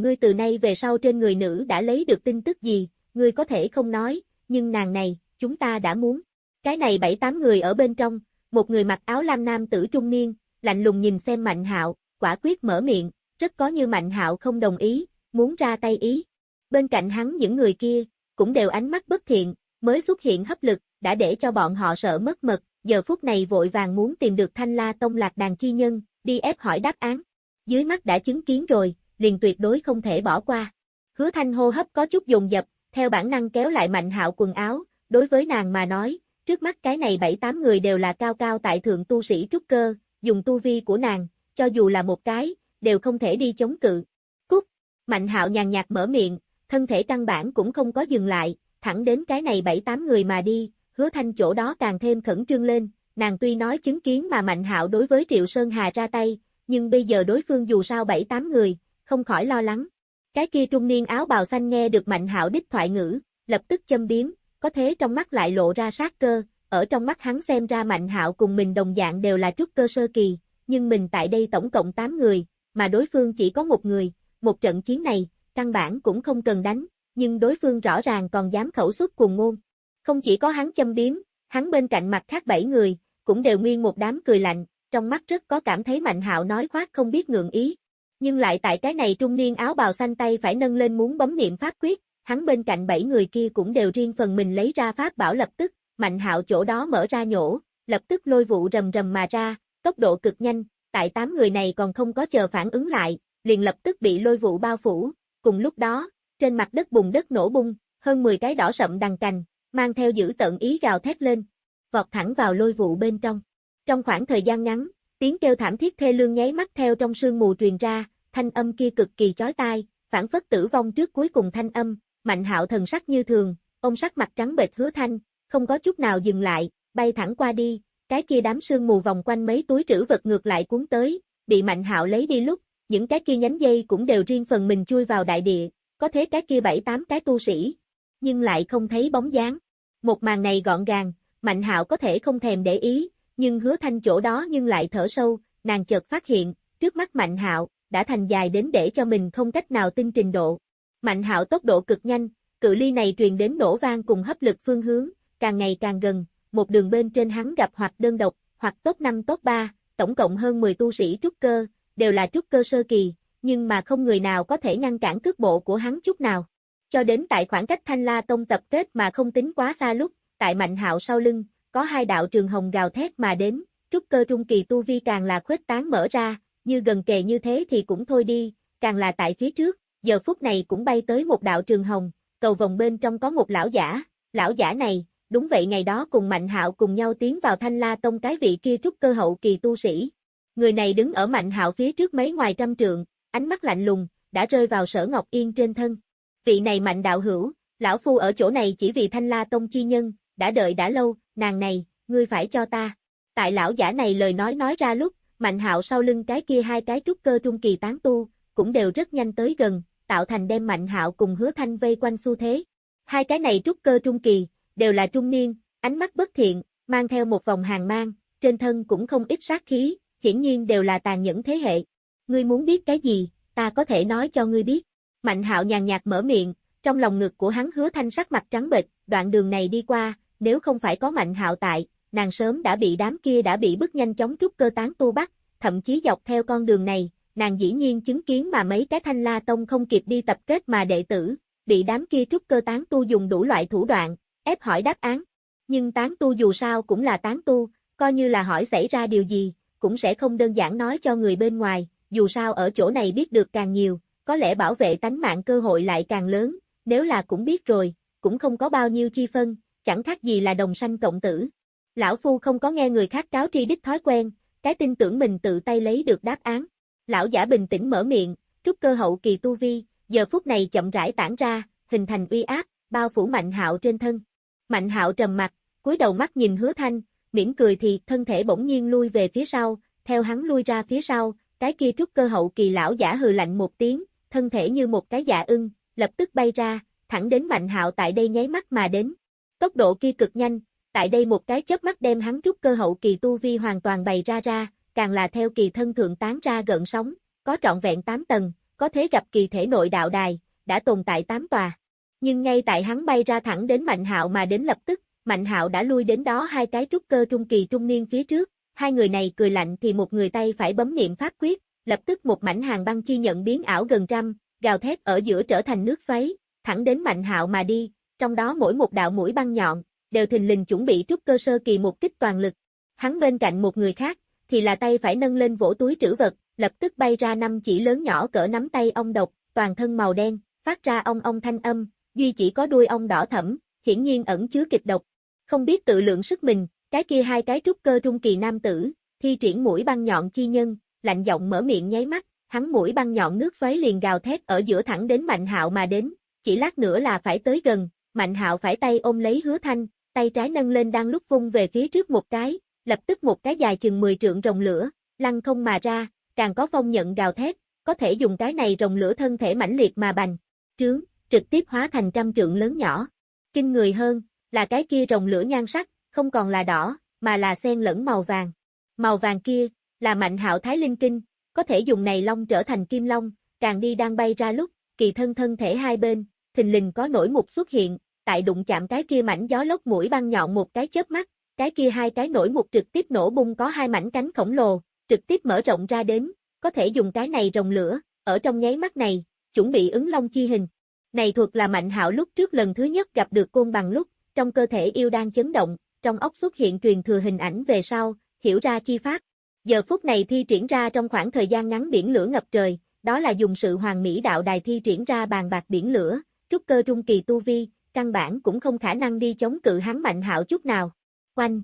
ngươi từ nay về sau trên người nữ đã lấy được tin tức gì, ngươi có thể không nói, nhưng nàng này, chúng ta đã muốn. Cái này bảy tám người ở bên trong, một người mặc áo lam nam tử trung niên, lạnh lùng nhìn xem Mạnh Hạo, quả quyết mở miệng, rất có như Mạnh Hạo không đồng ý, muốn ra tay ý. Bên cạnh hắn những người kia, cũng đều ánh mắt bất thiện, mới xuất hiện hấp lực, đã để cho bọn họ sợ mất mật, giờ phút này vội vàng muốn tìm được Thanh La Tông lạc đàn chi nhân, đi ép hỏi đáp án. Dưới mắt đã chứng kiến rồi, liền tuyệt đối không thể bỏ qua. Hứa Thanh hô hấp có chút dồn dập, theo bản năng kéo lại Mạnh Hạo quần áo, đối với nàng mà nói, trước mắt cái này bảy tám người đều là cao cao tại thượng tu sĩ trúc cơ, dùng tu vi của nàng, cho dù là một cái, đều không thể đi chống cự. Cút! Mạnh hạo nhàn nhạt mở miệng, thân thể căn bản cũng không có dừng lại, thẳng đến cái này bảy tám người mà đi, hứa thanh chỗ đó càng thêm khẩn trương lên, nàng tuy nói chứng kiến mà Mạnh hạo đối với Triệu Sơn Hà ra tay, nhưng bây giờ đối phương dù sao bảy tám người, không khỏi lo lắng. Cái kia trung niên áo bào xanh nghe được Mạnh hạo đích thoại ngữ, lập tức châm biếm, có thế trong mắt lại lộ ra sát cơ, ở trong mắt hắn xem ra Mạnh Hạo cùng mình đồng dạng đều là trúc cơ sơ kỳ, nhưng mình tại đây tổng cộng 8 người, mà đối phương chỉ có một người, một trận chiến này, căn bản cũng không cần đánh, nhưng đối phương rõ ràng còn dám khẩu xuất cùng ngôn. Không chỉ có hắn châm biếm, hắn bên cạnh mặt khác bảy người, cũng đều nguyên một đám cười lạnh, trong mắt rất có cảm thấy Mạnh Hạo nói khoác không biết ngượng ý. Nhưng lại tại cái này trung niên áo bào xanh tay phải nâng lên muốn bấm niệm pháp quyết, hắn bên cạnh bảy người kia cũng đều riêng phần mình lấy ra pháp bảo lập tức, Mạnh Hạo chỗ đó mở ra nhổ, lập tức lôi vụ rầm rầm mà ra, tốc độ cực nhanh, tại tám người này còn không có chờ phản ứng lại, liền lập tức bị lôi vụ bao phủ, cùng lúc đó, trên mặt đất bùn đất nổ bung, hơn 10 cái đỏ sậm đằng cành, mang theo giữ tận ý gào thét lên, vọt thẳng vào lôi vụ bên trong. Trong khoảng thời gian ngắn, tiếng kêu thảm thiết thê lương nháy mắt theo trong sương mù truyền ra, thanh âm kia cực kỳ chói tai, phản phất tử vong trước cuối cùng thanh âm, Mạnh Hạo thần sắc như thường, ông sắc mặt trắng bệch hứa thanh, không có chút nào dừng lại, bay thẳng qua đi, cái kia đám sương mù vòng quanh mấy túi trữ vật ngược lại cuốn tới, bị Mạnh Hạo lấy đi lúc, những cái kia nhánh dây cũng đều riêng phần mình chui vào đại địa, có thế cái kia bảy tám cái tu sĩ, nhưng lại không thấy bóng dáng. Một màn này gọn gàng, Mạnh Hạo có thể không thèm để ý, nhưng Hứa Thanh chỗ đó nhưng lại thở sâu, nàng chợt phát hiện, trước mắt Mạnh Hạo đã thành dài đến để cho mình không cách nào tin trình độ. Mạnh Hạo tốc độ cực nhanh, cự ly này truyền đến nổ vang cùng hấp lực phương hướng, càng ngày càng gần, một đường bên trên hắn gặp hoặc đơn độc, hoặc top 5 top 3, tổng cộng hơn 10 tu sĩ trúc cơ, đều là trúc cơ sơ kỳ, nhưng mà không người nào có thể ngăn cản cước bộ của hắn chút nào. Cho đến tại khoảng cách Thanh La Tông tập kết mà không tính quá xa lúc, tại Mạnh Hạo sau lưng, có hai đạo trường hồng gào thét mà đến, trúc cơ trung kỳ tu vi càng là khuếch tán mở ra, như gần kề như thế thì cũng thôi đi, càng là tại phía trước, giờ phút này cũng bay tới một đạo trường hồng, cầu vòng bên trong có một lão giả, lão giả này, đúng vậy ngày đó cùng Mạnh Hạo cùng nhau tiến vào Thanh La Tông cái vị kia trúc cơ hậu kỳ tu sĩ. Người này đứng ở Mạnh Hạo phía trước mấy ngoài trăm trượng, ánh mắt lạnh lùng, đã rơi vào Sở Ngọc Yên trên thân. Vị này Mạnh đạo hữu, lão phu ở chỗ này chỉ vì Thanh La Tông chi nhân, đã đợi đã lâu, nàng này, ngươi phải cho ta. Tại lão giả này lời nói nói ra lúc, Mạnh Hạo sau lưng cái kia hai cái trúc cơ trung kỳ tán tu, cũng đều rất nhanh tới gần, tạo thành đem Mạnh Hạo cùng Hứa Thanh vây quanh xu thế. Hai cái này trúc cơ trung kỳ, đều là trung niên, ánh mắt bất thiện, mang theo một vòng hàng mang, trên thân cũng không ít sát khí, hiển nhiên đều là tàn nhẫn thế hệ. Ngươi muốn biết cái gì, ta có thể nói cho ngươi biết. Mạnh hạo nhàn nhạt mở miệng, trong lòng ngực của hắn hứa thanh sắc mặt trắng bệch, đoạn đường này đi qua, nếu không phải có mạnh hạo tại, nàng sớm đã bị đám kia đã bị bức nhanh chóng trúc cơ tán tu bắt, thậm chí dọc theo con đường này, nàng dĩ nhiên chứng kiến mà mấy cái thanh la tông không kịp đi tập kết mà đệ tử, bị đám kia trúc cơ tán tu dùng đủ loại thủ đoạn, ép hỏi đáp án. Nhưng tán tu dù sao cũng là tán tu, coi như là hỏi xảy ra điều gì, cũng sẽ không đơn giản nói cho người bên ngoài, dù sao ở chỗ này biết được càng nhiều, có lẽ bảo vệ tánh mạng cơ hội lại càng lớn, nếu là cũng biết rồi, cũng không có bao nhiêu chi phân, chẳng khác gì là đồng sanh cộng tử. Lão Phu không có nghe người khác cáo tri đích thói quen, cái tin tưởng mình tự tay lấy được đáp án. Lão giả bình tĩnh mở miệng, trúc cơ hậu kỳ tu vi, giờ phút này chậm rãi tản ra, hình thành uy áp, bao phủ mạnh hạo trên thân. Mạnh hạo trầm mặt, cúi đầu mắt nhìn hứa thanh, mỉm cười thì thân thể bỗng nhiên lui về phía sau, theo hắn lui ra phía sau, cái kia trúc cơ hậu kỳ lão giả hừ lạnh một tiếng, thân thể như một cái dạ ưng, lập tức bay ra, thẳng đến mạnh hạo tại đây nháy mắt mà đến. Tốc độ kia cực nhanh, tại đây một cái chớp mắt đem hắn trúc cơ hậu kỳ tu vi hoàn toàn bày ra ra, càng là theo kỳ thân thượng tán ra gợn sóng, có trọn vẹn 8 tầng, có thế gặp kỳ thể nội đạo đài, đã tồn tại 8 tòa. Nhưng ngay tại hắn bay ra thẳng đến Mạnh Hạo mà đến lập tức, Mạnh Hạo đã lui đến đó hai cái trúc cơ trung kỳ trung niên phía trước, hai người này cười lạnh thì một người tay phải bấm niệm pháp quyết, lập tức một mảnh hàng băng chi nhận biến ảo gần trăm, gào thét ở giữa trở thành nước xoáy, thẳng đến Mạnh Hạo mà đi, trong đó mỗi một đạo mũi băng nhọn, đều thình lình chuẩn bị trúc cơ sơ kỳ một kích toàn lực. Hắn bên cạnh một người khác, thì là tay phải nâng lên vỗ túi trữ vật, lập tức bay ra năm chỉ lớn nhỏ cỡ nắm tay ong độc, toàn thân màu đen, phát ra ong ong thanh âm, duy chỉ có đuôi ong đỏ thẫm, hiển nhiên ẩn chứa kịch độc. Không biết tự lượng sức mình, cái kia hai cái trúc cơ trung kỳ nam tử, thi triển mũi băng nhọn chi nhân, lạnh giọng mở miệng nháy mắt, hắn mũi băng nhọn nước xoáy liền gào thét ở giữa thẳng đến Mạnh Hạo mà đến, chỉ lát nữa là phải tới gần, Mạnh Hạo phải tay ôm lấy Hứa Thanh, tay trái nâng lên đang lúc vung về phía trước một cái, lập tức một cái dài chừng 10 trượng rồng lửa, lăn không mà ra, càng có phong nhận gào thét, có thể dùng cái này rồng lửa thân thể mãnh liệt mà bành, trướng, trực tiếp hóa thành trăm trượng lớn nhỏ. Kinh người hơn, là cái kia rồng lửa nhan sắc, không còn là đỏ, mà là xen lẫn màu vàng. Màu vàng kia, là mạnh hạo thái linh kinh, có thể dùng này long trở thành kim long, càng đi đang bay ra lúc, kỳ thân thân thể hai bên, thình lình có nổi mục xuất hiện, tại đụng chạm cái kia mảnh gió lốc mũi băng nhọn một cái chớp mắt, cái kia hai cái nổi một trực tiếp nổ bung có hai mảnh cánh khổng lồ, trực tiếp mở rộng ra đến, có thể dùng cái này rồng lửa, ở trong nháy mắt này, chuẩn bị ứng long chi hình. Này thuộc là Mạnh Hạo lúc trước lần thứ nhất gặp được côn bằng lúc, trong cơ thể yêu đang chấn động, trong óc xuất hiện truyền thừa hình ảnh về sau, hiểu ra chi pháp. Giờ phút này thi triển ra trong khoảng thời gian ngắn biển lửa ngập trời, đó là dùng sự hoàng mỹ đạo đài thi triển ra bàn bạc biển lửa, trúc cơ trung kỳ tu vi, căn bản cũng không khả năng đi chống cự hắn Mạnh Hạo chút nào. Quanh.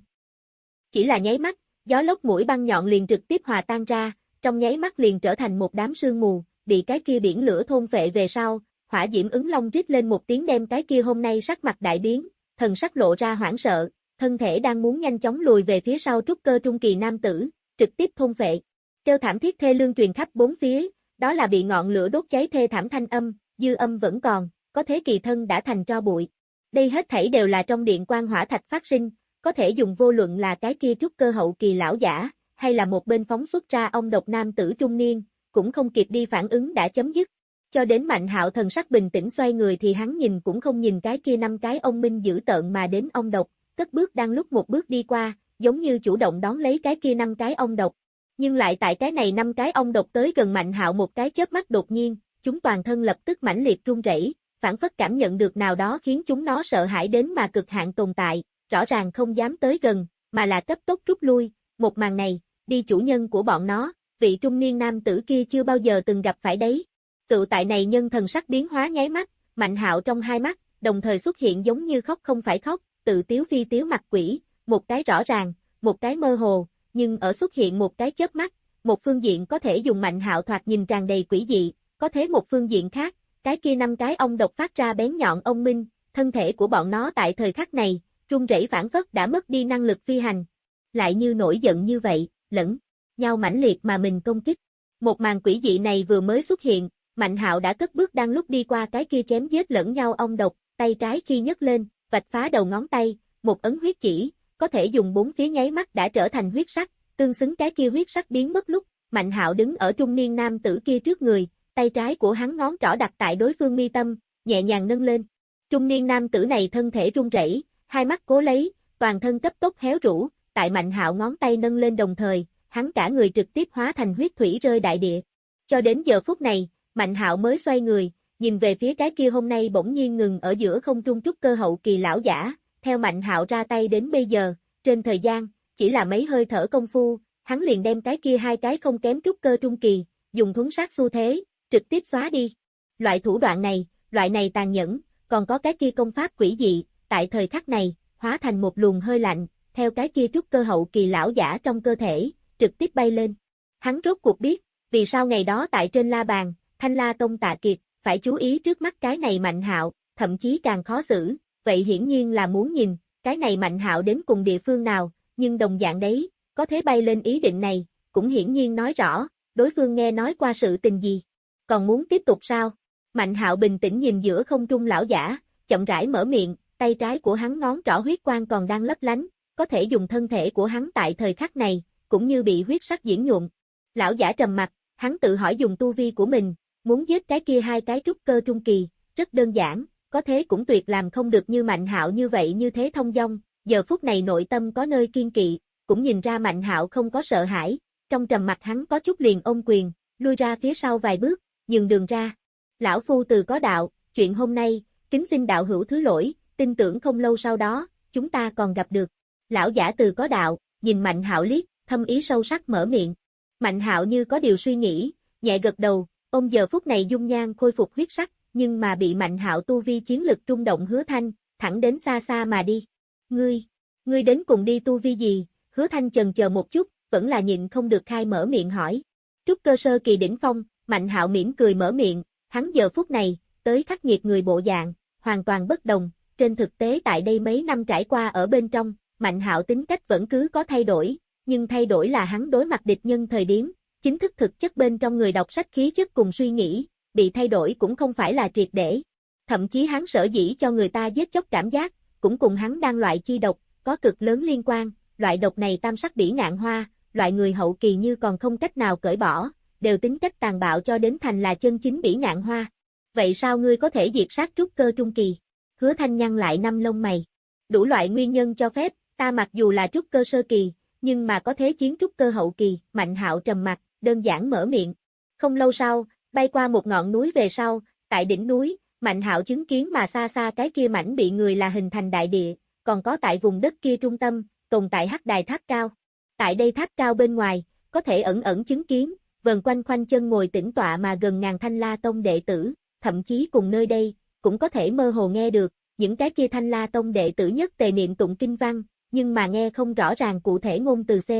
Chỉ là nháy mắt, gió lốc mũi băng nhọn liền trực tiếp hòa tan ra, trong nháy mắt liền trở thành một đám sương mù, bị cái kia biển lửa thôn phệ về sau, hỏa diễm ứng long rít lên một tiếng đem cái kia hôm nay sắc mặt đại biến, thần sắc lộ ra hoảng sợ, thân thể đang muốn nhanh chóng lùi về phía sau trúc cơ trung kỳ nam tử, trực tiếp thôn phệ. Kêu thảm thiết thê lương truyền khắp bốn phía, đó là bị ngọn lửa đốt cháy thê thảm thanh âm, dư âm vẫn còn, có thế kỳ thân đã thành tro bụi. Đây hết thảy đều là trong điện quan hỏa thạch phát sinh, có thể dùng vô luận là cái kia trúc cơ hậu kỳ lão giả, hay là một bên phóng xuất ra ông độc nam tử trung niên, cũng không kịp đi phản ứng đã chấm dứt. Cho đến Mạnh Hạo thần sắc bình tĩnh xoay người thì hắn nhìn cũng không nhìn cái kia năm cái ông minh giữ tợn mà đến ông độc, cất bước đang lúc một bước đi qua, giống như chủ động đón lấy cái kia năm cái ông độc. Nhưng lại tại cái này năm cái ông độc tới gần Mạnh Hạo một cái chớp mắt đột nhiên, chúng toàn thân lập tức mãnh liệt run rẩy, phản phất cảm nhận được nào đó khiến chúng nó sợ hãi đến mà cực hạn tồn tại, rõ ràng không dám tới gần, mà là cấp tốc rút lui, một màn này, đi chủ nhân của bọn nó, vị trung niên nam tử kia chưa bao giờ từng gặp phải đấy. Cựu tại này nhân thần sắc biến hóa nháy mắt, mạnh hạo trong hai mắt, đồng thời xuất hiện giống như khóc không phải khóc, tự tiếu phi tiếu mặt quỷ, một cái rõ ràng, một cái mơ hồ, nhưng ở xuất hiện một cái chớp mắt, một phương diện có thể dùng mạnh hạo thoạt nhìn tràn đầy quỷ dị, có thế một phương diện khác, cái kia năm cái ông độc phát ra bén nhọn ông minh, thân thể của bọn nó tại thời khắc này, run rẩy phản phất đã mất đi năng lực phi hành. Lại như nổi giận như vậy, lẫn nhau mãnh liệt mà mình công kích. Một màn quỷ dị này vừa mới xuất hiện, Mạnh Hạo đã cất bước đang lúc đi qua cái kia chém giết lẫn nhau ông độc, tay trái khi nhấc lên, vạch phá đầu ngón tay, một ấn huyết chỉ, có thể dùng bốn phía nháy mắt đã trở thành huyết sắc, tương xứng cái kia huyết sắc biến mất lúc, Mạnh Hạo đứng ở trung niên nam tử kia trước người, tay trái của hắn ngón trỏ đặt tại đối phương mi tâm, nhẹ nhàng nâng lên. Trung niên nam tử này thân thể run rẩy, hai mắt cố lấy, toàn thân cấp tốc héo rũ, tại Mạnh Hạo ngón tay nâng lên đồng thời, hắn cả người trực tiếp hóa thành huyết thủy rơi đại địa. Cho đến giờ phút này, Mạnh Hạo mới xoay người, nhìn về phía cái kia hôm nay bỗng nhiên ngừng ở giữa không trung trúc cơ hậu kỳ lão giả, theo Mạnh Hạo ra tay đến bây giờ, trên thời gian, chỉ là mấy hơi thở công phu, hắn liền đem cái kia hai cái không kém trúc cơ trung kỳ, dùng thuấn sát xu thế, trực tiếp xóa đi. Loại thủ đoạn này, loại này tàn nhẫn, còn có cái kia công pháp quỷ dị, tại thời khắc này, hóa thành một luồng hơi lạnh, theo cái kia trúc cơ hậu kỳ lão giả trong cơ thể, trực tiếp bay lên. Hắn rốt cuộc biết, vì sao ngày đó tại trên la bàn, thanh la tông tạ kiệt, phải chú ý trước mắt cái này mạnh hạo, thậm chí càng khó xử, vậy hiển nhiên là muốn nhìn, cái này mạnh hạo đến cùng địa phương nào, nhưng đồng dạng đấy, có thế bay lên ý định này, cũng hiển nhiên nói rõ, đối phương nghe nói qua sự tình gì. Còn muốn tiếp tục sao? Mạnh hạo bình tĩnh nhìn giữa không trung lão giả, chậm rãi mở miệng, tay trái của hắn ngón trỏ huyết quang còn đang lấp lánh, có thể dùng thân thể của hắn tại thời khắc này, cũng như bị huyết sắc diễn nhuộm. Lão giả trầm mặt, hắn tự hỏi dùng tu vi của mình, muốn giết cái kia hai cái trúc cơ trung kỳ, rất đơn giản, có thế cũng tuyệt làm không được như Mạnh Hạo như vậy như thế thông dong, giờ phút này nội tâm có nơi kiên kỵ, cũng nhìn ra Mạnh Hạo không có sợ hãi, trong trầm mặt hắn có chút liền ôm quyền, lui ra phía sau vài bước, nhường đường ra. Lão phu từ có đạo, chuyện hôm nay, kính xin đạo hữu thứ lỗi, tin tưởng không lâu sau đó, chúng ta còn gặp được. Lão giả từ có đạo, nhìn Mạnh Hạo liếc, thâm ý sâu sắc mở miệng. Mạnh Hạo như có điều suy nghĩ, nhẹ gật đầu, ông giờ phút này dung nhan khôi phục huyết sắc, nhưng mà bị Mạnh Hạo tu vi chiến lực trung động hứa thanh, thẳng đến xa xa mà đi. Ngươi, ngươi đến cùng đi tu vi gì? Hứa thanh chần chờ một chút, vẫn là nhịn không được khai mở miệng hỏi. Trúc cơ sơ kỳ đỉnh phong, Mạnh Hạo mỉm cười mở miệng, hắn giờ phút này, tới khắc nghiệt người bộ dạng, hoàn toàn bất đồng, trên thực tế tại đây mấy năm trải qua ở bên trong, Mạnh Hạo tính cách vẫn cứ có thay đổi, nhưng thay đổi là hắn đối mặt địch nhân thời điểm, chính thức thực chất bên trong người đọc sách khí chất cùng suy nghĩ, bị thay đổi cũng không phải là triệt để. Thậm chí hắn sở dĩ cho người ta giết chóc cảm giác, cũng cùng hắn đang loại chi độc, có cực lớn liên quan, loại độc này tam sắc bỉ ngạn hoa, loại người hậu kỳ như còn không cách nào cởi bỏ, đều tính cách tàn bạo cho đến thành là chân chính bỉ ngạn hoa. Vậy sao ngươi có thể diệt sát trúc cơ trung kỳ? Hứa thanh nhăn lại năm lông mày. Đủ loại nguyên nhân cho phép, ta mặc dù là trúc cơ sơ kỳ, nhưng mà có thế chiến trúc cơ hậu kỳ, mạnh hạo trầm mặt, đơn giản mở miệng. Không lâu sau, bay qua một ngọn núi về sau, tại đỉnh núi, mạnh hạo chứng kiến mà xa xa cái kia mảnh bị người là hình thành đại địa, còn có tại vùng đất kia trung tâm, tồn tại hắc đài tháp cao. Tại đây tháp cao bên ngoài, có thể ẩn ẩn chứng kiến, vần quanh quanh chân ngồi tĩnh tọa mà gần ngàn thanh la tông đệ tử, thậm chí cùng nơi đây, cũng có thể mơ hồ nghe được, những cái kia thanh la tông đệ tử nhất tề niệm tụng kinh văn, nhưng mà nghe không rõ ràng cụ thể ngôn từ C.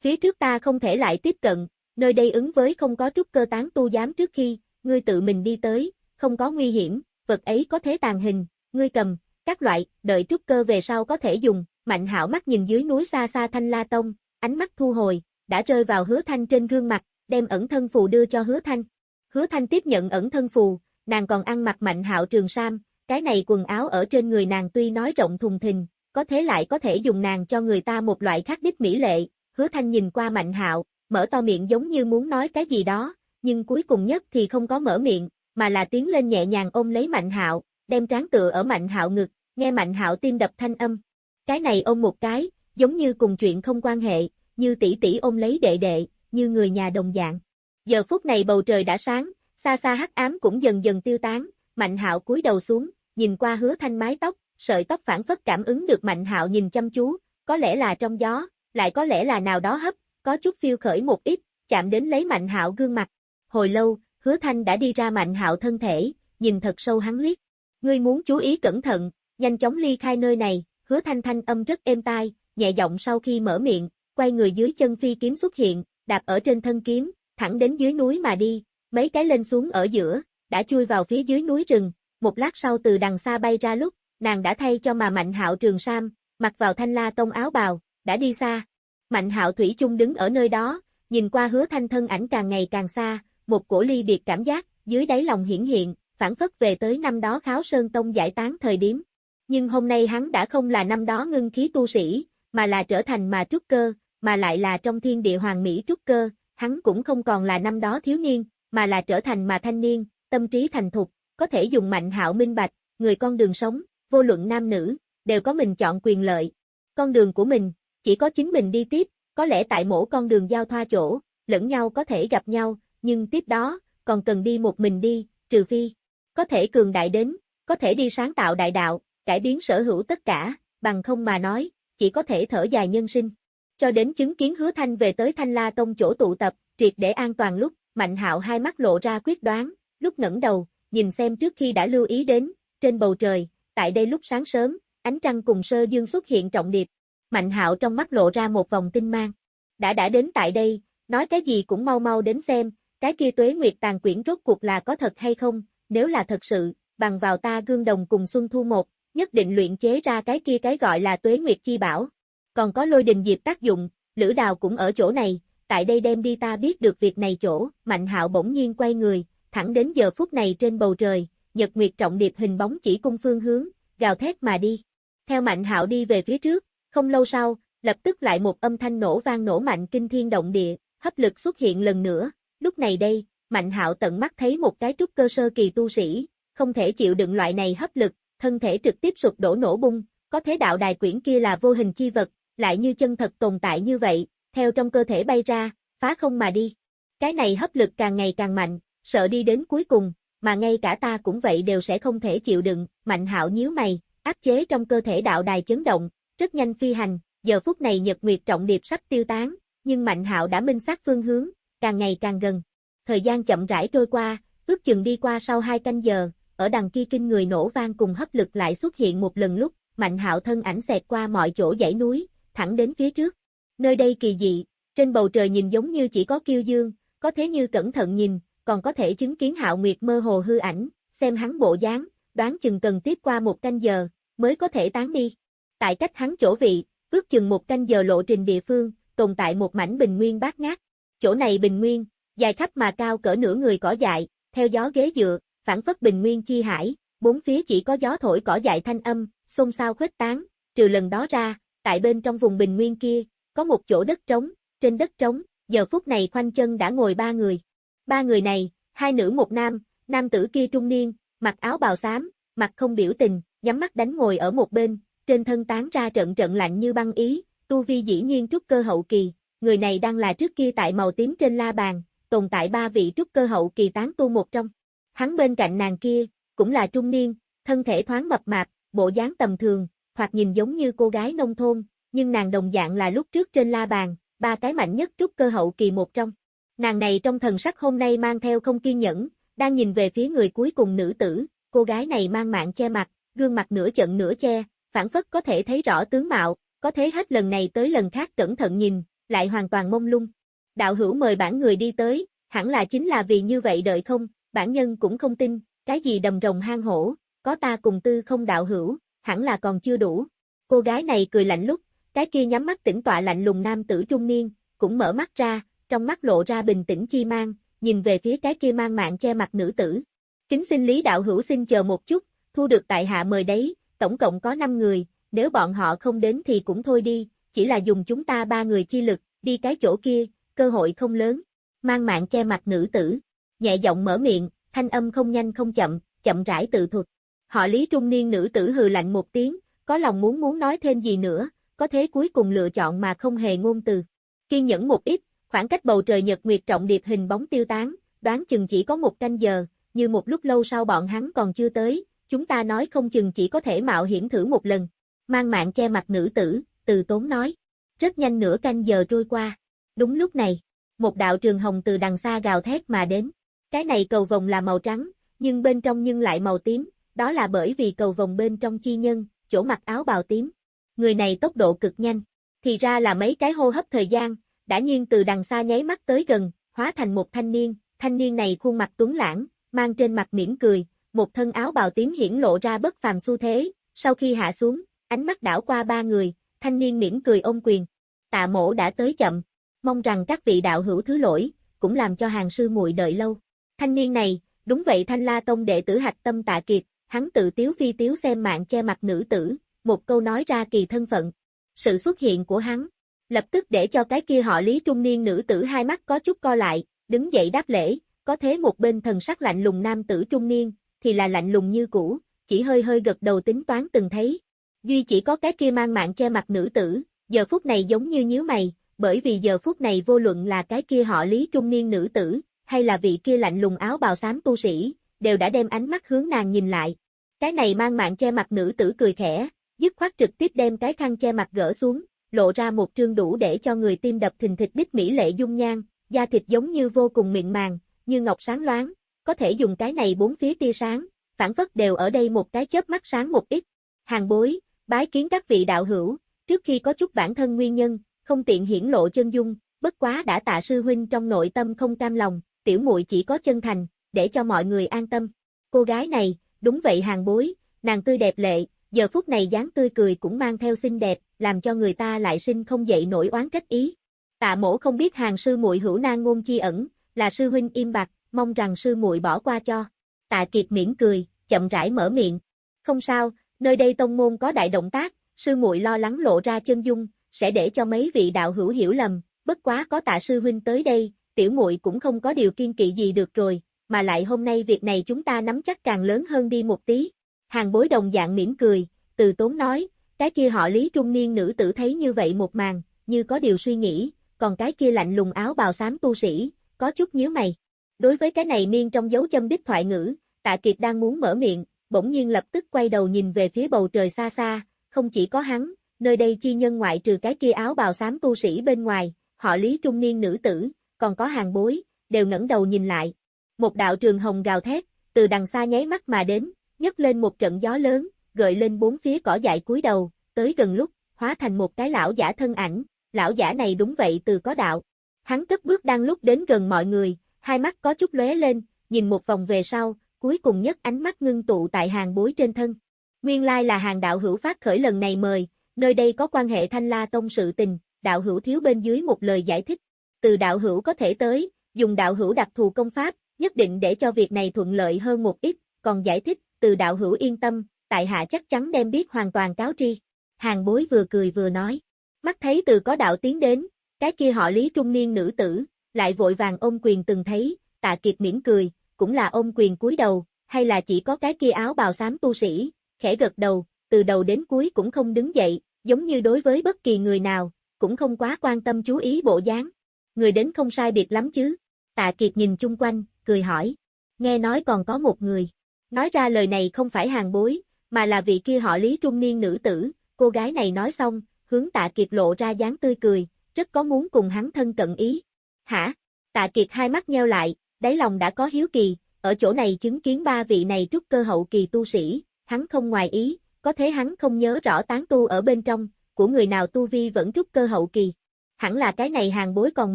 Phía trước ta không thể lại tiếp cận, nơi đây ứng với không có trúc cơ tán tu giám trước khi, ngươi tự mình đi tới, không có nguy hiểm, vật ấy có thế tàn hình, ngươi cầm, các loại, đợi trúc cơ về sau có thể dùng, mạnh hảo mắt nhìn dưới núi xa xa thanh la tông, ánh mắt thu hồi, đã rơi vào hứa thanh trên gương mặt, đem ẩn thân phù đưa cho hứa thanh. Hứa thanh tiếp nhận ẩn thân phù, nàng còn ăn mặc mạnh hạo trường sam, cái này quần áo ở trên người nàng tuy nói rộng thùng thình, có thế lại có thể dùng nàng cho người ta một loại khác đích mỹ lệ, hứa thanh nhìn qua mạnh hạo, mở to miệng giống như muốn nói cái gì đó, nhưng cuối cùng nhất thì không có mở miệng, mà là tiến lên nhẹ nhàng ôm lấy mạnh hạo, đem trán tựa ở mạnh hạo ngực, nghe mạnh hạo tim đập thanh âm. Cái này ôm một cái, giống như cùng chuyện không quan hệ, như tỷ tỷ ôm lấy đệ đệ, như người nhà đồng dạng. Giờ phút này bầu trời đã sáng, xa xa hắc ám cũng dần dần tiêu tán, Mạnh Hạo cúi đầu xuống, nhìn qua Hứa Thanh mái tóc, sợi tóc phản phất cảm ứng được Mạnh Hạo nhìn chăm chú, có lẽ là trong gió, lại có lẽ là nào đó hấp, có chút phiêu khởi một ít, chạm đến lấy Mạnh Hạo gương mặt. Hồi lâu, Hứa Thanh đã đi ra Mạnh Hạo thân thể, nhìn thật sâu hắn liếc. Ngươi muốn chú ý cẩn thận, nhanh chóng ly khai nơi này, Hứa Thanh thanh âm rất êm tai, nhẹ giọng sau khi mở miệng, quay người dưới chân phi kiếm xuất hiện, đạp ở trên thân kiếm, thẳng đến dưới núi mà đi, mấy cái lên xuống ở giữa, đã chui vào phía dưới núi rừng, một lát sau từ đằng xa bay ra lúc, nàng đã thay cho mà Mạnh Hạo trường sam, mặc vào thanh la tông áo bào, đã đi xa. Mạnh Hạo thủy chung đứng ở nơi đó, nhìn qua Hứa Thanh thân ảnh càng ngày càng xa, một cổ ly biệt cảm giác dưới đáy lòng hiển hiện, phản phất về tới năm đó Kháo Sơn Tông giải tán thời điểm. Nhưng hôm nay hắn đã không là năm đó ngưng khí tu sĩ, mà là trở thành mà trúc cơ, mà lại là trong thiên địa hoàng mỹ trúc cơ, hắn cũng không còn là năm đó thiếu niên, mà là trở thành mà thanh niên, tâm trí thành thục, có thể dùng mạnh hạo minh bạch, người con đường sống, vô luận nam nữ, đều có mình chọn quyền lợi. Con đường của mình, chỉ có chính mình đi tiếp, có lẽ tại mỗi con đường giao thoa chỗ, lẫn nhau có thể gặp nhau, nhưng tiếp đó, còn cần đi một mình đi, trừ phi, có thể cường đại đến, có thể đi sáng tạo đại đạo, cải biến sở hữu tất cả, bằng không mà nói, chỉ có thể thở dài nhân sinh. Cho đến chứng kiến hứa thanh về tới thanh la tông chỗ tụ tập, triệt để an toàn lúc, mạnh hạo hai mắt lộ ra quyết đoán, lúc ngẩng đầu, nhìn xem trước khi đã lưu ý đến, trên bầu trời, tại đây lúc sáng sớm, ánh trăng cùng sơ dương xuất hiện trọng điệp. Mạnh hạo trong mắt lộ ra một vòng tinh mang. Đã đã đến tại đây, nói cái gì cũng mau mau đến xem, cái kia tuế nguyệt tàn quyển rốt cuộc là có thật hay không, nếu là thật sự, bằng vào ta gương đồng cùng Xuân Thu một, nhất định luyện chế ra cái kia cái gọi là tuế nguyệt chi bảo. Còn có lôi đình diệp tác dụng, lữ đào cũng ở chỗ này, tại đây đem đi ta biết được việc này chỗ, mạnh hạo bỗng nhiên quay người, thẳng đến giờ phút này trên bầu trời, nhật nguyệt trọng điệp hình bóng chỉ cung phương hướng, gào thét mà đi. Theo mạnh hạo đi về phía trước, không lâu sau, lập tức lại một âm thanh nổ vang nổ mạnh kinh thiên động địa, hấp lực xuất hiện lần nữa, lúc này đây, mạnh hạo tận mắt thấy một cái trúc cơ sơ kỳ tu sĩ, không thể chịu đựng loại này hấp lực, thân thể trực tiếp sụp đổ nổ bung, có thế đạo đài quyển kia là vô hình chi vật, lại như chân thật tồn tại như vậy, theo trong cơ thể bay ra, phá không mà đi. Cái này hấp lực càng ngày càng mạnh, sợ đi đến cuối cùng, mà ngay cả ta cũng vậy đều sẽ không thể chịu đựng, mạnh hạo nhíu mày, áp chế trong cơ thể đạo đài chấn động, rất nhanh phi hành, giờ phút này nhật nguyệt trọng điệp sắp tiêu tán, nhưng mạnh hạo đã minh xác phương hướng, càng ngày càng gần. Thời gian chậm rãi trôi qua, ước chừng đi qua sau hai canh giờ, ở đằng kia kinh người nổ vang cùng hấp lực lại xuất hiện một lần lúc, mạnh hạo thân ảnh xẹt qua mọi chỗ dãy núi, thẳng đến phía trước. Nơi đây kỳ dị, trên bầu trời nhìn giống như chỉ có kiêu dương, có thế như cẩn thận nhìn, còn có thể chứng kiến hạo nguyệt mơ hồ hư ảnh, xem hắn bộ dáng, đoán chừng cần tiếp qua một canh giờ, mới có thể tán đi. Tại cách hắn chỗ vị, ước chừng một canh giờ lộ trình địa phương, tồn tại một mảnh bình nguyên bát ngát. Chỗ này bình nguyên, dài khắp mà cao cỡ nửa người cỏ dại, theo gió ghế dựa, phản phất bình nguyên chi hải, bốn phía chỉ có gió thổi cỏ dại thanh âm, xôn xao khuếch tán, trừ lần đó ra, tại bên trong vùng bình nguyên kia, có một chỗ đất trống, trên đất trống, giờ phút này khoanh chân đã ngồi ba người. Ba người này, hai nữ một nam, nam tử kia trung niên, mặc áo bào xám, mặt không biểu tình, nhắm mắt đánh ngồi ở một bên, trên thân tán ra trận trận lạnh như băng ý, tu vi dĩ nhiên trúc cơ hậu kỳ, người này đang là trước kia tại màu tím trên la bàn, tồn tại ba vị trúc cơ hậu kỳ tán tu một trong. Hắn bên cạnh nàng kia, cũng là trung niên, thân thể thoáng mập mạp, bộ dáng tầm thường, hoặc nhìn giống như cô gái nông thôn, nhưng nàng đồng dạng là lúc trước trên la bàn, ba cái mạnh nhất trúc cơ hậu kỳ một trong. Nàng này trong thần sắc hôm nay mang theo không kiên nhẫn, đang nhìn về phía người cuối cùng nữ tử, cô gái này mang mạng che mặt, gương mặt nửa trận nửa che, phản phất có thể thấy rõ tướng mạo, có thế hết lần này tới lần khác cẩn thận nhìn, lại hoàn toàn mông lung. Đạo hữu mời bản người đi tới, hẳn là chính là vì như vậy đợi không, bản nhân cũng không tin, cái gì đầm rồng hang hổ, có ta cùng tư không đạo hữu, hẳn là còn chưa đủ. Cô gái này cười lạnh lúc, cái kia nhắm mắt tĩnh tọa lạnh lùng nam tử trung niên, cũng mở mắt ra, trong mắt lộ ra bình tĩnh chi mang, nhìn về phía cái kia mang mạng che mặt nữ tử. Kính xin Lý đạo hữu xin chờ một chút, thu được tại hạ mời đấy, tổng cộng có 5 người, nếu bọn họ không đến thì cũng thôi đi, chỉ là dùng chúng ta ba người chi lực, đi cái chỗ kia, cơ hội không lớn. Mang mạng che mặt nữ tử, nhẹ giọng mở miệng, thanh âm không nhanh không chậm, chậm rãi tự thuật. Họ Lý trung niên nữ tử hừ lạnh một tiếng, có lòng muốn muốn nói thêm gì nữa, có thế cuối cùng lựa chọn mà không hề ngôn từ. Kiên nhẫn một ít, khoảng cách bầu trời nhật nguyệt trọng điệp hình bóng tiêu tán, đoán chừng chỉ có một canh giờ, như một lúc lâu sau bọn hắn còn chưa tới, chúng ta nói không chừng chỉ có thể mạo hiểm thử một lần. Mang mạng che mặt nữ tử, từ tốn nói. Rất nhanh nửa canh giờ trôi qua. Đúng lúc này, một đạo trường hồng từ đằng xa gào thét mà đến. Cái này cầu vòng là màu trắng, nhưng bên trong nhưng lại màu tím, đó là bởi vì cầu vòng bên trong chi nhân, chỗ mặc áo bào tím. Người này tốc độ cực nhanh, thì ra là mấy cái hô hấp thời gian, đã nhiên từ đằng xa nháy mắt tới gần, hóa thành một thanh niên, thanh niên này khuôn mặt tuấn lãng, mang trên mặt mỉm cười, một thân áo bào tím hiển lộ ra bất phàm xu thế, sau khi hạ xuống, ánh mắt đảo qua ba người, thanh niên mỉm cười ôm quyền. Tạ mổ đã tới chậm, mong rằng các vị đạo hữu thứ lỗi, cũng làm cho hàng sư muội đợi lâu. Thanh niên này, đúng vậy thanh la tông đệ tử hạch tâm tạ kiệt, hắn tự tiếu phi tiếu xem mạng che mặt nữ tử, một câu nói ra kỳ thân phận. Sự xuất hiện của hắn, lập tức để cho cái kia họ lý trung niên nữ tử hai mắt có chút co lại, đứng dậy đáp lễ, có thế một bên thần sắc lạnh lùng nam tử trung niên, thì là lạnh lùng như cũ, chỉ hơi hơi gật đầu tính toán từng thấy. Duy chỉ có cái kia mang mạng che mặt nữ tử, giờ phút này giống như nhíu mày, bởi vì giờ phút này vô luận là cái kia họ lý trung niên nữ tử, hay là vị kia lạnh lùng áo bào xám tu sĩ, đều đã đem ánh mắt hướng nàng nhìn lại. Cái này mang mạng che mặt nữ tử cười khẽ, dứt khoát trực tiếp đem cái khăn che mặt gỡ xuống, lộ ra một trương đủ để cho người tim đập thình thịch bích mỹ lệ dung nhan, da thịt giống như vô cùng mịn màng, như ngọc sáng loáng, có thể dùng cái này bốn phía tia sáng, phản phất đều ở đây một cái chớp mắt sáng một ít. Hàng bối, bái kiến các vị đạo hữu, trước khi có chút bản thân nguyên nhân, không tiện hiển lộ chân dung, bất quá đã tạ sư huynh trong nội tâm không cam lòng, tiểu muội chỉ có chân thành, để cho mọi người an tâm. Cô gái này, đúng vậy hàng bối, nàng tươi đẹp lệ, giờ phút này dáng tươi cười cũng mang theo xinh đẹp, làm cho người ta lại sinh không dậy nổi oán trách ý. Tạ mổ không biết hàng sư muội hữu nang ngôn chi ẩn, là sư huynh im bặt, mong rằng sư muội bỏ qua cho. Tạ Kiệt miễn cười, chậm rãi mở miệng. Không sao, nơi đây tông môn có đại động tác, sư muội lo lắng lộ ra chân dung, sẽ để cho mấy vị đạo hữu hiểu lầm, bất quá có tạ sư huynh tới đây, tiểu muội cũng không có điều kiên kỵ gì được rồi, mà lại hôm nay việc này chúng ta nắm chắc càng lớn hơn đi một tí. Hàng bối đồng dạng mỉm cười, từ tốn nói, cái kia họ lý trung niên nữ tử thấy như vậy một màn, như có điều suy nghĩ, còn cái kia lạnh lùng áo bào xám tu sĩ, có chút nhíu mày. Đối với cái này miên trong dấu châm đích thoại ngữ, tạ kiệt đang muốn mở miệng, bỗng nhiên lập tức quay đầu nhìn về phía bầu trời xa xa, không chỉ có hắn, nơi đây chi nhân ngoại trừ cái kia áo bào xám tu sĩ bên ngoài, họ lý trung niên nữ tử, còn có hàng bối, đều ngẩng đầu nhìn lại. Một đạo trường hồng gào thét, từ đằng xa nháy mắt mà đến, nhấc lên một trận gió lớn, gợi lên bốn phía cỏ dại cúi đầu, tới gần lúc, hóa thành một cái lão giả thân ảnh, lão giả này đúng vậy từ có đạo. Hắn cất bước đang lúc đến gần mọi người, hai mắt có chút lóe lên, nhìn một vòng về sau, cuối cùng nhất ánh mắt ngưng tụ tại hàng bối trên thân. Nguyên lai là hàng đạo hữu phát khởi lần này mời, nơi đây có quan hệ thanh la tông sự tình, đạo hữu thiếu bên dưới một lời giải thích. Từ đạo hữu có thể tới, dùng đạo hữu đặc thù công pháp, nhất định để cho việc này thuận lợi hơn một ít, còn giải thích, từ đạo hữu yên tâm, tại hạ chắc chắn đem biết hoàn toàn cáo tri. Hàng bối vừa cười vừa nói. Mắt thấy từ có đạo tiến đến, cái kia họ lý trung niên nữ tử, lại vội vàng ôm quyền từng thấy, tạ kiệt mỉm cười, cũng là ôm quyền cúi đầu, hay là chỉ có cái kia áo bào xám tu sĩ, khẽ gật đầu, từ đầu đến cuối cũng không đứng dậy, giống như đối với bất kỳ người nào, cũng không quá quan tâm chú ý bộ dáng. Người đến không sai biệt lắm chứ. Tạ Kiệt nhìn chung quanh, cười hỏi. Nghe nói còn có một người. Nói ra lời này không phải hàng bối, mà là vị kia họ lý trung niên nữ tử. Cô gái này nói xong, hướng Tạ Kiệt lộ ra dáng tươi cười, rất có muốn cùng hắn thân cận ý. Hả? Tạ Kiệt hai mắt nheo lại, đáy lòng đã có hiếu kỳ, ở chỗ này chứng kiến ba vị này trúc cơ hậu kỳ tu sĩ, hắn không ngoài ý, có thế hắn không nhớ rõ tán tu ở bên trong, của người nào tu vi vẫn trúc cơ hậu kỳ. Hẳn là cái này hàng bối còn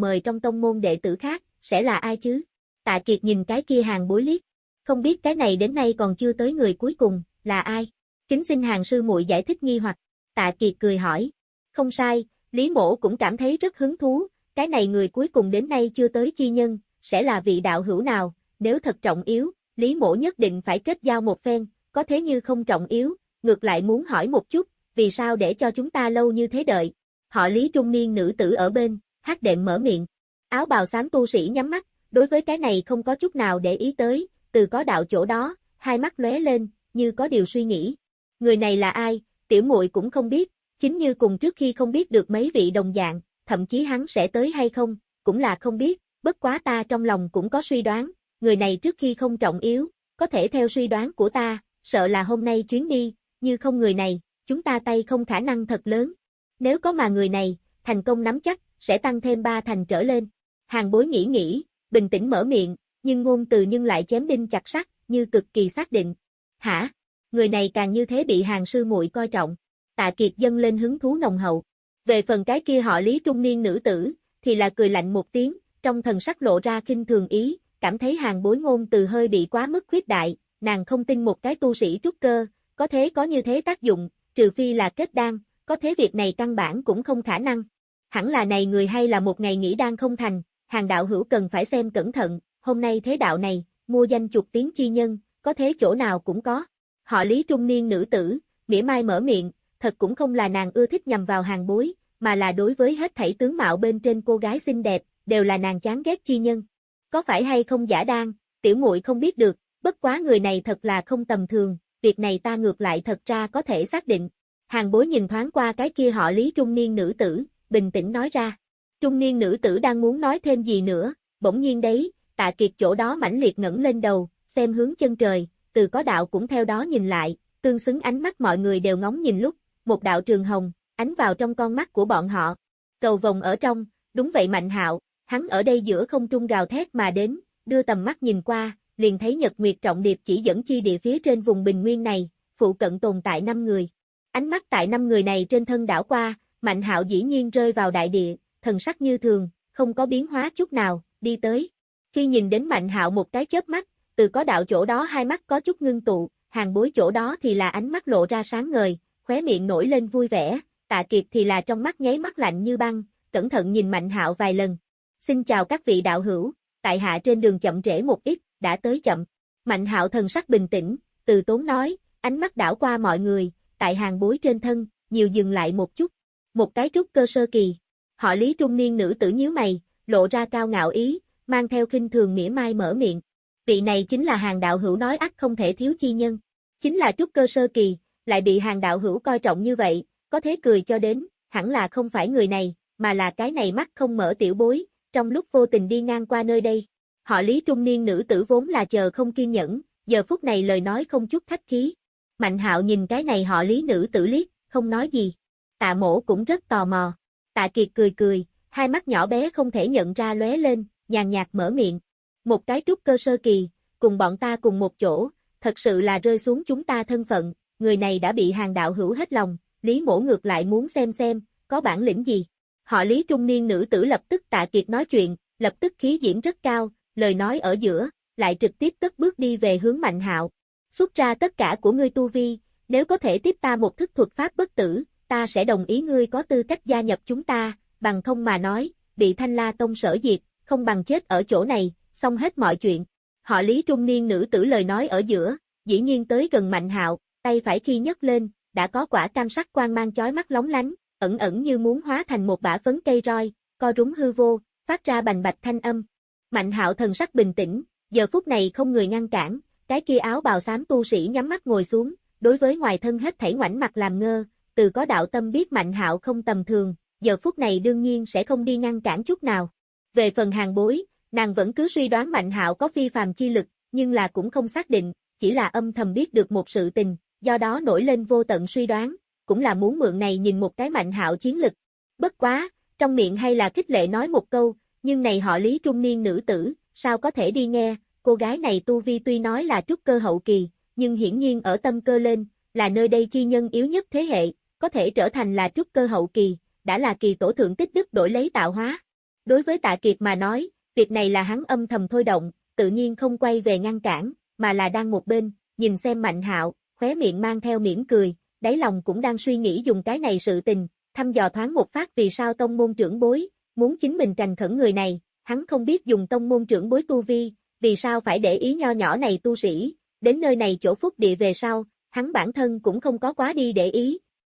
mời trong tông môn đệ tử khác, sẽ là ai chứ? Tạ Kiệt nhìn cái kia hàng bối liếc, không biết cái này đến nay còn chưa tới người cuối cùng, là ai? Kính xin hàng sư muội giải thích nghi hoặc. Tạ Kiệt cười hỏi. Không sai, Lý Mổ cũng cảm thấy rất hứng thú, cái này người cuối cùng đến nay chưa tới chi nhân, sẽ là vị đạo hữu nào, nếu thật trọng yếu, Lý Mổ nhất định phải kết giao một phen, có thế như không trọng yếu, ngược lại muốn hỏi một chút, vì sao để cho chúng ta lâu như thế đợi. Họ Lý trung niên nữ tử ở bên, hát đệm mở miệng. Áo bào xám tu sĩ nhắm mắt, đối với cái này không có chút nào để ý tới, từ có đạo chỗ đó, hai mắt lóe lên, như có điều suy nghĩ. Người này là ai, tiểu muội cũng không biết, chính như cùng trước khi không biết được mấy vị đồng dạng, thậm chí hắn sẽ tới hay không, cũng là không biết, bất quá ta trong lòng cũng có suy đoán, người này trước khi không trọng yếu, có thể theo suy đoán của ta, sợ là hôm nay chuyến đi, như không người này, chúng ta tay không khả năng thật lớn. Nếu có mà người này, thành công nắm chắc, sẽ tăng thêm ba thành trở lên. Hàng bối nghĩ nghĩ, bình tĩnh mở miệng, nhưng ngôn từ nhưng lại chém đinh chặt sắt, như cực kỳ xác định. Hả? Người này càng như thế bị hàng sư muội coi trọng. Tạ Kiệt dâng lên hứng thú nồng hậu. Về phần cái kia họ lý trung niên nữ tử, thì là cười lạnh một tiếng, trong thần sắc lộ ra kinh thường ý, cảm thấy hàng bối ngôn từ hơi bị quá mức khuyết đại, nàng không tin một cái tu sĩ trúc cơ, có thế có như thế tác dụng, trừ phi là kết đan, có thế việc này căn bản cũng không khả năng. Hẳn là này người hay là một ngày nghỉ đan không thành, hàng đạo hữu cần phải xem cẩn thận, hôm nay thế đạo này, mua danh chục tiếng chi nhân, có thế chỗ nào cũng có. Họ lý trung niên nữ tử, mỉa mai mở miệng, thật cũng không là nàng ưa thích nhằm vào hàng bối, mà là đối với hết thảy tướng mạo bên trên cô gái xinh đẹp, đều là nàng chán ghét chi nhân. Có phải hay không giả đan, tiểu muội không biết được, bất quá người này thật là không tầm thường, việc này ta ngược lại thật ra có thể xác định. Hàng bối nhìn thoáng qua cái kia họ lý trung niên nữ tử, bình tĩnh nói ra. Trung niên nữ tử đang muốn nói thêm gì nữa, bỗng nhiên đấy, tạ kiệt chỗ đó mãnh liệt ngẩng lên đầu, xem hướng chân trời, từ có đạo cũng theo đó nhìn lại, tương xứng ánh mắt mọi người đều ngóng nhìn lúc, một đạo trường hồng, ánh vào trong con mắt của bọn họ. Cầu vòng ở trong, đúng vậy Mạnh Hạo, hắn ở đây giữa không trung gào thét mà đến, đưa tầm mắt nhìn qua, liền thấy Nhật Nguyệt Trọng Điệp chỉ dẫn chi địa phía trên vùng bình nguyên này, phụ cận tồn tại năm người. Ánh mắt tại năm người này trên thân đảo qua, Mạnh Hạo dĩ nhiên rơi vào đại địa, thần sắc như thường, không có biến hóa chút nào, đi tới. Khi nhìn đến Mạnh Hạo một cái chớp mắt, từ có đạo chỗ đó hai mắt có chút ngưng tụ, hàng bối chỗ đó thì là ánh mắt lộ ra sáng ngời, khóe miệng nổi lên vui vẻ, Tạ Kiệt thì là trong mắt nháy mắt lạnh như băng, cẩn thận nhìn Mạnh Hạo vài lần. Xin chào các vị đạo hữu, tại hạ trên đường chậm trễ một ít, đã tới chậm. Mạnh hạo thần sắc bình tĩnh, từ tốn nói, ánh mắt đảo qua mọi người, tại hàng bối trên thân, nhiều dừng lại một chút. Một cái trúc cơ sơ kỳ. Họ lý trung niên nữ tử nhíu mày, lộ ra cao ngạo ý, mang theo kinh thường mỉa mai mở miệng. Vị này chính là hàng đạo hữu nói ắt không thể thiếu chi nhân. Chính là trúc cơ sơ kỳ, lại bị hàng đạo hữu coi trọng như vậy, có thế cười cho đến, hẳn là không phải người này, mà là cái này mắt không mở tiểu bối, trong lúc vô tình đi ngang qua nơi đây. Họ lý trung niên nữ tử vốn là chờ không kiên nhẫn, giờ phút này lời nói không chút khách khí. Mạnh hạo nhìn cái này họ lý nữ tử liếc, không nói gì. Tạ mổ cũng rất tò mò. Tạ kiệt cười cười, hai mắt nhỏ bé không thể nhận ra lóe lên, nhàn nhạt mở miệng. Một cái trúc cơ sơ kỳ, cùng bọn ta cùng một chỗ, thật sự là rơi xuống chúng ta thân phận, người này đã bị hàng đạo hữu hết lòng, Lý mổ ngược lại muốn xem xem, có bản lĩnh gì. Họ Lý trung niên nữ tử lập tức tạ kiệt nói chuyện, lập tức khí diễm rất cao, lời nói ở giữa, lại trực tiếp cất bước đi về hướng Mạnh Hạo. Xuất ra tất cả của ngươi tu vi, nếu có thể tiếp ta một thức thuật pháp bất tử, ta sẽ đồng ý ngươi có tư cách gia nhập chúng ta, bằng không mà nói, bị Thanh La Tông sở diệt, không bằng chết ở chỗ này, xong hết mọi chuyện. Họ Lý trung niên nữ tử lời nói ở giữa, dĩ nhiên tới gần Mạnh Hạo, tay phải khi nhấc lên, đã có quả cam sắc quang mang chói mắt lóng lánh, ẩn ẩn như muốn hóa thành một bả phấn cây roi, co rúng hư vô, phát ra bành bạch thanh âm. Mạnh hạo thần sắc bình tĩnh, giờ phút này không người ngăn cản, cái kia áo bào xám tu sĩ nhắm mắt ngồi xuống, đối với ngoài thân hết thảy ngoảnh mặt làm ngơ, từ có đạo tâm biết mạnh hạo không tầm thường, giờ phút này đương nhiên sẽ không đi ngăn cản chút nào. Về phần hàng bối, nàng vẫn cứ suy đoán mạnh hạo có phi phàm chi lực, nhưng là cũng không xác định, chỉ là âm thầm biết được một sự tình, do đó nổi lên vô tận suy đoán, cũng là muốn mượn này nhìn một cái mạnh hạo chiến lực. Bất quá, trong miệng hay là khích lệ nói một câu, nhưng này họ lý trung niên nữ tử, sao có thể đi nghe, cô gái này tu vi tuy nói là trúc cơ hậu kỳ, nhưng hiển nhiên ở tâm cơ lên, là nơi đây chi nhân yếu nhất thế hệ, có thể trở thành là trúc cơ hậu kỳ, đã là kỳ tổ thượng tích đức đổi lấy tạo hóa. Đối với tạ kiệt mà nói, việc này là hắn âm thầm thôi động, tự nhiên không quay về ngăn cản, mà là đang một bên, nhìn xem mạnh hạo, khóe miệng mang theo mỉm cười, đáy lòng cũng đang suy nghĩ dùng cái này sự tình, thăm dò thoáng một phát vì sao tông môn trưởng bối, muốn chính mình trành khẩn người này, hắn không biết dùng tông môn trưởng bối tu vi, vì sao phải để ý nho nhỏ này tu sĩ, đến nơi này chỗ phúc địa về sau, hắn bản thân cũng không có quá đi để ý.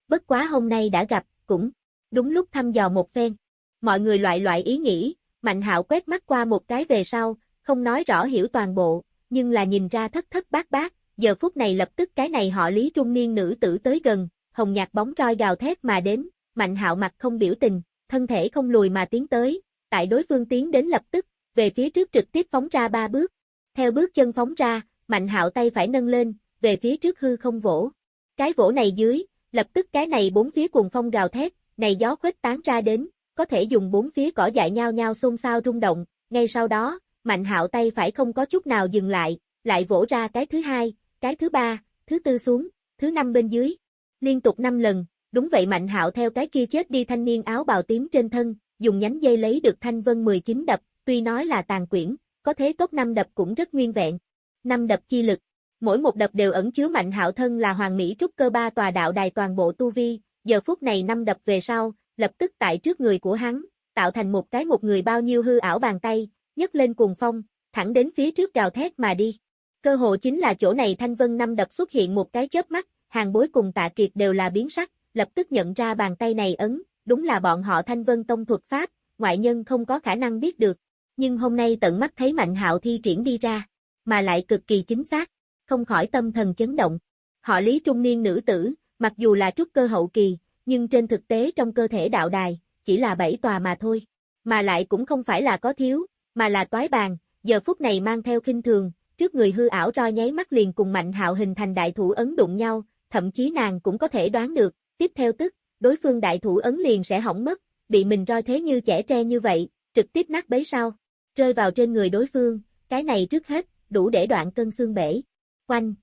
Bất quá hôm nay đã gặp, cũng đúng lúc thăm dò một phen. Mọi người loại loại ý nghĩ, Mạnh hạo quét mắt qua một cái về sau, không nói rõ hiểu toàn bộ, nhưng là nhìn ra thất thất bát bát, giờ phút này lập tức cái này họ lý trung niên nữ tử tới gần, hồng nhạt bóng roi gào thét mà đến, mạnh hạo mặt không biểu tình, thân thể không lùi mà tiến tới, tại đối phương tiến đến lập tức, về phía trước trực tiếp phóng ra ba bước. Theo bước chân phóng ra, mạnh hạo tay phải nâng lên, về phía trước hư không vỗ. Cái vỗ này dưới, lập tức cái này bốn phía cuồng phong gào thét, này gió khuếch tán ra đến, có thể dùng bốn phía cỏ dại nhau nhau xôn xao rung động, ngay sau đó, mạnh hạo tay phải không có chút nào dừng lại, lại vỗ ra cái thứ hai, cái thứ ba, thứ tư xuống, thứ năm bên dưới. Liên tục năm lần, đúng vậy Mạnh Hạo theo cái kia chết đi thanh niên áo bào tím trên thân, dùng nhánh dây lấy được thanh vân 19 đập, tuy nói là tàn quyển, có thế tốt năm đập cũng rất nguyên vẹn. Năm đập chi lực, mỗi một đập đều ẩn chứa Mạnh Hạo thân là hoàng mỹ trúc cơ ba tòa đạo đài toàn bộ tu vi, giờ phút này năm đập về sau, lập tức tại trước người của hắn, tạo thành một cái một người bao nhiêu hư ảo bàn tay, nhấc lên cuồng phong, thẳng đến phía trước gào thét mà đi. Cơ hồ chính là chỗ này thanh vân năm đập xuất hiện một cái chớp mắt, hàng bối cùng tạ kiệt đều là biến sắc, lập tức nhận ra bàn tay này ấn, đúng là bọn họ thanh vân tông thuật pháp, ngoại nhân không có khả năng biết được. Nhưng hôm nay tận mắt thấy mạnh hạo thi triển đi ra, mà lại cực kỳ chính xác, không khỏi tâm thần chấn động. Họ lý trung niên nữ tử, mặc dù là trúc cơ hậu kỳ, nhưng trên thực tế trong cơ thể đạo đài, chỉ là bảy tòa mà thôi. Mà lại cũng không phải là có thiếu, mà là toái bàn, giờ phút này mang theo kinh thường, trước người hư ảo roi nháy mắt liền cùng mạnh hạo hình thành đại thủ ấn đụng nhau, thậm chí nàng cũng có thể đoán được, tiếp theo tức, đối phương đại thủ ấn liền sẽ hỏng mất, bị mình roi thế như trẻ tre như vậy, trực tiếp nát bấy sau, rơi vào trên người đối phương, cái này trước hết, đủ để đoạn cân xương bể. Quanh.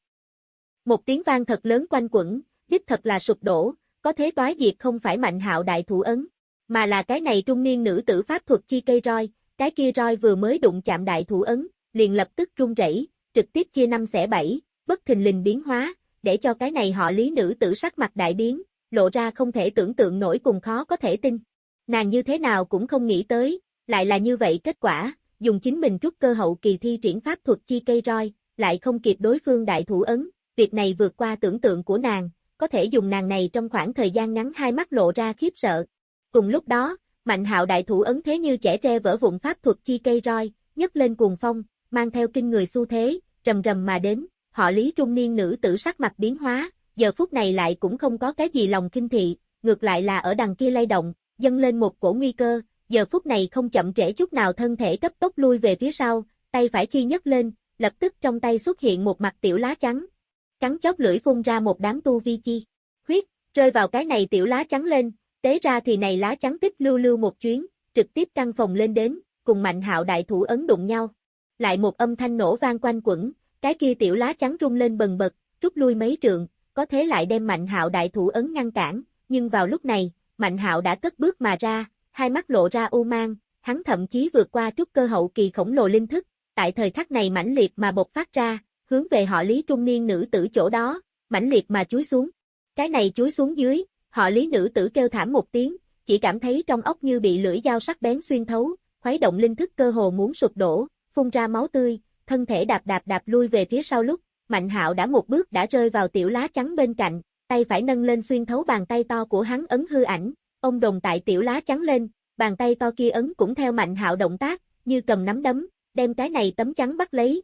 Một tiếng vang thật lớn quanh quẩn, đích thật là sụp đổ, có thế toái diệt không phải mạnh hạo đại thủ ấn, mà là cái này trung niên nữ tử pháp thuật chi cây roi, cái kia roi vừa mới đụng chạm đại thủ ấn, liền lập tức rung rẩy, trực tiếp chia năm xẻ bảy, bất thình lình biến hóa, để cho cái này họ lý nữ tử sắc mặt đại biến, lộ ra không thể tưởng tượng nổi cùng khó có thể tin. Nàng như thế nào cũng không nghĩ tới, lại là như vậy kết quả, dùng chính mình trúc cơ hậu kỳ thi triển pháp thuật chi cây roi, lại không kịp đối phương đại thủ ấn, việc này vượt qua tưởng tượng của nàng, có thể dùng nàng này trong khoảng thời gian ngắn hai mắt lộ ra khiếp sợ. Cùng lúc đó, Mạnh hạo đại thủ ấn thế như trẻ tre vỡ vụn pháp thuật chi cây roi, nhấc lên cuồng phong, mang theo kinh người xu thế, rầm rầm mà đến, họ lý trung niên nữ tử sắc mặt biến hóa, giờ phút này lại cũng không có cái gì lòng kinh thị, ngược lại là ở đằng kia lay động, dâng lên một cổ nguy cơ, giờ phút này không chậm trễ chút nào thân thể cấp tốc lui về phía sau, tay phải khi nhấc lên, lập tức trong tay xuất hiện một mặt tiểu lá trắng. Cắn chóp lưỡi phun ra một đám tu vi chi. Huyết, rơi vào cái này tiểu lá trắng lên, tế ra thì này lá trắng tích lưu lưu một chuyến, trực tiếp căng phòng lên đến, cùng mạnh hạo đại thủ ấn đụng nhau. Lại một âm thanh nổ vang quanh quẩn, cái kia tiểu lá trắng rung lên bần bật, rút lui mấy trượng, có thế lại đem mạnh hạo đại thủ ấn ngăn cản, nhưng vào lúc này, mạnh hạo đã cất bước mà ra, hai mắt lộ ra u mang, hắn thậm chí vượt qua trúc cơ hậu kỳ khổng lồ linh thức, tại thời khắc này mãnh liệt mà bộc phát ra, hướng về họ lý trung niên nữ tử chỗ đó, mãnh liệt mà chúi xuống. Cái này chúi xuống dưới, họ lý nữ tử kêu thảm một tiếng, chỉ cảm thấy trong ốc như bị lưỡi dao sắc bén xuyên thấu, khuấy động linh thức cơ hồ muốn sụp đổ, phun ra máu tươi, thân thể đạp đạp đạp lui về phía sau lúc, Mạnh Hạo đã một bước đã rơi vào tiểu lá trắng bên cạnh, tay phải nâng lên xuyên thấu bàn tay to của hắn ấn hư ảnh, ông đồng tại tiểu lá trắng lên, bàn tay to kia ấn cũng theo mạnh hạo động tác, như cầm nắm đấm, đem cái này tấm trắng bắt lấy,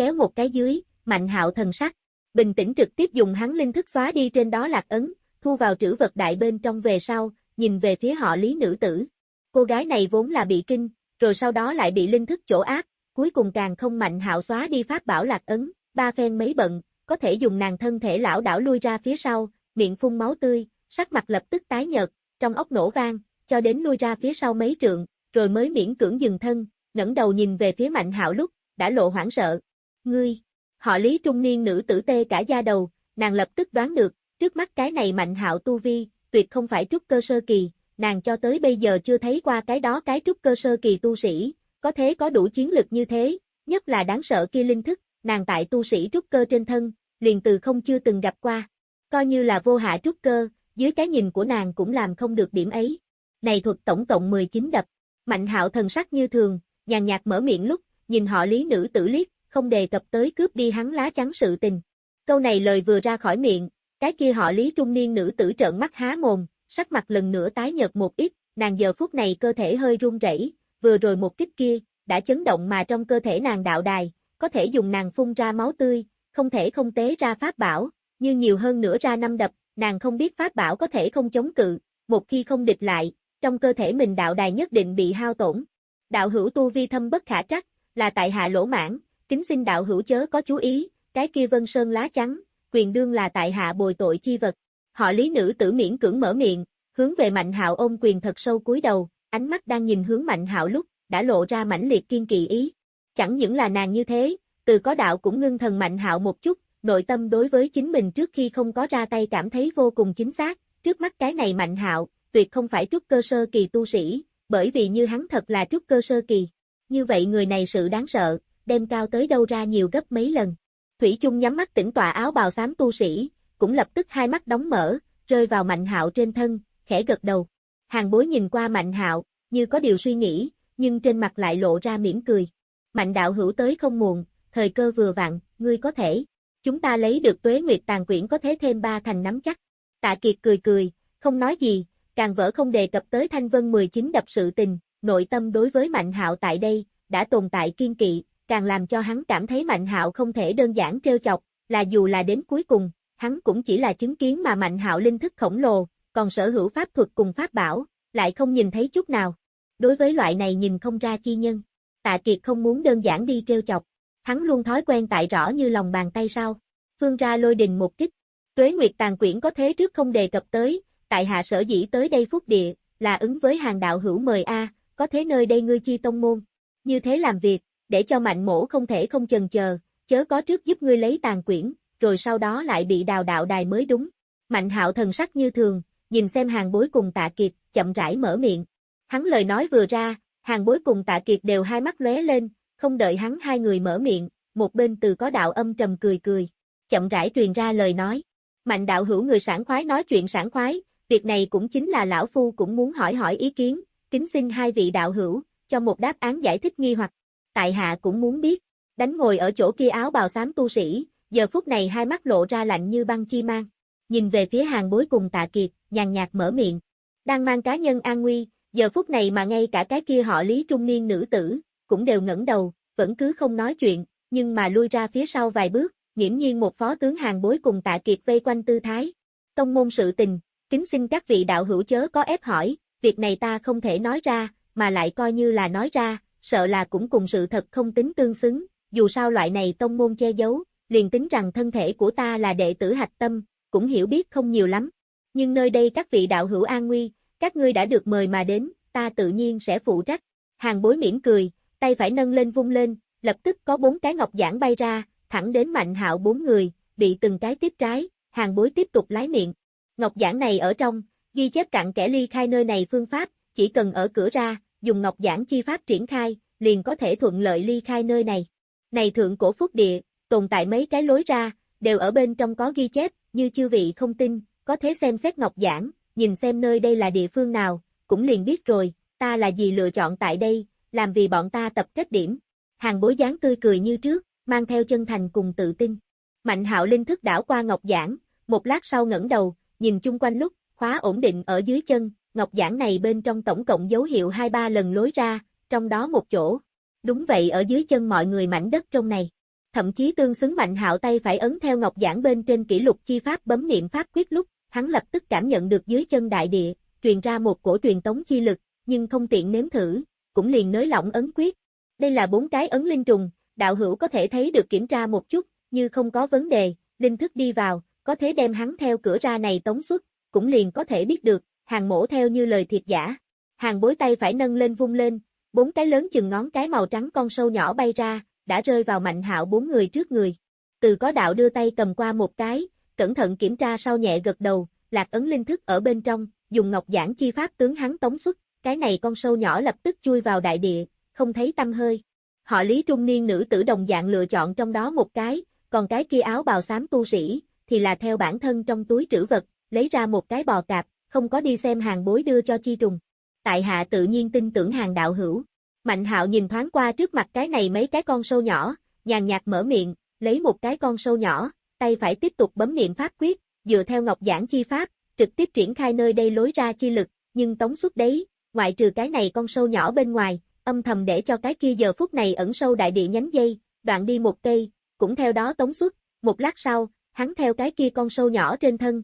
kéo một cái dưới, mạnh hạo thần sắc, bình tĩnh trực tiếp dùng hắn linh thức xóa đi trên đó lạc ấn, thu vào trữ vật đại bên trong về sau, nhìn về phía họ lý nữ tử. Cô gái này vốn là bị kinh, rồi sau đó lại bị linh thức chỗ áp, cuối cùng càng không mạnh hạo xóa đi pháp bảo lạc ấn, ba phen mấy bận, có thể dùng nàng thân thể lão đảo lui ra phía sau, miệng phun máu tươi, sắc mặt lập tức tái nhợt, trong ốc nổ vang, cho đến lui ra phía sau mấy trượng, rồi mới miễn cưỡng dừng thân, ngẩng đầu nhìn về phía Mạnh Hạo lúc, đã lộ hoảng sợ. Ngươi, họ Lý trung niên nữ tử tê cả da đầu, nàng lập tức đoán được, trước mắt cái này Mạnh Hạo tu vi, tuyệt không phải trúc cơ sơ kỳ, nàng cho tới bây giờ chưa thấy qua cái đó cái trúc cơ sơ kỳ tu sĩ, có thế có đủ chiến lực như thế, nhất là đáng sợ kia linh thức, nàng tại tu sĩ trúc cơ trên thân, liền từ không chưa từng gặp qua. Coi như là vô hạ trúc cơ, dưới cái nhìn của nàng cũng làm không được điểm ấy. Này thuật tổng cộng 19 đập. Mạnh hạo thần sắc như thường, nhàn nhạt mở miệng lúc, nhìn họ lý nữ tử liếc, không đề cập tới cướp đi hắn lá trắng sự tình. Câu này lời vừa ra khỏi miệng, cái kia họ lý trung niên nữ tử trợn mắt há mồm, sắc mặt lần nữa tái nhợt một ít, nàng giờ phút này cơ thể hơi run rẩy, vừa rồi một kích kia, đã chấn động mà trong cơ thể nàng đạo đài, có thể dùng nàng phun ra máu tươi, không thể không tế ra pháp bảo, như nhiều hơn nữa ra năm đập, nàng không biết pháp bảo có thể không chống cự, một khi không địch lại, trong cơ thể mình đạo đài nhất định bị hao tổn. Đạo hữu tu vi thâm bất khả trắc, là tại hạ lỗ mãn, kính xin đạo hữu chớ có chú ý, cái kia vân sơn lá trắng, quyền đương là tại hạ bồi tội chi vật. Họ lý nữ tử miễn cưỡng mở miệng, hướng về mạnh hạo ôm quyền thật sâu cúi đầu, ánh mắt đang nhìn hướng mạnh hạo lúc, đã lộ ra mãnh liệt kiên kỳ ý. Chẳng những là nàng như thế, từ có đạo cũng ngưng thần mạnh hạo một chút, nội tâm đối với chính mình trước khi không có ra tay cảm thấy vô cùng chính xác, trước mắt cái này mạnh hạo, tuyệt không phải trúc cơ sơ kỳ tu sĩ, bởi vì như hắn thật là trúc cơ sơ kỳ. Như vậy người này sự đáng sợ, đem cao tới đâu ra nhiều gấp mấy lần. Thủy chung nhắm mắt tỉnh tọa áo bào xám tu sĩ, cũng lập tức hai mắt đóng mở, rơi vào mạnh hạo trên thân, khẽ gật đầu. Hàng bối nhìn qua mạnh hạo, như có điều suy nghĩ, nhưng trên mặt lại lộ ra mỉm cười. Mạnh đạo hữu tới không muộn, thời cơ vừa vặn, ngươi có thể. Chúng ta lấy được tuế nguyệt tàn quyển có thế thêm ba thành nắm chắc. Tạ Kiệt cười cười, không nói gì, càng vỡ không đề cập tới Thanh Vân 19 đập sự tình, nội tâm đối với Mạnh Hạo tại đây, đã tồn tại kiên kỵ, càng làm cho hắn cảm thấy Mạnh Hạo không thể đơn giản trêu chọc, là dù là đến cuối cùng, hắn cũng chỉ là chứng kiến mà Mạnh Hạo linh thức khổng lồ, còn sở hữu pháp thuật cùng pháp bảo, lại không nhìn thấy chút nào. Đối với loại này nhìn không ra chi nhân, Tạ Kiệt không muốn đơn giản đi trêu chọc, hắn luôn thói quen tại rõ như lòng bàn tay sau. Phương ra lôi đình một kích. Tuế Nguyệt Tàn Quyển có thế trước không đề cập tới, tại hạ sở dĩ tới đây phúc địa, là ứng với hàng đạo hữu mời A, có thế nơi đây ngươi chi tông môn. Như thế làm việc, để cho mạnh mổ không thể không chần chờ, chớ có trước giúp ngươi lấy tàn quyển, rồi sau đó lại bị đào đạo đài mới đúng. Mạnh hạo thần sắc như thường, nhìn xem hàng bối cùng tạ kiệt, chậm rãi mở miệng. Hắn lời nói vừa ra, hàng bối cùng tạ kiệt đều hai mắt lóe lên, không đợi hắn hai người mở miệng, một bên từ có đạo âm trầm cười cười, chậm rãi truyền ra lời nói. Mạnh đạo hữu người sảng khoái nói chuyện sảng khoái, việc này cũng chính là lão phu cũng muốn hỏi hỏi ý kiến, kính xin hai vị đạo hữu, cho một đáp án giải thích nghi hoặc. Tại hạ cũng muốn biết, đánh ngồi ở chỗ kia áo bào xám tu sĩ, giờ phút này hai mắt lộ ra lạnh như băng chi mang. Nhìn về phía hàng bối cùng tạ kiệt, nhàn nhạt mở miệng. Đang mang cá nhân an nguy, giờ phút này mà ngay cả cái kia họ lý trung niên nữ tử, cũng đều ngẩng đầu, vẫn cứ không nói chuyện, nhưng mà lui ra phía sau vài bước, nghiễm nhiên một phó tướng hàng bối cùng tạ kiệt vây quanh tư thái. Tông môn sự tình, kính xin các vị đạo hữu chớ có ép hỏi, việc này ta không thể nói ra, mà lại coi như là nói ra, sợ là cũng cùng sự thật không tính tương xứng, dù sao loại này tông môn che giấu, liền tính rằng thân thể của ta là đệ tử hạch tâm, cũng hiểu biết không nhiều lắm. Nhưng nơi đây các vị đạo hữu an nguy, các ngươi đã được mời mà đến, ta tự nhiên sẽ phụ trách. Hàng bối mỉm cười, tay phải nâng lên vung lên, lập tức có bốn cái ngọc giảng bay ra, thẳng đến mạnh hạo bốn người, bị từng cái tiếp trái, hàng bối tiếp tục lái miệng. Ngọc giảng này ở trong, ghi chép cặn kẻ ly khai nơi này phương pháp, chỉ cần ở cửa ra, dùng ngọc giảng chi pháp triển khai, liền có thể thuận lợi ly khai nơi này. Này thượng cổ phúc địa, tồn tại mấy cái lối ra, đều ở bên trong có ghi chép, như chư vị không tin, có thể xem xét ngọc giảng, nhìn xem nơi đây là địa phương nào, cũng liền biết rồi, ta là gì lựa chọn tại đây, làm vì bọn ta tập kết điểm. Hàng bối dáng tươi cười như trước, mang theo chân thành cùng tự tin. Mạnh hạo linh thức đảo qua ngọc giảng, Một lát sau ngẩng đầu, nhìn chung quanh lúc, khóa ổn định ở dưới chân, ngọc giản này bên trong tổng cộng dấu hiệu hai ba lần lối ra, trong đó một chỗ. Đúng vậy ở dưới chân mọi người mảnh đất trong này. Thậm chí tương xứng mạnh hạo tay phải ấn theo ngọc giản bên trên kỷ lục chi pháp bấm niệm pháp quyết lúc, hắn lập tức cảm nhận được dưới chân đại địa, truyền ra một cổ truyền tống chi lực, nhưng không tiện nếm thử, cũng liền nới lỏng ấn quyết. Đây là bốn cái ấn linh trùng, đạo hữu có thể thấy được kiểm tra một chút, như không có vấn đề, linh thức đi vào, có thể đem hắn theo cửa ra này tống xuất, cũng liền có thể biết được, hàng mổ theo như lời thiệt giả. Hàng bối tay phải nâng lên vung lên, bốn cái lớn chừng ngón cái màu trắng con sâu nhỏ bay ra, đã rơi vào mạnh hạo bốn người trước người. Từ có đạo đưa tay cầm qua một cái, cẩn thận kiểm tra sau nhẹ gật đầu, lạc ấn linh thức ở bên trong, dùng ngọc giảng chi pháp tướng hắn tống xuất, cái này con sâu nhỏ lập tức chui vào đại địa, không thấy tâm hơi. Họ lý trung niên nữ tử đồng dạng lựa chọn trong đó một cái, còn cái kia áo bào xám tu sĩ, thì là theo bản thân trong túi trữ vật, lấy ra một cái bò cạp, không có đi xem hàng bối đưa cho chi trùng. Tại hạ tự nhiên tin tưởng hàng đạo hữu. Mạnh hạo nhìn thoáng qua trước mặt cái này mấy cái con sâu nhỏ, nhàn nhạt mở miệng, lấy một cái con sâu nhỏ, tay phải tiếp tục bấm niệm pháp quyết, dựa theo ngọc giảng chi pháp, trực tiếp triển khai nơi đây lối ra chi lực, nhưng tống suốt đấy, ngoại trừ cái này con sâu nhỏ bên ngoài, âm thầm để cho cái kia giờ phút này ẩn sâu đại địa nhánh dây, đoạn đi một cây, cũng theo đó tống xuất, một lát sau, hắn theo cái kia con sâu nhỏ trên thân,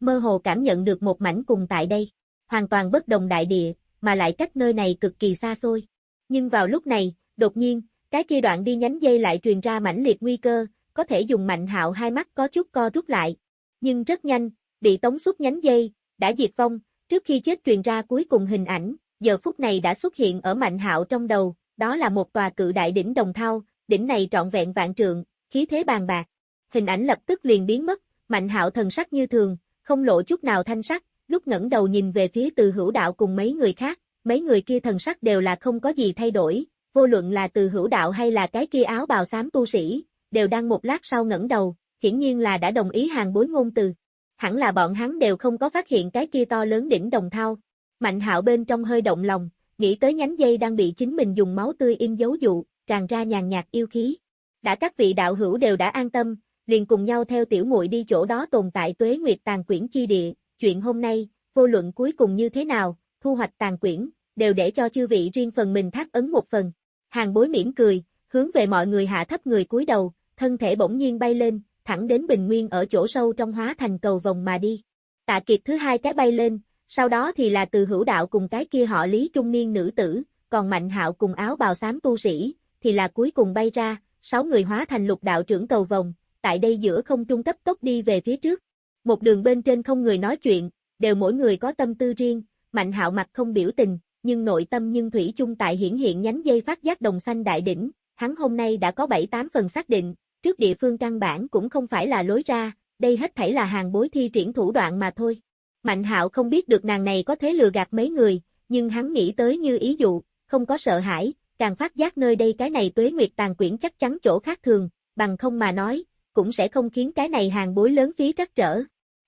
mơ hồ cảm nhận được một mảnh cùng tại đây, hoàn toàn bất đồng đại địa, mà lại cách nơi này cực kỳ xa xôi. Nhưng vào lúc này, đột nhiên, cái kia đoạn đi nhánh dây lại truyền ra mãnh liệt nguy cơ, có thể dùng mạnh hạo hai mắt có chút co rút lại. Nhưng rất nhanh, bị tống xuất nhánh dây, đã diệt vong, trước khi chết truyền ra cuối cùng hình ảnh, giờ phút này đã xuất hiện ở mạnh hạo trong đầu, đó là một tòa cự đại đỉnh đồng thau, đỉnh này trọn vẹn vạn trượng, khí thế bàn bạc. Hình ảnh lập tức liền biến mất, mạnh hạo thần sắc như thường, không lộ chút nào thanh sắc, lúc ngẩng đầu nhìn về phía từ hữu đạo cùng mấy người khác, mấy người kia thần sắc đều là không có gì thay đổi, vô luận là từ hữu đạo hay là cái kia áo bào xám tu sĩ, đều đang một lát sau ngẩng đầu, hiển nhiên là đã đồng ý hàng bối ngôn từ. Hẳn là bọn hắn đều không có phát hiện cái kia to lớn đỉnh đồng thau. Mạnh hạo bên trong hơi động lòng, nghĩ tới nhánh dây đang bị chính mình dùng máu tươi in dấu dụ, tràn ra nhàn nhạt yêu khí. Đã các vị đạo hữu đều đã an tâm, liền cùng nhau theo tiểu muội đi chỗ đó tồn tại tuế nguyệt tàn quyển chi địa, chuyện hôm nay, vô luận cuối cùng như thế nào, thu hoạch tàn quyển, đều để cho chư vị riêng phần mình thác ấn một phần. Hàng bối mỉm cười, hướng về mọi người hạ thấp người cúi đầu, thân thể bỗng nhiên bay lên, thẳng đến bình nguyên ở chỗ sâu trong hóa thành cầu vòng mà đi. Tạ kiệt thứ hai cái bay lên, sau đó thì là từ hữu đạo cùng cái kia họ lý trung niên nữ tử, còn mạnh hạo cùng áo bào xám tu sĩ, thì là cuối cùng bay ra, sáu người hóa thành lục đạo trưởng cầu vòng, tại đây giữa không trung cấp tốc đi về phía trước. Một đường bên trên không người nói chuyện, đều mỗi người có tâm tư riêng, mạnh hạo mặt không biểu tình, nhưng nội tâm nhưng thủy chung tại hiển hiện nhánh dây phát giác đồng xanh đại đỉnh, hắn hôm nay đã có 7-8 phần xác định, trước địa phương căn bản cũng không phải là lối ra, đây hết thảy là hàng bối thi triển thủ đoạn mà thôi. Mạnh hạo không biết được nàng này có thế lừa gạt mấy người, nhưng hắn nghĩ tới như ý dụ, không có sợ hãi, càng phát giác nơi đây cái này tuế nguyệt tàn quyển chắc chắn chỗ khác thường, bằng không mà nói, cũng sẽ không khiến cái này hàng bối lớn phí trắc trở.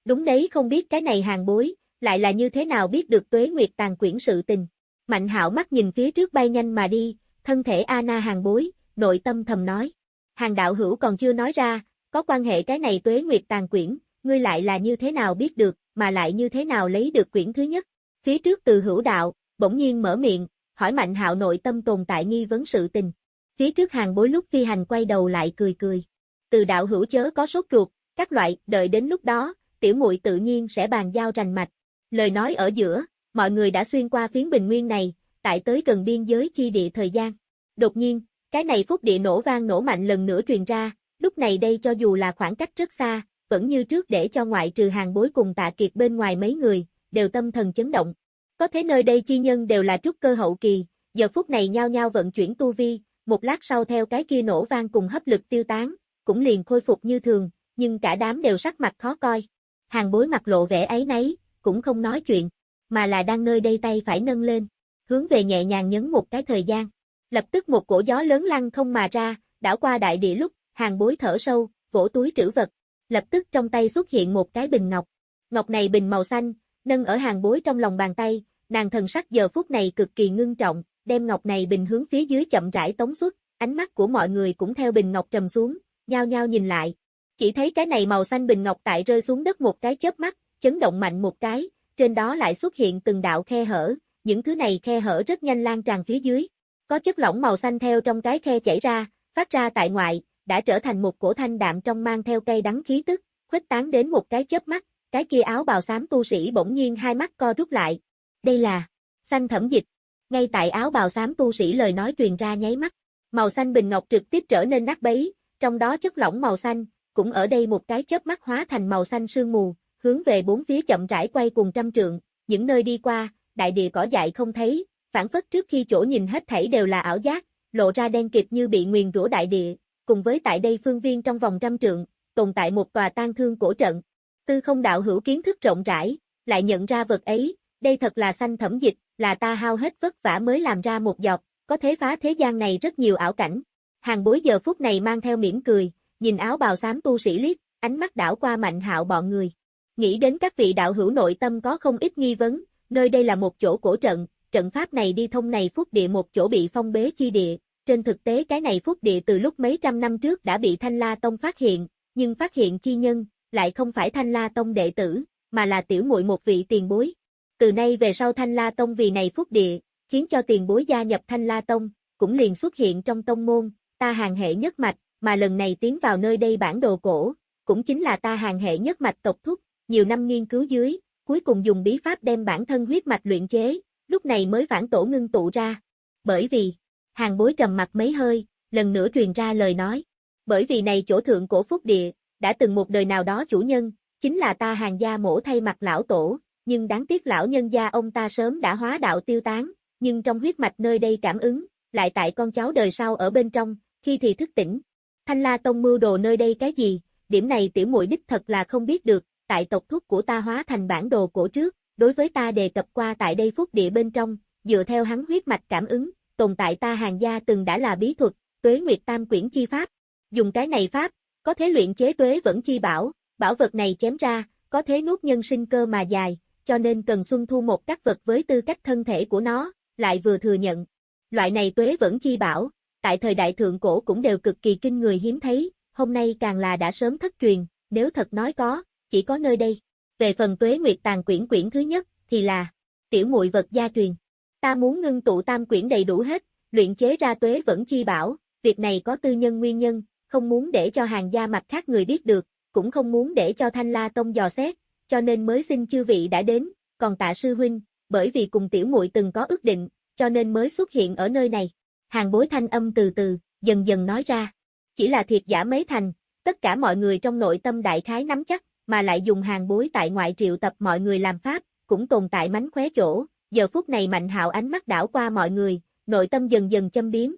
Đúng đấy không biết cái này hàng bối, lại là như thế nào biết được tuế nguyệt tàn quyển sự tình. Mạnh hạo mắt nhìn phía trước bay nhanh mà đi, thân thể Anna hàng bối, nội tâm thầm nói. Hàng đạo hữu còn chưa nói ra, có quan hệ cái này tuế nguyệt tàn quyển, ngươi lại là như thế nào biết được, mà lại như thế nào lấy được quyển thứ nhất. Phía trước từ hữu đạo, bỗng nhiên mở miệng, hỏi mạnh hạo nội tâm tồn tại nghi vấn sự tình. Phía trước hàng bối lúc phi hành quay đầu lại cười cười. Từ đạo hữu chớ có sốt ruột, các loại, đợi đến lúc đó, tiểu muội tự nhiên sẽ bàn giao rành mạch. Lời nói ở giữa, mọi người đã xuyên qua phiến bình nguyên này, tại tới gần biên giới chi địa thời gian. Đột nhiên, cái này phúc địa nổ vang nổ mạnh lần nữa truyền ra, lúc này đây cho dù là khoảng cách rất xa, vẫn như trước để cho ngoại trừ hàng bối cùng tạ kiệt bên ngoài mấy người, đều tâm thần chấn động. Có thế nơi đây chi nhân đều là trúc cơ hậu kỳ, giờ phút này nhao nhao vận chuyển tu vi, một lát sau theo cái kia nổ vang cùng hấp lực tiêu tán, cũng liền khôi phục như thường, nhưng cả đám đều sắc mặt khó coi. Hàng bối mặt lộ vẻ ấy nấy, cũng không nói chuyện, mà là đang nơi đây tay phải nâng lên, hướng về nhẹ nhàng nhấn một cái thời gian. Lập tức một cổ gió lớn lăn không mà ra, đảo qua đại địa lúc, hàng bối thở sâu, vỗ túi trữ vật. Lập tức trong tay xuất hiện một cái bình ngọc. Ngọc này bình màu xanh, nâng ở hàng bối trong lòng bàn tay, nàng thần sắc giờ phút này cực kỳ ngưng trọng, đem ngọc này bình hướng phía dưới chậm rãi tống xuất, ánh mắt của mọi người cũng theo bình ngọc trầm xuống, nhao nhao nhìn lại. Chỉ thấy cái này màu xanh bình ngọc tại rơi xuống đất một cái chớp mắt, chấn động mạnh một cái, trên đó lại xuất hiện từng đạo khe hở, những thứ này khe hở rất nhanh lan tràn phía dưới. Có chất lỏng màu xanh theo trong cái khe chảy ra, phát ra tại ngoại, đã trở thành một cổ thanh đạm trong mang theo cây đắng khí tức, khuếch tán đến một cái chớp mắt, cái kia áo bào xám tu sĩ bỗng nhiên hai mắt co rút lại. Đây là xanh thẩm dịch. Ngay tại áo bào xám tu sĩ lời nói truyền ra nháy mắt, màu xanh bình ngọc trực tiếp trở nên nát bấy, trong đó chất lỏng màu xanh, cũng ở đây một cái chớp mắt hóa thành màu xanh sương mù, hướng về bốn phía chậm rãi quay cùng trăm trượng, những nơi đi qua, đại địa cỏ dại không thấy, phản phất trước khi chỗ nhìn hết thảy đều là ảo giác, lộ ra đen kịt như bị nguyền rủa đại địa, cùng với tại đây phương viên trong vòng trăm trượng, tồn tại một tòa tan thương cổ trận. Tư không đạo hữu kiến thức rộng rãi, lại nhận ra vật ấy, đây thật là xanh thẩm dịch, là ta hao hết vất vả mới làm ra một dọc có thế phá thế gian này rất nhiều ảo cảnh. Hàng bối giờ phút này mang theo mỉm cười, nhìn áo bào xám tu sĩ liếc, ánh mắt đảo qua mạnh hạo bọn người. Nghĩ đến các vị đạo hữu nội tâm có không ít nghi vấn, nơi đây là một chỗ cổ trận, trận pháp này đi thông này phúc địa một chỗ bị phong bế chi địa, trên thực tế cái này phúc địa từ lúc mấy trăm năm trước đã bị Thanh La Tông phát hiện, nhưng phát hiện chi nhân, lại không phải Thanh La Tông đệ tử, mà là tiểu muội một vị tiền bối. Từ nay về sau Thanh La Tông vì này phúc địa, khiến cho tiền bối gia nhập Thanh La Tông, cũng liền xuất hiện trong tông môn, ta hàng hệ nhất mạch, mà lần này tiến vào nơi đây bản đồ cổ, cũng chính là ta hàng hệ nhất mạch tộc thúc, nhiều năm nghiên cứu dưới, cuối cùng dùng bí pháp đem bản thân huyết mạch luyện chế, lúc này mới phản tổ ngưng tụ ra. Bởi vì, hàng bối trầm mặt mấy hơi, lần nữa truyền ra lời nói. Bởi vì này chỗ thượng cổ phúc địa, đã từng một đời nào đó chủ nhân, chính là ta hàng gia mổ thay mặt lão tổ, nhưng đáng tiếc lão nhân gia ông ta sớm đã hóa đạo tiêu tán, nhưng trong huyết mạch nơi đây cảm ứng, lại tại con cháu đời sau ở bên trong, khi thì thức tỉnh. Thanh La Tông mưu đồ nơi đây cái gì, điểm này tiểu muội đích thật là không biết được, tại tộc thúc của ta hóa thành bản đồ cổ trước, đối với ta đề cập qua tại đây phúc địa bên trong, dựa theo hắn huyết mạch cảm ứng, tồn tại ta hàng gia từng đã là bí thuật, tuế nguyệt tam quyển chi pháp. Dùng cái này pháp, có thế luyện chế tuế vẫn chi bảo, bảo vật này chém ra, có thế nuốt nhân sinh cơ mà dài, cho nên cần xuân thu một các vật với tư cách thân thể của nó, lại vừa thừa nhận. Loại này tuế vẫn chi bảo, tại thời đại thượng cổ cũng đều cực kỳ kinh người hiếm thấy, hôm nay càng là đã sớm thất truyền, nếu thật nói có, chỉ có nơi đây. Về phần tuế nguyệt tàn quyển quyển thứ nhất, thì là tiểu muội vật gia truyền. Ta muốn ngưng tụ tam quyển đầy đủ hết, luyện chế ra tuế vẫn chi bảo, việc này có tư nhân nguyên nhân, không muốn để cho hàng gia mặt khác người biết được, cũng không muốn để cho Thanh La Tông dò xét, cho nên mới xin chư vị đã đến, còn tạ sư huynh, bởi vì cùng tiểu muội từng có ước định, cho nên mới xuất hiện ở nơi này. Hàng bối thanh âm từ từ, dần dần nói ra. Chỉ là thiệt giả mấy thành, tất cả mọi người trong nội tâm đại khái nắm chắc, mà lại dùng hàng bối tại ngoại triệu tập mọi người làm pháp, cũng tồn tại mánh khóe chỗ. Giờ phút này Mạnh Hạo ánh mắt đảo qua mọi người, nội tâm dần dần châm biếm.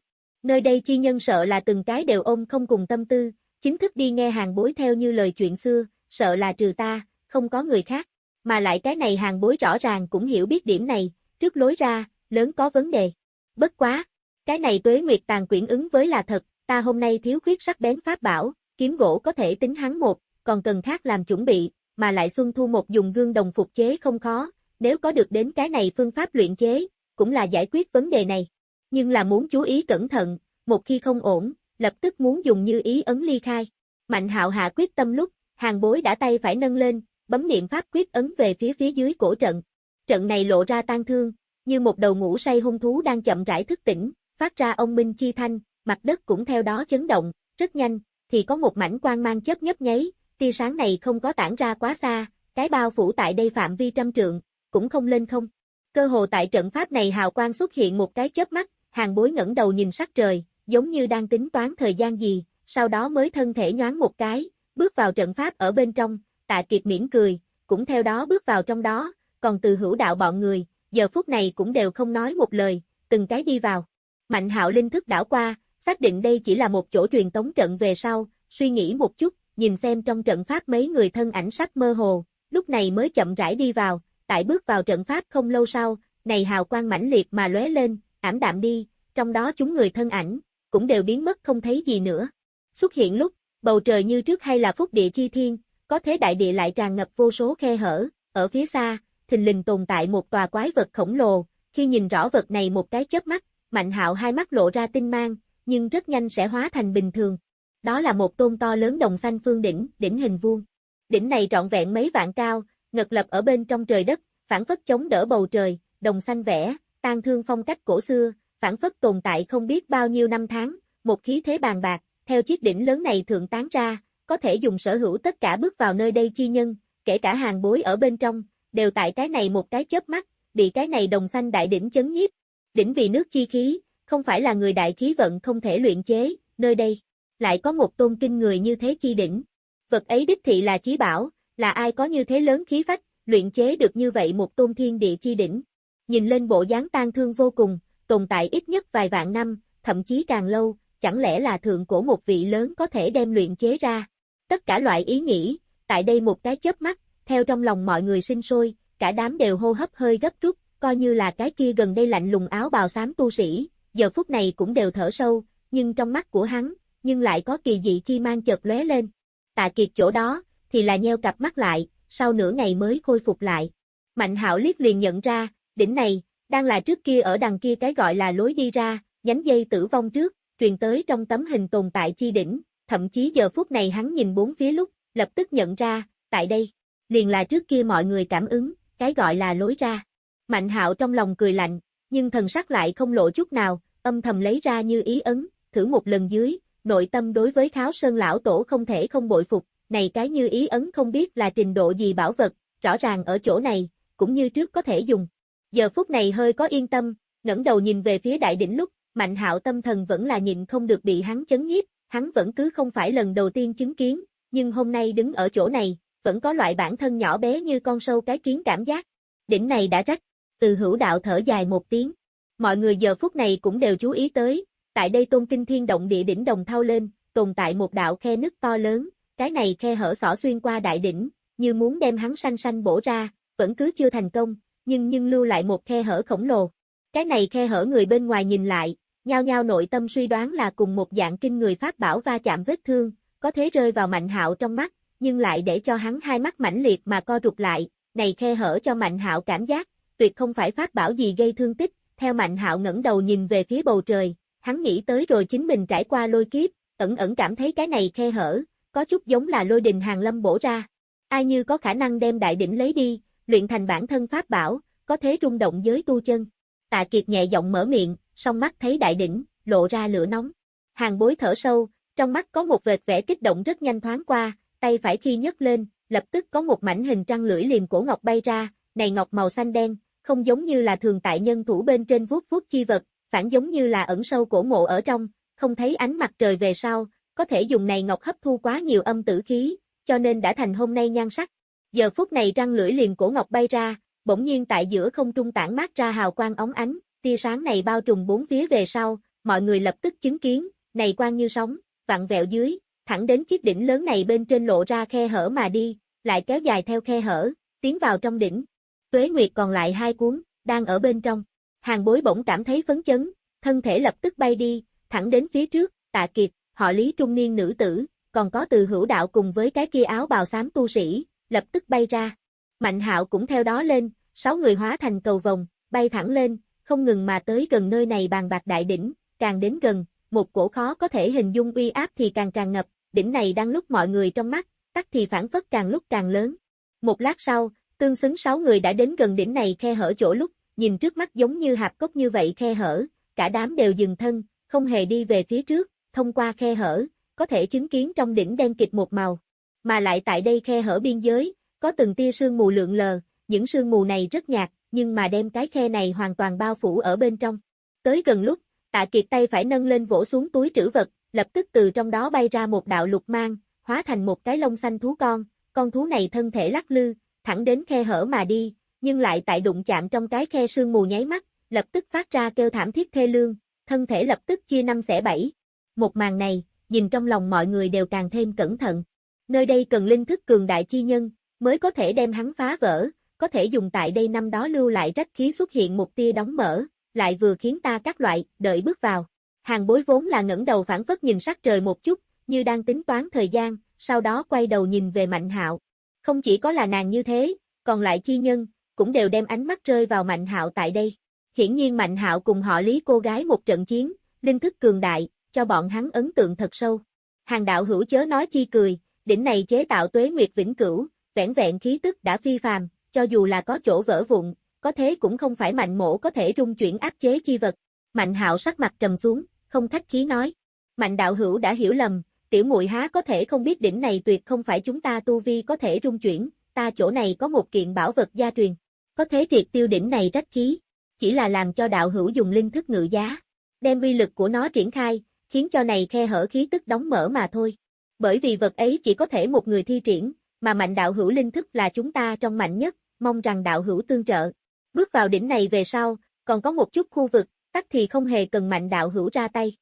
Nơi đây chi nhân sợ là từng cái đều ôm không cùng tâm tư, chính thức đi nghe hàng bối theo như lời chuyện xưa, sợ là trừ ta, không có người khác. Mà lại cái này hàng bối rõ ràng cũng hiểu biết điểm này, trước lối ra, lớn có vấn đề. Bất quá, cái này tuế nguyệt tàn quyển ứng với là thật, ta hôm nay thiếu khuyết sắc bén pháp bảo, kiếm gỗ có thể tính hắn một, còn cần khác làm chuẩn bị, mà lại Xuân Thu một dùng gương đồng phục chế không khó, nếu có được đến cái này phương pháp luyện chế, cũng là giải quyết vấn đề này. Nhưng là muốn chú ý cẩn thận, một khi không ổn, lập tức muốn dùng như ý ấn ly khai. Mạnh hạo hạ quyết tâm lúc, hàng bối đã tay phải nâng lên, bấm niệm pháp quyết ấn về phía phía dưới cổ trận. Trận này lộ ra tan thương, như một đầu ngủ say hung thú đang chậm rãi thức tỉnh, phát ra ông minh chi thanh, mặt đất cũng theo đó chấn động, rất nhanh, thì có một mảnh quang mang chớp nhấp nháy, tia sáng này không có tản ra quá xa, cái bao phủ tại đây phạm vi trăm trượng, cũng không lên không. Cơ hồ tại trận pháp này hào quang xuất hiện một cái chớp mắt, hàng bối ngẩng đầu nhìn sắc trời, giống như đang tính toán thời gian gì, sau đó mới thân thể nhoáng một cái, bước vào trận pháp ở bên trong, tạ kiệt mỉm cười, cũng theo đó bước vào trong đó, còn từ hữu đạo bọn người, giờ phút này cũng đều không nói một lời, từng cái đi vào. Mạnh hạo linh thức đảo qua, xác định đây chỉ là một chỗ truyền tống trận về sau, suy nghĩ một chút, nhìn xem trong trận pháp mấy người thân ảnh sắc mơ hồ, lúc này mới chậm rãi đi vào, tại bước vào trận pháp không lâu sau, này hào quang mãnh liệt mà lóe lên, ảm đạm đi, trong đó chúng người thân ảnh, cũng đều biến mất không thấy gì nữa. Xuất hiện lúc, bầu trời như trước hay là phúc địa chi thiên, có thế đại địa lại tràn ngập vô số khe hở, ở phía xa, thình lình tồn tại một tòa quái vật khổng lồ, khi nhìn rõ vật này một cái chớp mắt, Mạnh hạo hai mắt lộ ra tinh mang, nhưng rất nhanh sẽ hóa thành bình thường. Đó là một tôn to lớn đồng xanh phương đỉnh, đỉnh hình vuông. Đỉnh này trọn vẹn mấy vạn cao, ngật lập ở bên trong trời đất, phản phất chống đỡ bầu trời, đồng xanh vẽ, tan thương phong cách cổ xưa, phản phất tồn tại không biết bao nhiêu năm tháng, một khí thế bàn bạc, theo chiếc đỉnh lớn này thượng tán ra, có thể dùng sở hữu tất cả bước vào nơi đây chi nhân, kể cả hàng bối ở bên trong, đều tại cái này một cái chớp mắt, bị cái này đồng xanh đại đỉnh chấn nhiếp. Đỉnh vì nước chi khí, không phải là người đại khí vận không thể luyện chế, nơi đây, lại có một tôn kinh người như thế chi đỉnh. Vật ấy đích thị là chí bảo, là ai có như thế lớn khí phách, luyện chế được như vậy một tôn thiên địa chi đỉnh. Nhìn lên bộ dáng tan thương vô cùng, tồn tại ít nhất vài vạn năm, thậm chí càng lâu, chẳng lẽ là thượng cổ một vị lớn có thể đem luyện chế ra. Tất cả loại ý nghĩ, tại đây một cái chớp mắt, theo trong lòng mọi người sinh sôi, cả đám đều hô hấp hơi gấp rút, coi như là cái kia gần đây lạnh lùng áo bào xám tu sĩ, giờ phút này cũng đều thở sâu, nhưng trong mắt của hắn, nhưng lại có kỳ dị chi mang chợt lóe lên. Tạ Kiệt chỗ đó, thì là nheo cặp mắt lại, sau nửa ngày mới khôi phục lại. Mạnh hạo liếc liền nhận ra, đỉnh này, đang là trước kia ở đằng kia cái gọi là lối đi ra, nhánh dây tử vong trước, truyền tới trong tấm hình tồn tại chi đỉnh, thậm chí giờ phút này hắn nhìn bốn phía lúc, lập tức nhận ra, tại đây, liền là trước kia mọi người cảm ứng, cái gọi là lối ra. Mạnh hạo trong lòng cười lạnh, nhưng thần sắc lại không lộ chút nào, âm thầm lấy ra như ý ấn, thử một lần dưới, nội tâm đối với kháo sơn lão tổ không thể không bội phục, này cái như ý ấn không biết là trình độ gì bảo vật, rõ ràng ở chỗ này, cũng như trước có thể dùng. Giờ phút này hơi có yên tâm, ngẩng đầu nhìn về phía đại đỉnh lúc, mạnh hạo tâm thần vẫn là nhịn không được bị hắn chấn nhiếp, hắn vẫn cứ không phải lần đầu tiên chứng kiến, nhưng hôm nay đứng ở chỗ này, vẫn có loại bản thân nhỏ bé như con sâu cái kiến cảm giác. Đỉnh này đã rách, từ hữu đạo thở dài một tiếng. Mọi người giờ phút này cũng đều chú ý tới, tại đây tôn kinh thiên động địa đỉnh đồng thao lên, tồn tại một đạo khe nứt to lớn, cái này khe hở xỏ xuyên qua đại đỉnh, như muốn đem hắn xanh xanh bổ ra, vẫn cứ chưa thành công, nhưng nhưng lưu lại một khe hở khổng lồ. Cái này khe hở người bên ngoài nhìn lại, nhao nhao nội tâm suy đoán là cùng một dạng kinh người phát bảo va chạm vết thương, có thế rơi vào mạnh hạo trong mắt, nhưng lại để cho hắn hai mắt mãnh liệt mà co rụt lại, này khe hở cho mạnh hạo cảm giác, tuyệt không phải pháp bảo gì gây thương tích, theo mạnh hạo ngẩng đầu nhìn về phía bầu trời, hắn nghĩ tới rồi chính mình trải qua lôi kiếp, ẩn ẩn cảm thấy cái này khe hở, có chút giống là lôi đình hàng lâm bổ ra. Ai như có khả năng đem đại đỉnh lấy đi, luyện thành bản thân pháp bảo, có thế rung động giới tu chân. Tạ Kiệt nhẹ giọng mở miệng, song mắt thấy đại đỉnh, lộ ra lửa nóng. Hàng bối thở sâu, trong mắt có một vệt vẻ kích động rất nhanh thoáng qua, tay phải khi nhấc lên, lập tức có một mảnh hình trăng lưỡi liềm cổ ngọc bay ra, này ngọc màu xanh đen, không giống như là thường tại nhân thủ bên trên vuốt vuốt chi vật, phản giống như là ẩn sâu cổ mộ ở trong, không thấy ánh mặt trời về sau, có thể dùng này ngọc hấp thu quá nhiều âm tử khí, cho nên đã thành hôm nay nhan sắc. Giờ phút này răng lưỡi liềm cổ ngọc bay ra, bỗng nhiên tại giữa không trung tản mát ra hào quang óng ánh, tia sáng này bao trùm bốn phía về sau, mọi người lập tức chứng kiến, này quang như sóng, vặn vẹo dưới, thẳng đến chiếc đỉnh lớn này bên trên lộ ra khe hở mà đi, lại kéo dài theo khe hở, tiến vào trong đỉnh. Tuế Nguyệt còn lại hai cuốn, đang ở bên trong. Hàng bối bỗng cảm thấy phấn chấn, thân thể lập tức bay đi, thẳng đến phía trước, tạ kiệt, họ lý trung niên nữ tử, còn có từ hữu đạo cùng với cái kia áo bào xám tu sĩ, lập tức bay ra. Mạnh hạo cũng theo đó lên, sáu người hóa thành cầu vòng, bay thẳng lên, không ngừng mà tới gần nơi này bàn bạc đại đỉnh, càng đến gần, một cổ khó có thể hình dung uy áp thì càng tràn ngập, đỉnh này đang lúc mọi người trong mắt, tắt thì phản phất càng lúc càng lớn. Một lát sau, tương xứng sáu người đã đến gần đỉnh này khe hở chỗ lúc, nhìn trước mắt giống như hạp cốc như vậy khe hở, cả đám đều dừng thân, không hề đi về phía trước, thông qua khe hở, có thể chứng kiến trong đỉnh đen kịch một màu. Mà lại tại đây khe hở biên giới, có từng tia sương mù lượng lờ, những sương mù này rất nhạt, nhưng mà đem cái khe này hoàn toàn bao phủ ở bên trong. Tới gần lúc, tạ kiệt tay phải nâng lên vỗ xuống túi trữ vật, lập tức từ trong đó bay ra một đạo lục mang, hóa thành một cái lông xanh thú con, con thú này thân thể lắc lư, thẳng đến khe hở mà đi, nhưng lại tại đụng chạm trong cái khe sương mù nháy mắt, lập tức phát ra kêu thảm thiết thê lương, thân thể lập tức chia năm xẻ bảy. Một màn này, nhìn trong lòng mọi người đều càng thêm cẩn thận. Nơi đây cần linh thức cường đại chi nhân, mới có thể đem hắn phá vỡ, có thể dùng tại đây năm đó lưu lại rách khí xuất hiện một tia đóng mở, lại vừa khiến ta các loại, đợi bước vào. Hàng bối vốn là ngẩng đầu phản phất nhìn sắc trời một chút, như đang tính toán thời gian, sau đó quay đầu nhìn về Mạnh Hạo. Không chỉ có là nàng như thế, còn lại chi nhân, cũng đều đem ánh mắt rơi vào Mạnh Hạo tại đây. Hiển nhiên Mạnh Hạo cùng họ Lý cô gái một trận chiến, linh thức cường đại, cho bọn hắn ấn tượng thật sâu. Hàng đạo hữu chớ nói chi cười, đỉnh này chế tạo tuế nguyệt vĩnh cửu, vẻn vẹn khí tức đã phi phàm, cho dù là có chỗ vỡ vụn, có thế cũng không phải mạnh mổ có thể rung chuyển áp chế chi vật. Mạnh hạo sắc mặt trầm xuống, không khách khí nói. Mạnh đạo hữu đã hiểu lầm, tiểu muội há có thể không biết đỉnh này tuyệt không phải chúng ta tu vi có thể rung chuyển, ta chỗ này có một kiện bảo vật gia truyền. Có thế triệt tiêu đỉnh này rách khí, chỉ là làm cho đạo hữu dùng linh thức ngự giá, đem uy lực của nó triển khai, khiến cho này khe hở khí tức đóng mở mà thôi. Bởi vì vật ấy chỉ có thể một người thi triển, mà mạnh đạo hữu linh thức là chúng ta trong mạnh nhất, mong rằng đạo hữu tương trợ. Bước vào đỉnh này về sau, còn có một chút khu vực, tắc thì không hề cần mạnh đạo hữu ra tay.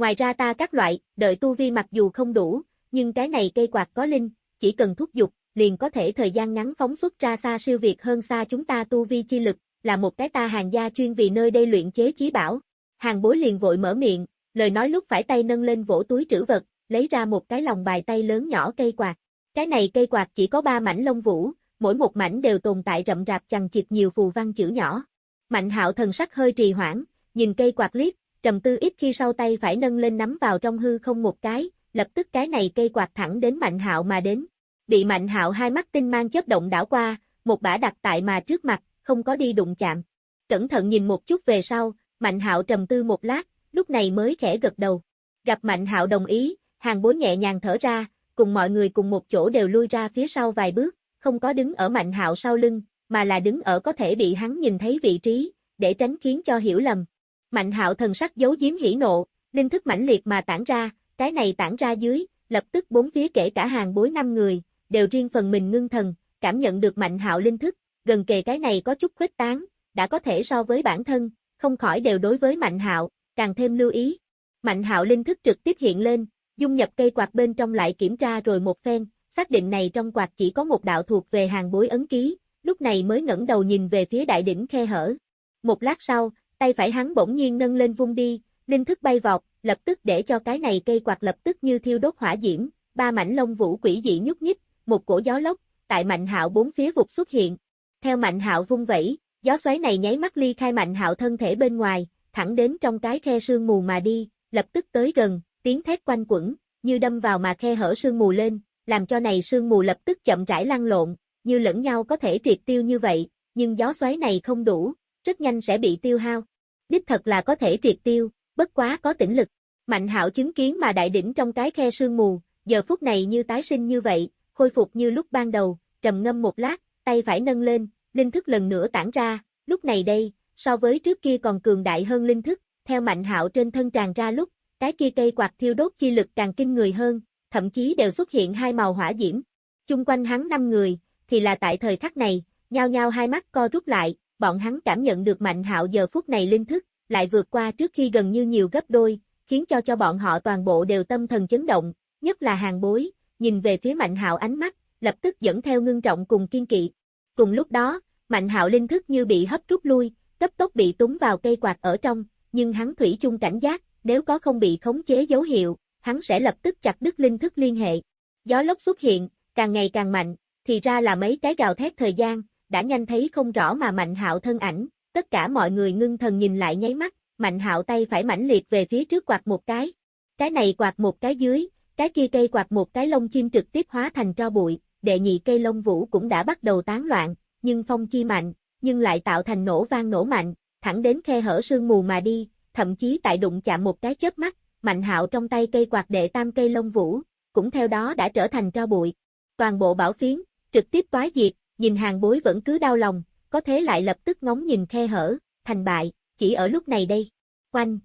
Ngoài ra ta các loại, đợi tu vi mặc dù không đủ, nhưng cái này cây quạt có linh, chỉ cần thúc dục liền có thể thời gian ngắn phóng xuất ra xa siêu việt hơn xa chúng ta tu vi chi lực, là một cái ta hàng gia chuyên vì nơi đây luyện chế chí bảo. Hàng bối liền vội mở miệng, lời nói lúc phải tay nâng lên vỗ túi trữ vật, lấy ra một cái lòng bài tay lớn nhỏ cây quạt. Cái này cây quạt chỉ có ba mảnh lông vũ, mỗi một mảnh đều tồn tại rậm rạp chằng chịt nhiều phù văn chữ nhỏ. Mạnh hạo thần sắc hơi trì hoãn, nhìn cây quạt liếc, trầm tư ít khi sau tay phải nâng lên nắm vào trong hư không một cái, lập tức cái này cây quạt thẳng đến mạnh hạo mà đến. Bị mạnh hạo hai mắt tinh mang chớp động đảo qua, một bả đặt tại mà trước mặt, không có đi đụng chạm. Cẩn thận nhìn một chút về sau, mạnh hạo trầm tư một lát, lúc này mới khẽ gật đầu. Gặp mạnh hạo đồng ý, hàng bố nhẹ nhàng thở ra, cùng mọi người cùng một chỗ đều lui ra phía sau vài bước, không có đứng ở mạnh hạo sau lưng, mà là đứng ở có thể bị hắn nhìn thấy vị trí, để tránh khiến cho hiểu lầm. Mạnh hạo thần sắc giấu giếm hỉ nộ, linh thức mãnh liệt mà tản ra, cái này tản ra dưới, lập tức bốn phía kể cả hàng bối năm người, đều riêng phần mình ngưng thần, cảm nhận được mạnh hạo linh thức, gần kề cái này có chút khuếch tán, đã có thể so với bản thân, không khỏi đều đối với mạnh hạo, càng thêm lưu ý. Mạnh hạo linh thức trực tiếp hiện lên, dung nhập cây quạt bên trong lại kiểm tra rồi một phen, xác định này trong quạt chỉ có một đạo thuộc về hàng bối ấn ký, lúc này mới ngẩng đầu nhìn về phía đại đỉnh khe hở. Một lát sau, tay phải hắn bỗng nhiên nâng lên vung đi, linh thức bay vọt, lập tức để cho cái này cây quạt lập tức như thiêu đốt hỏa diễm, ba mảnh lông vũ quỷ dị nhúc nhích, một cổ gió lốc, tại Mạnh Hạo bốn phía vụt xuất hiện. Theo Mạnh Hạo vung vẩy, gió xoáy này nháy mắt ly khai Mạnh Hạo thân thể bên ngoài, thẳng đến trong cái khe sương mù mà đi, lập tức tới gần, tiếng thét quanh quẩn, như đâm vào mà khe hở sương mù lên, làm cho này sương mù lập tức chậm rãi lăn lộn, như lẫn nhau có thể triệt tiêu như vậy, nhưng gió xoáy này không đủ, rất nhanh sẽ bị tiêu hao. Đích thật là có thể triệt tiêu, bất quá có tỉnh lực. Mạnh hạo chứng kiến mà đại đỉnh trong cái khe sương mù, giờ phút này như tái sinh như vậy, khôi phục như lúc ban đầu, trầm ngâm một lát, tay phải nâng lên, linh thức lần nữa tản ra, lúc này đây, so với trước kia còn cường đại hơn linh thức, theo mạnh hạo trên thân tràn ra lúc, cái kia cây quạt thiêu đốt chi lực càng kinh người hơn, thậm chí đều xuất hiện hai màu hỏa diễm. Chung quanh hắn năm người, thì là tại thời khắc này, nhao nhao hai mắt co rút lại, bọn hắn cảm nhận được mạnh hạo giờ phút này linh thức, lại vượt qua trước khi gần như nhiều gấp đôi, khiến cho cho bọn họ toàn bộ đều tâm thần chấn động, nhất là hàng bối, nhìn về phía mạnh hạo ánh mắt, lập tức dẫn theo ngưng trọng cùng kiên kỵ. Cùng lúc đó, mạnh hạo linh thức như bị hấp rút lui, cấp tốc bị túng vào cây quạt ở trong, nhưng hắn thủy chung cảnh giác, nếu có không bị khống chế dấu hiệu, hắn sẽ lập tức chặt đứt linh thức liên hệ. Gió lốc xuất hiện, càng ngày càng mạnh, thì ra là mấy cái gào thét thời gian, đã nhanh thấy không rõ mà Mạnh Hạo thân ảnh, tất cả mọi người ngưng thần nhìn lại nháy mắt, Mạnh Hạo tay phải mãnh liệt về phía trước quạt một cái. Cái này quạt một cái dưới, cái kia cây quạt một cái lông chim trực tiếp hóa thành tro bụi, đệ nhị cây lông vũ cũng đã bắt đầu tán loạn, nhưng phong chi mạnh, nhưng lại tạo thành nổ vang nổ mạnh, thẳng đến khe hở sương mù mà đi, thậm chí tại đụng chạm một cái chớp mắt, Mạnh Hạo trong tay cây quạt đệ tam cây lông vũ, cũng theo đó đã trở thành tro bụi. Toàn bộ bảo phiến, trực tiếp toái diệt, nhìn hàng bối vẫn cứ đau lòng, có thế lại lập tức ngóng nhìn khe hở, thành bại, chỉ ở lúc này đây. Quanh.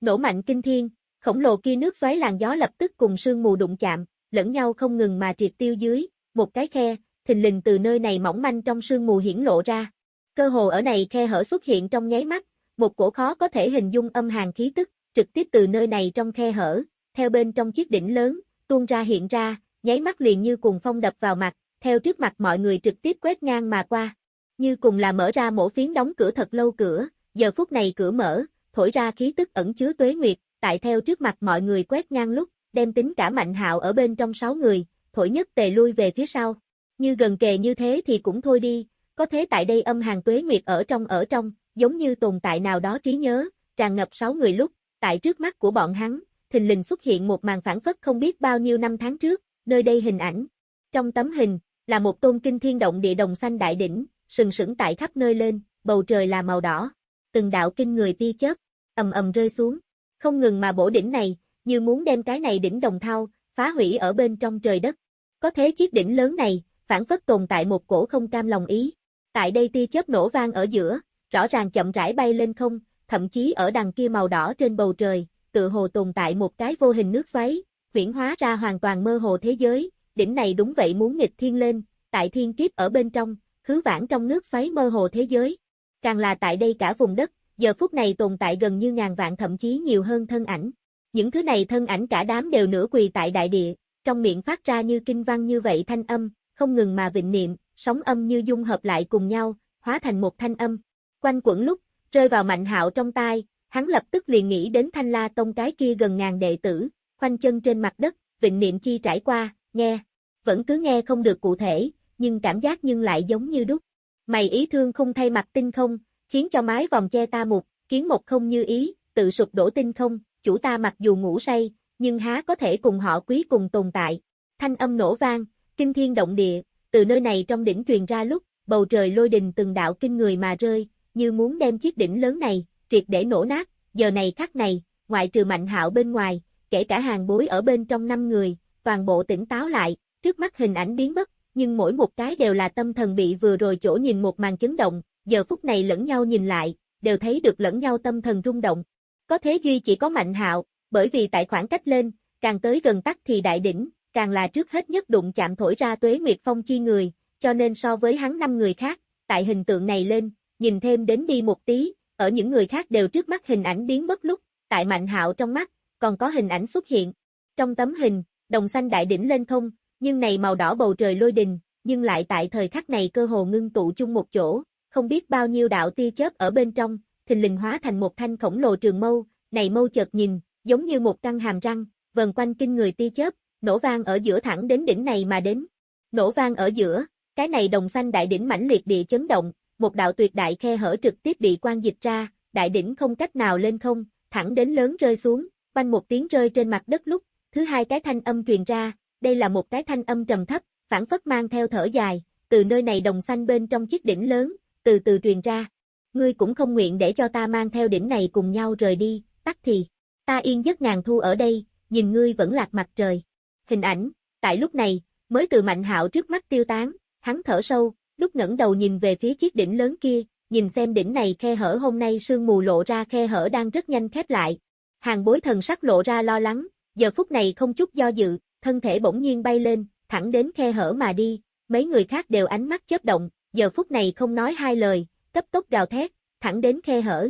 Nổ mạnh kinh thiên, khổng lồ kia nước xoáy làn gió lập tức cùng sương mù đụng chạm, lẫn nhau không ngừng mà triệt tiêu dưới, một cái khe, thình lình từ nơi này mỏng manh trong sương mù hiển lộ ra. Cơ hồ ở này khe hở xuất hiện trong nháy mắt, một cổ khó có thể hình dung âm hàng khí tức, trực tiếp từ nơi này trong khe hở, theo bên trong chiếc đỉnh lớn, tuôn ra hiện ra, nháy mắt liền như cùng phong đập vào mặt, theo trước mặt mọi người trực tiếp quét ngang mà qua. Như cùng là mở ra mổ phiến đóng cửa thật lâu cửa, giờ phút này cửa mở, thổi ra khí tức ẩn chứa tuế nguyệt, tại theo trước mặt mọi người quét ngang lúc, đem tính cả mạnh hạo ở bên trong sáu người, thổi nhất tề lui về phía sau. Như gần kề như thế thì cũng thôi đi, có thế tại đây âm hàng tuế nguyệt ở trong ở trong, giống như tồn tại nào đó trí nhớ, tràn ngập sáu người lúc, tại trước mắt của bọn hắn, thình lình xuất hiện một màn phản phất không biết bao nhiêu năm tháng trước, nơi đây hình ảnh. Trong tấm hình, là một tôn kinh thiên động địa đồng xanh đại đỉnh, sừng sững tại khắp nơi lên, bầu trời là màu đỏ. Từng đạo kinh người tia chớp, ầm ầm rơi xuống. Không ngừng mà bổ đỉnh này, như muốn đem cái này đỉnh đồng thau, phá hủy ở bên trong trời đất. Có thế chiếc đỉnh lớn này, phản phất tồn tại một cổ không cam lòng ý. Tại đây tia chớp nổ vang ở giữa, rõ ràng chậm rãi bay lên không, thậm chí ở đằng kia màu đỏ trên bầu trời, tự hồ tồn tại một cái vô hình nước xoáy, chuyển hóa ra hoàn toàn mơ hồ thế giới, đỉnh này đúng vậy muốn nghịch thiên lên, tại thiên kiếp ở bên trong, khứ vãng trong nước xoáy mơ hồ thế giới. Càng là tại đây cả vùng đất, giờ phút này tồn tại gần như ngàn vạn thậm chí nhiều hơn thân ảnh. Những thứ này thân ảnh cả đám đều nửa quỳ tại đại địa, trong miệng phát ra như kinh văn như vậy thanh âm, không ngừng mà vịnh niệm, sóng âm như dung hợp lại cùng nhau, hóa thành một thanh âm. Quanh quẩn lúc, rơi vào mạnh hạo trong tai, hắn lập tức liền nghĩ đến thanh la tông cái kia gần ngàn đệ tử, khoanh chân trên mặt đất, vịnh niệm chi trải qua, nghe. Vẫn cứ nghe không được cụ thể, nhưng cảm giác nhưng lại giống như đúc. Mày ý thương không thay mặt tinh không, khiến cho mái vòng che ta mục, kiến một không như ý, tự sụp đổ tinh không, chủ ta mặc dù ngủ say, nhưng há có thể cùng họ quý cùng tồn tại. Thanh âm nổ vang, kinh thiên động địa, từ nơi này trong đỉnh truyền ra lúc, bầu trời lôi đình từng đạo kinh người mà rơi, như muốn đem chiếc đỉnh lớn này, triệt để nổ nát, giờ này khắc này, ngoại trừ mạnh hạo bên ngoài, kể cả hàng bối ở bên trong năm người, toàn bộ tỉnh táo lại, trước mắt hình ảnh biến mất, nhưng mỗi một cái đều là tâm thần bị vừa rồi chỗ nhìn một màn chấn động, giờ phút này lẫn nhau nhìn lại, đều thấy được lẫn nhau tâm thần rung động. Có thế duy chỉ có mạnh hạo, bởi vì tại khoảng cách lên, càng tới gần tắt thì đại đỉnh, càng là trước hết nhất đụng chạm thổi ra tuế nguyệt phong chi người, cho nên so với hắn năm người khác, tại hình tượng này lên, nhìn thêm đến đi một tí, ở những người khác đều trước mắt hình ảnh biến mất lúc, tại mạnh hạo trong mắt, còn có hình ảnh xuất hiện. Trong tấm hình, đồng xanh đại đỉnh lên không, nhưng này màu đỏ bầu trời lôi đình, nhưng lại tại thời khắc này cơ hồ ngưng tụ chung một chỗ, không biết bao nhiêu đạo tia chớp ở bên trong, thình lình hóa thành một thanh khổng lồ trường mâu, này mâu chợt nhìn, giống như một căn hàm răng, vần quanh kinh người tia chớp, nổ vang ở giữa thẳng đến đỉnh này mà đến. Nổ vang ở giữa, cái này đồng xanh đại đỉnh mãnh liệt địa chấn động, một đạo tuyệt đại khe hở trực tiếp bị quang dịch ra, đại đỉnh không cách nào lên không, thẳng đến lớn rơi xuống, quanh một tiếng rơi trên mặt đất lúc, thứ hai cái thanh âm truyền ra, đây là một cái thanh âm trầm thấp, phản phất mang theo thở dài, từ nơi này đồng xanh bên trong chiếc đỉnh lớn, từ từ truyền ra. Ngươi cũng không nguyện để cho ta mang theo đỉnh này cùng nhau rời đi, tắt thì, ta yên giấc ngàn thu ở đây, nhìn ngươi vẫn lạc mặt trời. Hình ảnh, tại lúc này, mới từ mạnh hạo trước mắt tiêu tán, hắn thở sâu, lúc ngẩng đầu nhìn về phía chiếc đỉnh lớn kia, nhìn xem đỉnh này khe hở hôm nay sương mù lộ ra khe hở đang rất nhanh khép lại. Hàng bối thần sắc lộ ra lo lắng, giờ phút này không chút do dự, thân thể bỗng nhiên bay lên, thẳng đến khe hở mà đi, mấy người khác đều ánh mắt chớp động, giờ phút này không nói hai lời, cấp tốc gào thét, thẳng đến khe hở.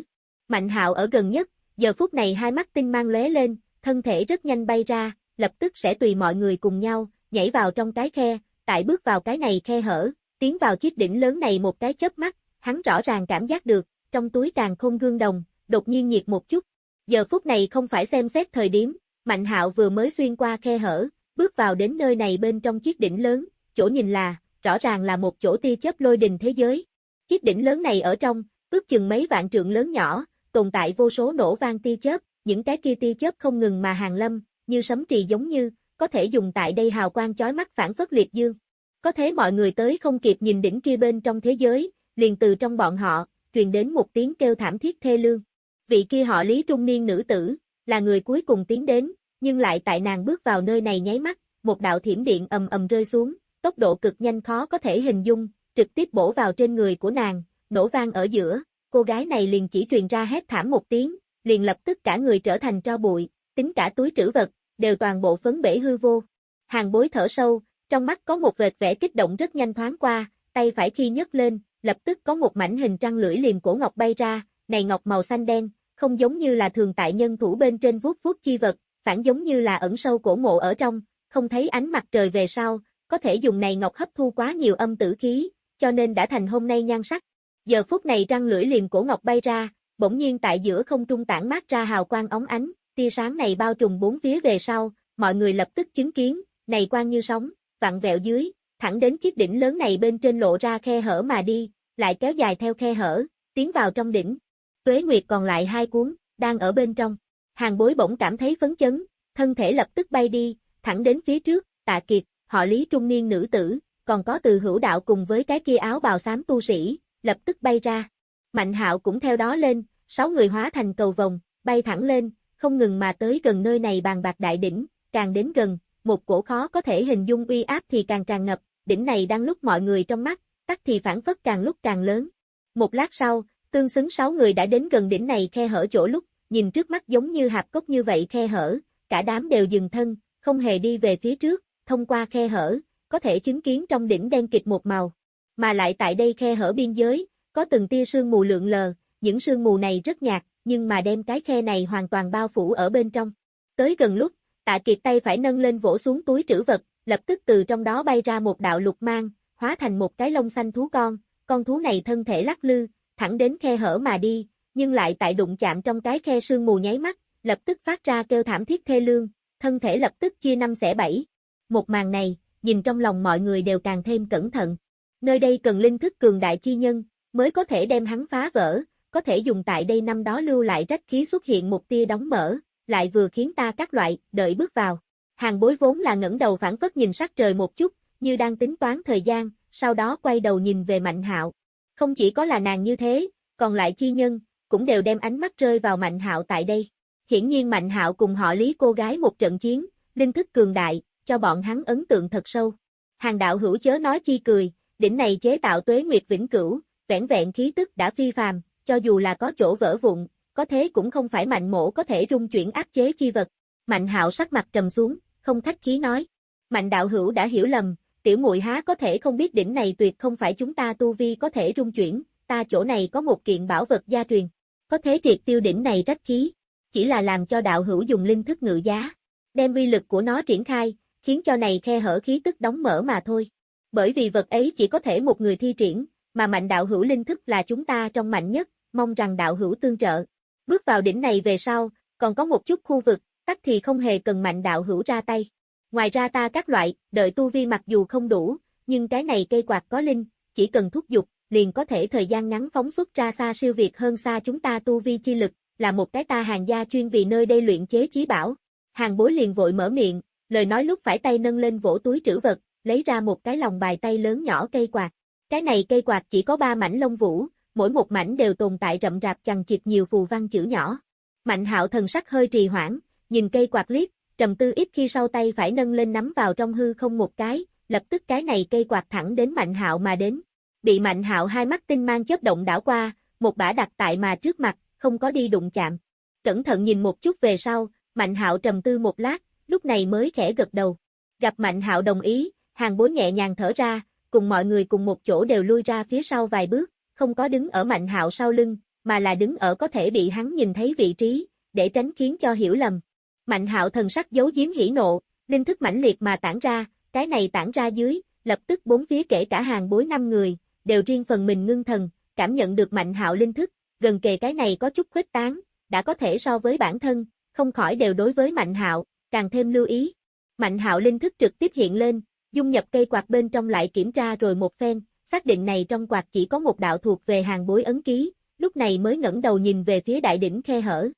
Mạnh hạo ở gần nhất, giờ phút này hai mắt tinh mang lóe lên, thân thể rất nhanh bay ra, lập tức sẽ tùy mọi người cùng nhau, nhảy vào trong cái khe, tại bước vào cái này khe hở, tiến vào chiếc đỉnh lớn này một cái chớp mắt, hắn rõ ràng cảm giác được, trong túi càng không gương đồng, đột nhiên nhiệt một chút. Giờ phút này không phải xem xét thời điểm, Mạnh Hạo vừa mới xuyên qua khe hở, bước vào đến nơi này bên trong chiếc đỉnh lớn, chỗ nhìn là, rõ ràng là một chỗ tia chớp lôi đình thế giới. Chiếc đỉnh lớn này ở trong, ước chừng mấy vạn trượng lớn nhỏ, tồn tại vô số nổ vang tia chớp, những cái kia tia chớp không ngừng mà hàng lâm, như sấm trì giống như, có thể dùng tại đây hào quang chói mắt phản phất liệt dương. Có thế mọi người tới không kịp nhìn đỉnh kia bên trong thế giới, liền từ trong bọn họ, truyền đến một tiếng kêu thảm thiết thê lương. Vị kia họ Lý Trung Niên nữ tử, là người cuối cùng tiến đến, nhưng lại tại nàng bước vào nơi này nháy mắt, một đạo thiểm điện ầm ầm rơi xuống, tốc độ cực nhanh khó có thể hình dung, trực tiếp bổ vào trên người của nàng, nổ vang ở giữa, cô gái này liền chỉ truyền ra hét thảm một tiếng, liền lập tức cả người trở thành tro bụi, tính cả túi trữ vật, đều toàn bộ phấn bể hư vô. Hàng bối thở sâu, trong mắt có một vệt vẻ kích động rất nhanh thoáng qua, tay phải khi nhấc lên, lập tức có một mảnh hình trăng lưỡi liềm cổ ngọc bay ra, này ngọc màu xanh đen, không giống như là thường tại nhân thủ bên trên vuốt vuốt chi vật, phản giống như là ẩn sâu cổ mộ ở trong, không thấy ánh mặt trời về sau, có thể dùng này ngọc hấp thu quá nhiều âm tử khí, cho nên đã thành hôm nay nhan sắc. Giờ phút này răng lưỡi liềm cổ ngọc bay ra, bỗng nhiên tại giữa không trung tản mát ra hào quang óng ánh, tia sáng này bao trùm bốn phía về sau, mọi người lập tức chứng kiến, này quang như sóng, vặn vẹo dưới, thẳng đến chiếc đỉnh lớn này bên trên lộ ra khe hở mà đi, lại kéo dài theo khe hở, tiến vào trong đỉnh. Tuế Nguyệt còn lại hai cuốn, đang ở bên trong. Hàng bối bỗng cảm thấy phấn chấn, thân thể lập tức bay đi, thẳng đến phía trước, tạ kiệt, họ lý trung niên nữ tử, còn có từ hữu đạo cùng với cái kia áo bào xám tu sĩ, lập tức bay ra. Mạnh hạo cũng theo đó lên, sáu người hóa thành cầu vòng, bay thẳng lên, không ngừng mà tới gần nơi này bàn bạc đại đỉnh, càng đến gần, một cổ khó có thể hình dung uy áp thì càng tràn ngập, đỉnh này đang lúc mọi người trong mắt, tắt thì phản phất càng lúc càng lớn. Một lát sau, tương xứng sáu người đã đến gần đỉnh này khe hở chỗ lúc, nhìn trước mắt giống như hạp cốc như vậy khe hở, cả đám đều dừng thân, không hề đi về phía trước, thông qua khe hở, có thể chứng kiến trong đỉnh đen kịch một màu. Mà lại tại đây khe hở biên giới, có từng tia sương mù lượng lờ, những sương mù này rất nhạt, nhưng mà đem cái khe này hoàn toàn bao phủ ở bên trong. Tới gần lúc, tạ kiệt tay phải nâng lên vỗ xuống túi trữ vật, lập tức từ trong đó bay ra một đạo lục mang, hóa thành một cái lông xanh thú con, con thú này thân thể lắc lư, thẳng đến khe hở mà đi, nhưng lại tại đụng chạm trong cái khe sương mù nháy mắt, lập tức phát ra kêu thảm thiết thê lương, thân thể lập tức chia năm xẻ bảy. Một màn này, nhìn trong lòng mọi người đều càng thêm cẩn thận. Nơi đây cần linh thức cường đại chi nhân, mới có thể đem hắn phá vỡ, có thể dùng tại đây năm đó lưu lại rách khí xuất hiện một tia đóng mở, lại vừa khiến ta các loại, đợi bước vào. Hàng bối vốn là ngẩng đầu phản phất nhìn sắc trời một chút, như đang tính toán thời gian, sau đó quay đầu nhìn về Mạnh Hạo. Không chỉ có là nàng như thế, còn lại chi nhân, cũng đều đem ánh mắt rơi vào Mạnh Hạo tại đây. Hiển nhiên Mạnh Hạo cùng họ Lý cô gái một trận chiến, linh thức cường đại, cho bọn hắn ấn tượng thật sâu. Hàng đạo hữu chớ nói chi cười, đỉnh này chế tạo tuế nguyệt vĩnh cửu, vẻn vẹn khí tức đã phi phàm, cho dù là có chỗ vỡ vụn, có thế cũng không phải mạnh mổ có thể rung chuyển áp chế chi vật. Mạnh hạo sắc mặt trầm xuống, không khách khí nói. Mạnh đạo hữu đã hiểu lầm, tiểu muội há có thể không biết đỉnh này tuyệt không phải chúng ta tu vi có thể rung chuyển, ta chỗ này có một kiện bảo vật gia truyền. Có thế triệt tiêu đỉnh này rách khí, chỉ là làm cho đạo hữu dùng linh thức ngự giá, đem uy lực của nó triển khai, khiến cho này khe hở khí tức đóng mở mà thôi. Bởi vì vật ấy chỉ có thể một người thi triển, mà mạnh đạo hữu linh thức là chúng ta trong mạnh nhất, mong rằng đạo hữu tương trợ. Bước vào đỉnh này về sau, còn có một chút khu vực, tắt thì không hề cần mạnh đạo hữu ra tay. Ngoài ra ta các loại, đợi tu vi mặc dù không đủ, nhưng cái này cây quạt có linh, chỉ cần thúc giục, liền có thể thời gian ngắn phóng xuất ra xa siêu việt hơn xa chúng ta tu vi chi lực, là một cái ta hàng gia chuyên vì nơi đây luyện chế chí bảo. Hàng bối liền vội mở miệng, lời nói lúc phải tay nâng lên vỗ túi trữ vật, lấy ra một cái lòng bài tay lớn nhỏ cây quạt. Cái này cây quạt chỉ có ba mảnh lông vũ, mỗi một mảnh đều tồn tại rậm rạp chằng chịt nhiều phù văn chữ nhỏ. Mạnh hạo thần sắc hơi trì hoãn, nhìn cây quạt liếc, trầm tư ít khi sau tay phải nâng lên nắm vào trong hư không một cái, lập tức cái này cây quạt thẳng đến mạnh hạo mà đến. Bị mạnh hạo hai mắt tinh mang chớp động đảo qua, một bả đặt tại mà trước mặt, không có đi đụng chạm. Cẩn thận nhìn một chút về sau, mạnh hạo trầm tư một lát, lúc này mới khẽ gật đầu. Gặp mạnh hạo đồng ý, hàng bối nhẹ nhàng thở ra, cùng mọi người cùng một chỗ đều lui ra phía sau vài bước, không có đứng ở mạnh hạo sau lưng, mà là đứng ở có thể bị hắn nhìn thấy vị trí, để tránh khiến cho hiểu lầm. Mạnh hạo thần sắc giấu giếm hỉ nộ, linh thức mãnh liệt mà tản ra, cái này tản ra dưới, lập tức bốn phía kể cả hàng bối năm người, đều riêng phần mình ngưng thần, cảm nhận được mạnh hạo linh thức, gần kề cái này có chút khuếch tán, đã có thể so với bản thân, không khỏi đều đối với mạnh hạo, càng thêm lưu ý. Mạnh hạo linh thức trực tiếp hiện lên, dung nhập cây quạt bên trong lại kiểm tra rồi một phen, xác định này trong quạt chỉ có một đạo thuộc về hàng bối ấn ký, lúc này mới ngẩng đầu nhìn về phía đại đỉnh khe hở.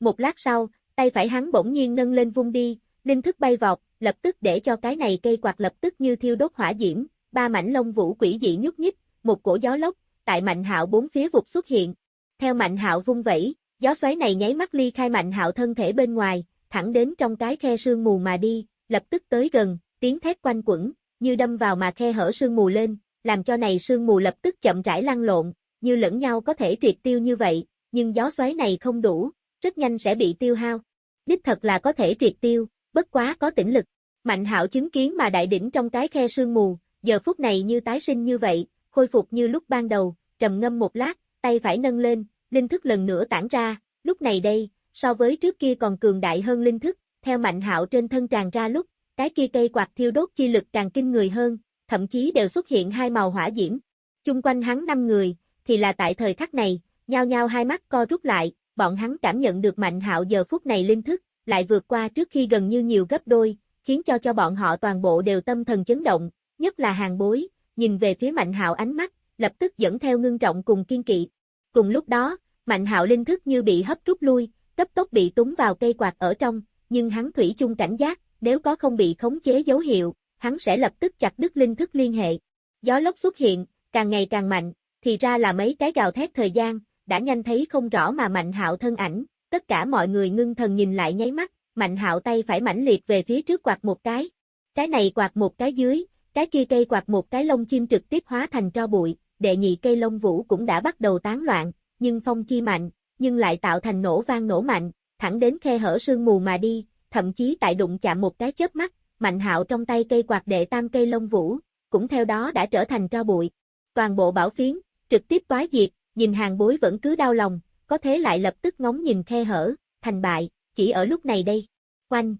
Một lát sau, tay phải hắn bỗng nhiên nâng lên vung đi, linh thức bay vọt, lập tức để cho cái này cây quạt lập tức như thiêu đốt hỏa diễm, ba mảnh lông vũ quỷ dị nhúc nhích, một cổ gió lốc, tại Mạnh Hạo bốn phía vụt xuất hiện. Theo Mạnh Hạo vung vẩy, gió xoáy này nháy mắt ly khai Mạnh Hạo thân thể bên ngoài, thẳng đến trong cái khe sương mù mà đi, lập tức tới gần, tiếng thét quanh quẩn, như đâm vào mà khe hở sương mù lên, làm cho này sương mù lập tức chậm rãi lăn lộn, như lẫn nhau có thể triệt tiêu như vậy, nhưng gió xoáy này không đủ, rất nhanh sẽ bị tiêu hao. Đích thật là có thể triệt tiêu, bất quá có tĩnh lực. Mạnh hạo chứng kiến mà đại đỉnh trong cái khe sương mù, giờ phút này như tái sinh như vậy, khôi phục như lúc ban đầu, trầm ngâm một lát, tay phải nâng lên, linh thức lần nữa tản ra, lúc này đây, so với trước kia còn cường đại hơn linh thức, theo mạnh hạo trên thân tràn ra lúc, cái kia cây quạt thiêu đốt chi lực càng kinh người hơn, thậm chí đều xuất hiện hai màu hỏa diễm. Chung quanh hắn năm người, thì là tại thời khắc này, nhao nhao hai mắt co rút lại, bọn hắn cảm nhận được mạnh hạo giờ phút này linh thức, lại vượt qua trước khi gần như nhiều gấp đôi, khiến cho cho bọn họ toàn bộ đều tâm thần chấn động, nhất là hàng bối, nhìn về phía mạnh hạo ánh mắt, lập tức dẫn theo ngưng trọng cùng kiên kỵ. Cùng lúc đó, mạnh hạo linh thức như bị hấp rút lui, cấp tốc bị túng vào cây quạt ở trong, nhưng hắn thủy chung cảnh giác, nếu có không bị khống chế dấu hiệu, hắn sẽ lập tức chặt đứt linh thức liên hệ. Gió lốc xuất hiện, càng ngày càng mạnh, thì ra là mấy cái gào thét thời gian, đã nhanh thấy không rõ mà Mạnh Hạo thân ảnh, tất cả mọi người ngưng thần nhìn lại nháy mắt, Mạnh Hạo tay phải mãnh liệt về phía trước quạt một cái. Cái này quạt một cái dưới, cái kia cây quạt một cái lông chim trực tiếp hóa thành tro bụi, đệ nhị cây lông vũ cũng đã bắt đầu tán loạn, nhưng phong chi mạnh, nhưng lại tạo thành nổ vang nổ mạnh, thẳng đến khe hở sương mù mà đi, thậm chí tại đụng chạm một cái chớp mắt, Mạnh Hạo trong tay cây quạt đệ tam cây lông vũ, cũng theo đó đã trở thành tro bụi. Toàn bộ bảo phiến, trực tiếp toái diệt, nhìn hàng bối vẫn cứ đau lòng, có thế lại lập tức ngóng nhìn khe hở, thành bại, chỉ ở lúc này đây. Quanh.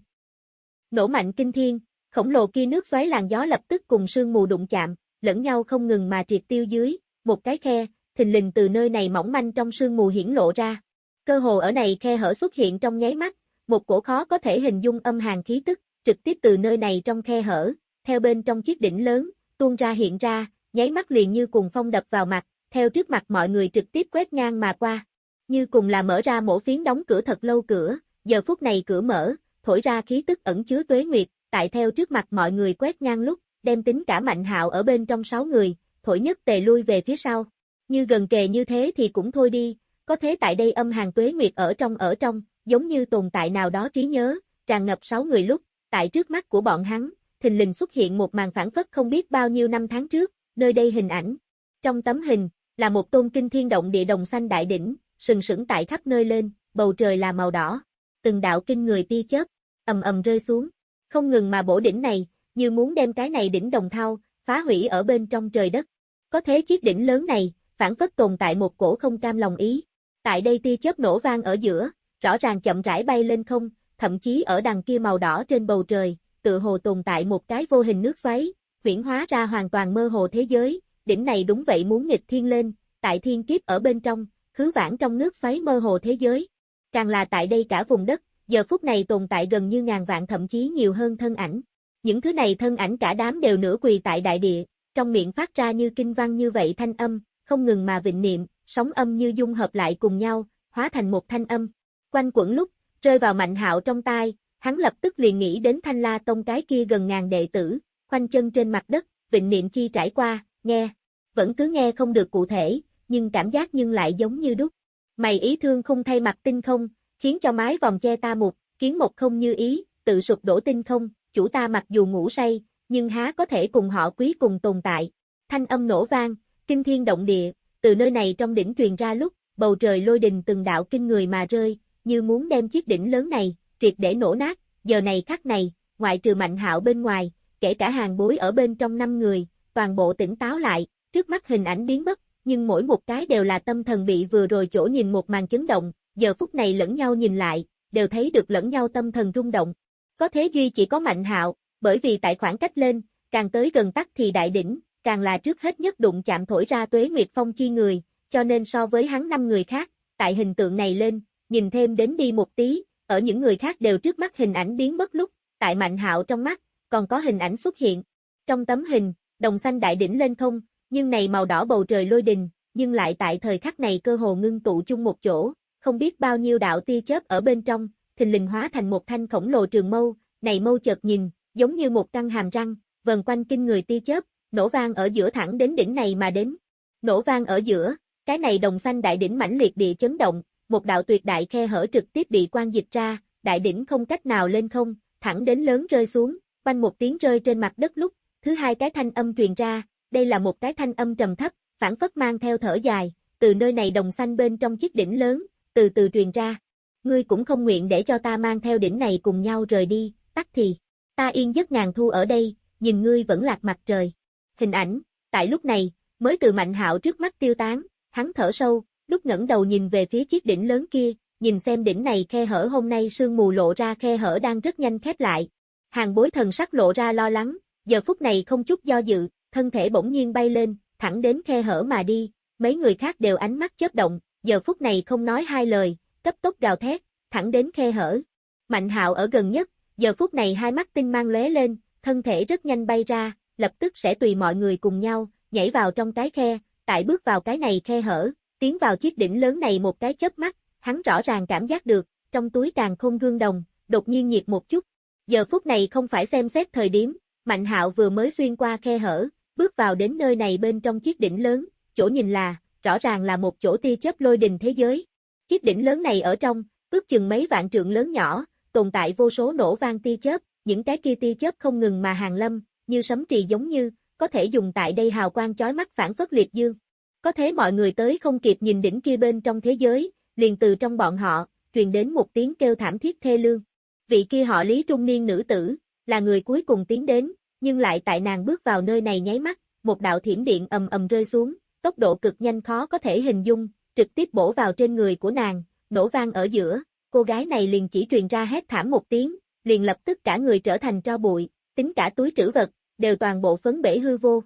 Nổ mạnh kinh thiên, khổng lồ kia nước xoáy làn gió lập tức cùng sương mù đụng chạm, lẫn nhau không ngừng mà triệt tiêu dưới, một cái khe, thình lình từ nơi này mỏng manh trong sương mù hiển lộ ra. Cơ hồ ở này khe hở xuất hiện trong nháy mắt, một cổ khó có thể hình dung âm hàn khí tức, trực tiếp từ nơi này trong khe hở, theo bên trong chiếc đỉnh lớn, tuôn ra hiện ra, nháy mắt liền như cùng phong đập vào mặt, theo trước mặt mọi người trực tiếp quét ngang mà qua. Như cùng là mở ra mổ phiến đóng cửa thật lâu cửa, giờ phút này cửa mở, thổi ra khí tức ẩn chứa tuế nguyệt, tại theo trước mặt mọi người quét ngang lúc, đem tính cả mạnh hạo ở bên trong sáu người, thổi nhất tề lui về phía sau. Như gần kề như thế thì cũng thôi đi, có thế tại đây âm hàng tuế nguyệt ở trong ở trong, giống như tồn tại nào đó trí nhớ, tràn ngập sáu người lúc, tại trước mắt của bọn hắn, thình lình xuất hiện một màn phản phất không biết bao nhiêu năm tháng trước, nơi đây hình ảnh. Trong tấm hình, là một tôn kinh thiên động địa đồng xanh đại đỉnh, sừng sững tại khắp nơi lên, bầu trời là màu đỏ. Từng đạo kinh người tia chớp, ầm ầm rơi xuống. Không ngừng mà bổ đỉnh này, như muốn đem cái này đỉnh đồng thau, phá hủy ở bên trong trời đất. Có thế chiếc đỉnh lớn này, phản phất tồn tại một cổ không cam lòng ý. Tại đây tia chớp nổ vang ở giữa, rõ ràng chậm rãi bay lên không, thậm chí ở đằng kia màu đỏ trên bầu trời, tự hồ tồn tại một cái vô hình nước xoáy, huyển hóa ra hoàn toàn mơ hồ thế giới, đỉnh này đúng vậy muốn nghịch thiên lên, tại thiên kiếp ở bên trong, khứ vãng trong nước xoáy mơ hồ thế giới. Càng là tại đây cả vùng đất, giờ phút này tồn tại gần như ngàn vạn thậm chí nhiều hơn thân ảnh. Những thứ này thân ảnh cả đám đều nửa quỳ tại đại địa, trong miệng phát ra như kinh văn như vậy thanh âm, không ngừng mà vịnh niệm, sóng âm như dung hợp lại cùng nhau, hóa thành một thanh âm. Quanh quẩn lúc, rơi vào mạnh hạo trong tai, hắn lập tức liền nghĩ đến thanh la tông cái kia gần ngàn đệ tử, khoanh chân trên mặt đất, vịnh niệm chi trải qua, nghe. Vẫn cứ nghe không được cụ thể, nhưng cảm giác nhưng lại giống như đúc. Mày ý thương không thay mặt tinh không, khiến cho mái vòng che ta mục, kiến một không như ý, tự sụp đổ tinh không, chủ ta mặc dù ngủ say, nhưng há có thể cùng họ quý cùng tồn tại. Thanh âm nổ vang, kinh thiên động địa, từ nơi này trong đỉnh truyền ra lúc, bầu trời lôi đình từng đạo kinh người mà rơi, như muốn đem chiếc đỉnh lớn này, triệt để nổ nát, giờ này khắc này, ngoại trừ mạnh hạo bên ngoài, kể cả hàng bối ở bên trong năm người, toàn bộ tỉnh táo lại, trước mắt hình ảnh biến mất, nhưng mỗi một cái đều là tâm thần bị vừa rồi chỗ nhìn một màn chấn động, giờ phút này lẫn nhau nhìn lại, đều thấy được lẫn nhau tâm thần rung động. Có thế duy chỉ có mạnh hạo, bởi vì tại khoảng cách lên, càng tới gần tắt thì đại đỉnh, càng là trước hết nhất đụng chạm thổi ra tuế nguyệt phong chi người, cho nên so với hắn năm người khác, tại hình tượng này lên, nhìn thêm đến đi một tí, ở những người khác đều trước mắt hình ảnh biến mất lúc, tại mạnh hạo trong mắt, còn có hình ảnh xuất hiện. Trong tấm hình, đồng xanh đại đỉnh lên không, nhưng này màu đỏ bầu trời lôi đình, nhưng lại tại thời khắc này cơ hồ ngưng tụ chung một chỗ, không biết bao nhiêu đạo tia chớp ở bên trong, thình lình hóa thành một thanh khổng lồ trường mâu, này mâu chợt nhìn, giống như một căn hàm răng, vần quanh kinh người tia chớp, nổ vang ở giữa thẳng đến đỉnh này mà đến. Nổ vang ở giữa, cái này đồng xanh đại đỉnh mãnh liệt địa chấn động, một đạo tuyệt đại khe hở trực tiếp bị quan dịch ra, đại đỉnh không cách nào lên không, thẳng đến lớn rơi xuống, quanh một tiếng rơi trên mặt đất lúc, thứ hai cái thanh âm truyền ra, đây là một cái thanh âm trầm thấp, phản phất mang theo thở dài, từ nơi này đồng xanh bên trong chiếc đỉnh lớn, từ từ truyền ra. Ngươi cũng không nguyện để cho ta mang theo đỉnh này cùng nhau rời đi, tắt thì. Ta yên giấc ngàn thu ở đây, nhìn ngươi vẫn lạc mặt trời. Hình ảnh, tại lúc này, mới từ mạnh hạo trước mắt tiêu tán, hắn thở sâu, lúc ngẩng đầu nhìn về phía chiếc đỉnh lớn kia, nhìn xem đỉnh này khe hở hôm nay sương mù lộ ra khe hở đang rất nhanh khép lại. Hàng bối thần sắc lộ ra lo lắng, giờ phút này không chút do dự, thân thể bỗng nhiên bay lên, thẳng đến khe hở mà đi, mấy người khác đều ánh mắt chớp động, giờ phút này không nói hai lời, cấp tốc gào thét, thẳng đến khe hở. Mạnh hạo ở gần nhất, giờ phút này hai mắt tinh mang lóe lên, thân thể rất nhanh bay ra, lập tức sẽ tùy mọi người cùng nhau, nhảy vào trong cái khe, tại bước vào cái này khe hở, tiến vào chiếc đỉnh lớn này một cái chớp mắt, hắn rõ ràng cảm giác được, trong túi càng không gương đồng, đột nhiên nhiệt một chút. Giờ phút này không phải xem xét thời điểm, Mạnh Hạo vừa mới xuyên qua khe hở, bước vào đến nơi này bên trong chiếc đỉnh lớn, chỗ nhìn là, rõ ràng là một chỗ tia chớp lôi đình thế giới. Chiếc đỉnh lớn này ở trong, ước chừng mấy vạn trượng lớn nhỏ, tồn tại vô số nổ vang tia chớp, những cái kia tia chớp không ngừng mà hàng lâm, như sấm trì giống như, có thể dùng tại đây hào quang chói mắt phản phất liệt dương. Có thế mọi người tới không kịp nhìn đỉnh kia bên trong thế giới, liền từ trong bọn họ, truyền đến một tiếng kêu thảm thiết thê lương. Vị kia họ Lý trung niên nữ tử, là người cuối cùng tiến đến, nhưng lại tại nàng bước vào nơi này nháy mắt, một đạo thiểm điện ầm ầm rơi xuống, tốc độ cực nhanh khó có thể hình dung, trực tiếp bổ vào trên người của nàng, nổ vang ở giữa, cô gái này liền chỉ truyền ra hét thảm một tiếng, liền lập tức cả người trở thành tro bụi, tính cả túi trữ vật, đều toàn bộ phấn bể hư vô.